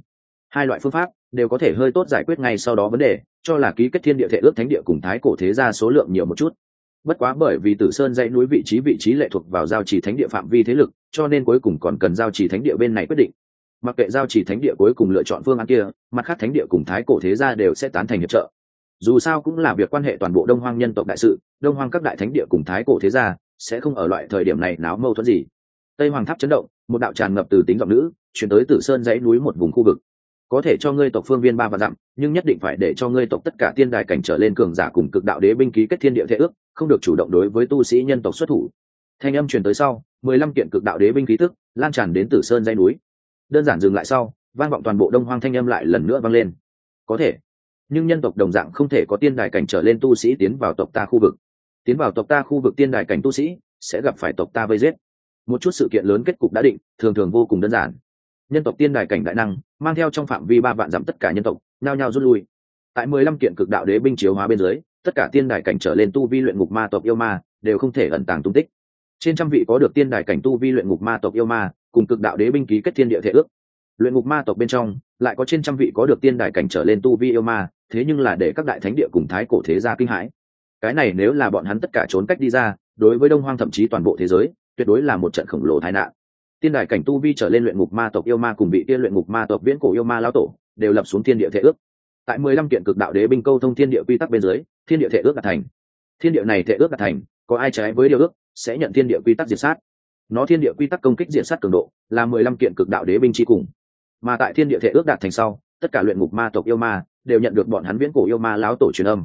Hai loại phương pháp đều có thể hơi tốt giải quyết ngay sau đó vấn đề, cho là ký kết thiên địa thể ước thánh địa cùng thái cổ thế ra số lượng nhiều một chút. Bất quá bởi vì tử sơn dãy núi vị trí vị trí lệ thuộc vào giao trì thánh địa phạm vi thế lực, cho nên cuối cùng còn cần giao trì thánh địa bên này quyết định. Mặc kệ giao trì thánh địa cuối cùng lựa chọn phương án kia, mặt khác thánh địa cùng thái cổ thế gia đều sẽ tán thành hiệp trợ. Dù sao cũng là việc quan hệ toàn bộ đông hoang nhân tộc đại sự, đông hoang các đại thánh địa cùng thái cổ thế gia sẽ không ở loại thời điểm này náo mâu thuẫn gì. Tây hoàng tháp chấn động, một đạo tràn ngập từ tính giọng nữ, chuyển tới tử sơn dãy núi một vùng khu vực có thể cho ngươi tộc phương viên ba và dặm, nhưng nhất định phải để cho ngươi tộc tất cả tiên đài cảnh trở lên cường giả cùng cực đạo đế binh ký kết thiên địa thể ước, không được chủ động đối với tu sĩ nhân tộc xuất thủ. Thanh âm truyền tới sau, mười lăm kiện cực đạo đế binh ký tức lan tràn đến tử sơn dây núi. Đơn giản dừng lại sau, vang vọng toàn bộ đông hoang thanh âm lại lần nữa vang lên. Có thể, nhưng nhân tộc đồng dạng không thể có tiên đài cảnh trở lên tu sĩ tiến vào tộc ta khu vực. Tiến vào tộc ta khu vực tiên đài cảnh tu sĩ sẽ gặp phải tộc ta vây giết. Một chút sự kiện lớn kết cục đã định, thường thường vô cùng đơn giản nhân tộc tiên đài cảnh đại năng, mang theo trong phạm vi ba vạn dặm tất cả nhân tộc, nhao nhao rút lui. Tại mười lăm kiện cực đạo đế binh chiếu hóa bên dưới, tất cả tiên đài cảnh trở lên tu vi luyện ngục ma tộc yêu ma đều không thể ẩn tàng tung tích. Trên trăm vị có được tiên đài cảnh tu vi luyện ngục ma tộc yêu ma, cùng cực đạo đế binh ký kết thiên địa thể ước. Luyện ngục ma tộc bên trong, lại có trên trăm vị có được tiên đài cảnh trở lên tu vi yêu ma, thế nhưng là để các đại thánh địa cùng thái cổ thế gia kinh hãi. Cái này nếu là bọn hắn tất cả trốn cách đi ra, đối với đông hoang thậm chí toàn bộ thế giới, tuyệt đối là một trận khổng lồ tai nạn tiên đài cảnh tu vi trở lên luyện ngục ma tộc yêu ma cùng bị tiên luyện ngục ma tộc viễn cổ yêu ma lão tổ, đều lập xuống thiên địa thể ước. Tại mười lăm kiện cực đạo đế binh câu thông thiên địa quy tắc bên dưới, thiên địa thể ước đạt thành. Thiên địa này thể ước đạt thành, có ai trái với điều ước, sẽ nhận thiên địa quy tắc diệt sát. Nó thiên địa quy tắc công kích diệt sát cường độ là mười lăm kiện cực đạo đế binh chi cùng. Mà tại thiên địa thể ước đạt thành sau, tất cả luyện ngục ma tộc yêu ma đều nhận được bọn hắn viễn cổ yêu ma lão tổ truyền âm.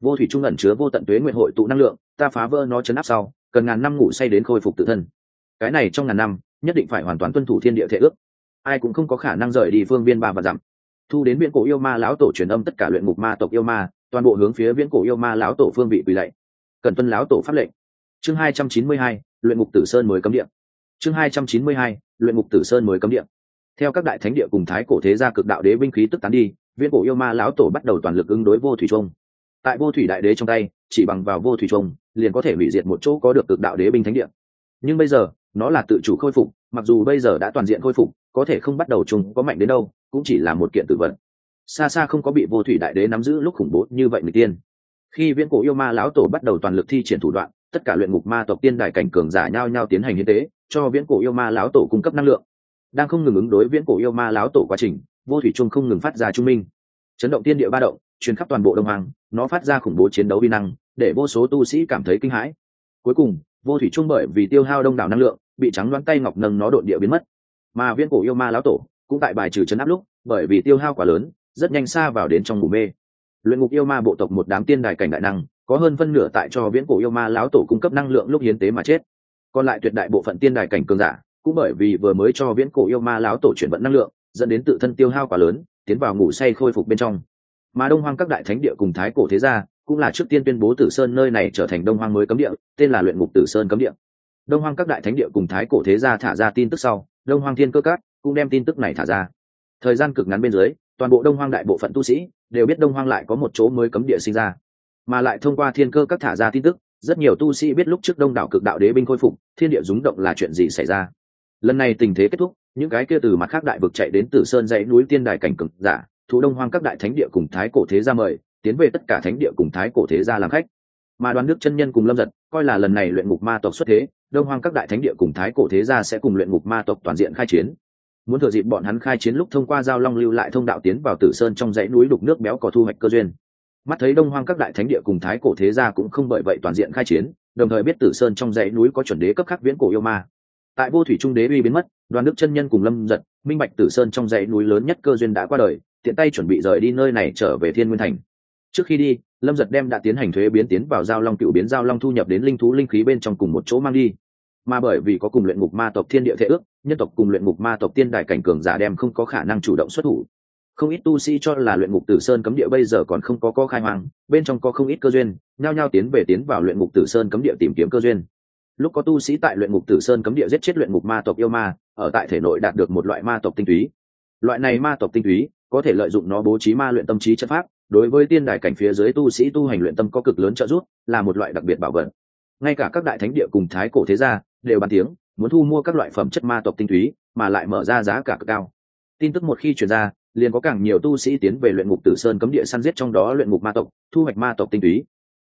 Vô thủy trung ẩn chứa vô tận tuế nguyện hội tụ năng lượng, ta phá vỡ nó chấn áp sau, cần ngàn năm ngủ say đến khôi phục tự thân. Cái này trong ngàn năm nhất định phải hoàn toàn tuân thủ thiên địa thể ước. Ai cũng không có khả năng rời đi phương viên ba và dặm. Thu đến viễn cổ yêu ma lão tổ truyền âm tất cả luyện ngục ma tộc yêu ma, toàn bộ hướng phía viễn cổ yêu ma lão tổ phương vị quỳ lạy. Cần tuân lão tổ pháp lệnh. Chương hai trăm chín mươi hai, luyện ngục tử sơn mới cấm điện. chương hai trăm chín mươi hai, luyện ngục tử sơn mới cấm điện. theo các đại thánh địa cùng thái cổ thế gia cực đạo đế binh khí tức tán đi, viễn cổ yêu ma lão tổ bắt đầu toàn lực ứng đối vô thủy trung. Tại vô thủy đại đế trong tay, chỉ bằng vào vô thủy trung, liền có thể hủy diệt một chỗ có được cực đạo đế binh thánh địa. Nhưng bây giờ nó là tự chủ khôi phục, mặc dù bây giờ đã toàn diện khôi phục, có thể không bắt đầu chung có mạnh đến đâu, cũng chỉ là một kiện tự vận xa xa không có bị vô thủy đại đế nắm giữ lúc khủng bố như vậy người tiên. Khi viễn cổ yêu ma lão tổ bắt đầu toàn lực thi triển thủ đoạn, tất cả luyện ngục ma tộc tiên đại cảnh cường giả nhau nhau tiến hành hiến tế, cho viễn cổ yêu ma lão tổ cung cấp năng lượng. Đang không ngừng ứng đối viễn cổ yêu ma lão tổ quá trình, vô thủy trung không ngừng phát ra trung minh. Chấn động tiên địa ba động, truyền khắp toàn bộ đông hoàng nó phát ra khủng bố chiến đấu vi năng, để vô số tu sĩ cảm thấy kinh hãi. Cuối cùng vô thủy trung bởi vì tiêu hao đông đảo năng lượng, bị trắng đoán tay ngọc nâng nó đột địa biến mất. Mà viên cổ yêu ma lão tổ cũng tại bài trừ chấn áp lúc, bởi vì tiêu hao quá lớn, rất nhanh xa vào đến trong ngủ mê. Luyện ngục yêu ma bộ tộc một đám tiên đài cảnh đại năng, có hơn phân nửa tại cho viễn cổ yêu ma lão tổ cung cấp năng lượng lúc hiến tế mà chết. Còn lại tuyệt đại bộ phận tiên đài cảnh cường giả, cũng bởi vì vừa mới cho viễn cổ yêu ma lão tổ chuyển vận năng lượng, dẫn đến tự thân tiêu hao quá lớn, tiến vào ngủ say khôi phục bên trong. Mà đông hoang các đại thánh địa cùng thái cổ thế gia cũng là trước tiên tuyên bố tử sơn nơi này trở thành đông hoang mới cấm địa, tên là luyện ngục tử sơn cấm địa. Đông hoang các đại thánh địa cùng thái cổ thế gia thả ra tin tức sau, đông hoang thiên cơ các cũng đem tin tức này thả ra. Thời gian cực ngắn bên dưới, toàn bộ đông hoang đại bộ phận tu sĩ đều biết đông hoang lại có một chỗ mới cấm địa sinh ra. Mà lại thông qua thiên cơ các thả ra tin tức, rất nhiều tu sĩ biết lúc trước đông đảo cực đạo đế binh khôi phục, thiên địa rúng động là chuyện gì xảy ra. Lần này tình thế kết thúc, những cái kia từ mặt khác đại vực chạy đến Tử sơn dãy núi tiên đài cảnh cực giả, thủ đông hoang các đại thánh địa cùng thái cổ thế gia mời tiến về tất cả thánh địa cùng thái cổ thế gia làm khách. Mà đoàn đức chân nhân cùng lâm giật, coi là lần này luyện ngục ma tộc xuất thế, đông hoang các đại thánh địa cùng thái cổ thế gia sẽ cùng luyện ngục ma tộc toàn diện khai chiến. Muốn thừa dịp bọn hắn khai chiến lúc thông qua giao long lưu lại thông đạo tiến vào tử sơn trong dãy núi đục nước béo có thu hoạch cơ duyên. Mắt thấy đông hoang các đại thánh địa cùng thái cổ thế gia cũng không bởi vậy toàn diện khai chiến, đồng thời biết tử sơn trong dãy núi có chuẩn đế cấp khắc viễn cổ yêu ma. Tại vô thủy trung đế uy biến mất, đoàn đức chân nhân cùng lâm giật, minh bạch tử sơn trong dãy núi lớn nhất cơ duyên đã qua đời, tiện tay chuẩn bị rời đi nơi này trở về thiên nguyên thành trước khi đi, lâm giật đem đã tiến hành thuế biến tiến vào giao long cựu biến giao long thu nhập đến linh thú linh khí bên trong cùng một chỗ mang đi. Mà bởi vì có cùng luyện ngục ma tộc thiên địa thể ước, nhân tộc cùng luyện ngục ma tộc tiên đại cảnh cường giả đem không có khả năng chủ động xuất thủ. Không ít tu sĩ cho là luyện ngục tử sơn cấm địa bây giờ còn không có có khai hoang, bên trong có không ít cơ duyên, nhao nhao tiến về tiến vào luyện ngục tử sơn cấm địa tìm kiếm cơ duyên. Lúc có tu sĩ tại luyện ngục tử sơn cấm địa giết chết luyện ngục ma tộc yêu ma, ở tại thể nội đạt được một loại ma tộc tinh túy. Loại này ma tộc tinh túy có thể lợi dụng nó bố trí ma luyện tâm trí chất pháp đối với tiên đài cảnh phía dưới tu sĩ tu hành luyện tâm có cực lớn trợ giúp, là một loại đặc biệt bảo vật. Ngay cả các đại thánh địa cùng thái cổ thế gia đều bàn tiếng, muốn thu mua các loại phẩm chất ma tộc tinh túy, mà lại mở ra giá cả cực cao. Tin tức một khi chuyển ra, liền có càng nhiều tu sĩ tiến về luyện ngục tử sơn cấm địa săn giết trong đó luyện ngục ma tộc, thu hoạch ma tộc tinh túy.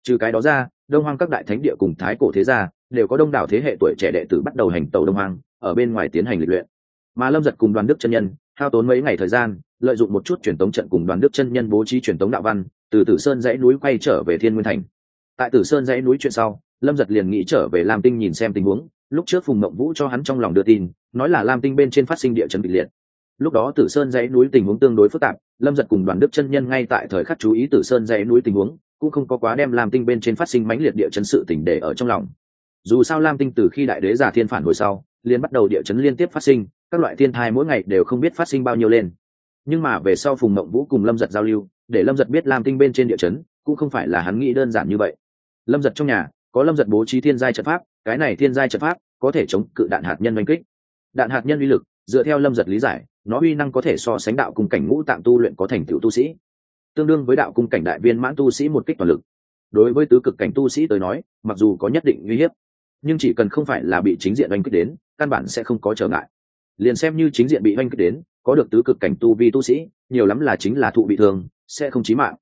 Trừ cái đó ra, đông hoang các đại thánh địa cùng thái cổ thế gia đều có đông đảo thế hệ tuổi trẻ đệ tử bắt đầu hành tàu đông hoang, ở bên ngoài tiến hành lịch luyện. Mà lâm giật cùng đoàn đức chân nhân hao tốn mấy ngày thời gian, lợi dụng một chút truyền tống trận cùng đoàn đức chân nhân bố trí truyền tống đạo văn, từ tử sơn dãy núi quay trở về thiên nguyên thành. Tại tử sơn dãy núi chuyện sau, lâm giật liền nghĩ trở về lam tinh nhìn xem tình huống, lúc trước phùng mộng vũ cho hắn trong lòng đưa tin, nói là lam tinh bên trên phát sinh địa chấn kịch liệt. Lúc đó tử sơn dãy núi tình huống tương đối phức tạp, lâm giật cùng đoàn đức chân nhân ngay tại thời khắc chú ý tử sơn dãy núi tình huống, cũng không có quá đem lam tinh bên trên phát sinh mãnh liệt địa chấn sự tỉnh để ở trong lòng. Dù sao lam tinh từ khi đại đế giả thiên phản hồi sau, liền bắt đầu địa chấn liên tiếp phát sinh các loại thiên thai mỗi ngày đều không biết phát sinh bao nhiêu lên. Nhưng mà về sau phùng mộng vũ cùng lâm giật giao lưu, để lâm giật biết lam tinh bên trên địa chấn, cũng không phải là hắn nghĩ đơn giản như vậy. Lâm giật trong nhà, có lâm giật bố trí thiên giai trận pháp, cái này thiên giai trận pháp có thể chống cự đạn hạt nhân oanh kích. Đạn hạt nhân uy lực, dựa theo lâm giật lý giải, nó uy năng có thể so sánh đạo cung cảnh ngũ tạng tu luyện có thành tựu tu sĩ. Tương đương với đạo cung cảnh đại viên mãn tu sĩ một kích toàn lực. Đối với tứ cực cảnh tu sĩ tới nói, mặc dù có nhất định uy hiếp, nhưng chỉ cần không phải là bị chính diện oanh kích đến, căn bản sẽ không có trở ngại liền xem như chính diện bị oanh kích đến, có được tứ cực cảnh tu vi tu sĩ, nhiều lắm là chính là thụ bị thương, sẽ không chí mạng.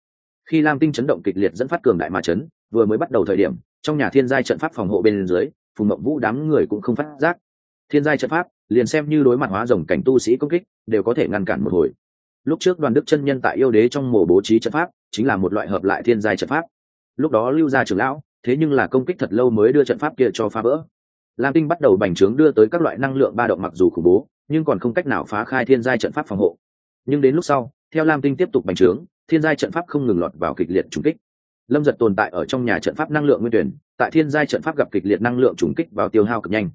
Khi lam tinh chấn động kịch liệt dẫn phát cường đại mà chấn, vừa mới bắt đầu thời điểm, trong nhà thiên giai trận pháp phòng hộ bên dưới, phùng mộng vũ đám người cũng không phát giác. Thiên giai trận pháp, liền xem như đối mặt hóa rồng cảnh tu sĩ công kích, đều có thể ngăn cản một hồi. Lúc trước đoàn đức chân nhân tại yêu đế trong mổ bố trí trận pháp, chính là một loại hợp lại thiên giai trận pháp. Lúc đó lưu gia trưởng lão, thế nhưng là công kích thật lâu mới đưa trận pháp kia cho phá vỡ lam tinh bắt đầu bành trướng đưa tới các loại năng lượng ba động mặc dù khủng bố, nhưng còn không cách nào phá khai thiên giai trận pháp phòng hộ. Nhưng đến lúc sau, theo lam tinh tiếp tục bành trướng, thiên giai trận pháp không ngừng lọt vào kịch liệt trùng kích. Lâm giật tồn tại ở trong nhà trận pháp năng lượng nguyên tuyển, tại thiên giai trận pháp gặp kịch liệt năng lượng trùng kích vào tiêu hao cực nhanh.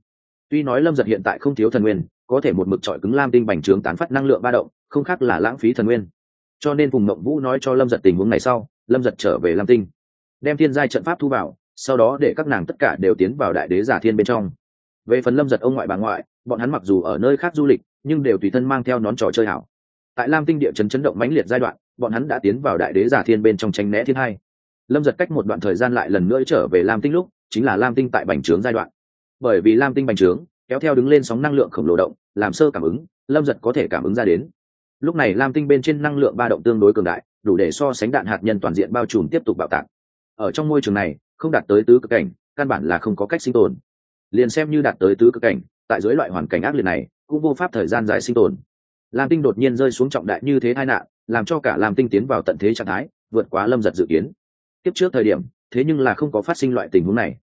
Tuy nói lâm giật hiện tại không thiếu thần nguyên, có thể một mực trọi cứng lam tinh bành trướng tán phát năng lượng ba động, không khác là lãng phí thần nguyên. Cho nên vùng mộng vũ nói cho lâm giật tình huống này sau, lâm giật trở về lam tinh, đem thiên giai trận pháp thu vào sau đó để các nàng tất cả đều tiến vào đại đế giả thiên bên trong. Về phần lâm giật ông ngoại bà ngoại, bọn hắn mặc dù ở nơi khác du lịch, nhưng đều tùy thân mang theo nón trò chơi hảo. Tại lam tinh địa chấn chấn động mãnh liệt giai đoạn, bọn hắn đã tiến vào đại đế giả thiên bên trong tranh né thiên hai. Lâm giật cách một đoạn thời gian lại lần nữa trở về lam tinh lúc, chính là lam tinh tại bành trướng giai đoạn. Bởi vì lam tinh bành trướng, kéo theo đứng lên sóng năng lượng khổng lồ động, làm sơ cảm ứng, lâm giật có thể cảm ứng ra đến. Lúc này lam tinh bên trên năng lượng ba động tương đối cường đại, đủ để so sánh đạn hạt nhân toàn diện bao trùm tiếp tục bạo tạc. Ở trong môi trường này không đạt tới tứ cực cảnh, căn bản là không có cách sinh tồn. Liền xem như đạt tới tứ cực cảnh, tại dưới loại hoàn cảnh ác liệt này, cũng vô pháp thời gian dài sinh tồn. Lam tinh đột nhiên rơi xuống trọng đại như thế tai nạn, làm cho cả lam tinh tiến vào tận thế trạng thái, vượt quá lâm giật dự kiến. Tiếp trước thời điểm, thế nhưng là không có phát sinh loại tình huống này.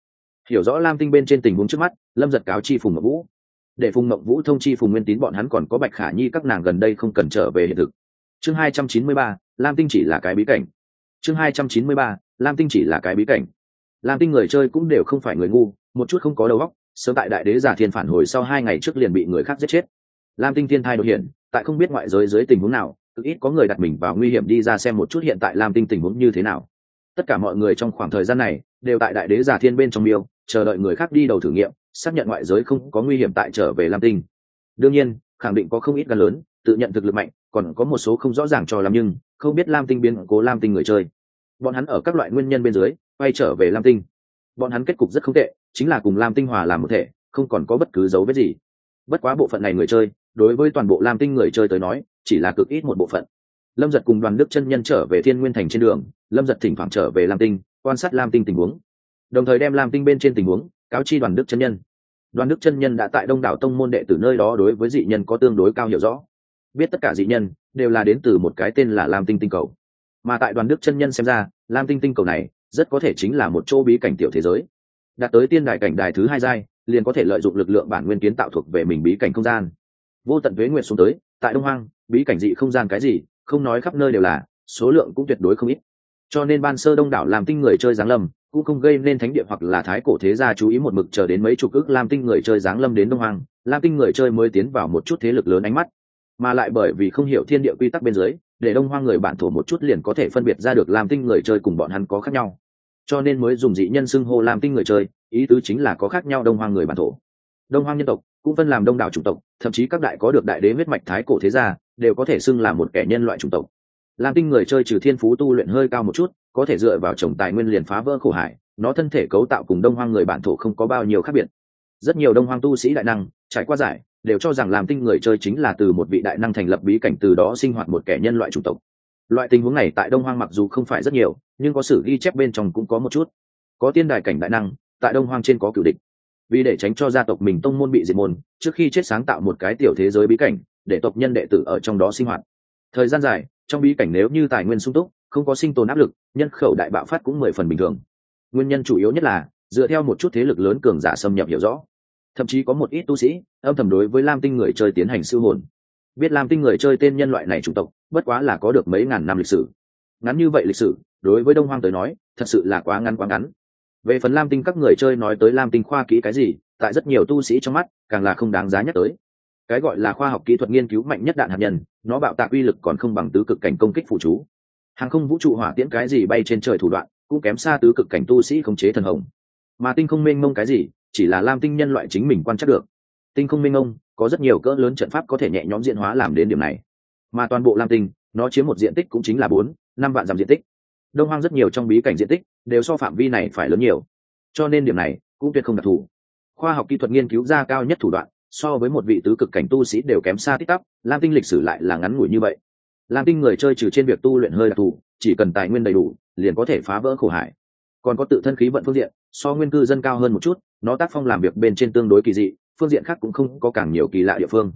Hiểu rõ lam tinh bên trên tình huống trước mắt, lâm giật cáo chi phùng mậu vũ. Để phùng mậu vũ thông chi phùng nguyên tín bọn hắn còn có bạch khả nhi các nàng gần đây không cần trở về hiện thực. Chương hai trăm chín mươi ba, lam tinh chỉ là cái bí cảnh. Chương hai trăm chín mươi ba, lam tinh chỉ là cái bí cảnh lam tinh người chơi cũng đều không phải người ngu, một chút không có đầu óc, sớm tại đại đế giả thiên phản hồi sau hai ngày trước liền bị người khác giết chết. Lam tinh thiên thai đột hiện, tại không biết ngoại giới dưới tình huống nào, cực ít có người đặt mình vào nguy hiểm đi ra xem một chút hiện tại lam tinh tình huống như thế nào. Tất cả mọi người trong khoảng thời gian này, đều tại đại đế giả thiên bên trong miêu, chờ đợi người khác đi đầu thử nghiệm, xác nhận ngoại giới không có nguy hiểm tại trở về lam tinh. Đương nhiên, khẳng định có không ít gần lớn, tự nhận thực lực mạnh, còn có một số không rõ ràng cho làm nhưng, không biết lam tinh biến cố lam tinh người chơi. Bọn hắn ở các loại nguyên nhân bên dưới quay trở về lam tinh. Bọn hắn kết cục rất không tệ, chính là cùng lam tinh hòa làm một thể, không còn có bất cứ dấu vết gì. Bất quá bộ phận này người chơi, đối với toàn bộ lam tinh người chơi tới nói, chỉ là cực ít một bộ phận. Lâm giật cùng đoàn đức chân nhân trở về thiên nguyên thành trên đường, lâm giật thỉnh thoảng trở về lam tinh, quan sát lam tinh tình huống. Đồng thời đem lam tinh bên trên tình huống, cáo chi đoàn đức chân nhân. Đoàn đức chân nhân đã tại đông đảo tông môn đệ từ nơi đó đối với dị nhân có tương đối cao hiểu rõ. Biết tất cả dị nhân, đều là đến từ một cái tên là lam tinh tinh cầu. Mà tại đoàn đức chân nhân xem ra, lam tinh tinh cầu này rất có thể chính là một chỗ bí cảnh tiểu thế giới. Đạt tới tiên đại cảnh đài thứ hai giai, liền có thể lợi dụng lực lượng bản nguyên kiến tạo thuộc về mình bí cảnh không gian. Vô tận thuế nguyện xuống tới, tại đông hoang, bí cảnh dị không gian cái gì, không nói khắp nơi đều là, số lượng cũng tuyệt đối không ít. Cho nên ban sơ đông đảo làm tinh người chơi giáng lâm, cũng không gây nên thánh địa hoặc là thái cổ thế gia chú ý một mực chờ đến mấy chục ước lam tinh người chơi giáng lâm đến đông hoang, lam tinh người chơi mới tiến vào một chút thế lực lớn ánh mắt. Mà lại bởi vì không hiểu thiên địa quy tắc bên dưới để đông hoang người bản thổ một chút liền có thể phân biệt ra được lam tinh người chơi cùng bọn hắn có khác nhau. Cho nên mới dùng dị nhân xưng hô lam tinh người chơi, ý tứ chính là có khác nhau đông hoang người bản thổ. Đông hoang nhân tộc cũng phân làm đông đảo chủng tộc, thậm chí các đại có được đại đế huyết mạch thái cổ thế gia đều có thể xưng là một kẻ nhân loại chủng tộc. Lam tinh người chơi trừ thiên phú tu luyện hơi cao một chút, có thể dựa vào trồng tài nguyên liền phá vỡ khổ hải, nó thân thể cấu tạo cùng đông hoang người bản thổ không có bao nhiêu khác biệt. Rất nhiều đông hoang tu sĩ đại năng, trải qua giải đều cho rằng làm tinh người chơi chính là từ một vị đại năng thành lập bí cảnh từ đó sinh hoạt một kẻ nhân loại chủng tộc. Loại tình huống này tại đông hoang mặc dù không phải rất nhiều, nhưng có sử ghi chép bên trong cũng có một chút. Có tiên đài cảnh đại năng, tại đông hoang trên có cửu địch. Vì để tránh cho gia tộc mình tông môn bị diệt môn, trước khi chết sáng tạo một cái tiểu thế giới bí cảnh, để tộc nhân đệ tử ở trong đó sinh hoạt. Thời gian dài, trong bí cảnh nếu như tài nguyên sung túc, không có sinh tồn áp lực, nhân khẩu đại bạo phát cũng mười phần bình thường. Nguyên nhân chủ yếu nhất là, dựa theo một chút thế lực lớn cường giả xâm nhập hiểu rõ thậm chí có một ít tu sĩ, âm thầm đối với lam tinh người chơi tiến hành siêu hồn. Biết lam tinh người chơi tên nhân loại này chủng tộc, bất quá là có được mấy ngàn năm lịch sử. Ngắn như vậy lịch sử, đối với đông hoang tới nói, thật sự là quá ngắn quá ngắn. Về phần lam tinh các người chơi nói tới lam tinh khoa kỹ cái gì, tại rất nhiều tu sĩ trong mắt, càng là không đáng giá nhắc tới. Cái gọi là khoa học kỹ thuật nghiên cứu mạnh nhất đạn hạt nhân, nó bạo tạc uy lực còn không bằng tứ cực cảnh công kích phụ chú. Hàng không vũ trụ hỏa tiễn cái gì bay trên trời thủ đoạn, cũng kém xa tứ cực cảnh tu sĩ khống chế thần hồng. Mà tinh không mênh mông cái gì chỉ là lam tinh nhân loại chính mình quan trắc được. Tinh không Minh Ông, có rất nhiều cỡ lớn trận pháp có thể nhẹ nhõm diện hóa làm đến điểm này. Mà toàn bộ lam tinh, nó chiếm một diện tích cũng chính là bốn, năm vạn dặm diện tích. Đông hoang rất nhiều trong bí cảnh diện tích đều so phạm vi này phải lớn nhiều. Cho nên điểm này cũng tuyệt không đặc thù. Khoa học kỹ thuật nghiên cứu ra cao nhất thủ đoạn, so với một vị tứ cực cảnh tu sĩ đều kém xa tích tắp lam tinh lịch sử lại là ngắn ngủi như vậy. Lam tinh người chơi trừ trên việc tu luyện hơi đặc thù, chỉ cần tài nguyên đầy đủ, liền có thể phá vỡ khổ hải. Còn có tự thân khí vận phương diện, so nguyên cư dân cao hơn một chút nó tác phong làm việc bên trên tương đối kỳ dị, phương diện khác cũng không có càng nhiều kỳ lạ địa phương.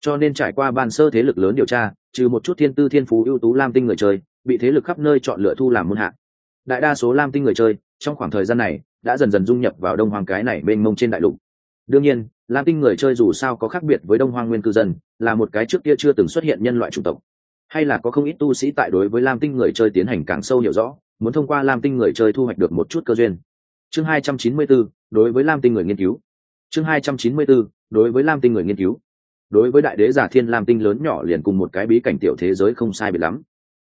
Cho nên trải qua ban sơ thế lực lớn điều tra, trừ một chút thiên tư thiên phú ưu tú lam tinh người chơi, bị thế lực khắp nơi chọn lựa thu làm môn hạ. Đại đa số lam tinh người chơi, trong khoảng thời gian này, đã dần dần dung nhập vào đông hoàng cái này mênh mông trên đại lục. Đương nhiên, lam tinh người chơi dù sao có khác biệt với đông hoàng nguyên cư dân, là một cái trước kia chưa từng xuất hiện nhân loại chủng tộc. Hay là có không ít tu sĩ tại đối với lam tinh người chơi tiến hành càng sâu hiểu rõ, muốn thông qua lam tinh người chơi thu hoạch được một chút cơ duyên chương 294, đối với lam tinh người nghiên cứu. Chương 294, đối với lam tinh người nghiên cứu. Đối với đại đế giả thiên lam tinh lớn nhỏ liền cùng một cái bí cảnh tiểu thế giới không sai biệt lắm.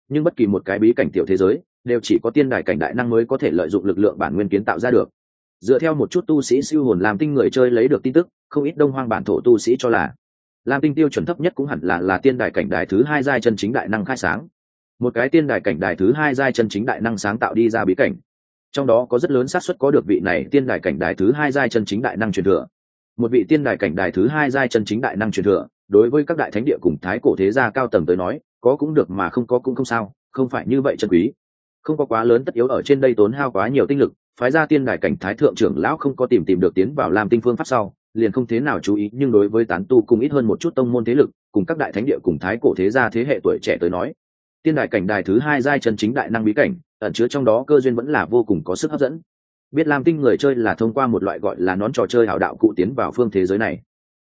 Nhưng bất kỳ một cái bí cảnh tiểu thế giới đều chỉ có tiên đại cảnh đại năng mới có thể lợi dụng lực lượng bản nguyên kiến tạo ra được. Dựa theo một chút tu sĩ siêu hồn làm tinh người chơi lấy được tin tức không ít đông hoang bản thổ tu sĩ cho là lam tinh tiêu chuẩn thấp nhất cũng hẳn là là tiên đại cảnh đại thứ hai giai chân chính đại năng khai sáng. Một cái tiên đại cảnh đại thứ hai giai chân chính đại năng sáng tạo đi ra bí cảnh trong đó có rất lớn xác suất có được vị này tiên đại cảnh đại thứ hai giai chân chính đại năng truyền thừa. Một vị tiên đại cảnh đại thứ hai giai chân chính đại năng truyền thừa, đối với các đại thánh địa cùng thái cổ thế gia cao tầng tới nói, có cũng được mà không có cũng không sao, không phải như vậy chân quý. Không có quá lớn tất yếu ở trên đây tốn hao quá nhiều tinh lực, phái ra tiên đại cảnh thái thượng trưởng lão không có tìm tìm được tiến vào làm tinh phương pháp sau, liền không thế nào chú ý, nhưng đối với tán tu cùng ít hơn một chút tông môn thế lực, cùng các đại thánh địa cùng thái cổ thế gia thế hệ tuổi trẻ tới nói, tiên đại cảnh đài thứ hai giai chân chính đại năng bí cảnh ẩn chứa trong đó cơ duyên vẫn là vô cùng có sức hấp dẫn. Biết làm tinh người chơi là thông qua một loại gọi là nón trò chơi hảo đạo cụ tiến vào phương thế giới này.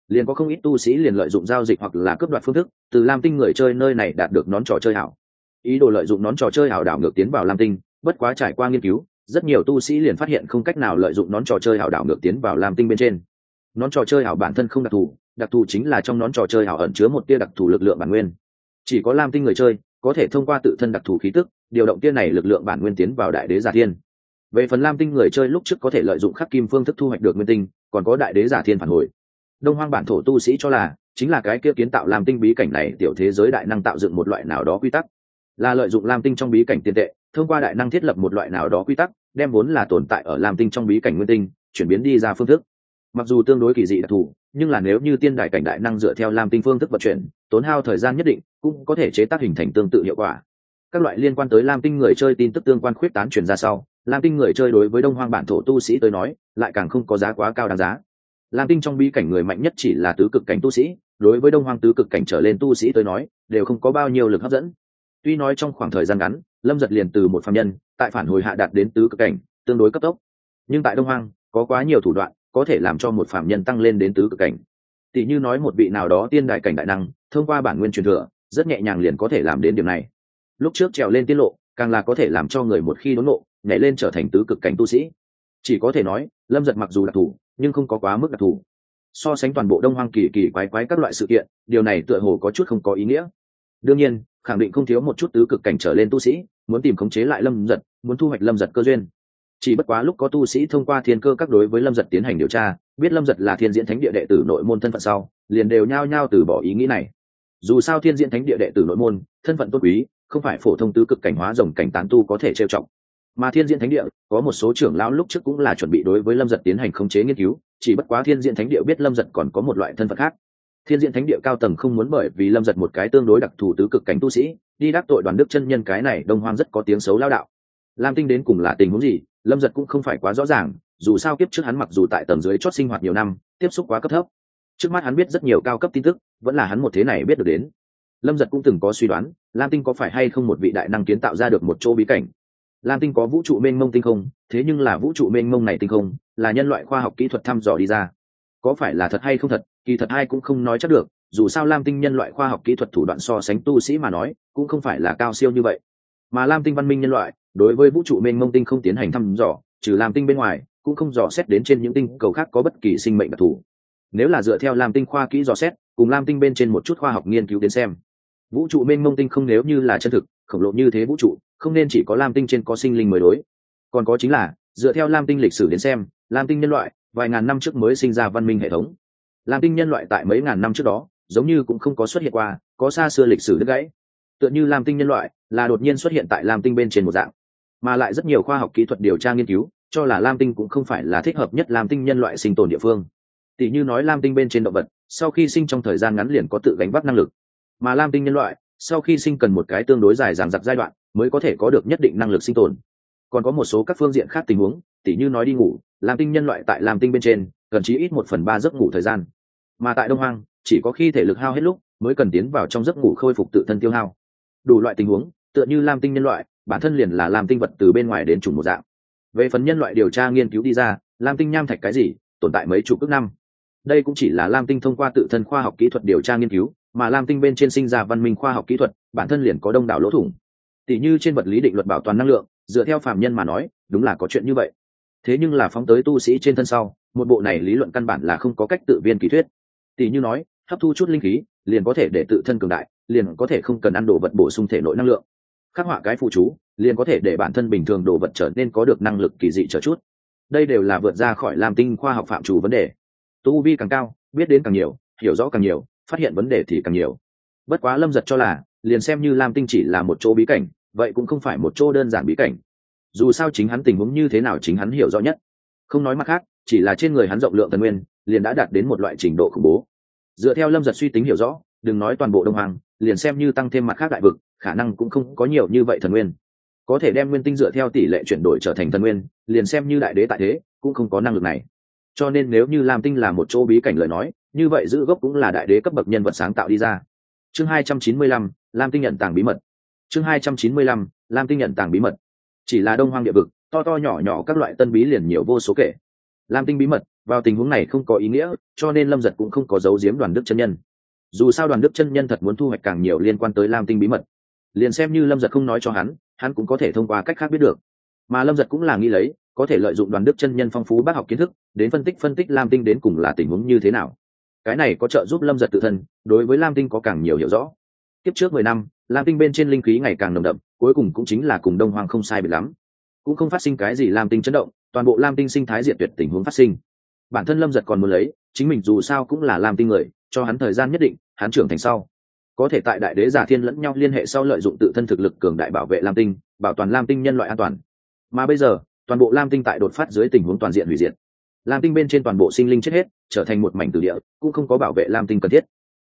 Liền có không ít tu sĩ liền lợi dụng giao dịch hoặc là cướp đoạt phương thức, từ lam tinh người chơi nơi này đạt được nón trò chơi hảo. Ý đồ lợi dụng nón trò chơi hảo đảo ngược tiến vào lam tinh, bất quá trải qua nghiên cứu, rất nhiều tu sĩ liền phát hiện không cách nào lợi dụng nón trò chơi hảo đảo ngược tiến vào lam tinh bên trên. Nón trò chơi hảo bản thân không đặc thù đặc thù chính là trong nón trò chơi hảo ẩn chứa một tia đặc thù lực lượng bản nguyên. Chỉ có lam tinh người chơi có thể thông qua tự thân đặc thù khí tức, điều động tia này lực lượng bản nguyên tiến vào đại đế giả thiên. Về phần lam tinh người chơi lúc trước có thể lợi dụng khắc kim phương thức thu hoạch được nguyên tinh, còn có đại đế giả thiên phản hồi. Đông hoang bản thổ tu sĩ cho là, chính là cái kia kiến tạo lam tinh bí cảnh này tiểu thế giới đại năng tạo dựng một loại nào đó quy tắc. Là lợi dụng lam tinh trong bí cảnh tiền tệ, thông qua đại năng thiết lập một loại nào đó quy tắc, đem vốn là tồn tại ở lam tinh trong bí cảnh nguyên tinh, chuyển biến đi ra phương thức. Mặc dù tương đối kỳ dị đặc thù nhưng là nếu như tiên đại cảnh đại năng dựa theo lam tinh phương thức vận chuyển, tốn hao thời gian nhất định, cũng có thể chế tác hình thành tương tự hiệu quả. Các loại liên quan tới lam tinh người chơi tin tức tương quan khuyết tán truyền ra sau, lam tinh người chơi đối với đông hoang bản thổ tu sĩ tới nói, lại càng không có giá quá cao đáng giá. Lam tinh trong bí cảnh người mạnh nhất chỉ là tứ cực cảnh tu sĩ, đối với đông hoang tứ cực cảnh trở lên tu sĩ tới nói, đều không có bao nhiêu lực hấp dẫn. Tuy nói trong khoảng thời gian ngắn, lâm giật liền từ một phạm nhân, tại phản hồi hạ đạt đến tứ cực cảnh, tương đối cấp tốc. Nhưng tại đông hoang, có quá nhiều thủ đoạn có thể làm cho một phạm nhân tăng lên đến tứ cực cảnh. Tỷ như nói một vị nào đó tiên đại cảnh đại năng, thông qua bản nguyên truyền thừa, rất nhẹ nhàng liền có thể làm đến điểm này. Lúc trước trèo lên tiết lộ, càng là có thể làm cho người một khi đốn nộ nhảy lên trở thành tứ cực cảnh tu sĩ. Chỉ có thể nói, lâm giật mặc dù đặc thù, nhưng không có quá mức đặc thù. So sánh toàn bộ đông hoang kỳ kỳ quái quái các loại sự kiện, điều này tựa hồ có chút không có ý nghĩa. Đương nhiên, khẳng định không thiếu một chút tứ cực cảnh trở lên tu sĩ, muốn tìm khống chế lại lâm giật, muốn thu hoạch lâm giật cơ duyên chỉ bất quá lúc có tu sĩ thông qua thiên cơ các đối với lâm giật tiến hành điều tra, biết lâm giật là thiên diễn thánh địa đệ tử nội môn thân phận sau, liền đều nhao nhao từ bỏ ý nghĩ này. Dù sao thiên diễn thánh địa đệ tử nội môn, thân phận tốt quý, không phải phổ thông tứ cực cảnh hóa rồng cảnh tán tu có thể trêu trọng mà thiên diễn thánh địa, có một số trưởng lão lúc trước cũng là chuẩn bị đối với lâm giật tiến hành khống chế nghiên cứu, chỉ bất quá thiên diễn thánh địa biết lâm giật còn có một loại thân phận khác. Thiên diễn thánh địa cao tầng không muốn bởi vì lâm giật một cái tương đối đặc thù tứ cực cảnh tu sĩ, đi đắc tội đoàn đức chân nhân cái này, đông hoang rất có tiếng xấu lao đạo lam tinh đến cùng là tình huống gì, lâm giật cũng không phải quá rõ ràng, dù sao kiếp trước hắn mặc dù tại tầng dưới chót sinh hoạt nhiều năm, tiếp xúc quá cấp thấp. Trước mắt hắn biết rất nhiều cao cấp tin tức, vẫn là hắn một thế này biết được đến. Lâm giật cũng từng có suy đoán, lam tinh có phải hay không một vị đại năng kiến tạo ra được một chỗ bí cảnh? Lam tinh có vũ trụ mênh mông tinh không, thế nhưng là vũ trụ mênh mông này tinh không, là nhân loại khoa học kỹ thuật thăm dò đi ra. Có phải là thật hay không thật, kỳ thật ai cũng không nói chắc được, dù sao lam tinh nhân loại khoa học kỹ thuật thủ đoạn so sánh tu sĩ mà nói, cũng không phải là cao siêu như vậy. Mà lam tinh văn minh nhân loại đối với vũ trụ mênh mông tinh không tiến hành thăm dò, trừ lam tinh bên ngoài, cũng không dò xét đến trên những tinh cầu khác có bất kỳ sinh mệnh đặc thù. Nếu là dựa theo lam tinh khoa kỹ dò xét, cùng lam tinh bên trên một chút khoa học nghiên cứu đến xem, vũ trụ mênh mông tinh không nếu như là chân thực, khổng lồ như thế vũ trụ, không nên chỉ có lam tinh trên có sinh linh mới đối. Còn có chính là, dựa theo lam tinh lịch sử đến xem, lam tinh nhân loại, vài ngàn năm trước mới sinh ra văn minh hệ thống. Lam tinh nhân loại tại mấy ngàn năm trước đó, giống như cũng không có xuất hiện qua, có xa xưa lịch sử đứt gãy. Tựa như lam tinh nhân loại, là đột nhiên xuất hiện tại lam tinh bên trên một dạng mà lại rất nhiều khoa học kỹ thuật điều tra nghiên cứu, cho là lam tinh cũng không phải là thích hợp nhất lam tinh nhân loại sinh tồn địa phương. Tỷ như nói lam tinh bên trên động vật, sau khi sinh trong thời gian ngắn liền có tự gánh vác năng lực. Mà lam tinh nhân loại, sau khi sinh cần một cái tương đối dài dằng dặc giai đoạn, mới có thể có được nhất định năng lực sinh tồn. Còn có một số các phương diện khác tình huống, tỷ như nói đi ngủ, lam tinh nhân loại tại lam tinh bên trên, cần chí ít một phần ba giấc ngủ thời gian. Mà tại đông hoang, chỉ có khi thể lực hao hết lúc, mới cần tiến vào trong giấc ngủ khôi phục tự thân tiêu hao. Đủ loại tình huống, tựa như lam tinh nhân loại bản thân liền là làm tinh vật từ bên ngoài đến chủng một dạng. Về phần nhân loại điều tra nghiên cứu đi ra, lam tinh nham thạch cái gì, tồn tại mấy chục ước năm. Đây cũng chỉ là lam tinh thông qua tự thân khoa học kỹ thuật điều tra nghiên cứu, mà lam tinh bên trên sinh ra văn minh khoa học kỹ thuật, bản thân liền có đông đảo lỗ thủng. Tỷ như trên vật lý định luật bảo toàn năng lượng, dựa theo phạm nhân mà nói, đúng là có chuyện như vậy. Thế nhưng là phóng tới tu sĩ trên thân sau, một bộ này lý luận căn bản là không có cách tự viên kỳ thuyết. Tỷ như nói, hấp thu chút linh khí, liền có thể để tự thân cường đại, liền có thể không cần ăn đồ vật bổ sung thể nội năng lượng khắc họa cái phụ chú, liền có thể để bản thân bình thường đồ vật trở nên có được năng lực kỳ dị trở chút. Đây đều là vượt ra khỏi làm tinh khoa học phạm chủ vấn đề. Tu vi càng cao, biết đến càng nhiều, hiểu rõ càng nhiều, phát hiện vấn đề thì càng nhiều. Bất quá lâm giật cho là, liền xem như lam tinh chỉ là một chỗ bí cảnh, vậy cũng không phải một chỗ đơn giản bí cảnh. Dù sao chính hắn tình huống như thế nào chính hắn hiểu rõ nhất. Không nói mặt khác, chỉ là trên người hắn rộng lượng tần nguyên, liền đã đạt đến một loại trình độ khủng bố. Dựa theo lâm giật suy tính hiểu rõ, đừng nói toàn bộ đông hoàng liền xem như tăng thêm mặt khác đại vực khả năng cũng không có nhiều như vậy thần nguyên. Có thể đem nguyên tinh dựa theo tỷ lệ chuyển đổi trở thành thần nguyên, liền xem như đại đế tại thế, cũng không có năng lực này. Cho nên nếu như lam tinh là một chỗ bí cảnh lời nói, như vậy giữ gốc cũng là đại đế cấp bậc nhân vật sáng tạo đi ra. Chương hai trăm chín mươi lăm, lam tinh nhận tàng bí mật. Chương hai trăm chín mươi lăm, lam tinh nhận tàng bí mật. Chỉ là đông hoang địa vực, to to nhỏ nhỏ các loại tân bí liền nhiều vô số kể. Lam tinh bí mật, vào tình huống này không có ý nghĩa, cho nên lâm giật cũng không có dấu giếm đoàn đức chân nhân. Dù sao đoàn đức chân nhân thật muốn thu hoạch càng nhiều liên quan tới lam tinh bí mật liền xem như lâm giật không nói cho hắn hắn cũng có thể thông qua cách khác biết được. Mà lâm giật cũng là nghĩ lấy, có thể lợi dụng đoàn đức chân nhân phong phú bác học kiến thức, đến phân tích phân tích lam tinh đến cùng là tình huống như thế nào. Cái này có trợ giúp lâm giật tự thân, đối với lam tinh có càng nhiều hiểu rõ. Tiếp trước mười năm, lam tinh bên trên linh khí ngày càng nồng đậm, cuối cùng cũng chính là cùng đông hoàng không sai biệt lắm. Cũng không phát sinh cái gì lam tinh chấn động, toàn bộ lam tinh sinh thái diệt tuyệt tình huống phát sinh. Bản thân lâm giật còn muốn lấy, chính mình dù sao cũng là lam tinh người, cho hắn thời gian nhất định, hắn trưởng thành sau có thể tại đại đế giả thiên lẫn nhau liên hệ sau lợi dụng tự thân thực lực cường đại bảo vệ lam tinh, bảo toàn lam tinh nhân loại an toàn. Mà bây giờ, toàn bộ lam tinh tại đột phát dưới tình huống toàn diện hủy diệt. Lam tinh bên trên toàn bộ sinh linh chết hết, trở thành một mảnh tử địa, cũng không có bảo vệ lam tinh cần thiết.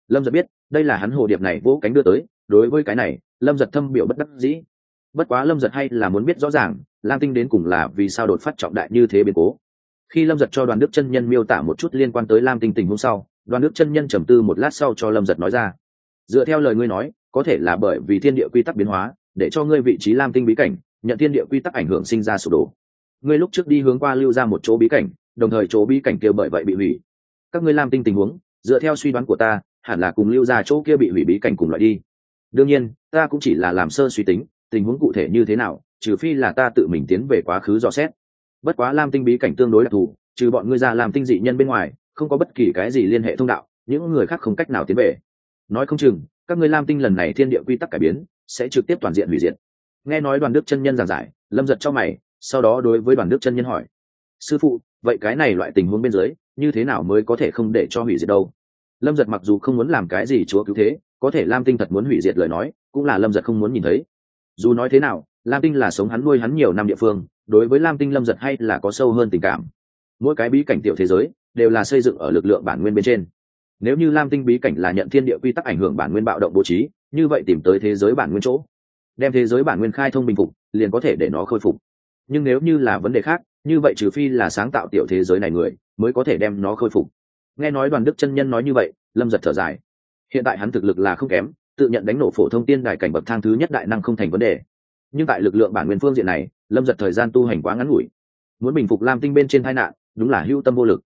Lâm giật biết, đây là hắn hồ điệp này vỗ cánh đưa tới, đối với cái này, lâm giật thâm biểu bất đắc dĩ. Bất quá lâm giật hay là muốn biết rõ ràng, lam tinh đến cùng là vì sao đột phát trọng đại như thế biến cố. Khi lâm giật cho đoàn đức chân nhân miêu tả một chút liên quan tới lam tinh tình hôm sau, đoàn đức chân nhân trầm tư một lát sau cho lâm giật nói ra dựa theo lời ngươi nói, có thể là bởi vì thiên địa quy tắc biến hóa, để cho ngươi vị trí lam tinh bí cảnh, nhận thiên địa quy tắc ảnh hưởng sinh ra sụp đổ. Ngươi lúc trước đi hướng qua lưu ra một chỗ bí cảnh, đồng thời chỗ bí cảnh kia bởi vậy bị hủy. Các ngươi lam tinh tình huống, dựa theo suy đoán của ta, hẳn là cùng lưu ra chỗ kia bị hủy bí cảnh cùng loại đi. Đương nhiên, ta cũng chỉ là làm sơ suy tính, tình huống cụ thể như thế nào, trừ phi là ta tự mình tiến về quá khứ dò xét. Bất quá lam tinh bí cảnh tương đối đặc thù, trừ bọn ngươi ra làm tinh dị nhân bên ngoài, không có bất kỳ cái gì liên hệ thông đạo, những người khác không cách nào tiến về nói không chừng, các ngươi lam tinh lần này thiên địa quy tắc cải biến, sẽ trực tiếp toàn diện hủy diệt. Nghe nói đoàn đức chân nhân giảng giải, lâm giật cho mày, sau đó đối với đoàn đức chân nhân hỏi, sư phụ, vậy cái này loại tình huống bên dưới, như thế nào mới có thể không để cho hủy diệt đâu? Lâm giật mặc dù không muốn làm cái gì chúa cứu thế, có thể lam tinh thật muốn hủy diệt lời nói, cũng là lâm giật không muốn nhìn thấy. Dù nói thế nào, lam tinh là sống hắn nuôi hắn nhiều năm địa phương, đối với lam tinh lâm giật hay là có sâu hơn tình cảm. Mỗi cái bí cảnh tiểu thế giới, đều là xây dựng ở lực lượng bản nguyên bên trên nếu như lam tinh bí cảnh là nhận thiên địa quy tắc ảnh hưởng bản nguyên bạo động bố trí, như vậy tìm tới thế giới bản nguyên chỗ. Đem thế giới bản nguyên khai thông bình phục, liền có thể để nó khôi phục. Nhưng nếu như là vấn đề khác, như vậy trừ phi là sáng tạo tiểu thế giới này người, mới có thể đem nó khôi phục. Nghe nói đoàn đức chân nhân nói như vậy, lâm giật thở dài. Hiện tại hắn thực lực là không kém, tự nhận đánh nổ phổ thông tiên đài cảnh bậc thang thứ nhất đại năng không thành vấn đề. Nhưng tại lực lượng bản nguyên phương diện này, lâm giật thời gian tu hành quá ngắn ngủi. Muốn bình phục lam tinh bên trên tai nạn, đúng là hưu tâm vô lực.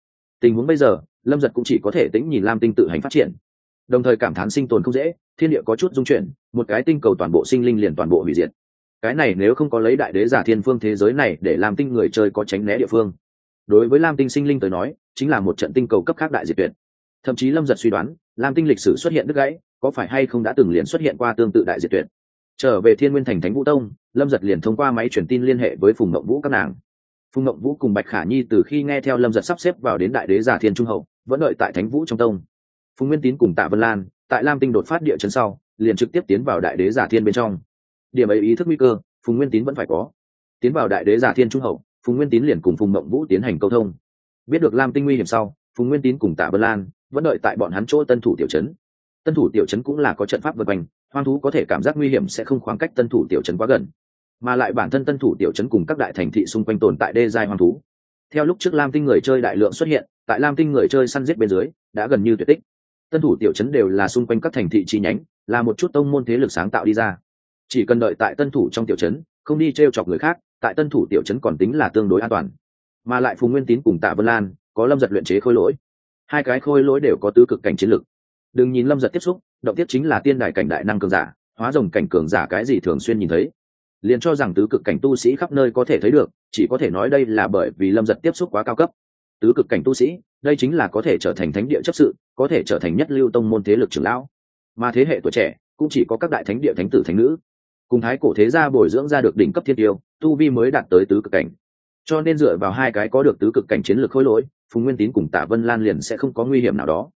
Tình huống bây giờ lâm giật cũng chỉ có thể tĩnh nhìn lam tinh tự hành phát triển. Đồng thời cảm thán sinh tồn không dễ, thiên địa có chút dung chuyển, một cái tinh cầu toàn bộ sinh linh liền toàn bộ hủy diệt. Cái này nếu không có lấy đại đế giả thiên phương thế giới này để làm tinh người chơi có tránh né địa phương. Đối với lam tinh sinh linh tới nói, chính là một trận tinh cầu cấp khác đại diệt tuyệt. Thậm chí lâm giật suy đoán, lam tinh lịch sử xuất hiện đứt gãy, có phải hay không đã từng liền xuất hiện qua tương tự đại diệt tuyệt? Trở về thiên nguyên thành thánh vũ tông, lâm giật liền thông qua máy truyền tin liên hệ với phùng mộng vũ các nàng. Phùng mộng vũ cùng bạch khả nhi từ khi nghe theo lâm giật sắp xếp vào đến đại đế giả thiên trung hậu vẫn đợi tại thánh vũ trong tông. Phùng nguyên tín cùng tạ vân lan tại lam tinh đột phát địa chân sau, liền trực tiếp tiến vào đại đế giả thiên bên trong. Điểm ấy ý thức nguy cơ, phùng nguyên tín vẫn phải có. Tiến vào đại đế giả thiên trung hậu, phùng nguyên tín liền cùng phùng mộng vũ tiến hành câu thông. Biết được lam tinh nguy hiểm sau, phùng nguyên tín cùng tạ vân lan vẫn đợi tại bọn hắn chỗ tân thủ tiểu trấn. Tân thủ tiểu trấn cũng là có trận pháp vượt quanh, hoang thú có thể cảm giác nguy hiểm sẽ không khoảng cách tân thủ tiểu trấn quá gần. Mà lại bản thân tân thủ tiểu trấn cùng các đại thành thị xung quanh tồn tại đê giai hoang thú theo lúc trước lam tinh người chơi đại lượng xuất hiện, tại lam tinh người chơi săn giết bên dưới, đã gần như tuyệt tích. Tân thủ tiểu chấn đều là xung quanh các thành thị chi nhánh, là một chút tông môn thế lực sáng tạo đi ra. Chỉ cần đợi tại tân thủ trong tiểu chấn không đi t r e o chọc người khác, tại tân thủ tiểu chấn còn tính là tương đối an toàn. Mà lại phùng nguyên tín cùng tạ vân lan, có lâm giật luyện chế khôi lỗi. Hai cái khôi lỗi đều có tứ cực cảnh chiến lực. Đừng nhìn lâm giật tiếp xúc, động tiếp chính là tiên đại cảnh đại năng cường giả, hóa rồng cảnh cường giả cái gì thường xuyên nhìn thấy liền cho rằng tứ cực cảnh tu sĩ khắp nơi có thể thấy được, chỉ có thể nói đây là bởi vì lâm giật tiếp xúc quá cao cấp. Tứ cực cảnh tu sĩ, đây chính là có thể trở thành thánh địa chấp sự, có thể trở thành nhất lưu tông môn thế lực trưởng lão. Mà thế hệ tuổi trẻ, cũng chỉ có các đại thánh địa thánh tử thánh nữ. Cùng thái cổ thế gia bồi dưỡng ra được đỉnh cấp thiên tiêu, tu vi mới đạt tới tứ cực cảnh. Cho nên dựa vào hai cái có được tứ cực cảnh chiến lược khối lỗi, phùng nguyên tín cùng tạ vân lan liền sẽ không có nguy hiểm nào đó.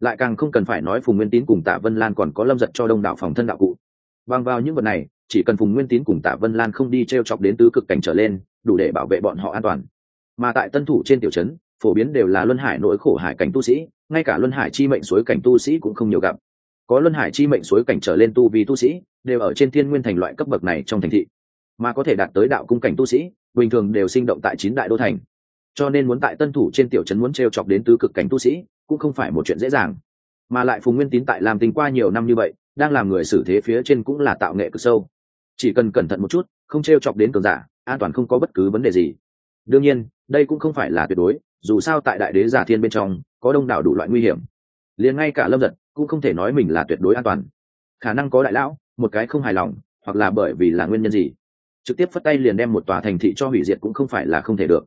Lại càng không cần phải nói phùng nguyên tín cùng tạ vân lan còn có lâm giật cho đông đảo phòng thân đạo cụ. Bằng vào những vật này chỉ cần phùng nguyên tín cùng tạ vân lan không đi t r e o chọc đến tứ cực cảnh trở lên, đủ để bảo vệ bọn họ an toàn. Mà tại tân thủ trên tiểu trấn, phổ biến đều là luân hải nỗi khổ hải cảnh tu sĩ, ngay cả luân hải chi mệnh suối cảnh tu sĩ cũng không nhiều gặp. Có luân hải chi mệnh suối cảnh trở lên tu vì tu sĩ, đều ở trên thiên nguyên thành loại cấp bậc này trong thành thị. Mà có thể đạt tới đạo cung cảnh tu sĩ, bình thường đều sinh động tại chín đại đô thành. Cho nên muốn tại tân thủ trên tiểu trấn muốn t r e o chọc đến tứ cực cảnh tu sĩ, cũng không phải một chuyện dễ dàng. Mà lại phùng nguyên tín tại làm tình qua nhiều năm như vậy, đang làm người xử thế phía trên cũng là tạo nghệ cực sâu chỉ cần cẩn thận một chút, không t r e o chọc đến cường giả, an toàn không có bất cứ vấn đề gì. Đương nhiên, đây cũng không phải là tuyệt đối, dù sao tại đại đế giả thiên bên trong, có đông đảo đủ loại nguy hiểm. Liền ngay cả lâm giật cũng không thể nói mình là tuyệt đối an toàn. Khả năng có đại lão, một cái không hài lòng, hoặc là bởi vì là nguyên nhân gì. Trực tiếp phất tay liền đem một tòa thành thị cho hủy diệt cũng không phải là không thể được.